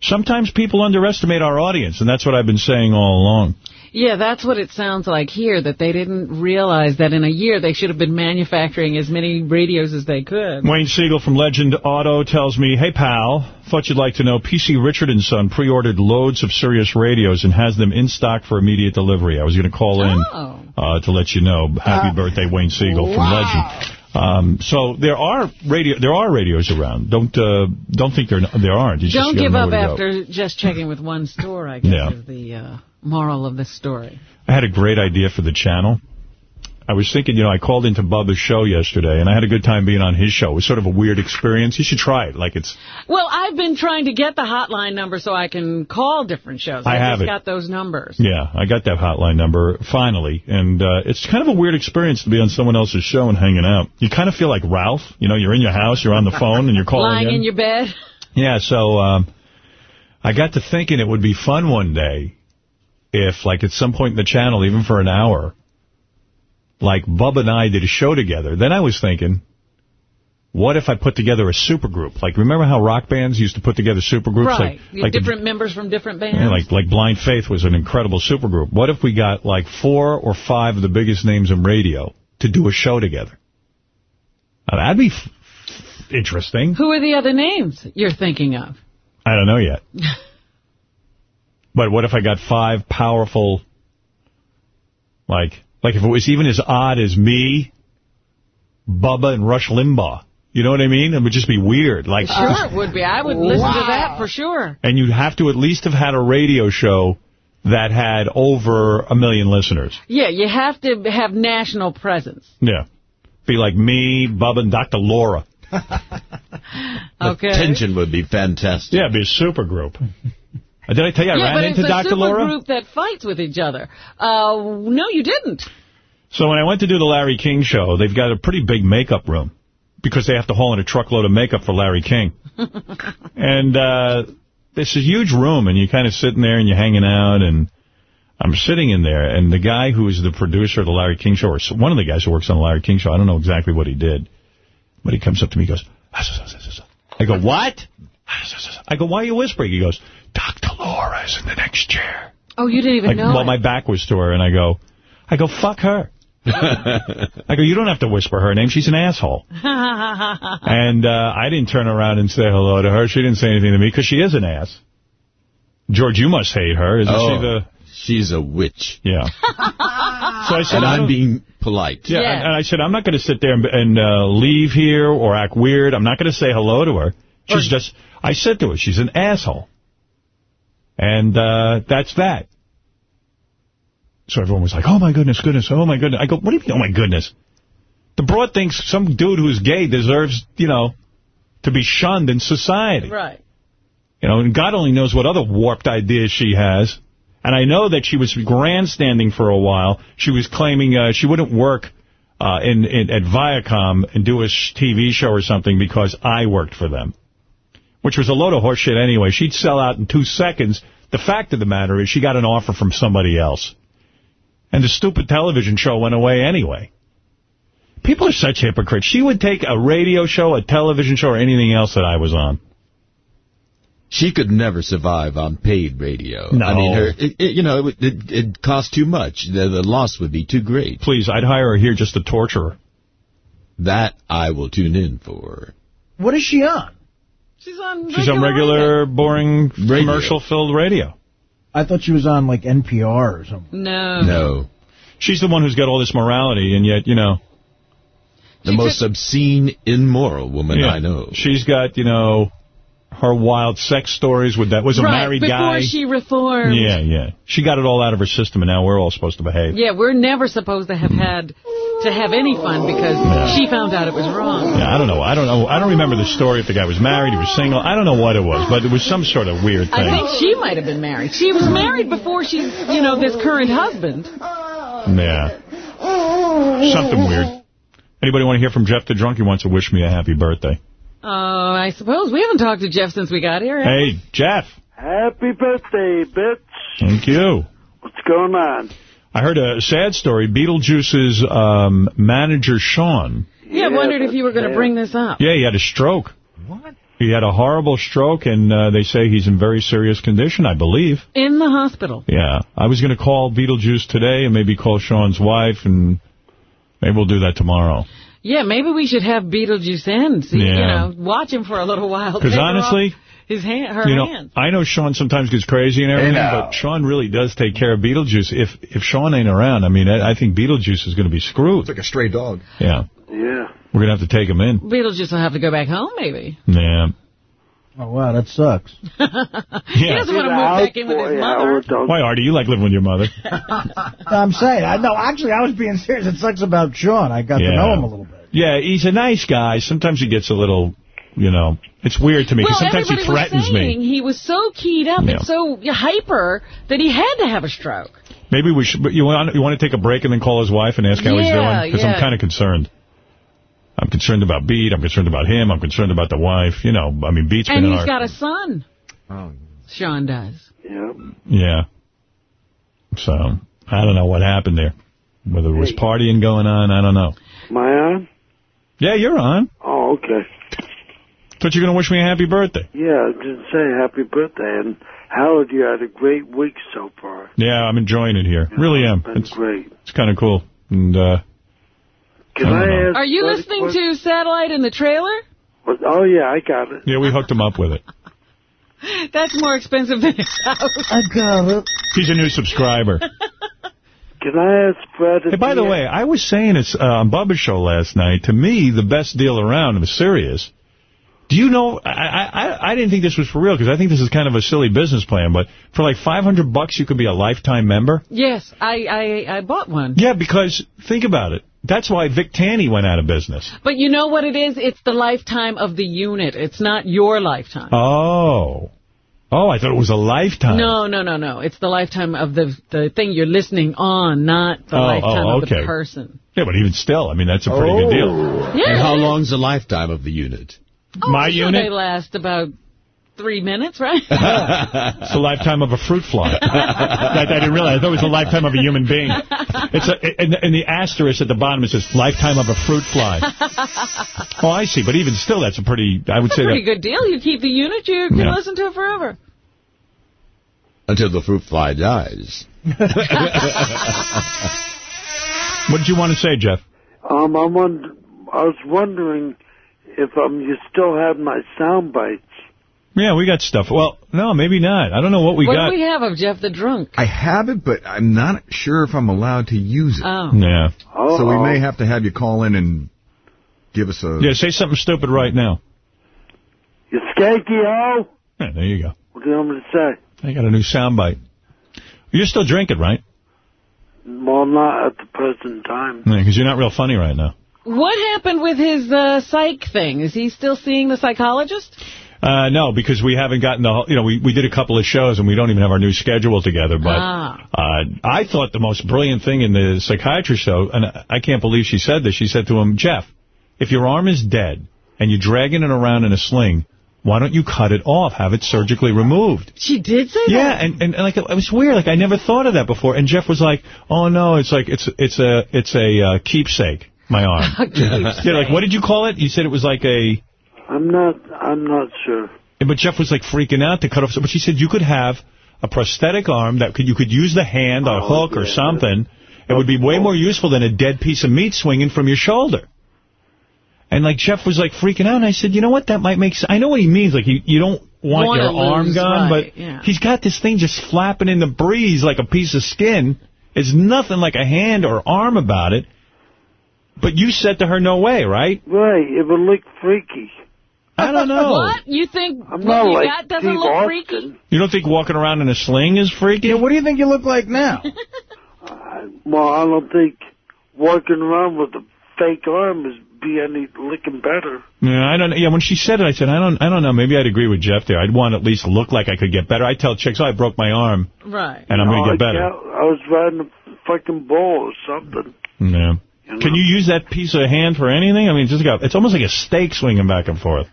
sometimes people underestimate our audience, and that's what I've been saying all along. Yeah, that's what it sounds like here, that they didn't realize that in a year they should have been manufacturing as many radios as they could. Wayne Siegel from Legend Auto tells me, Hey, pal, thought you'd like to know PC Richard & Son pre-ordered loads of Sirius radios and has them in stock for immediate delivery. I was going to call in Oh. uh, to let you know. Happy birthday, Wayne Siegel from Legend. Um, so there are radio, there are radios around. Don't uh, don't think there there aren't. You Don't give up to go. after just checking with one store, I guess, Yeah. is the uh, moral of this story. I had a great idea for the channel. I was thinking, you know, I called into Bubba's show yesterday, and I had a good time being on his show. It was sort of a weird experience. You should try it. Like it's Well, I've been trying to get the hotline number so I can call different shows. I have just it. got those numbers. Yeah, I got that hotline number finally, and uh, it's kind of a weird experience to be on someone else's show and hanging out. You kind of feel like Ralph. You know, you're in your house, you're on the phone, and you're calling Lying in your bed. Yeah, so um, I got to thinking it would be fun one day if, like, at some point in the channel, even for an hour, like Bubba and I did a show together. Then I was thinking, what if I put together a supergroup? Like, remember how rock bands used to put together supergroups? right. Like, like the- different members from different bands. yeah, like like Blind Faith was an incredible supergroup. What if we got like four or five of the biggest names in radio to do a show together? Now, that'd be interesting. Who are the other names you're thinking of? I don't know yet. but what if I got five powerful, like, like if it was even as odd as me, Bubba and Rush Limbaugh. You know what I mean? It would just be weird. Like, Sure it would be. I would listen to that for sure. and you'd have to at least have had a radio show that had over a million listeners. Yeah, you have to have national presence. Yeah. Be like me, Bubba, and Dr. Laura. Okay. Tension would be fantastic. Yeah, it'd be a super group. Uh, Did I tell you I yeah, ran but into it's a Dr. super Laura? group that fights with each other. Uh, no, you didn't. So when I went to do the Larry King show, they've got a pretty big makeup room because they have to haul in a truckload of makeup for Larry King. and uh, it's a huge room, and you're kind of sitting there and you're hanging out, and I'm sitting in there, and the guy who is the producer of the Larry King show, or one of the guys who works on the Larry King show, I don't know exactly what he did, but he comes up to me and goes, I go, what? I go, why are you whispering? He goes, Dr. Laura's in the next chair. Oh, you didn't even Like, know well, it. my back was to her, and I go, I go, fuck her. I go, you don't have to whisper her name. She's an asshole. And uh, I didn't turn around and say hello to her. She didn't say anything to me because she is an ass. George, you must hate her. Isn't Oh, she the... She's a witch. Yeah. So I said, and I I'm being polite. Yeah, And, and I said, I'm not going to sit there and, and uh, leave here or act weird. I'm not going to say hello to her. She's just, I said to her, she's an asshole. And uh, that's that. So everyone was like, oh, my goodness, goodness, oh, my goodness. I go, what do you mean, oh, my goodness? The broad thinks some dude who's gay deserves, you know, to be shunned in society. Right. You know, and God only knows what other warped ideas she has. And I know that she was grandstanding for a while. She was claiming uh, she wouldn't work uh, in, in at Viacom and do a TV show or something because I worked for them, which was a load of horseshit anyway. She'd sell out in two seconds. The fact of the matter is she got an offer from somebody else. And the stupid television show went away anyway. People are such hypocrites. She would take a radio show, a television show, or anything else that I was on. She could never survive on paid radio. No. I mean, her, it, it, you know, it, it, it costs too much. The, the loss would be too great. Please, I'd hire her here just to torture her. That I will tune in for. What is she on? She's on She's on regular, boring, commercial-filled radio. I thought she was on, like, NPR or something. No. No. She's the one who's got all this morality, and yet, you know... The most obscene, immoral woman Yeah. I know. She's got, you know, her wild sex stories with that was a right, married before guy. Before she reformed. Yeah, yeah. She got it all out of her system, and now we're all supposed to behave. Yeah, we're never supposed to have had to have any fun because she found out it was wrong. Yeah, I don't know. I don't know. I don't remember the story if the guy was married, he was single. I don't know what it was, but it was some sort of weird thing. I think she might have been married. She was married before she, you know, this current husband. Yeah. Something weird. Anybody want to hear from Jeff the Drunk? He wants to wish me a happy birthday. Uh, I suppose we haven't talked to Jeff since we got here. have we? Hey, Jeff. Happy birthday, bitch. Thank you. What's going on? I heard a sad story. Beetlejuice's um, manager, Sean. Yeah, I wondered if you were going to bring this up. Yeah, he had a stroke. What? He had a horrible stroke, and uh, they say he's in very serious condition, I believe. In the hospital. Yeah. I was going to call Beetlejuice today and maybe call Sean's wife, and maybe we'll do that tomorrow. Yeah, maybe we should have Beetlejuice in. See, you know, watch him for a little while. Because honestly, his hand, her you know, hand. I know Sean sometimes gets crazy and everything, but Sean really does take care of Beetlejuice. If if Sean ain't around, I mean, I, I think Beetlejuice is going to be screwed. It's like a stray dog. Yeah. Yeah. We're going to have to take him in. Beetlejuice will have to go back home, maybe. Yeah. Oh, wow, that sucks. He doesn't want to move back in with his mother. Why, Artie? You like living with your mother? I'm saying, I no, actually, I was being serious. It sucks about Sean. I got Yeah. to know him a little bit. Yeah, he's a nice guy. Sometimes he gets a little, you know, it's weird to me because well, sometimes he was threatens saying me. he was so keyed up Yeah. and so hyper that he had to have a stroke. Maybe we should. but You want you want to take a break and then call his wife and ask how he's doing? Because yeah. I'm kind of concerned. I'm concerned about Beat. I'm concerned about him. I'm concerned about the wife. You know, I mean, Beat's and been in he's our. got a son. Oh. Sean does. Yeah. Yeah. So I don't know what happened there. Whether it was partying going on, I don't know. Am I on? Yeah, you're on. Oh, okay. Thought you were going to wish me a happy birthday. Yeah, just say happy birthday. And Howard, you had a great week so far. Yeah, I'm enjoying it here. Really am. It's great. It's kind of cool. And uh, Can I I, ask? Are you listening what- to Satellite in the trailer? what- oh, yeah, I got it. yeah, we hooked him up with it. That's more expensive than his house. I got it. He's a new subscriber. Can I ask Fred? Hey, by the way, I was saying it's uh, on Bubba's show last night. To me, the best deal around. I'm serious. Do you know? I I, I didn't think this was for real because I think this is kind of a silly business plan. But for like 500 bucks, you could be a lifetime member. Yes, I, I, I bought one. Yeah, because think about it. That's why Vic Tanny went out of business. But you know what it is? It's the lifetime of the unit. It's not your lifetime. Oh. Oh, I thought it was a lifetime. No, no, no, no. It's the lifetime of the the thing you're listening on, not the Oh, oh lifetime oh, of the person. Yeah, but even still, I mean, that's a pretty good oh. deal. Yeah, and how long's the lifetime of the unit? Oh, My sure unit? they last about three minutes, right? It's the lifetime of a fruit fly. that I didn't realize. I thought it was the lifetime of a human being. It's a, and, and the asterisk at the bottom it says lifetime of a fruit fly. Oh, I see. But even still, that's a pretty, I would It's say a pretty that. good deal. You keep the unit, you can Yeah. listen to it forever. Until the fruit fly dies. What did you want to say, Jeff? Um, I wonder, I was wondering if um you still have my sound bites. Yeah, we got stuff. Well, no, maybe not. I don't know what we what got. What do we have of Jeff the Drunk? I have it, but I'm not sure if I'm allowed to use it. Oh. Yeah. Oh. So we may have to have you call in and give us a... Yeah, say something stupid right now. You skanky hoe? Yeah, there you go. What do you want me to say? I got a new soundbite. You're still drinking, right? Well, not at the present time. Because you're not real funny right now. What happened with his uh, psych thing? Is he still seeing the psychologist? Uh, no, because we haven't gotten the whole, you know, we, we did a couple of shows and we don't even have our new schedule together. But Ah. uh, I thought the most brilliant thing in the psychiatrist show, and I can't believe she said this, she said to him, Jeff, if your arm is dead and you're dragging it around in a sling, why don't you cut it off, have it surgically removed? She did say Yeah, that? and, and, and like it was weird. Like I never thought of that before. And Jeff was like, "Oh no, it's like it's it's a it's a uh, keepsake, my arm." Yeah, like what did you call it? You said it was like a. I'm not. I'm not sure. Yeah, But Jeff was like freaking out to cut off. But she said you could have a prosthetic arm that could you could use the hand or oh, hook or something. It would be way oh. more useful than a dead piece of meat swinging from your shoulder. And like Jeff was like freaking out, and I said, you know what, that might make sense. I know what he means. Like you, you don't want Wanna your arm gone, right, but yeah. he's got this thing just flapping in the breeze like a piece of skin. It's nothing like a hand or arm about it. But you said to her, no way, right? Right. It would look freaky. I don't know. What? You think I'm what not you like got doesn't Steve look Austin. freaky? You don't think walking around in a sling is freaky? Yeah, what do you think you look like now? Well, I don't think walking around with a fake arm is be any looking better. Yeah, I don't. Yeah, when she said it, I said, I don't. I don't know. Maybe I'd agree with Jeff there. I'd want to at least look like I could get better. I tell chicks, oh, I broke my arm, Right. and I'm No, going to I get better. I was riding a fucking bull or something. Yeah. Can you use that piece of hand for anything? I mean, just got, it's almost like a stake swinging back and forth.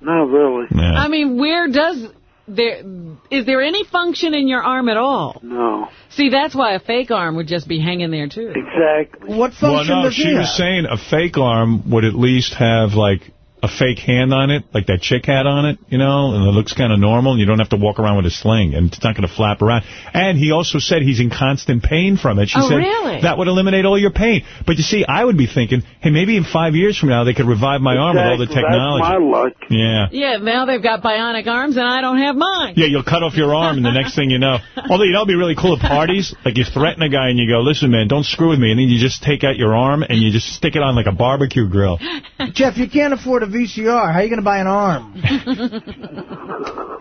Not really. Yeah. I mean, where does there is there any function in your arm at all? No. See, that's why a fake arm would just be hanging there too. Exactly. What well, function no, does she was saying a fake arm would at least have, like, a fake hand on it, like that chick had on it, you know, and it looks kind of normal, and you don't have to walk around with a sling, and it's not going to flap around. And he also said he's in constant pain from it. She Oh, said really? that would eliminate all your pain. But you see, I would be thinking, hey, maybe in five years from now they could revive my arm with all the technology. That's my luck. Yeah. Yeah, now they've got bionic arms and I don't have mine. Yeah, you'll cut off your arm, and the next thing you know. Although, you know, it'd be really cool at parties. Like, you threaten a guy, and you go, listen, man, don't screw with me. And then you just take out your arm, and you just stick it on like a barbecue grill. Jeff, you can't afford a VCR. How are you going to buy an arm?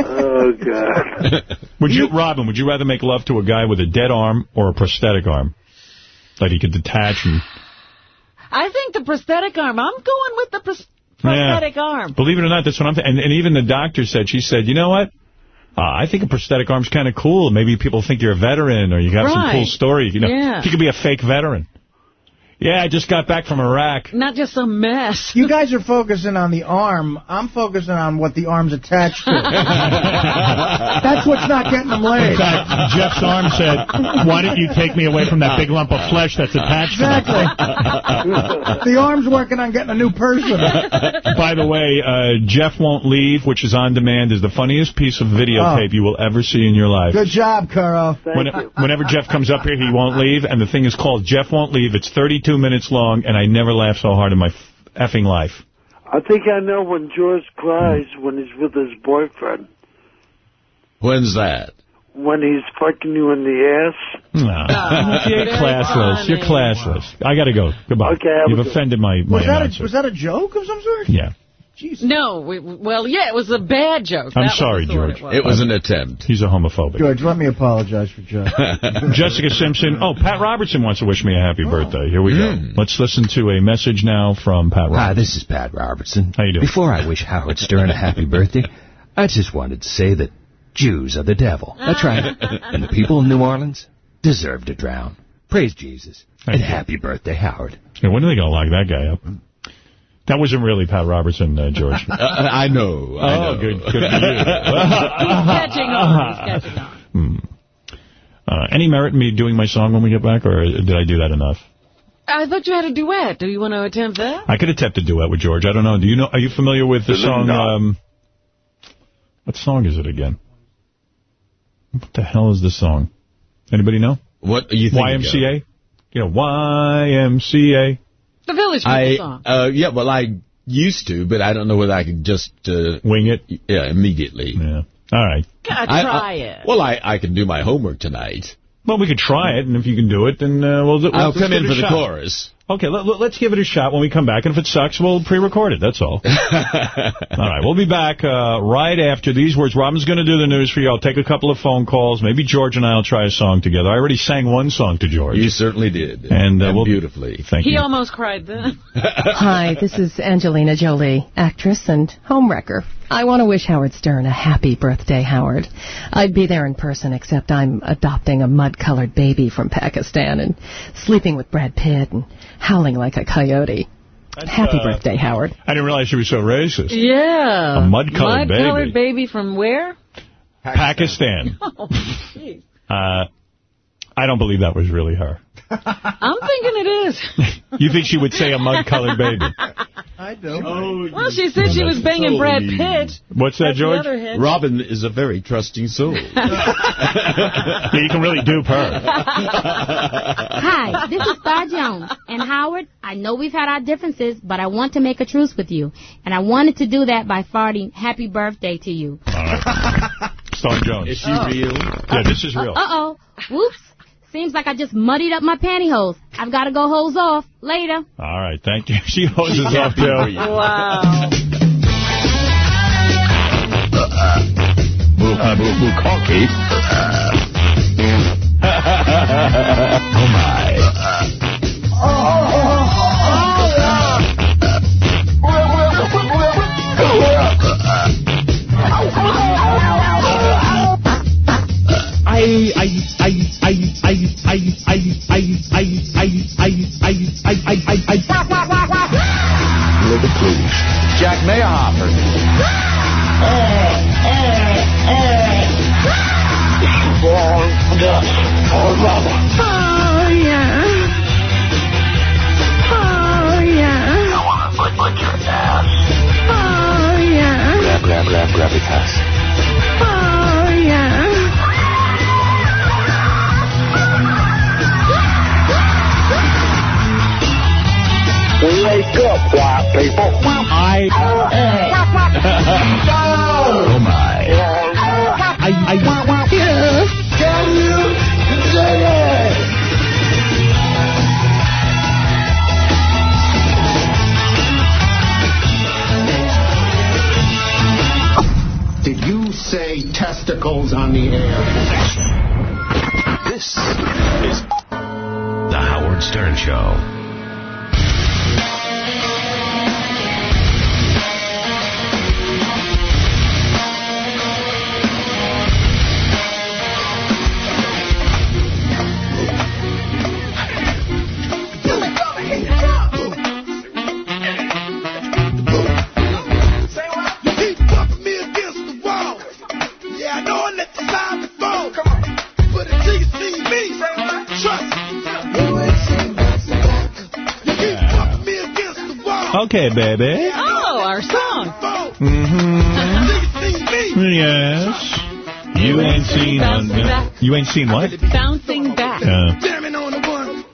Oh God. Would you, Robin, would you rather make love to a guy with a dead arm or a prosthetic arm? That he could detach and... I think the prosthetic arm. I'm going with the pros- prosthetic arm. Believe it or not, that's what I'm thinking. And, and even the doctor said, she said, you know what? Uh, I think a prosthetic arm's kind of cool. Maybe people think you're a veteran or you have some cool story. You know, Yeah. you could be a fake veteran. Yeah, I just got back from Iraq. Not just a mess. You guys are focusing on the arm. I'm focusing on what the arm's attached to. That's what's not getting them laid. In fact, Jeff's arm said, why don't you take me away from that big lump of flesh that's attached Exactly. to me? the arm's working on getting a new person. By the way, uh, Jeff Won't Leave, which is on demand, is the funniest piece of videotape you will ever see in your life. Good job, Kuro. When, whenever Jeff comes up here, he won't leave, and the thing is called Jeff Won't Leave. It's 32 minutes long, and I never laughed so hard in my effing life. I think I know when George cries when he's with his boyfriend. When's that? when he's fucking you in the ass? Nah. Ah, you're classless. You're classless. I got to go. Goodbye. Okay, have a You've good- offended my, my Was that, a, was that a joke of some sort? Yeah. No, we, well, yeah, it was a bad joke. I'm That sorry, the sort George. was. It was an attempt. He's a homophobic. George, let me apologize for Joe. Jessica Simpson. Oh, Pat Robertson wants to wish me a happy oh. birthday. Here we go. Hmm. Let's listen to a message now from Pat Robertson. Hi, this is Pat Robertson. How you doing? Before I wish Howard Stern a happy birthday, I just wanted to say that Jews are the devil. That's right. and the people of New Orleans deserve to drown. Praise Jesus. and happy birthday, Howard. Yeah, when are they going to lock that guy up? That wasn't really Pat Robertson, uh, George. I know. I oh, know. good, good for you. He's catching on. He's catching on. Hmm. Uh, any merit in me doing my song when we get back, or did I do that enough? I thought you had a duet. Do you want to attempt that? I could attempt a duet with George. I don't know. Do you know? Are you familiar with the song? Um, what song is it again? What the hell is the song? Anybody know? What are you thinking of? YMCA. You know, YMCA. The Village People I song. uh, yeah, well, I used to, but I don't know whether I could just uh, wing it. Yeah, immediately. Yeah. All right. Gotta I- try I- it. Well, I I can do my homework tonight. Well, we could try it, and if you can do it, then uh, we'll do. I'll come in for the shot. chorus. Okay, let, let, let's give it a shot when we come back, and if it sucks, we'll pre-record it. That's all. all right, we'll be back uh, right after these words. Robin's going to do the news for you. I'll take a couple of phone calls. Maybe George and I will try a song together. I already sang one song to George. You certainly did, and, uh, we'll, beautifully. Thank He you. He almost cried then. Hi, this is Angelina Jolie, actress and homewrecker. I want to wish Howard Stern a happy birthday, Howard. I'd be there in person, except I'm adopting a mud-colored baby from Pakistan and sleeping with Brad Pitt and howling like a coyote. happy uh, birthday, Howard. I didn't realize you were so racist. yeah. A mud-colored baby. Mud-colored baby from where? Pakistan. Oh, jeez. Uh, I don't believe that was really her. I'm thinking it is. You think she would say a mud-colored baby? I don't. Oh, well, she said she was banging Brad Pitt. What's that, That's George? Robin is a very trusting soul. Yeah, you can really dupe her. Hi, this is Star Jones. And Howard, I know we've had our differences, but I want to make a truce with you. And I wanted to do that by farting happy birthday to you. Star Jones. Is she real? Yeah, this is real. Uh-oh. Whoops. Seems like I just muddied up my pantyhose. I've got to go hose off. Later. All right, thank you. She hoses off, too. Uh-uh. Wow. Uh, uh-uh. oh, my. I I with the blues. Jack Mayhofer. Oh, yeah. Oh, yeah. Oh, yeah. Grab, grab, grab, grab his ass. Wake up, white people. I. oh my. I I Can you say it? Did you say testicles on the air? This is The Howard Stern Show. Okay, baby. Oh, our song. Mm-hmm. Until you see me. Yes. You ain't seen... Bouncing back. You ain't seen what? Bouncing back. Yeah. Jamming on the one.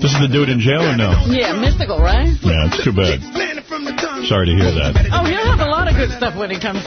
This is the dude in jail or no? Yeah, mystical, right? Yeah, it's too bad. Landing from the tongue. Sorry to hear that. Oh, he'll have a lot of good stuff when comes.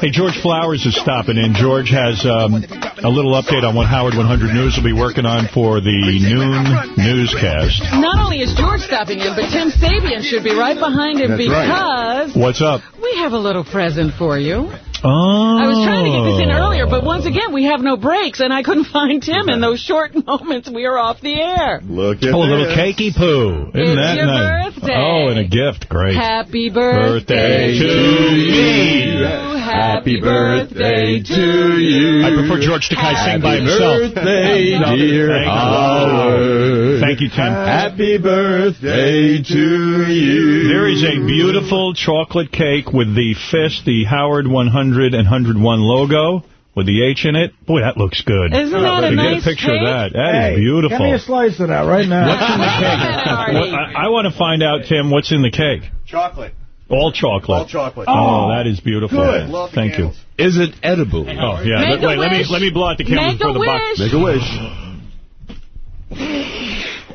Hey, George Flowers is stopping in. George has um, a little update on what Howard 100 News will be working on for the noon newscast. Not only is George stopping in, but Tim Sabean should be right behind him That's because What's up? we have a little present for you. Oh. I was trying to get this in earlier, but once again, we have no breaks, and I couldn't find Tim in those short moments we are off the air. Look at Oh, a little cakey poo. Isn't It's that your nice? birthday. Oh, and a gift. Great. Happy birthday, Birthday to me. Happy birthday to you. I prefer George Takei sing by himself. birthday, No, dear thank you. Howard. Thank you, Tim. Happy birthday to you. There is a beautiful chocolate cake with the fist, the Howard 100 and 101 logo with the H in it. Boy, that looks good. Isn't that a Get nice a picture cake? of that. That is Hey, beautiful. Give me a slice of that right now. What's in the cake? What- I, I want to find out, Tim, what's in the cake? Chocolate. All chocolate. All chocolate. Oh, oh that is beautiful. Good. Love the Thank you. Is it edible? Oh, oh yeah. Make a Wait, let me let me blow out the camera Make before the box. Make a wish.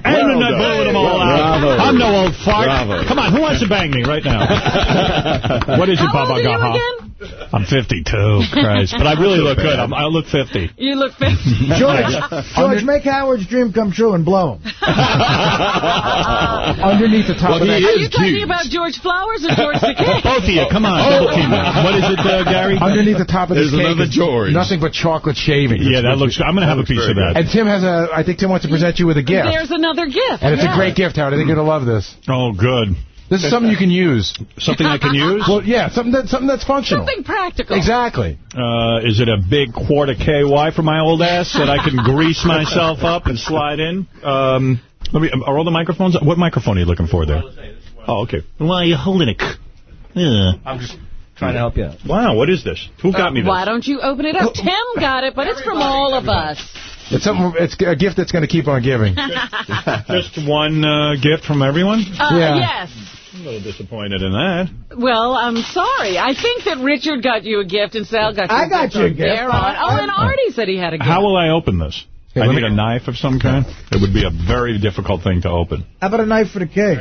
And I'm not blowing them all out. Bravo. I'm no old fart. Bravo. Come on, who wants to bang me right now? what is it, How Baba old are you Gaha? Again? I'm 52, Christ. But I really look good. I'm, I look 50. You look 50. George, George, make Howard's dream come true and blow him. Underneath the top Well, of that. he Are is you talking cute. about George Flowers or George Takei? Both of you, come on. double. What is it, uh, Gary? Underneath the top of this There's cake another George. nothing but chocolate shavings. Yeah, that looks good. I'm going to have a piece of that. And Tim has a, I think Tim wants to present you with a gift. There's another gift. And it's yeah. a great gift, Howard. I think you're going to love this. Oh, good. This is something you can use. Something I can use? Well, yeah, something that something that's functional. Something practical. Exactly. Uh, is it a big quarter KY for my old ass that I can grease myself up and slide in? Um, let me. Are all the microphones? What microphone are you looking for there? Oh, okay. Why are you holding it? Yeah. I'm just trying to help you out. Wow, what is this? Who got me this? Why don't you open it up? Tim got it, but it's from all of us. It's something. It's a gift that's going to keep on giving. Just one uh, gift from everyone? Uh, Yeah. Yes. I'm a little disappointed in that. Well, I'm sorry. I think that Richard got you a gift and Sal got you I a got gift. you a gift. On. Oh, and Artie said he had a gift. How will I open this? Hey, I need me- a knife of some kind? It would be a very difficult thing to open. How about a knife for the cake?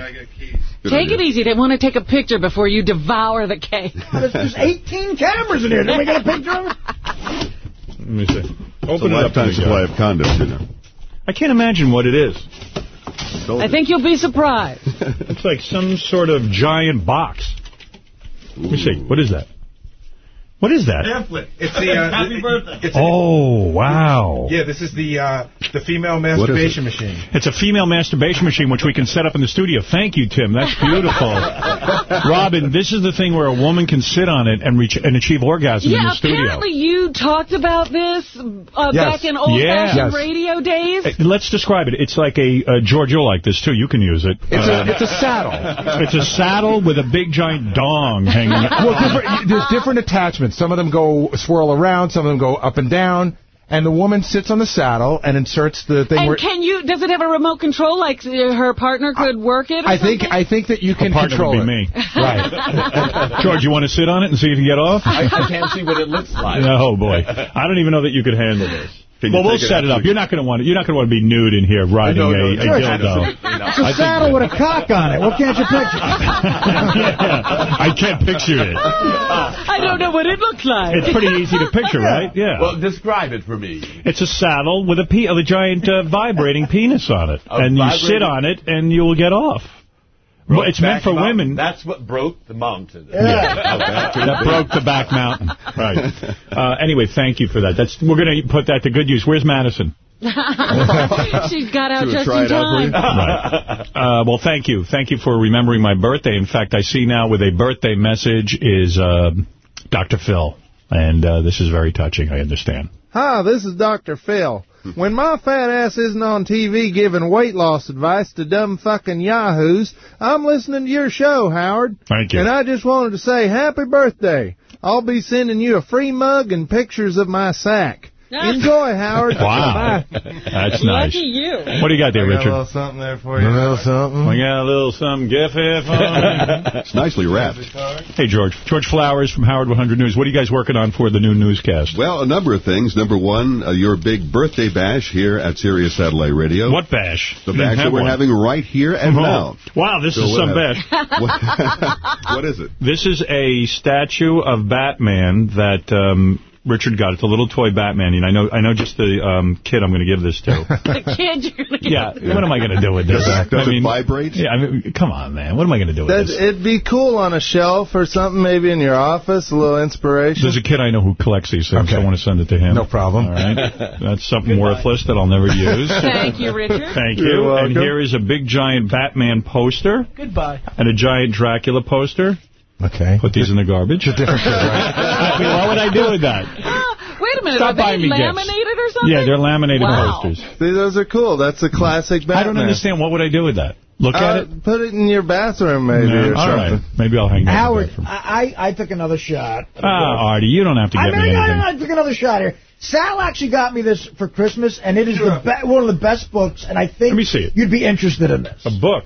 Take it easy. They want to take a picture before you devour the cake. There's, there's 18 cameras in here. Did we get a picture of it? Let me see. It's a Open it up. lifetime to supply of condoms, you know. I can't imagine what it is. I think you'll be surprised. It's like some sort of giant box. Let me see. What is that? What is that? Pamphlet. It's the uh, happy birthday. It's Oh, wow. yeah, this is the uh, the female masturbation machine. It's a female masturbation machine, which we can set up in the studio. Thank you, Tim. That's beautiful. Robin, this is the thing where a woman can sit on it and reach and achieve orgasm in the studio. apparently you talked about this uh, Yes. back in old-fashioned Yes. radio days. Let's describe it. It's like a, uh George, you'll like this too. You can use it. It's Uh, a it's a saddle. It's a saddle with a big giant dong hanging. Well, different, there's different attachments. Some of them go swirl around. Some of them go up and down. And the woman sits on the saddle and inserts the thing. And where, can you? Does it have a remote control like uh, her partner could work it? Or I think? I think that you Her can partner control would be it. me. Right. George, you want to sit on it and see if you get off? I, I can't see what it looks like. Oh boy, I don't even know that you could handle this. Can well, we'll take it set it up. You're not going to want to. You're not going to want to be nude in here riding No, no, a, a dildo. absolutely not. It's a saddle with a cock on it. What can't you picture? I can't picture it. I don't know what it looks like. It's pretty easy to picture, right? Yeah. Well, describe it for me. It's a saddle with a, pe- a giant uh, vibrating penis on it, A and you sit on it, and you'll get off. Well, it's meant for mountain. women. That's what broke the mountain. that broke the back mountain. Right. Uh, anyway, thank you for that. That's we're going to put that to good use. Where's Madison? She's got out just try in it out for you? time. Right. Uh, well, thank you. Thank you for remembering my birthday. In fact, I see now with a birthday message is uh, Dr. Phil. And uh, this is very touching, I understand. Hi, this is Dr. Phil. When my fat ass isn't on TV giving weight loss advice to dumb fucking yahoos, I'm listening to your show, Howard. Thank you. And I just wanted to say happy birthday. I'll be sending you a free mug and pictures of my sack. Enjoy, Howard. Wow. That's nice. Lucky you. What do you got there, I got Richard? a little something there for you. A little something. We got a little something gift here for you. It's nicely wrapped. Hey, George. George Flowers from Howard 100 News. What are you guys working on for the new newscast? Well, a number of things. Number one, uh, your big birthday bash here at Sirius Satellite Radio. What bash? The bash that we're one. having right here and Oh. now. Wow, this So is some have- bash. what is it? This is a statue of Batman that um, Richard got. It's a little toy Batman, and I know I know just the um, kid I'm going to give this to. The kid you're going to yeah, what am I going to do with this? Does it- does I it mean, vibrate? Yeah, I mean, come on, man. What am I going to do with That, this? it'd be cool on a shelf or something, maybe in your office, a little inspiration. There's a kid I know who collects these things. so I want to send it to him. No problem. All right. That's something worthless that I'll never use. Thank you, Richard. Thank You're you. welcome. And here is a big giant Batman poster Goodbye. and a giant Dracula poster. Okay. Put these in the garbage. It's a different kid, right? I mean, what would I do with that? Wait a minute. Stop Are they buying me gifts. laminated or something? Yeah, they're laminated Wow. posters. See, those are cool. That's a classic Batman. I don't understand. What would I do with that? Look at Uh, it? Put it in your bathroom, maybe, No, or all something. right. Maybe I'll hang that in the Howard. I, I I took another shot. Ah, Artie, you don't have to I get mean, me no, no, anything. no, I took another shot here. Sal actually got me this for Christmas, and it is the one of the best books, and I think Let me see it. you'd be interested in this. A book.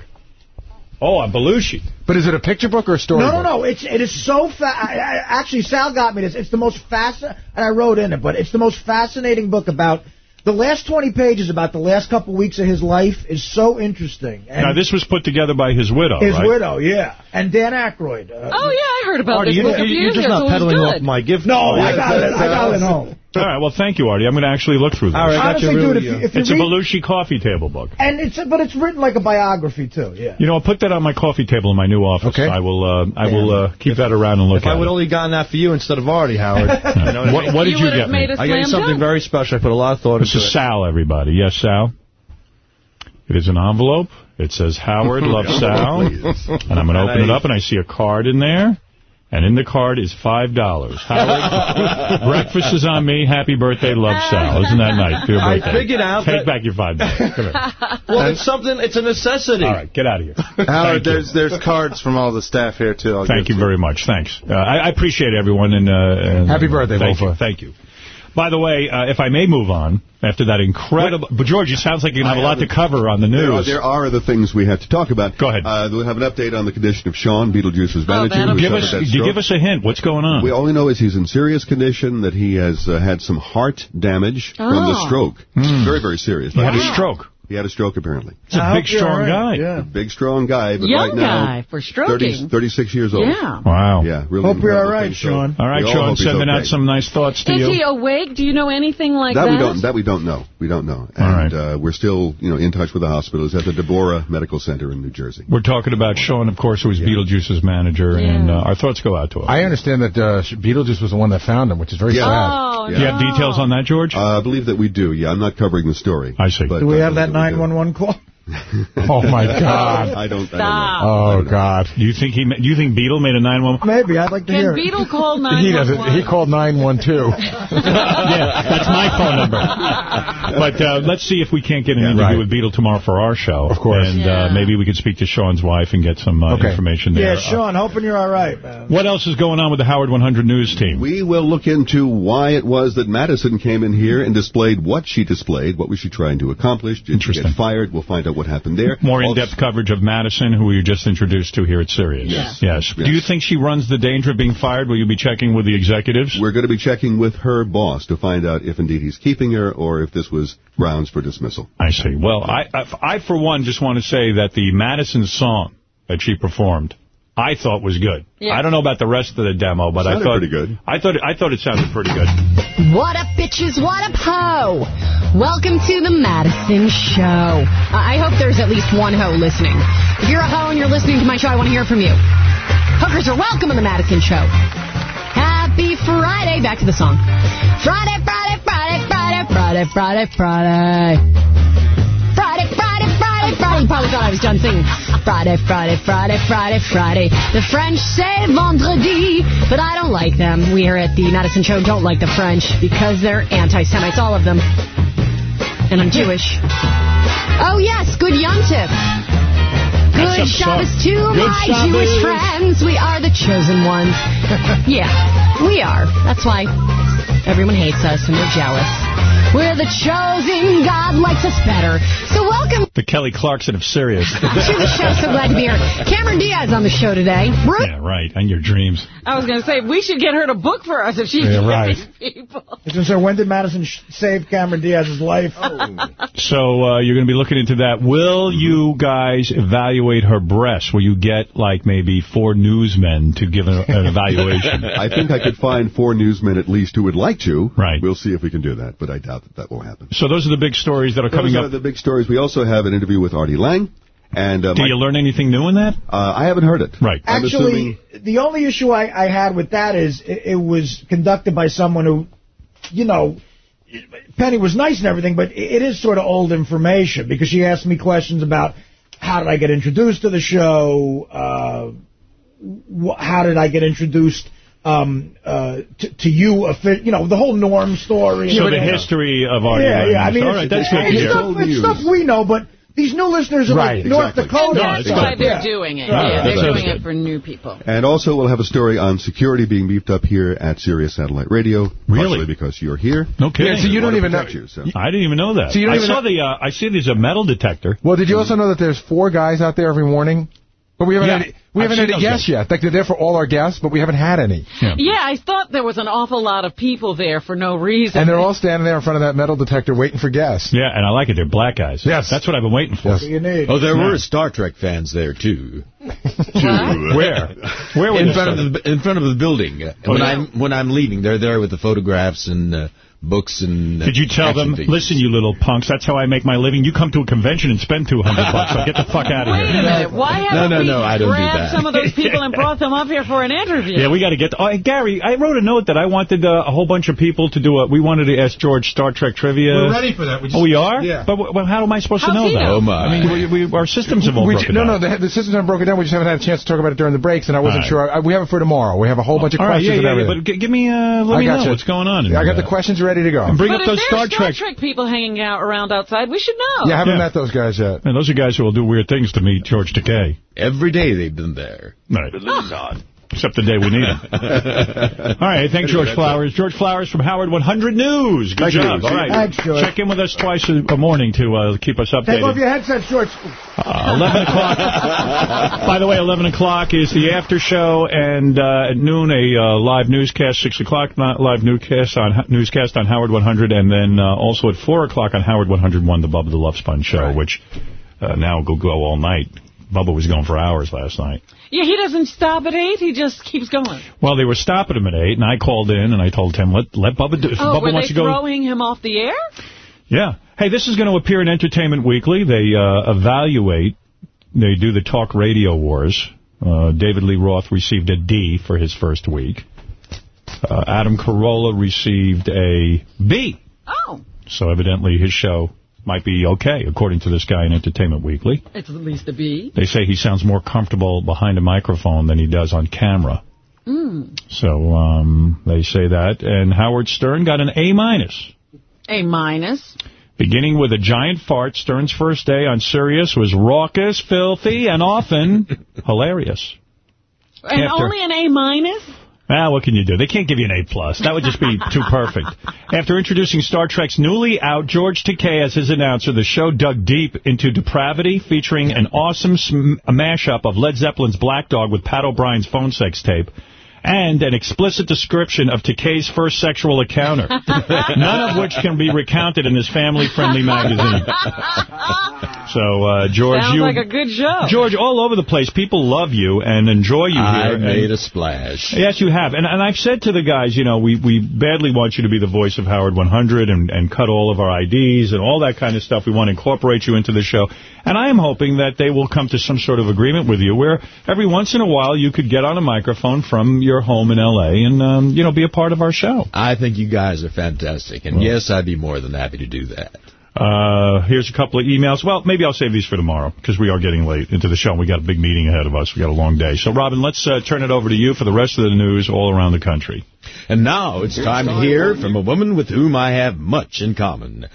Oh, a Belushi. But is it a picture book or a story No, book? no, no. It's it is so fa- I, I, Actually, Sal got me this. It's the most fascinating, and I wrote in it, but it's the most fascinating book about the last 20 pages about the last couple weeks of his life is so interesting. And Now, this was put together by his widow, his right? widow, yeah, and Dan Aykroyd. Uh, Oh, yeah, I heard about Artie, this You, you, you're just not so it was peddling off my gift. no, Oh, I got it. I got it home. All right, well, thank you, Artie. I'm going to actually look through this. All right, I Honestly, you dude, if you, uh, if you It's a read, Belushi coffee table book. and it's but it's written like a biography too. Yeah. You know, I'll put that on my coffee table in my new office. Okay. I will. Uh, I will uh, keep that around and look If at I would it. only gotten that for you instead of Artie, Howard. you know what, I What, mean? what did You you would've get me? made a I got you slam something dunk. very special. I put a lot of thought This into is it. Sal, everybody. Yes, Sal. It is an envelope. It says Howard loves Sal, and I'm going to open it up, and I see a card in there. And in the card is $5. Howard, breakfast is on me. Happy birthday, love Sal. Isn't that nice? For your I birthday. figured out Take that- back your $5. Come here. Well, it's something. It's a necessity. All right, get out of here. Howard, Thank you. there's there's cards from all the staff here too. I'll Thank you to very much. Thanks. Uh, I, I appreciate everyone. And, uh, and Happy birthday, thank Wolfer. you. Thank you. By the way, uh, if I may move on after that incredible... But, George, it sounds like you're going to have a lot to cover on the There are, news. there are other things we have to talk about. Go ahead. Uh, we'll have an update on the condition of Sean, Beetlejuice's manager. that'll give us, you give us a hint. What's going on? We all we know is he's in serious condition, that he has uh, had some heart damage from the Oh. stroke. Very, very serious. he had Like, a stroke. He had a stroke, apparently. He's a I big, strong all right. guy. Yeah. Big, strong guy, but Young right now... guy for 30, stroking. 36 years old. Yeah. Wow. Yeah, really. Hope you're all right, incredible thing. So Sean. All right, we all Sean, hope he's sending out some nice thoughts to Is you. Is he awake? Do you know anything like That that? we don't. That we don't know. We don't know. And uh, we're still, you know, in touch with the hospitals at the Deborah Medical Center in New Jersey. We're talking about Sean, of course, who was Beetlejuice's manager, and uh, our thoughts go out to him. I understand that uh, Beetlejuice was the one that found him, which is very Yeah. sad. Oh, Do you have details on that, George? Uh, I believe that we do. Yeah, I'm not covering the story. I see. But, Do we uh, have that we do. 911 call? Oh, my God. I don't. I Stop. Oh, God. Do you think he? ma- Do you think Beetle made a 911? Maybe. I'd like to Can hear it. Beetle call He doesn't. He called 912. yeah, that's my phone number. But uh, let's see if we can't get an interview right. with Beetle tomorrow for our show. Of course. And Yeah. uh, maybe we could speak to Sean's wife and get some uh, Okay. information there. Yeah, Sean, hoping you're all right, man. Uh, what else is going on with the Howard 100 News team? We will look into why it was that Madison came in here and displayed what she displayed. What was she trying to accomplish? Did she Interesting. get fired? We'll find out what happened there. More in-depth coverage of Madison, who we were just introduced to here at Sirius. Yes. Yes. Do you think she runs the danger of being fired? Will you be checking with the executives? We're going to be checking with her boss to find out if indeed he's keeping her or if this was grounds for dismissal. I see. Well, I, I, I, for one, just want to say that the Madison song that she performed, I thought was good. Yeah. I don't know about the rest of the demo, but I thought pretty good. I thought I thought it sounded pretty good. What up, bitches? What up, ho? Welcome to the Madison Show. I I hope there's at least one ho listening. If you're a ho and you're listening to my show, I want to hear from you. Hookers are welcome in the Madison Show. Happy Friday. Back to the song. Friday, Friday, Friday, Friday, Friday, Friday, Friday. Friday, Friday, Friday, Friday. You probably thought I was done singing. Friday, Friday, Friday, Friday, Friday. The French say vendredi, but I don't like them. We here at the Madison Show don't like the French because they're anti-Semites, all of them. And I'm Jewish. Oh, yes, good Yom Tov. Good Shabbos to Good my Shabbos. Jewish friends. We are the chosen ones. yeah, we are. That's why everyone hates us and they're jealous. We're the chosen. God likes us better. So welcome The Kelly Clarkson of Sirius. to the show. So glad to be here. Cameron Diaz on the show today. Bruce. yeah, right. And your dreams. I was going to say, we should get her to book for us if she's Yeah, right. people. I was going to say, when did Madison sh- save Cameron Diaz's life? So uh, you're going to be looking into that. Will you guys evaluate her breasts? Will you get, like, maybe four newsmen to give an, an evaluation? I think I could find four newsmen at least who would like to. Right. We'll see if we can do that, but I doubt that that will happen. So those are the big stories that are coming Those are up. the big stories. We also have an interview with Artie Lange. And uh, Do Mike- you learn anything new in that? uh, I haven't heard it. Right. I'm Actually, assuming- the only issue I, I had with that is it, it was conducted by someone who, you know, Penny was nice and everything, but it, it is sort of old information because she asked me questions about how did I get introduced to the show, uh, wh- how did I get introduced um, uh, to, to you, affi- you know, the whole Norm story. So the history of Artie Yeah, yeah. I mean, All it's, right, that's it's, good it's stuff, it's stuff we know, but these new listeners are Right, like North exactly. Dakota. And that's why they're Yeah. doing it. Right. Yeah, they're That's doing good. it for new people. And also, we'll have a story on security being beefed up here at Sirius Satellite Radio. Really? Because you're here. No kidding. Yeah, so you We don't even know. protect You, so. I didn't even know that. So you don't I even saw know- the. Uh, I see there's a metal detector. Well, did you also know that there's four guys out there every morning? But we haven't Yeah, had, we I've haven't had any those guests yet. Like they're there for all our guests, but we haven't had any. Yeah, I thought there was an awful lot of people there for no reason. And they're all standing there in front of that metal detector waiting for guests. Yeah, and I like it. They're black guys. Yes. That's what I've been waiting for. Yes. you need. Oh, there Yeah. were Star Trek fans there too. Where? Where were in front started? of the in front of the building. Oh, when yeah? I'm when I'm leaving, they're there with the photographs and uh, books and. uh, Did you tell them, figures. listen, you little punks, that's how I make my living. You come to a convention and spend 200 bucks, so get the fuck out of Wait a here. minute. Why No, haven't no, we no, I don't do grabbed that. some of those people and brought them up here for an interview? Yeah, we got to get. Oh, hey, Gary, I wrote a note that I wanted uh, a whole bunch of people to do a. We wanted to ask George Star Trek trivia. We're ready for that. We just- oh, we are. Yeah. But well, how am I supposed to know he that? know? Oh, my. I mean, we, we, our systems have all We broken ju- no, down. no, the, the systems haven't broken down. We just haven't had a chance to talk about it during the breaks, and I wasn't All sure. I, we have it for tomorrow. We have a whole bunch of All right, questions yeah, and yeah, yeah, everything. but give me, uh, let I me know you. what's going on. I got the questions ready to go. and bring But up if those there's Star Star Trek. Trek people hanging out around outside, we should know. Yeah, I haven't Yeah. met those guys yet. And those are guys who will do weird things to meet George Takei. Every day they've been there. Right. Balloon God. Except the day we need him. All right, thanks, George Flowers. George Flowers from Howard 100 News. Good Thank you. job. All right. Thanks, George. Check in with us twice a morning to uh, keep us updated. Take off your headset, George. Uh, 11 o'clock. By the way, 11 o'clock is the after show, and uh, at noon, a uh, live newscast, 6 o'clock live newscast on newscast on Howard 100, and then uh, also at 4 o'clock on Howard 101, the Bubba the Love Sponge show, which uh, now will go all night. Bubba was going for hours last night. Yeah, he doesn't stop at 8. He just keeps going. Well, they were stopping him at 8, and I called in, and I told him, let let Bubba do If Oh, Bubba were wants they to go... throwing him off the air? Yeah. Hey, this is going to appear in Entertainment Weekly. They uh, evaluate, they do the talk radio wars. Uh, David Lee Roth received a D for his first week. Uh, Adam Carolla received a B. Oh, So evidently his show might be okay, according to this guy in Entertainment Weekly. it's at least a B. They say he sounds more comfortable behind a microphone than he does on camera. Mm. So um, they say that. And Howard Stern got an A minus. A minus. Beginning with a giant fart, Stern's first day on Sirius was raucous, filthy, and often hilarious. And After- only an A minus? Ah, what can you do? They can't give you an A+. plus. That would just be too perfect. After introducing Star Trek's newly out George Takei as his announcer, the show dug deep into depravity, featuring an awesome sm mashup of Led Zeppelin's Black Dog with Pat O'Brien's phone sex tape, and an explicit description of Takei's first sexual encounter, none of which can be recounted in this family-friendly magazine. So, uh, George, Sounds you... like a good show. George, all over the place, people love you and enjoy you I here. made and- a splash. Yes, you have. And, and I've said to the guys, you know, we, we badly want you to be the voice of Howard 100 and, and cut all of our IDs and all that kind of stuff. We want to incorporate you into the show. And I am hoping that they will come to some sort of agreement with you where every once in a while you could get on a microphone from your home in L.A. and, um, you know, be a part of our show. I think you guys are fantastic, and yes, I'd be more than happy to do that. Uh, here's a couple of emails. Well, maybe I'll save these for tomorrow because we are getting late into the show. and We got a big meeting ahead of us. We got a long day. So, Robin, let's uh, turn it over to you for the rest of the news all around the country. And now it's time to hear from a woman with whom I have much in common.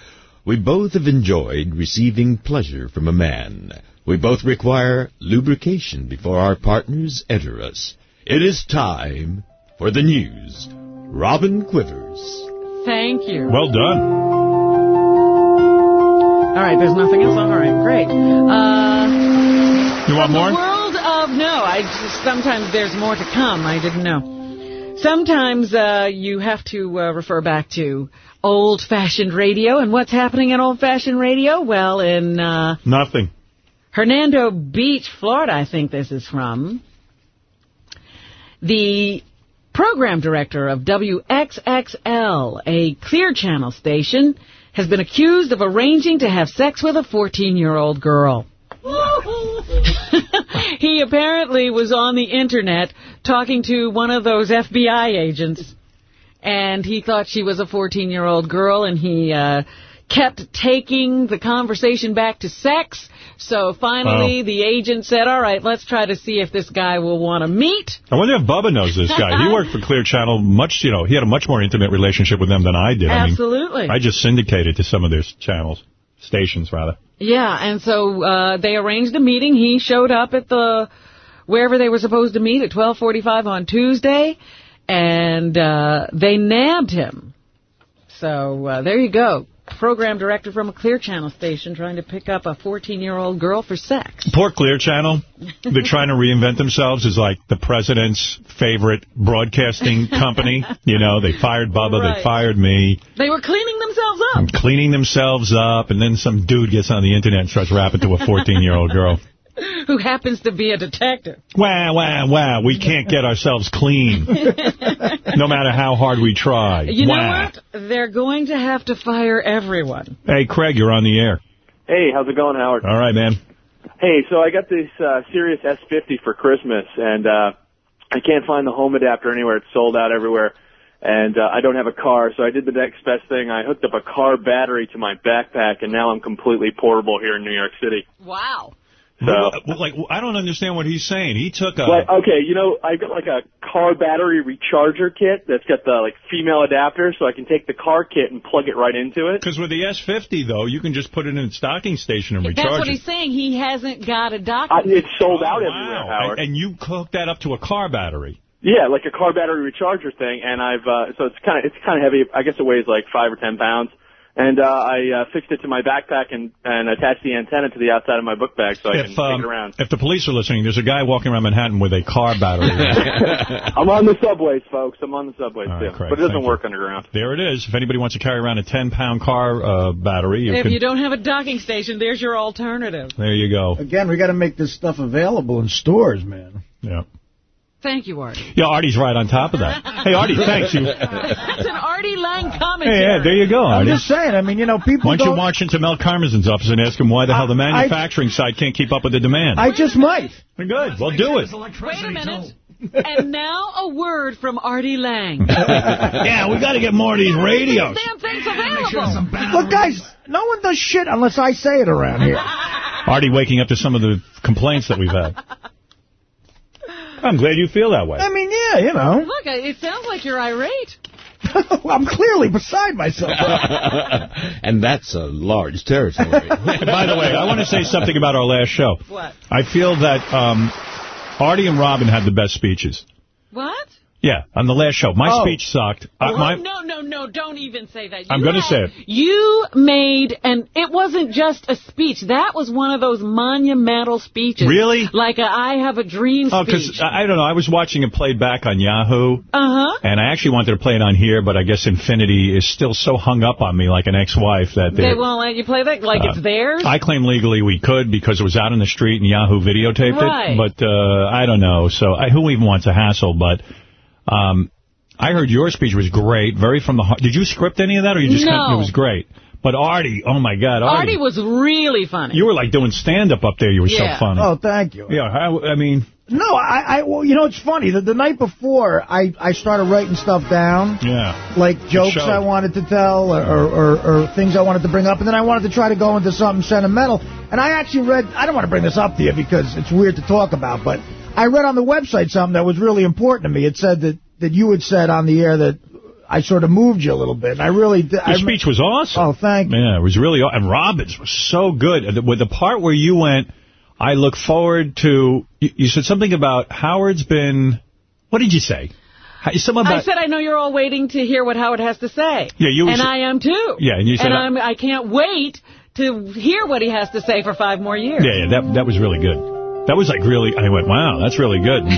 We both have enjoyed receiving pleasure from a man. We both require lubrication before our partners enter us. It is time for the news. Robin Quivers. Thank you. Well done. All right, there's nothing else. All right, great. Uh, You want more? The world of no. I just, sometimes there's more to come. I didn't know. Sometimes uh, you have to uh, refer back to old-fashioned radio, and what's happening in old-fashioned radio? Well, in uh, Nothing. Hernando Beach, Florida, I think this is from. The program director of WXXL, a Clear Channel station, has been accused of arranging to have sex with a 14-year-old girl. he apparently was on the internet talking to one of those FBI agents, and he thought she was a 14-year-old girl, and he uh, kept taking the conversation back to sex. So finally, Wow. the agent said, all right, let's try to see if this guy will want to meet. I wonder if Bubba knows this guy. He worked for Clear Channel much, you know, he had a much more intimate relationship with them than I did. Absolutely. I mean, I just syndicated to some of their channels, stations rather. Yeah, and so uh, they arranged a meeting. He showed up at the wherever they were supposed to meet at 12:45 on Tuesday, and uh, they nabbed him. So uh, there you go. Program director from a Clear Channel station trying to pick up a 14-year-old girl for sex. Poor Clear Channel. They're trying to reinvent themselves as like the president's favorite broadcasting company. You know, they fired Bubba, Right. they fired me, They were cleaning themselves up. cleaning themselves up, and then some dude gets on the internet and starts rapping to a 14-year-old girl. Who happens to be a detective? Wow, wow, wow, we can't get ourselves clean, no matter how hard we try. You know what? They're going to have to fire everyone. Hey, Craig, you're on the air. Hey, how's it going, Howard? All right, man. Hey, so I got this uh, Sirius S50 for Christmas, and uh, I can't find the home adapter anywhere. It's sold out everywhere, and uh, I don't have a car, so I did the next best thing. I hooked up a car battery to my backpack, and now I'm completely portable here in New York City. Wow. So, Well, like, I don't understand what he's saying. He took a... but okay, you know, I got like a car battery recharger kit that's got the like female adapter, so I can take the car kit and plug it right into it. Because with the S50, though, you can just put it in a stocking station and recharge it. That's what he's saying. He hasn't got a doctor. I, it's sold out Oh, everywhere, wow. Howard. And, and you hooked that up to a car battery. Yeah, like a car battery recharger thing, and I've uh, so it's kind of it's kind of heavy. I guess it weighs like five or ten pounds, and uh, I uh, fixed it to my backpack and and attached the antenna to the outside of my book bag so I can If, take um, it around. if the police are listening, there's a guy walking around Manhattan with a car battery. I'm on the subways, folks. I'm on the subways All right, too, Craig, but it doesn't thank you. work underground. there it is. If anybody wants to carry around a 10-pound car uh, battery, you if can... you don't have a docking station, there's your alternative. There you go. Again, we got to make this stuff available in stores, man. Yeah. Thank you, Artie. Yeah, Artie's right on top of that. Hey, Artie, thanks. You... That's an Artie Lange Hey, yeah, there you go, I'm just saying. I mean, you know, people Why don't you don't- march into Mel Karmazin's office and ask him why the hell the I- manufacturing side can't keep up with the demand? I just might. Good. Well, do it. Wait a minute. and now a word from Artie Lange. yeah, we got to get more of these radios. Damn thing's available. Look, guys, no one does shit unless I say it around here. Artie waking up to some of the complaints that we've had. I'm glad you feel that way. I mean, yeah, you know. Look, it sounds like you're irate. I'm clearly beside myself. and that's a large territory. By the way, I want to say something about our last show. What? I feel that um, Artie and Robin had the best speeches. What? Yeah, on the last show. My Oh. speech sucked. Uh, Oh, my, no, no, no, don't even say that. I'm gonna say it. You made, and it wasn't just a speech. That was one of those monumental speeches. Really? Like a I Have a Dream speech. Oh, because I don't know. I was watching it played back on Yahoo, Uh-huh. and I actually wanted to play it on here, but I guess Infinity is still so hung up on me like an ex-wife that They they're... won't let you play that like Uh, it's theirs? I claim legally we could because it was out in the street and Yahoo videotaped Right. it, but uh, I don't know. So I, who even wants a hassle? But um, I heard your speech was great, very from the heart. Did you script any of that, or you just No. kind of- it was great? But Artie, oh my God, Artie, Artie was really funny. you were like doing stand-up up there. You were Yeah. so funny. Oh, thank you. Yeah, how, I mean, No, I, I, well, you know, it's funny. The, the night before, I, I started writing stuff down, yeah. like jokes. I wanted to tell or, or, or, or things I wanted to bring up, and then I wanted to try to go into something sentimental. And I actually read, I don't want to bring this up to you because it's weird to talk about, but I read on the website something that was really important to me. It said that, that you had said on the air that I sort of moved you a little bit, and I really did. Your speech was awesome. Oh, thank you. Yeah, it was really, aw- and Robin's was so good. With the part where you went, I look forward to, you, you said something about Howard's been, what did you say? How- Something I said I know you're all waiting to hear what Howard has to say. Yeah, you And said- I am too. Yeah, and you said And I- I'm, I can't wait to hear what he has to say for five more years. Yeah, yeah, that that was really good. That was like really, I went, wow, that's really good.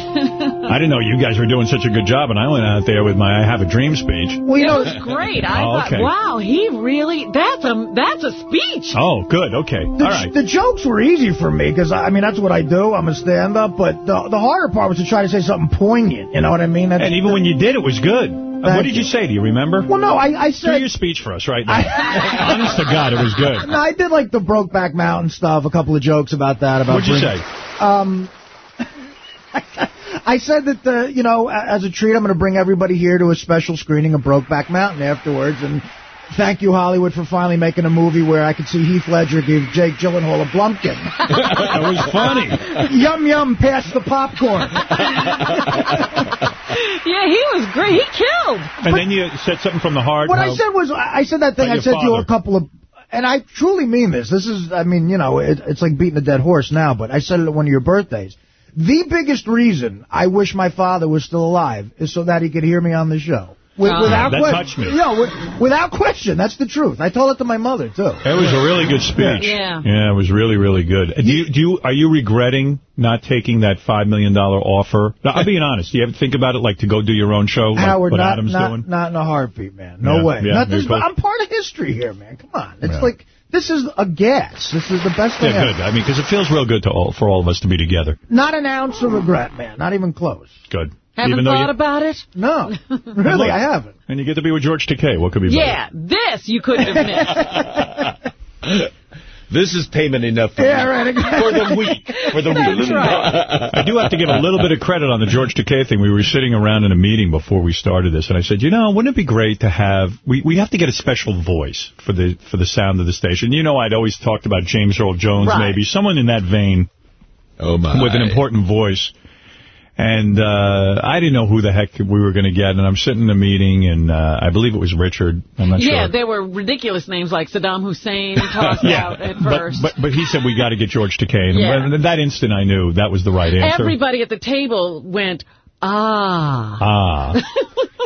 I didn't know you guys were doing such a good job, and I went out there with my I Have a Dream speech. Well, you know, it was great. I Oh, thought, okay. wow, he really, that's a, that's a speech. Oh, good, okay. The, All right. the jokes were easy for me because I mean that's what I do. I'm a stand-up, but the the harder part was to try to say something poignant. You know what I mean? That's, And even when you did, it was good. Uh, what did you say? Do you remember? Well, no, I, I Do said your speech for us right now. Honest to God, it was good. No, I did like the Brokeback Mountain stuff. A couple of jokes about that. About What'd you bringing- say? Um, I said that the you know as a treat I'm going to bring everybody here to a special screening of Brokeback Mountain afterwards and. Thank you, Hollywood, for finally making a movie where I could see Heath Ledger give Jake Gyllenhaal a blumpkin. that was funny. yum yum, pass the popcorn. Yeah, he was great. He killed. And then you said something from the heart. What I said was, I I said that thing I your said to you father. a couple of, and I truly mean this. This is, I mean, you know, it, it's like beating a dead horse now, but I said it at one of your birthdays. The biggest reason I wish my father was still alive is so that he could hear me on the show. With, Ah. without That que- touched me. Yeah, with, without question. That's the truth. I told it to my mother, too. It was a really good speech. Yeah. Yeah, it was really, really good. Do you, do you, are you regretting not taking that $5 million offer? Now, I'm being honest. Do you ever think about it, like to go do your own show, like Howard, what not, Adam's not, doing? not in a heartbeat, man. No Yeah, way. yeah, Not you're this, cool. I'm part of history here, man. Come on. It's Yeah. like, this is a gas. This is the best thing Yeah, ever. good. I mean, because it feels real good to all, for all of us to be together. Not an ounce of regret, man. Not even close. Good. Haven't thought you- about it? No. really, I haven't. And you get to be with George Takei. What could be better? Yeah, this you couldn't have missed. This is payment enough for, Yeah, me. right. for the week. For the week. I do have to give a little bit of credit on the George Takei thing. We were sitting around in a meeting before we started this, and I said, you know, wouldn't it be great to have we we have to get a special voice for the for the sound of the station. You know, I'd always talked about James Earl Jones, Right. maybe someone in that vein. Oh my! With an important voice. And uh I didn't know who the heck we were going to get, and I'm sitting in a meeting, and uh I believe it was Richard. I'm not yeah, sure. there were ridiculous names like Saddam Hussein tossed out at but, first. but but he said we got to get George Takei, and Yeah. when- that instant I knew that was the right answer. Everybody at the table went, ah. Ah.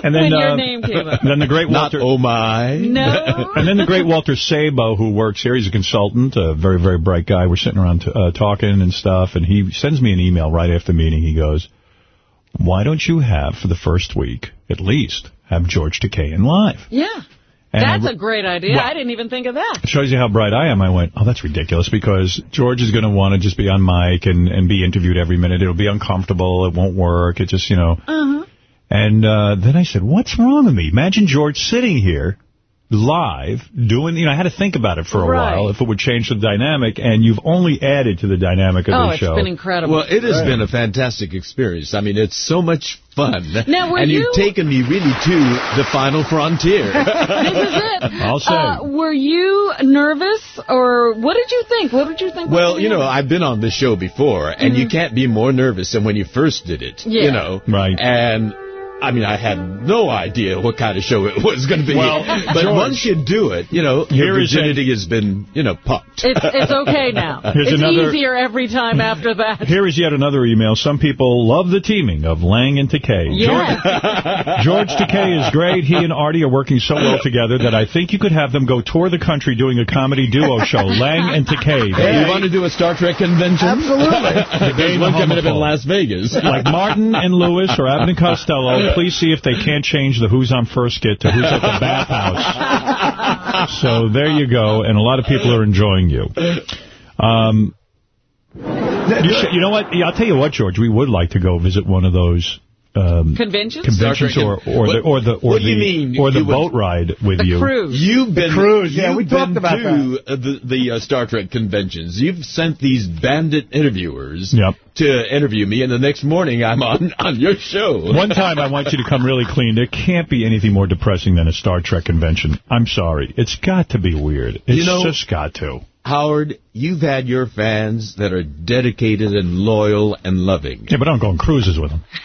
And then, When your uh, name came up. then the great Walter. oh my. No. and then the great Walter Sabo, who works here, he's a consultant, a very, very bright guy. We're sitting around t- uh, talking and stuff, and he sends me an email right after the meeting. He goes, why don't you have, for the first week, at least, have George Takei in live? Yeah. And That's a great idea. Well- I didn't even think of that. Shows you how bright I am. I went, oh, that's ridiculous because George is going to want to just be on mic and, and be interviewed every minute. It'll be uncomfortable. It won't work. It just, you know. Uh-huh. And uh, then I said, what's wrong with me? Imagine George sitting here live doing, you know, I had to think about it for a Right. while if it would change the dynamic. And you've only added to the dynamic of Oh, the it's show. been incredible. Well, it has Right. been a fantastic experience. I mean, it's so much fun. Now, were and you- you've taken me really to the final frontier. this is it. I'll say. Uh, were you nervous, or what did you think? What did you think? Well, you know, I've been on this show before, and you can't be more nervous than when you first did it. Yeah. You know? Right. And, I mean, I had no idea what kind of show it was going to be. Well, but George- once you do it, you know, your Here is a- virginity has been, you know, popped. It's, it's okay now. Here's it's another- easier every time after that. Here is yet another email. Some people love the teaming of Lange and Takei. Yes. George Takei is great. He and Artie are working so well together that I think you could have them go tour the country doing a comedy duo show, Lange and Takei. Hey, you want to do a Star Trek convention? The There's game one of coming up in. Las Vegas. Like Martin and Lewis or Abbott and Costello, please see if they can't change the Who's on First skit to Who's at the Bathhouse. So there you go, and a lot of people are enjoying you. Um, you, should- you know what? Yeah, I'll tell you what, George. We would like to go visit one of those um, Conventions? conventions, Star or Trek- or the or the or the mean or the you would- boat ride with The you. cruise. You've been cruise, yeah, we talked been about to uh, the the uh, Star Trek conventions. You've sent these bandit interviewers Yep. to interview me, and the next morning I'm on on your show. One time I want you to come really clean. There can't be anything more depressing than a Star Trek convention. I'm sorry. It's got to be weird. It's You know- just got to. Howard, you've had your fans that are dedicated and loyal and loving. Yeah, but I don't go on cruises with them.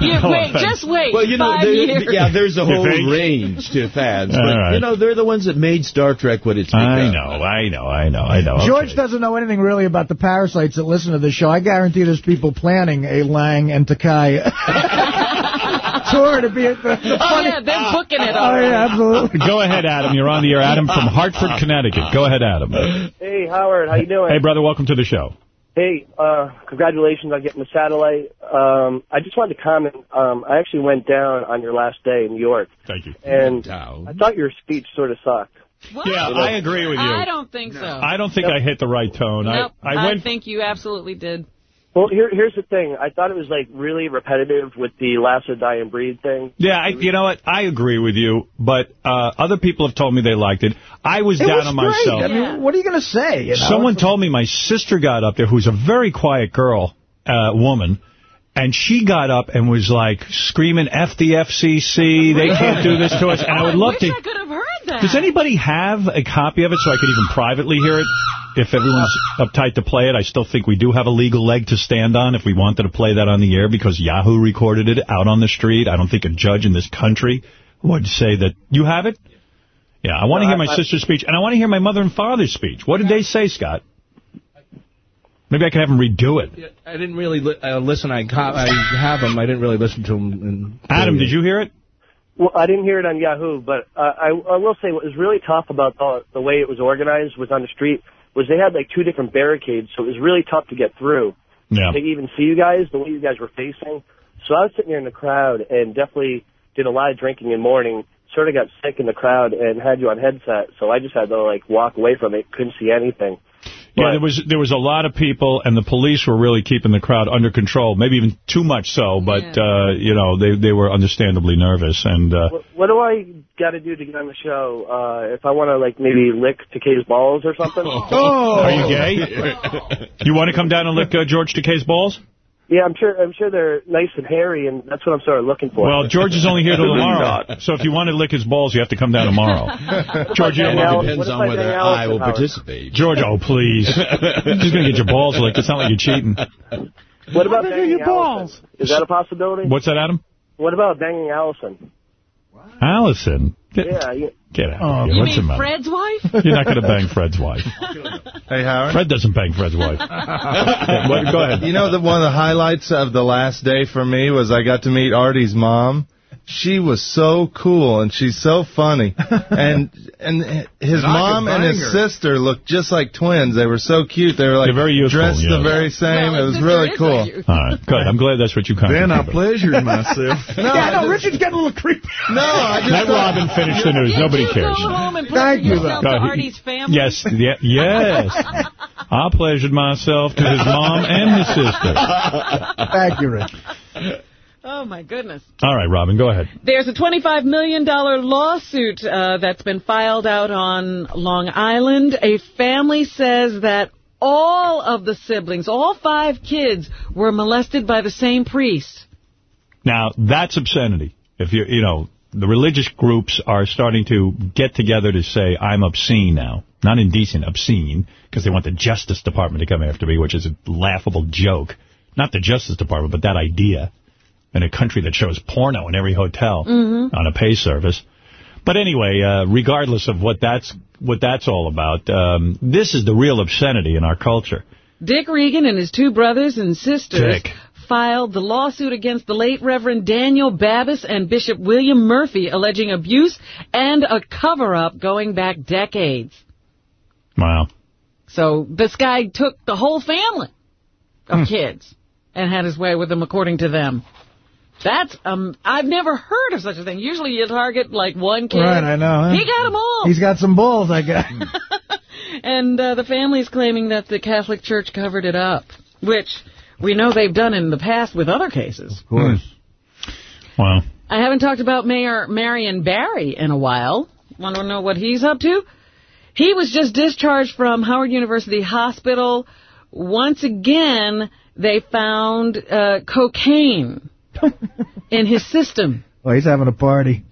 You, No wait, offense. just wait. Well, you know, Five there, years. yeah, there's a whole range to fans, but right. you know, they're the ones that made Star Trek what it's become. I know, I know, I know, I know. George Okay. doesn't know anything really about the parasites that listen to the show. I guarantee there's people planning a Lange and Takei tour to be at the. Oh, yeah, they're booking it. Oh, yeah, absolutely. Go ahead, Adam. You're on the air. Adam from Hartford, Connecticut. Go ahead, Adam. Hey, Howard, how you doing? Hey, brother, welcome to the show. Hey, uh, congratulations on getting the satellite. Um, I just wanted to comment. Um, I actually went down on your last day in New York. Thank you. And I thought your speech sort of sucked. Yeah, I agree with you. I don't think so. I don't think I hit the right tone. Nope, I, I went think you absolutely did. Well, here, here's the thing. I thought it was like really repetitive with the last or die and breed thing. Yeah, I, you know what? I agree with you, but uh, other people have told me they liked it. I was It down was on great. myself. I mean, what are you going to say? You know? Someone told me my sister got up there, who's a very quiet girl, uh, woman, and she got up and was like screaming, F the FCC, they can't do this to us. And I would love to... I could have heard that. Does anybody have a copy of it so I could even privately hear it? If everyone's uptight to play it, I still think we do have a legal leg to stand on if we wanted to play that on the air because Yahoo recorded it out on the street. I don't think a judge in this country would say that. You have it? Yeah, I want to No, hear my I- I- sister's speech, and I want to hear my mother and father's speech. What did they say, Scott? Maybe I can have them redo it. I didn't really li uh, listen. I, I have them. I didn't really listen to them. Adam, did you hear it? Well, I didn't hear it on Yahoo, but uh, I, I will say what was really tough about the, the way it was organized was on the street was they had like two different barricades, so it was really tough to get through. Yeah. To even see you guys, the way you guys were facing. So I was sitting there in the crowd and definitely did a lot of drinking in the morning. Sort of got sick in the crowd and had you on headset, so I just had to like walk away from it. Couldn't see anything. Yeah, there was there was a lot of people, and the police were really keeping the crowd under control. Maybe even too much so, but uh, you know they they were understandably nervous. And uh, What, what do I got to do to get on the show? Uh, if I want to like maybe lick Takei's balls or something? Oh, are you gay? you want to come down and lick uh, George Takei's balls? Yeah, I'm sure. I'm sure they're nice and hairy, and that's what I'm sort of looking for. Well, George is only here till tomorrow, so if you want to lick his balls, you have to come down tomorrow. George, you Well, don't it depends on whether I will participate. George, oh please, you're just gonna get your balls licked. It's not like you're cheating. What about banging Allison? Is that a possibility? What's that, Adam? What about banging Allison? Allison, get, Yeah. You, get out. Oh, of here. You What's the mean? Fred's wife? You're not going to bang Fred's wife. Hey, Howard. Fred doesn't bang Fred's wife. What- go ahead. You know that one of the highlights of the last day for me was I got to meet Artie's mom. She was so cool and she's so funny. And and his And mom and his her. sister looked just like twins. They were so cute. They were like They're very youthful, dressed yeah. the very same. Well, it was really cool. All right, good. I'm glad that's what you contributed. Then I pleasured myself. no, yeah, I no, Richard's getting a little creepy. No, I just Let thought- Robin finish the news. Nobody cares. Go home and Thank you, to. Artie's family? Yes, yeah, yes. I pleasured myself to his mom and his sister. Thank you, Rich. Oh, my goodness. All right, Robin, go ahead. There's a $25 million lawsuit uh, that's been filed out on Long Island. A family says that all of the siblings, all five kids, were molested by the same priest. Now, that's obscenity. If you you know, the religious groups are starting to get together to say, I'm obscene now. Not indecent, obscene, because they want the Justice Department to come after me, which is a laughable joke. Not the Justice Department, but that idea in a country that shows porno in every hotel Mhm. on a pay service. But anyway, uh, regardless of what that's what that's all about, um, this is the real obscenity in our culture. Dick Regan and his two brothers and sisters Dick. filed the lawsuit against the late Reverend Daniel Babis and Bishop William Murphy, alleging abuse and a cover-up going back decades. Wow. So this guy took the whole family of kids and had his way with them, according to them. That's um, I've never heard of such a thing. Usually you target like one kid. Right, I know. huh? He got them all. He's got some balls, I guess. And uh, the family's claiming that the Catholic Church covered it up, which we know they've done in the past with other cases. Of course. Wow. I haven't talked about Mayor Marion Barry in a while. Want to know what he's up to? He was just discharged from Howard University Hospital. Once again, they found uh, cocaine in his system. Well, he's having a party.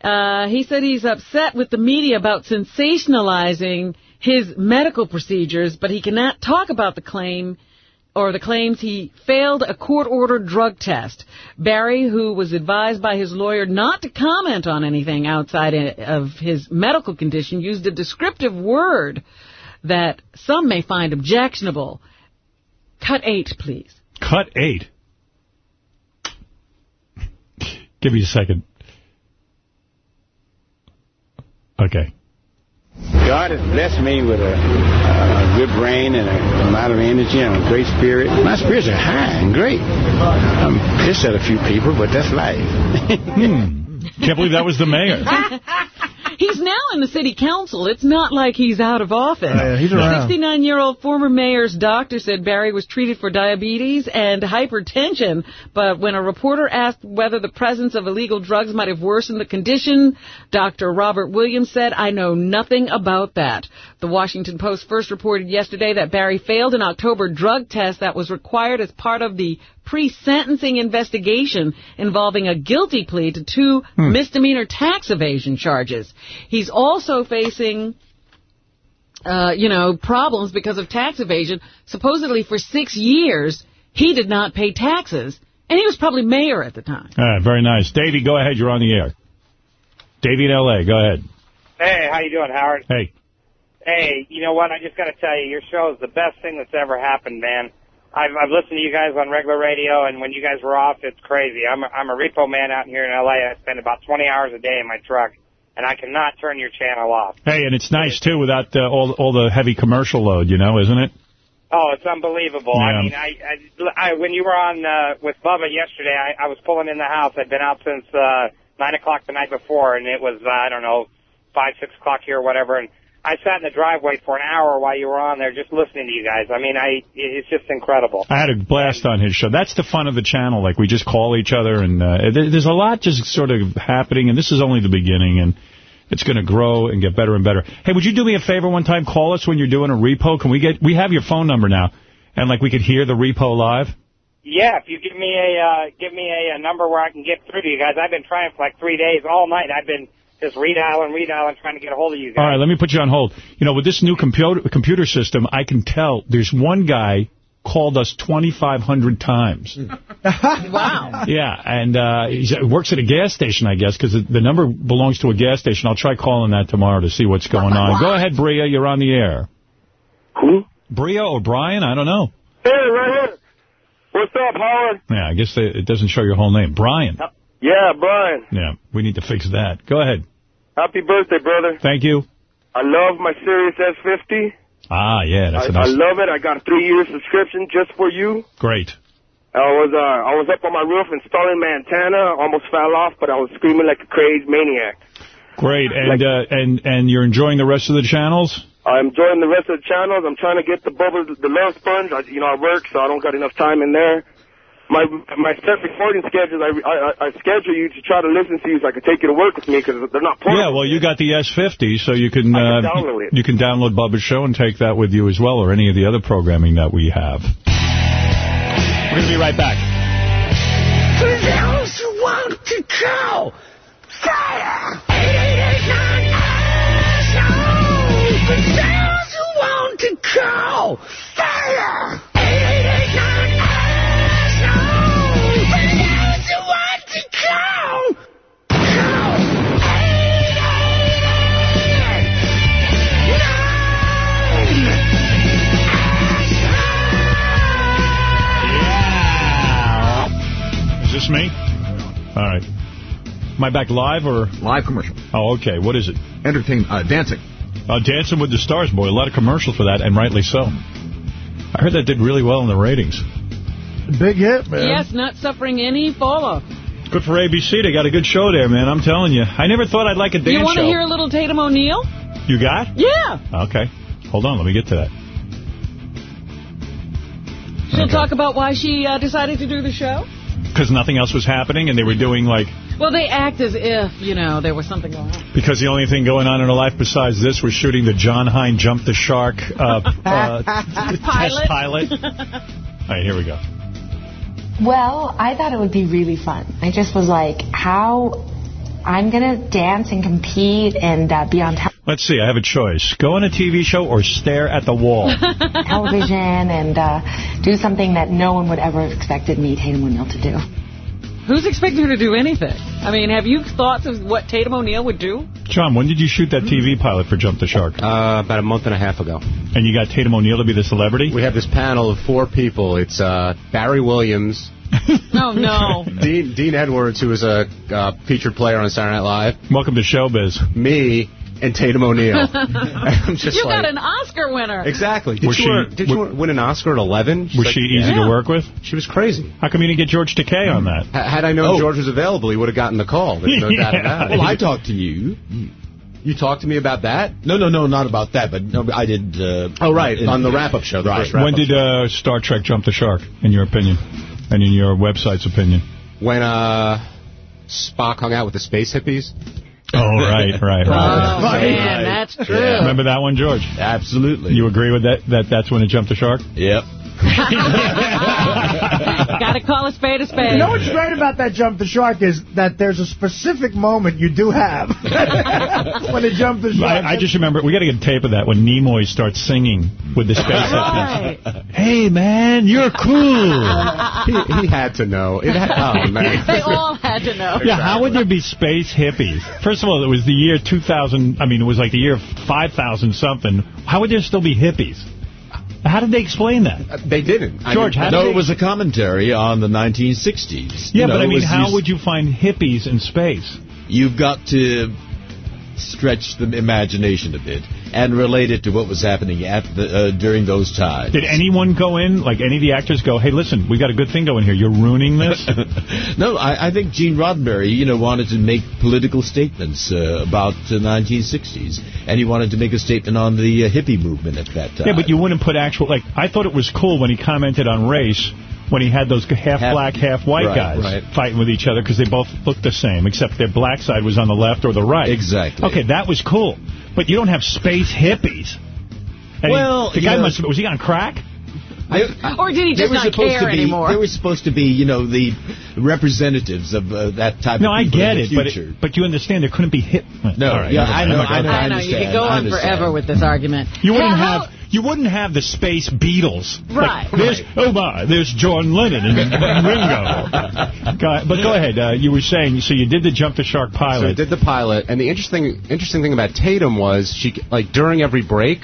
Uh, he said he's upset with the media about sensationalizing his medical procedures, but he cannot talk about the claim or the claims he failed a court-ordered drug test. Barry, who was advised by his lawyer not to comment on anything outside of his medical condition, used a descriptive word that some may find objectionable. Cut eight, please. Cut eight. Give me a second. Okay. God has blessed me with a, a good brain and a, a lot of energy and a great spirit. My spirits are high and great. I'm pissed at a few people, but that's life. hmm. Can't believe that was the mayor. He's now in the city council. It's not like he's out of office. Yeah, he's the around. 69-year-old former mayor's doctor said Barry was treated for diabetes and hypertension, but when a reporter asked whether the presence of illegal drugs might have worsened the condition, Dr. Robert Williams said, I know nothing about that. The Washington Post first reported yesterday that Barry failed an October drug test that was required as part of the pre-sentencing investigation involving a guilty plea to two misdemeanor tax evasion charges. He's also facing, uh, you know, problems because of tax evasion. Supposedly for six years, he did not pay taxes, and he was probably mayor at the time. All right, very nice. Davey, go ahead. You're on the air. Davey in L.A., go ahead. Hey, how you doing, Howard? Hey. Hey, you know what? I just got to tell you, your show is the best thing that's ever happened, man. I've I've listened to you guys on regular radio, and when you guys were off, it's crazy. I'm a, I'm a repo man out here in L.A. I spend about 20 hours a day in my truck, and I cannot turn your channel off. Hey, and it's nice, too, without uh, all all the heavy commercial load, you know, isn't it? Oh, it's unbelievable. Yeah. I mean, I, I, I when you were on uh, with Bubba yesterday, I, I was pulling in the house. I'd been out since uh, nine o'clock the night before, and it was uh, I don't know five six o'clock here or whatever, and. I sat in the driveway for an hour while you were on there just listening to you guys. I mean, I it's just incredible. I had a blast on his show. That's the fun of the channel. Like, we just call each other, and uh, there's a lot just sort of happening, and this is only the beginning, and it's going to grow and get better and better. Hey, would you do me a favor one time? Call us when you're doing a repo. Can we get, we have your phone number now, and, like, we could hear the repo live? Yeah, if you give me a uh, give me a, a number where I can get through to you guys. I've been trying for like three days all night. I've been just redialing, redialing, trying to get a hold of you guys. All right, let me put you on hold. You know, with this new computer computer system, I can tell there's one guy called us 2,500 times. wow. Yeah, and uh, he works at a gas station, I guess, because the, the number belongs to a gas station. I'll try calling that tomorrow to see what's going on. Go ahead, Bria. You're on the air. Who? Bria or Brian? I don't know. Hey, right here. What's up, Howard? Yeah, I guess they, it doesn't show your whole name. Brian. Yeah, Brian. Yeah, we need to fix that. Go ahead. Happy birthday, brother. Thank you. I love my Sirius S50. Ah, yeah, that's I, nice. I love it. I got a three-year subscription just for you. Great. I was uh, I was up on my roof installing my antenna. Almost fell off, but I was screaming like a crazed maniac. Great, and uh, and and you're enjoying the rest of the channels? I'm enjoying the rest of the channels. I'm trying to get the Bubba, the love sponge. I, you know, I work, so I don't got enough time in there. My my set recording schedules, I, I I schedule you to try to listen to you so I can take you to work with me because they're not portable. Yeah, well, you got the S50, so you can, I can uh, download you can download Bubba's show and take that with you as well, or any of the other programming that we have. We're going to be right back. For those who want to go, fire! 8889 For those who want to go, fire! This me? All right. Am I back live or? Live commercial. Oh, okay. What is it? Entertain, uh, dancing. Uh, Dancing with the Stars, boy. A lot of commercials for that, and rightly so. I heard that did really well in the ratings. Big hit, man. Yes, not suffering any fall off. Good for ABC. They got a good show there, man. I'm telling you. I never thought I'd like a dance show. You want to hear a little Tatum O'Neal? You got? Yeah. Okay. Hold on. Let me get to that. She'll talk about why she uh, decided to do the show. Because nothing else was happening, and they were doing, like, Well, they act as if, you know, there was something going on. because the only thing going on in her life besides this was shooting the Jon Hein Jump the Shark uh, uh, test pilot. All right, here we go. Well, I thought it would be really fun. I just was like, how I'm going to dance and compete and uh, be on te- Let's see. I have a choice. Go on a TV show or stare at the wall. television and uh, do something that no one would ever have expected me, Tatum O'Neal, to do. Who's expecting her to do anything? I mean, have you thoughts of what Tatum O'Neal would do? John, when did you shoot that TV pilot for Jump the Shark? Uh, about a month and a half ago. And you got Tatum O'Neal to be the celebrity? We have this panel of four people. It's uh, Barry Williams, Oh, no. Dean, Dean Edwards, who was a uh, featured player on Saturday Night Live. Welcome to Showbiz. Me and Tatum O'Neal. I'm just you like, got an Oscar winner. Exactly. Did Was you, she- did you win an Oscar at 11? She's Was like, she easy yeah. to work with? She was crazy. How come you didn't get George Takei on that? Ha- Had I known Oh. George was available, he would have gotten the call. There's no doubt about it. Well, I talked to you. You talked to me about that? No, no, no, not about that, but no, I did. Uh, Oh, right, in- on the wrap-up show, the right. first wrap-up When did uh, Star Trek jump the shark, in your opinion? And in your website's opinion? When uh, Spock hung out with the space hippies? Oh, right, right, right. Oh, man, that's true. Remember that one, George? Absolutely. You agree with that? That that's when it jumped the shark? Yep. Got to call a spade a spade. You know what's great about that jump the shark is that there's a specific moment you do have when they jump the shark. I, I just remember, we got to get a tape of that when Nimoy starts singing with the space Right. hippies. Hey, man, you're cool. he, he had to know. It had, oh, man. They all had to know. Yeah, how would there be space hippies? First of all, it was the year 2000. I mean, it was like the year 5000 something. How would there still be hippies? How did they explain that? Uh, They didn't. I George, mean, how No, it was a commentary on the 1960s. Yeah, You know, but I mean, how would you find hippies in space? You've got to stretch the imagination a bit and relate it to what was happening at the, uh, during those times. Did anyone go in, like any of the actors go, hey, listen, we got a good thing going here. You're ruining this? no, I, I think Gene Roddenberry, you know, wanted to make political statements uh, about the 1960s, and he wanted to make a statement on the uh, hippie movement at that time. yeah, but you wouldn't put actual, like, I thought it was cool when he commented on race when he had those half, Half- black, half white right, guys right. fighting with each other because they both looked the same, except their black side was on the left or the right. Exactly. Okay, that was cool. But you don't have space hippies. And he- Well, the guy know- must was he on crack? I- Or did he just were not supposed care to be, anymore? They were supposed to be, you know, the representatives of uh, that type No, of I people get in it, the but future. it, but you understand there couldn't be hip. No, All right, yeah, I know, I'm not I know, gonna- I know, you understand, could go I on understand. forever with this argument. You wouldn't How- have you wouldn't have the space Beatles. Right. Like, there's oh my, there's John Lennon and Ringo. Go- but go ahead. Uh, you were saying so you did the jump the shark So I did the pilot, and the interesting interesting thing about Tatum was she like during every break,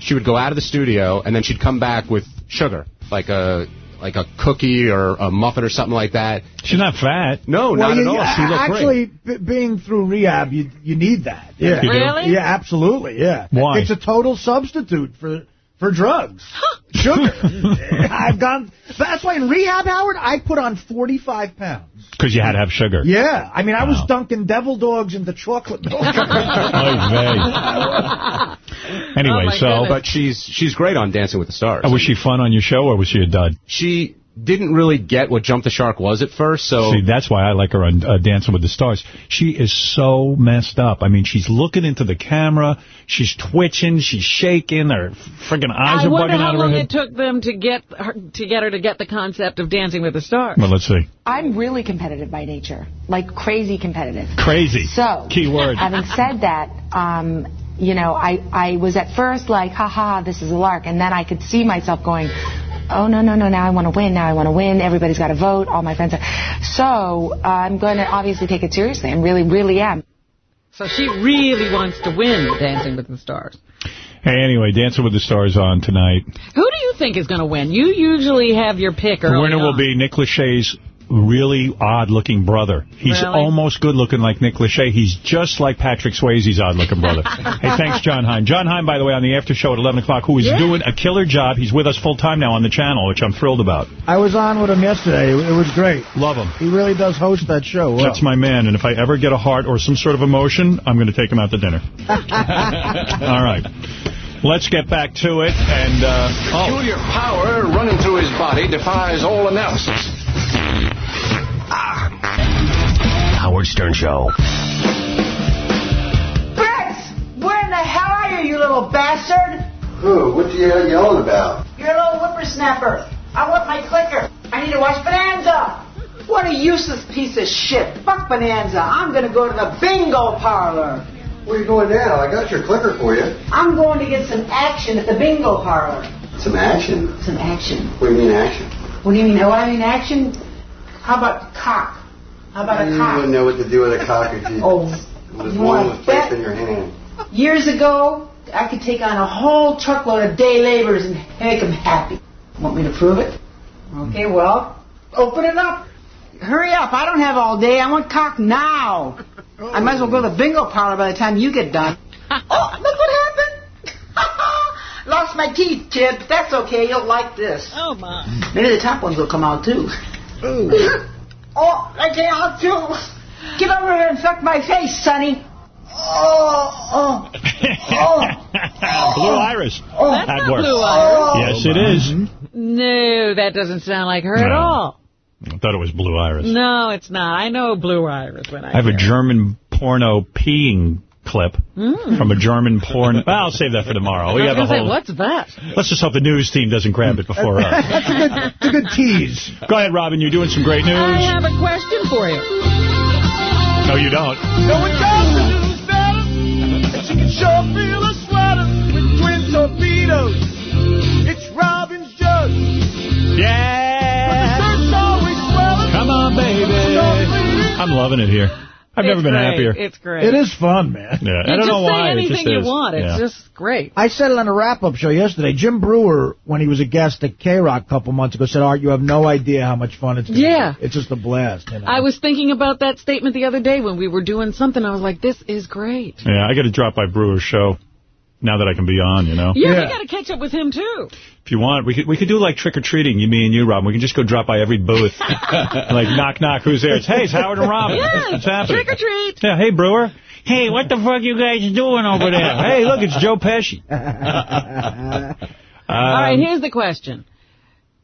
she would go out of the studio and then she'd come back with sugar, like a like a cookie or a muffin or something like that. She's not fat. No, Well, not you- at all. She looked actually, b- being through rehab, you you need that. Yeah. You do? Really? Yeah, absolutely. Yeah. Why? It's a total substitute for for drugs. Sugar. I've gone. That's why in rehab, Howard, I put on 45 pounds. Because you had to have sugar. Yeah. I mean, I was dunking devil dogs into chocolate milk. Oy vey. Anyway, Oh, so goodness. But she's she's great on Dancing with the Stars. uh, was she fun on your show or was she a dud? She didn't really get what Jump the Shark was at first, so See, that's why I like her on uh, Dancing with the Stars. She is so messed up. I mean, she's looking into the camera, she's twitching, she's shaking, her freaking eyes I are bugging out of her I wonder how long it took them to get her to get her to get the concept of Dancing with the Stars. Well, let's see. I'm really competitive by nature, like crazy competitive. Crazy. So, Key word. having said that, um, you know, I, I was at first like, haha, this is a lark. And then I could see myself going, oh, no, no, no, now I want to win, now I want to win. Everybody's got to vote. All my friends are. So I'm going to obviously take it seriously. and really, really am. So she really wants to win Dancing with the Stars. Hey, anyway, Dancing with the Stars on tonight. Who do you think is going to win? You usually have your pick The early winner will be Nick Lachey's really odd-looking brother. He's Really? almost good-looking like Nick Lachey. He's just like Patrick Swayze's odd-looking brother. hey, thanks, Jon Hein. Jon Hein, by the way, on the after show at 11 o'clock, who is Yeah. doing a killer job. He's with us full-time now on the channel, which I'm thrilled about. I was on with him yesterday. It was great. Love him. He really does host that show. well. That's my man, and if I ever get a heart or some sort of emotion, I'm going to take him out to dinner. All right. Let's get back to it. And, uh, oh, Peculiar power running through his body defies all analysis. Howard Stern Show. Fritz! Where in the hell are you, you little bastard? Who? What do you yelling about? You're a little whippersnapper. I want my clicker. I need to watch Bonanza. What a useless piece of shit. Fuck Bonanza. I'm going to go to the bingo parlor. Where you going now? I got your clicker for you. I'm going to get some action at the bingo parlor. Some action. Some action. What do you mean action? What do you mean? Oh, I mean action? How about cock? How about a you wouldn't know what to do with a cock if you, Oh, was one wanna was placed in your hand. Years ago, I could take on a whole truckload of day laborers and make them happy. Want me to prove it? Okay, hmm. well, Open it up. Hurry up. I don't have all day. I want cock now. I might as well go to the bingo parlor by the time you get done. oh, look what happened. Lost my teeth, kid, but that's okay. You'll like this. Oh, my. Maybe the top ones will come out, too. Oh, I came out, too. Get over here and suck my face, Sonny. Oh, oh, oh. oh. Blue Iris. That's That not works. Blue oh. Iris. Yes, it is. No, that doesn't sound like her at all. I thought it was Blue Iris. No, it's not. I know Blue Iris when I, I have a hear it. German porno peeing clip Mm. from a German porn. Well, I'll save that for tomorrow. We have a gonna say, what's that? Let's just hope the news team doesn't grab it before us. That's a good, that's a good tease. Go ahead, Robin. You're doing some great news. I have a question for you. No, you don't. No one does the news better. And she can sure feel a sweater with twin torpedoes. It's Robin's Judge. Yeah. But the always swelling. Come on, baby. I'm loving it here. I've never been great. happier. It's great. It is fun, man. Yeah, I don't just know say why. it anything just you is. want. It's Yeah. just great. I said it on a wrap-up show yesterday. Jim Breuer, when he was a guest at K-Rock a couple months ago, said, Art, you have no idea how much fun it's going to Yeah. be. It's just a blast. You know? I was thinking about that statement the other day when we were doing something. I was like, this is great. Yeah, I got to drop by Breuer's show now that I can be on. You know. Yeah, we got to catch up with him, too. If you want, we could we could do like trick or treating. You, me, and you, Robin. We can just go drop by every booth, like knock knock. Who's there? It's hey, it's Howard and Robin. Yeah, What's happening? trick or treat. Yeah, hey Breuer. Hey, what the fuck you guys doing over there? hey, look, it's Joe Pesci. All right, Um, here's the question.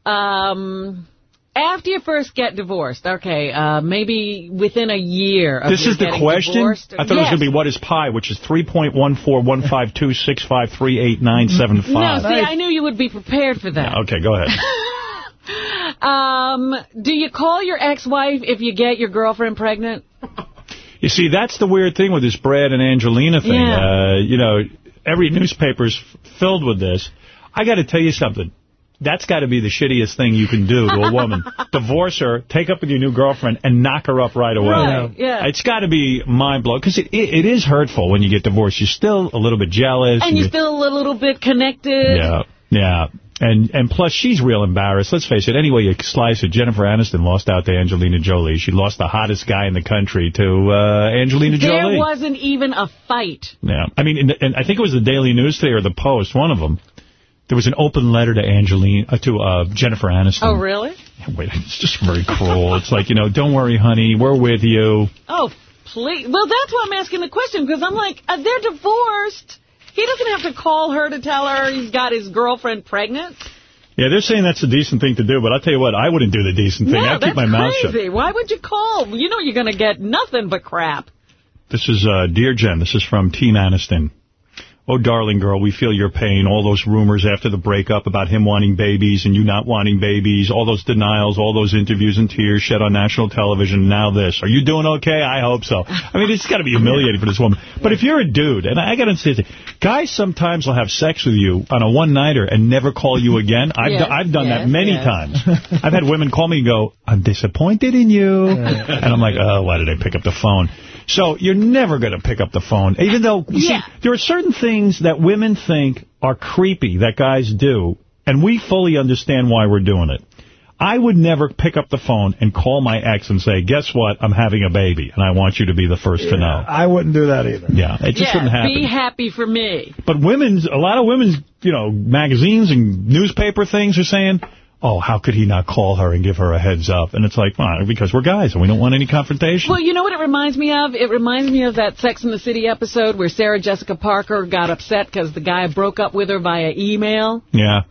Um, after you first get divorced, okay, uh, maybe within a year of This is the question? divorced- I thought it was going to be what is pi, which is 3.14152653897. No, see, I knew you would be prepared for that. Okay, go ahead. Um, do you call your ex-wife if you get your girlfriend pregnant? You see, that's the weird thing with this Brad and Angelina thing. Yeah. Uh, you know, every newspaper's filled with this. I got to tell you something. That's got to be the shittiest thing you can do to a woman. Divorce her, take up with your new girlfriend, and knock her up right away. Right, yeah. It's got to be mind-blowing, because it, it, it is hurtful when you get divorced. You're still a little bit jealous. And you- you're still a little bit connected. Yeah, yeah. And and plus, she's real embarrassed. Let's face it. Anyway, you slice it. Jennifer Aniston lost out to Angelina Jolie. She lost the hottest guy in the country to uh, Angelina There Jolie. There wasn't even a fight. Yeah. I mean, and, and I think it was the Daily News today or the Post, one of them. There was an open letter to Angelina, uh, to uh, Jennifer Aniston. Oh, really? Wait, it's just very cruel. It's like, you know, don't worry, honey, we're with you. Oh, please. Well, that's why I'm asking the question, because I'm like, uh, they're divorced. He doesn't have to call her to tell her he's got his girlfriend pregnant. Yeah, they're saying that's a decent thing to do, but I'll tell you what, I wouldn't do the decent thing. no, I'd keep my mouth shut. crazy. Why would you call? You know you're going to get nothing but crap. This is, uh, Dear Jen, this is from Teen Aniston. Oh, darling girl, we feel your pain. All those rumors after the breakup about him wanting babies and you not wanting babies, all those denials, all those interviews and tears shed on national television, now this. Are you doing okay? I hope so. I mean, it's got to be humiliating for this woman. But if you're a dude, and I got to say, guys sometimes will have sex with you on a one-nighter and never call you again. I've, Yes, do- I've done that many yes. times. I've had women call me and go, I'm disappointed in you. And I'm like, oh, why did I pick up the phone? So you're never going to pick up the phone, even though, Yeah. see, there are certain things that women think are creepy that guys do, and we fully understand why we're doing it. I would never pick up the phone and call my ex and say, guess what, I'm having a baby, and I want you to be the first to know. I wouldn't do that either. Yeah, it just yeah, wouldn't happen. be happy for me. But women's, a lot of women's, you know, magazines and newspaper things are saying, oh, how could he not call her and give her a heads up? And it's like, well, because we're guys and we don't want any confrontation. Well, you know what it reminds me of? It reminds me of that Sex and the City episode where Sarah Jessica Parker got upset because the guy broke up with her via email. yeah.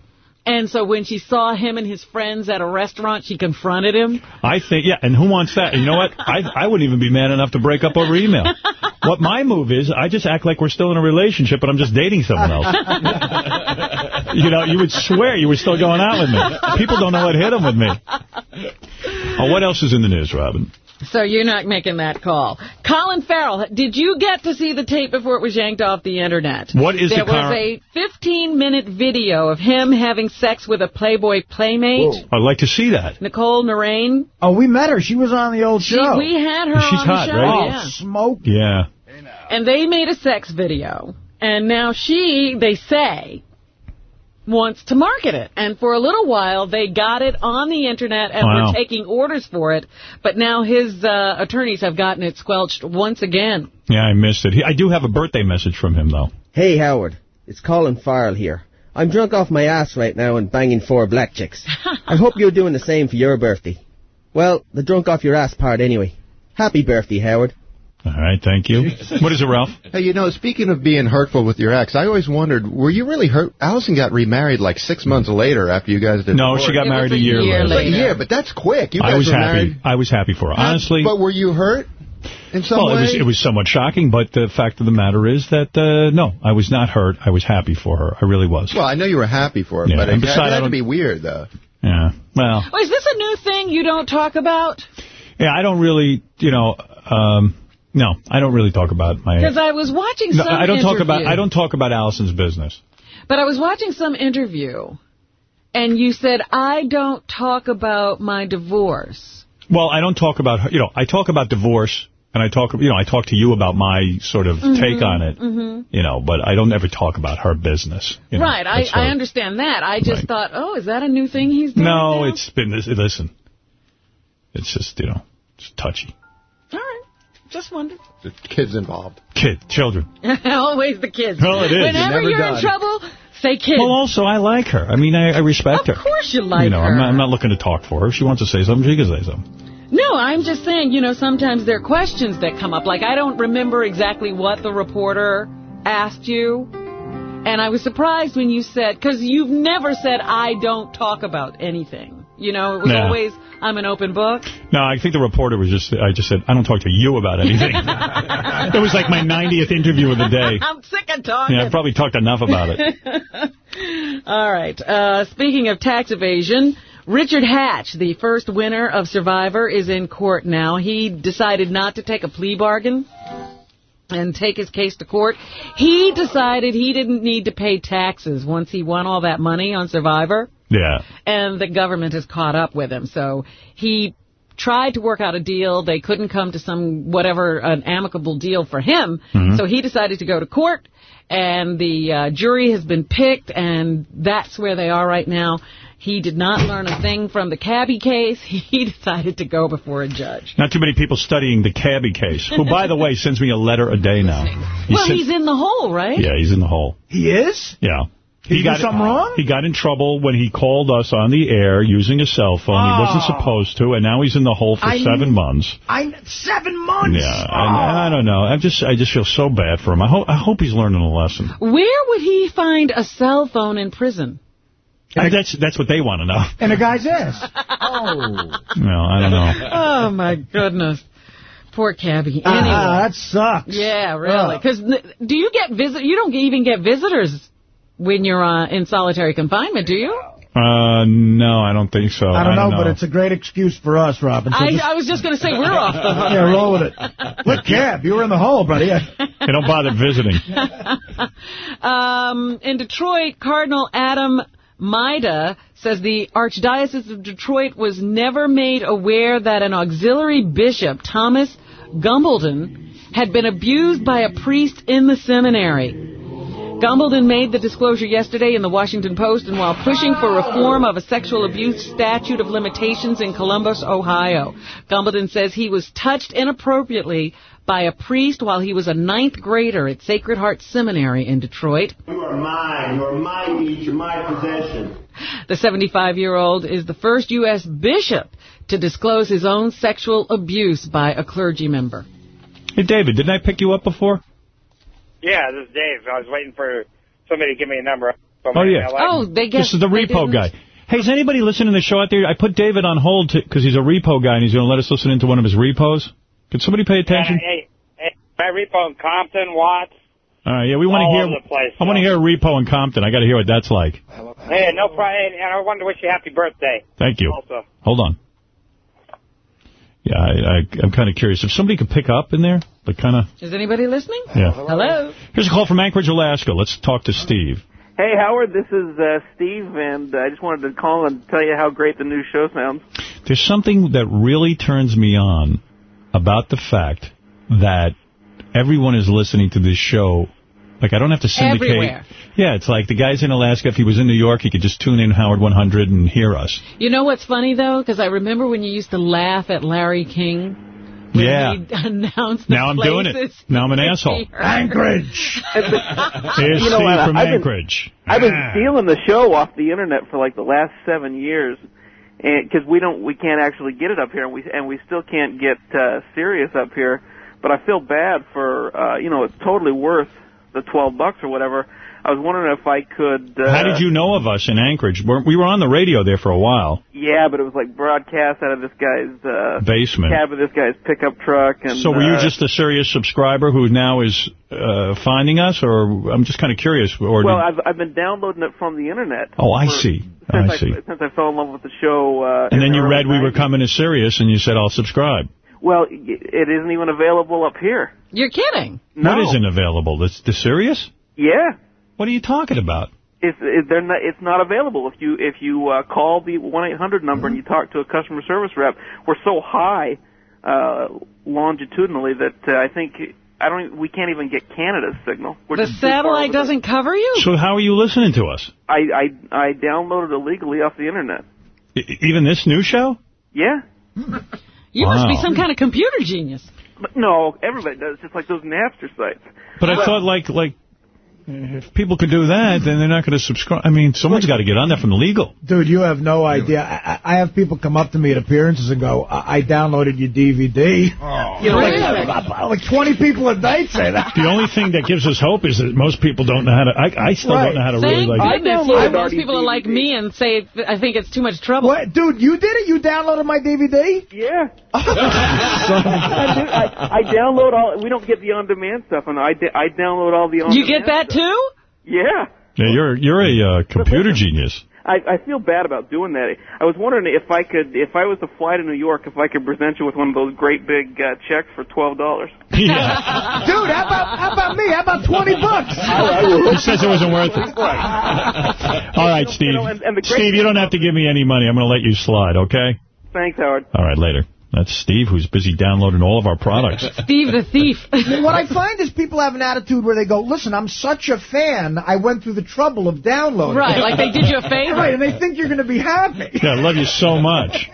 And so when she saw him and his friends at a restaurant, she confronted him. I think, yeah, and who wants that? And you know what? I I wouldn't even be man enough to break up over email. what my move is, I just act like we're still in a relationship, but I'm just dating someone else. you know, you would swear you were still going out with me. People don't know what hit them with me. Oh, what else is in the news, Robin? So you're not making that call. Colin Farrell, did you get to see the tape before it was yanked off the Internet? What is there the was a 15-minute video of him having sex with a Playboy playmate, I'd like to see that. Nicole Narain. Oh, we met her. She was on the old She, show. we had her She's on hot, the show. right? Yeah. Oh, smoke. Yeah. And they made a sex video. And now she, they say, wants to market it. And for a little while, they got it on the Internet and Wow. were taking orders for it. But now his uh, attorneys have gotten it squelched once again. Yeah, I missed it. I do have a birthday message from him, though. Hey, Howard. It's Colin Farrell here. I'm drunk off my ass right now and banging four black chicks. I hope you're doing the same for your birthday. Well, the drunk off your ass part anyway. Happy birthday, Howard. All right, thank you. What is it, Ralph? Hey, you know, speaking of being hurtful with your ex, I always wondered, were you really hurt? Allison got remarried like six months later after you guys did. No, she got married a year, later. Like a year, but that's quick. You guys I was were happy. married. I was happy for her. Honestly, But were you hurt in some well, way? it was it was somewhat shocking, but the fact of the matter is that uh, no, I was not hurt. I was happy for her. I really was. Well, I know you were happy for her, Yeah, but it, and it besides, had to be weird, though. Yeah. Well, Oh, is this a new thing you don't talk about? yeah, I don't really, you know, um, no, I don't really talk about my. Because I was watching No, some I don't talk about. I don't talk about Allison's business. But I was watching some interview, and you said, I don't talk about my divorce. Well, I don't talk about. her- You know, I talk about divorce, and I talk. You know, I talk to you about my sort of take on it. hmm You know, but I don't ever talk about her business. you know. right, I, her- I understand that. I just thought, oh, is that a new thing he's doing? No, it's been this. Listen, it's just you know, it's touchy. All right, just wondered. The kids involved. Kid, children. Always the kids. Well, it is. Whenever You're never you're done. in trouble, say kids. Well, also, I like her. I mean, I, I respect her. Of course you like her. you know, her. I'm not, I'm not looking to talk for her. If she wants to say something, she can say something. No, I'm just saying, you know, sometimes there are questions that come up. Like, I don't remember exactly what the reporter asked you. And I was surprised when you said, because you've never said, I don't talk about anything. You know, it was No. always, I'm an open book. No, I think the reporter was just, I just said, I don't talk to you about anything. it was like my 90th interview of the day. I'm sick of talking. Yeah, I probably talked enough about it. All right. Uh, speaking of tax evasion, Richard Hatch, the first winner of Survivor, is in court now. He decided not to take a plea bargain and take his case to court. He decided he didn't need to pay taxes once he won all that money on Survivor, Yeah. and the government has caught up with him. So he tried to work out a deal. They couldn't come to some whatever an amicable deal for him. Mhm. So he decided to go to court, and the uh, jury has been picked, and that's where they are right now. He did not learn a thing from the cabbie case. He decided to go before a judge. Not too many people studying the cabbie case, who, by the way, sends me a letter a day now. He well, he's in the hole, right? Yeah, he's in the hole. He is? Yeah. Did he do something wrong? He got in trouble when he called us on the air using a cell phone. He wasn't Oh. supposed to, and now he's in the hole for I seven months. I seven months. Yeah, and I don't know. I just I just feel so bad for him. I hope I hope he's learning a lesson. Where would he find a cell phone in prison? I, that's that's what they want to know. And a guy's ass. oh. No, I don't know. oh my goodness. Poor cabbie. Ah, Anyway. that sucks. Yeah, really. Ugh. Because do you get visit? You don't even get visitors when you're uh, in solitary confinement, do you? Uh, no, I don't think so. I don't know, but it's a great excuse for us, Robin. So I, just- I was just going to say we're off the hook. yeah, roll with it. Look, Cab, you were in the hole, buddy. They don't bother visiting. um, in Detroit, Cardinal Adam Maida says the Archdiocese of Detroit was never made aware that an auxiliary bishop, Thomas Gumbleton, had been abused by a priest in the seminary. Gumbleton made the disclosure yesterday in the Washington Post and while pushing for reform of a sexual abuse statute of limitations in Columbus, Ohio. Gumbleton says he was touched inappropriately by a priest while he was a ninth grader at Sacred Heart Seminary in Detroit. You are mine. You are my meat. You're my possession. The 75-year-old is the first U.S. bishop to disclose his own sexual abuse by a clergy member. Hey, David, didn't I pick you up before? Yeah, this is Dave. I was waiting for somebody to give me a number. Oh, yeah. Oh, they guess This is the repo guy. Hey, is anybody listening to the show out there? I put David on hold because he's a repo guy and he's going to let us listen into one of his repos. Could somebody pay attention? Hey, hey, my repo in Compton, Watts. All right, yeah, we want to hear. over place, I want to hear a repo in Compton. I got to hear what that's like. Hey, no problem. And I wanted to wish you happy birthday. Thank you. Also. Hold on. Yeah, I, I, I'm kind of curious. If somebody could pick up in there, but kind of. Is anybody listening? Yeah. Hello? Here's a call from Anchorage, Alaska. Let's talk to Steve. Hey, Howard, this is uh, Steve, and I just wanted to call and tell you how great the new show sounds. There's something that really turns me on about the fact that everyone is listening to this show Like, I don't have to syndicate. Everywhere. Yeah, it's like the guy's in Alaska. If he was in New York, he could just tune in Howard 100 and hear us. You know what's funny, though? Because I remember when you used to laugh at Larry King. When Yeah. He announced the Now I'm doing it. Now I'm an asshole. be. Anchorage. Here's You know Steve from I've been- Anchorage. I've been Ah. stealing the show off the internet for like the last seven years, and because we don't, we can't actually get it up here, and we and we still can't get uh, Sirius up here. But I feel bad for, uh, you know, it's totally worth the twelve bucks or whatever. I was wondering if I could. Uh, How did you know of us in Anchorage? We're, we were on the radio there for a while. Yeah, but it was like broadcast out of this guy's uh, Basement. cab of this guy's pickup truck, and So were you uh, just a Sirius subscriber who now is uh, finding us, or I'm just kind of curious. Or well, I've, I've been downloading it from the internet. oh, I for- see. Since I see. since I fell in love with the show. Uh, And then the you early read we were coming to Sirius, and you said, I'll subscribe. Well, it isn't even available up here. You're kidding. No. What isn't available? The, the Sirius? Yeah. What are you talking about? It's it, they're not, it's not available if you if you uh, call the one eight hundred number and you talk to a customer service rep. We're so high uh, longitudinally that uh, I think I don't even- we can't even get Canada's signal. We're The just too far satellite doesn't cover you? So how are you listening to us? I I I downloaded illegally off the internet. E- even this new show? Yeah. You must be some kind of computer genius. But no, everybody does. Just like those Napster sites. But I thought, like, like Mm-hmm. if people could do that, then they're not going to subscribe. I mean, someone's got to get on that from the legal. Dude, you have no idea. I, I I have people come up to me at appearances and go, I, I downloaded your DVD. Oh. You know, like, like 20 people a night say that. The only thing that gives us hope is that most people don't know how to. I, I still Right. don't know how to really Thank like. goodness. downloaded Yeah, most RDDVD. people are like me and say, I think it's too much trouble. What, dude? You did it. You downloaded my DVD. Yeah. I, I, I download all. We don't get the on-demand stuff, and I, I download all the on-demand You get that too? Yeah. Yeah, you're you're a uh, computer genius. I, I feel bad about doing that. I was wondering if I could, if I was to fly to New York, if I could present you with one of those great big uh, checks for twelve dollars. Dude, how about how about me? How about 20 bucks? He says it wasn't worth it. All right, Steve. know, and- and Steve, you don't have to give me any money. I'm going to let you slide, okay? Thanks, Howard. All right, later. That's Steve, who's busy downloading all of our products. Steve the thief. what I find is people have an attitude where they go, listen, I'm such a fan, I went through the trouble of downloading. Right, like they did you a favor. Right, and they think you're going to be happy. Yeah, I love you so much.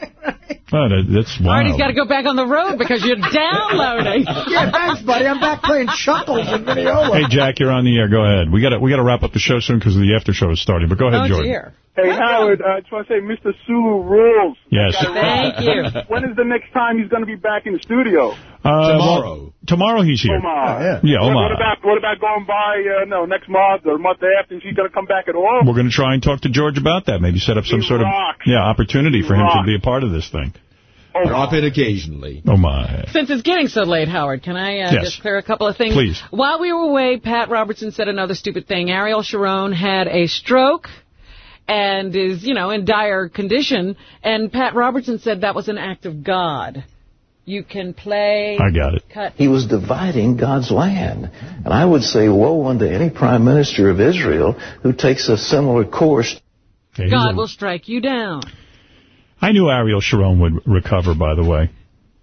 Oh, that- that's Artie's wild. got to go back on the road because you're downloading. yeah, thanks, buddy. I'm back playing Chuckles in Mineola. Hey, Jack, you're on the air. Go ahead. We got to we got to wrap up the show soon because the after show is starting. But go ahead, Oh, Jordan. dear. Hey, Howard, uh, I just want to say Mr. Sulu rules. Yes. Thank you. When is the next time he's going to be back in the studio? Uh, Tomorrow. well, tomorrow he's here. Omar. Yeah, What, Omar. what about what about going by? Uh, no, next month or month after? Is he going to come back at all? We're going to try and talk to George about that. Maybe set up some He sort rocks. of yeah opportunity He for him to be a part of this thing. Drop it occasionally. Oh my! Since it's getting so late, Howard, can I uh, Yes. just clear a couple of things? Please. While we were away, Pat Robertson said another stupid thing. Ariel Sharon had a stroke and is, you know, in dire condition. And Pat Robertson said that was an act of God. You can play. I got it. Cut. He was dividing God's land. And I would say, woe unto any prime minister of Israel who takes a similar course. Yeah, God a- will strike you down. I knew Ariel Sharon would recover. By the way,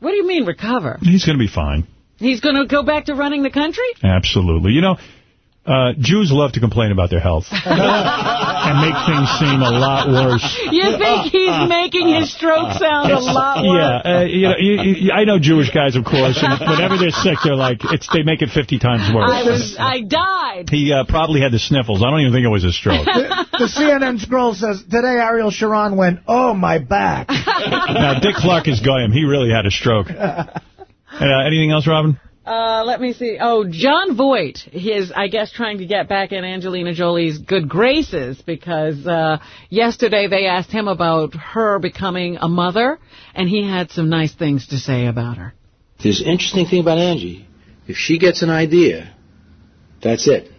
What do you mean recover? he's going to be fine. He's going to go back to running the country? Absolutely. You know, uh, Jews love to complain about their health and make things seem a lot worse. You think he's making his stroke sound a lot worse? Yeah, uh, you know, you, you, I know Jewish guys, of course, and whenever they're sick, they're like, it's they make it 50 times worse. I was, I died. He uh, probably had the sniffles. I don't even think it was a stroke. The, the CNN scroll says, today Ariel Sharon went, oh, my back. now, Dick Clark is Goyim. He really had a stroke. Uh, anything else, Robin? Uh, let me see. Oh, Jon Voight. Is, I guess, trying to get back in Angelina Jolie's good graces because uh, yesterday they asked him about her becoming a mother, and he had some nice things to say about her. There's an interesting thing about Angie. If she gets an idea, that's it.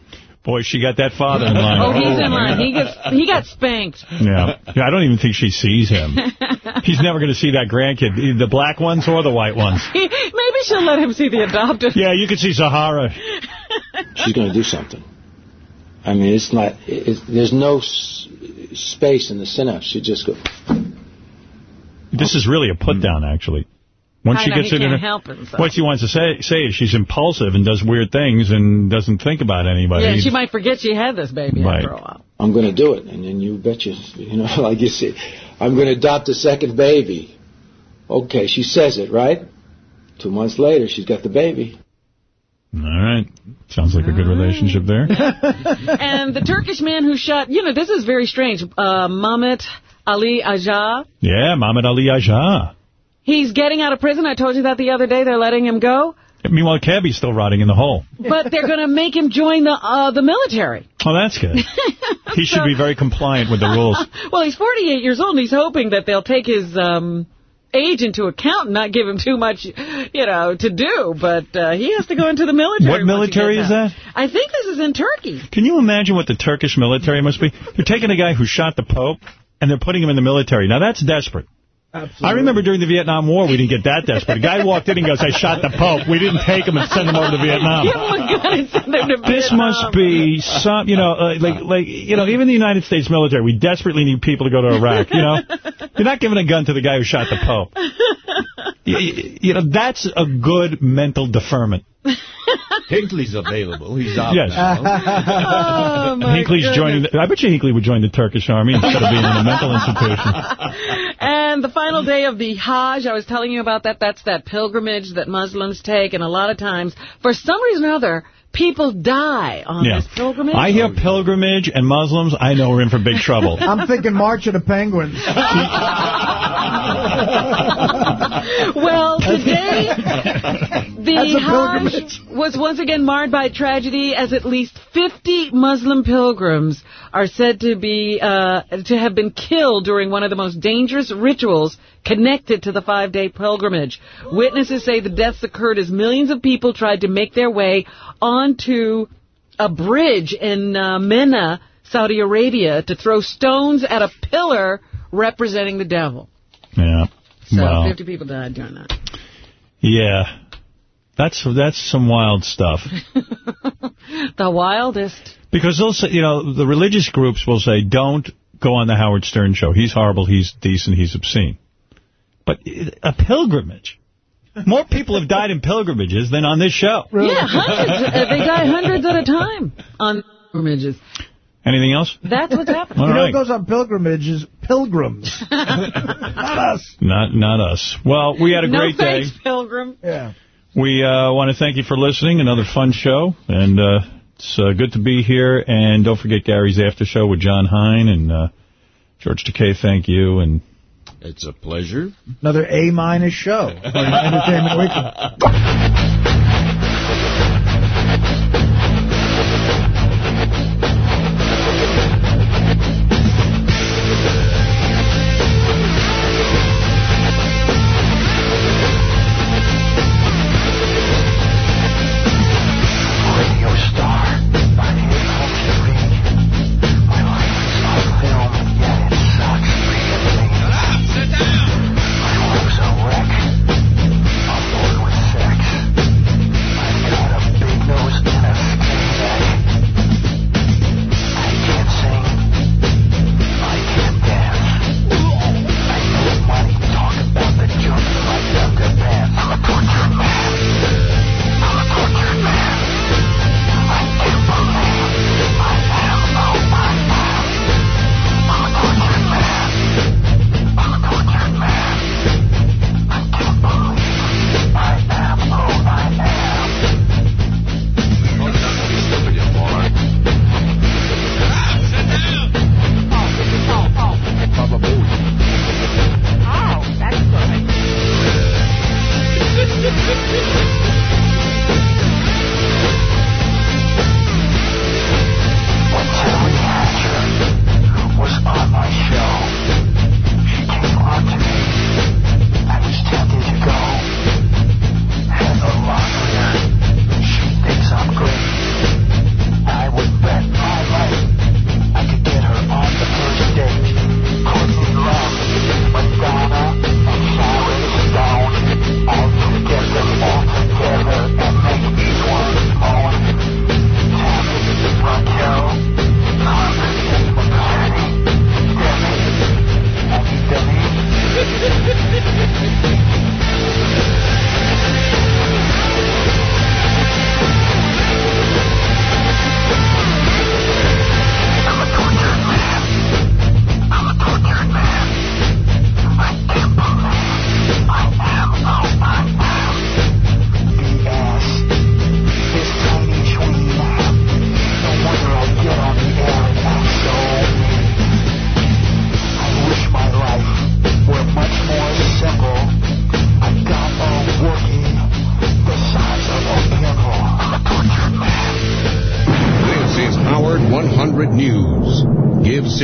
Boy, she got that father in line. Oh, he's in line. He gets he got spanked. Yeah. yeah, I don't even think she sees him. He's never going to see that grandkid, the black ones or the white ones. Maybe she'll let him see the adopted. Yeah, you can see Zahara. She's going to do something. I mean, it's not. It, there's no s- space in the synapse. She just go. This is really a put down, actually. Once she gets he it in can't her, help himself. what she wants to say, say is she's impulsive and does weird things and doesn't think about anybody. Yeah, she might forget she had this baby Right. after a while. I'm going to do it. And then you bet you, you know, like you say, I'm going to adopt a second baby. Okay, she says it, right? Two months later, she's got the baby. All right. Sounds like a good relationship there. and the Turkish man who shot, you know, this is very strange, uh, Mehmet Ali Agca. Yeah, Muhammad Ali Agca. He's getting out of prison. I told you that the other day. They're letting him go. Meanwhile, Cabby's still rotting in the hole. But they're going to make him join the uh, the military. Oh, that's good. He should be very compliant with the rules. Well, he's 48 years old, and he's hoping that they'll take his um, age into account and not give him too much, you know, to do. But uh, he has to go into the military. What military is out. that? I think this is in Turkey. Can you imagine what the Turkish military must be? They're taking a guy who shot the Pope, and they're putting him in the military. Now, that's desperate. I remember during the Vietnam War, we didn't get that desperate. A guy walked in and goes, I shot the Pope. We didn't take him and send him over to Vietnam. Give him a gun and send him to This must be some, you know, uh, like, like, you know, even the United States military, we desperately need people to go to Iraq, you know? You're not giving a gun to the guy who shot the Pope. You, you- you know, that's a good mental deferment. Hinckley's available. He's out Yes. now. Oh, my Hinckley's goodness. joining, the, I bet you Hinckley would join the Turkish army instead of being in a mental institution. And the final day of the Hajj, I was telling you about that. That's that pilgrimage that Muslims take, and a lot of times, for some reason or other, people die on Yeah. this pilgrimage. I hear pilgrimage and Muslims, I know we're in for big trouble. I'm thinking March of the Penguins. Well, today the Hajj was once again marred by tragedy, as at least 50 Muslim pilgrims are said to be uh, to have been killed during one of the most dangerous rituals connected to the five-day pilgrimage. Witnesses say the deaths occurred as millions of people tried to make their way onto a bridge in uh, Mina, Saudi Arabia, to throw stones at a pillar representing the devil. Yeah. So Well, 50 people died during that. yeah. That's that's some wild stuff. The wildest. Because they'll say, you know, the religious groups will say, don't go on the Howard Stern show. He's horrible, he's decent, he's obscene. But a pilgrimage. More people have died in pilgrimages than on this show. Yeah, hundreds. uh, they die hundreds at a time on pilgrimages. Anything else? That's what's happening. All you know right. what goes on pilgrimages? Pilgrims. Not us. Not not us. Well, we had a no great day. thanks, pilgrim. Yeah. We uh, want to thank you for listening. Another fun show. And uh, it's uh, good to be here. And don't forget Gary's after show with Jon Hein and uh, George Takei. Thank you. And It's a pleasure. Another A-minus show. on Entertainment Weekly.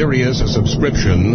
Sirius a subscription.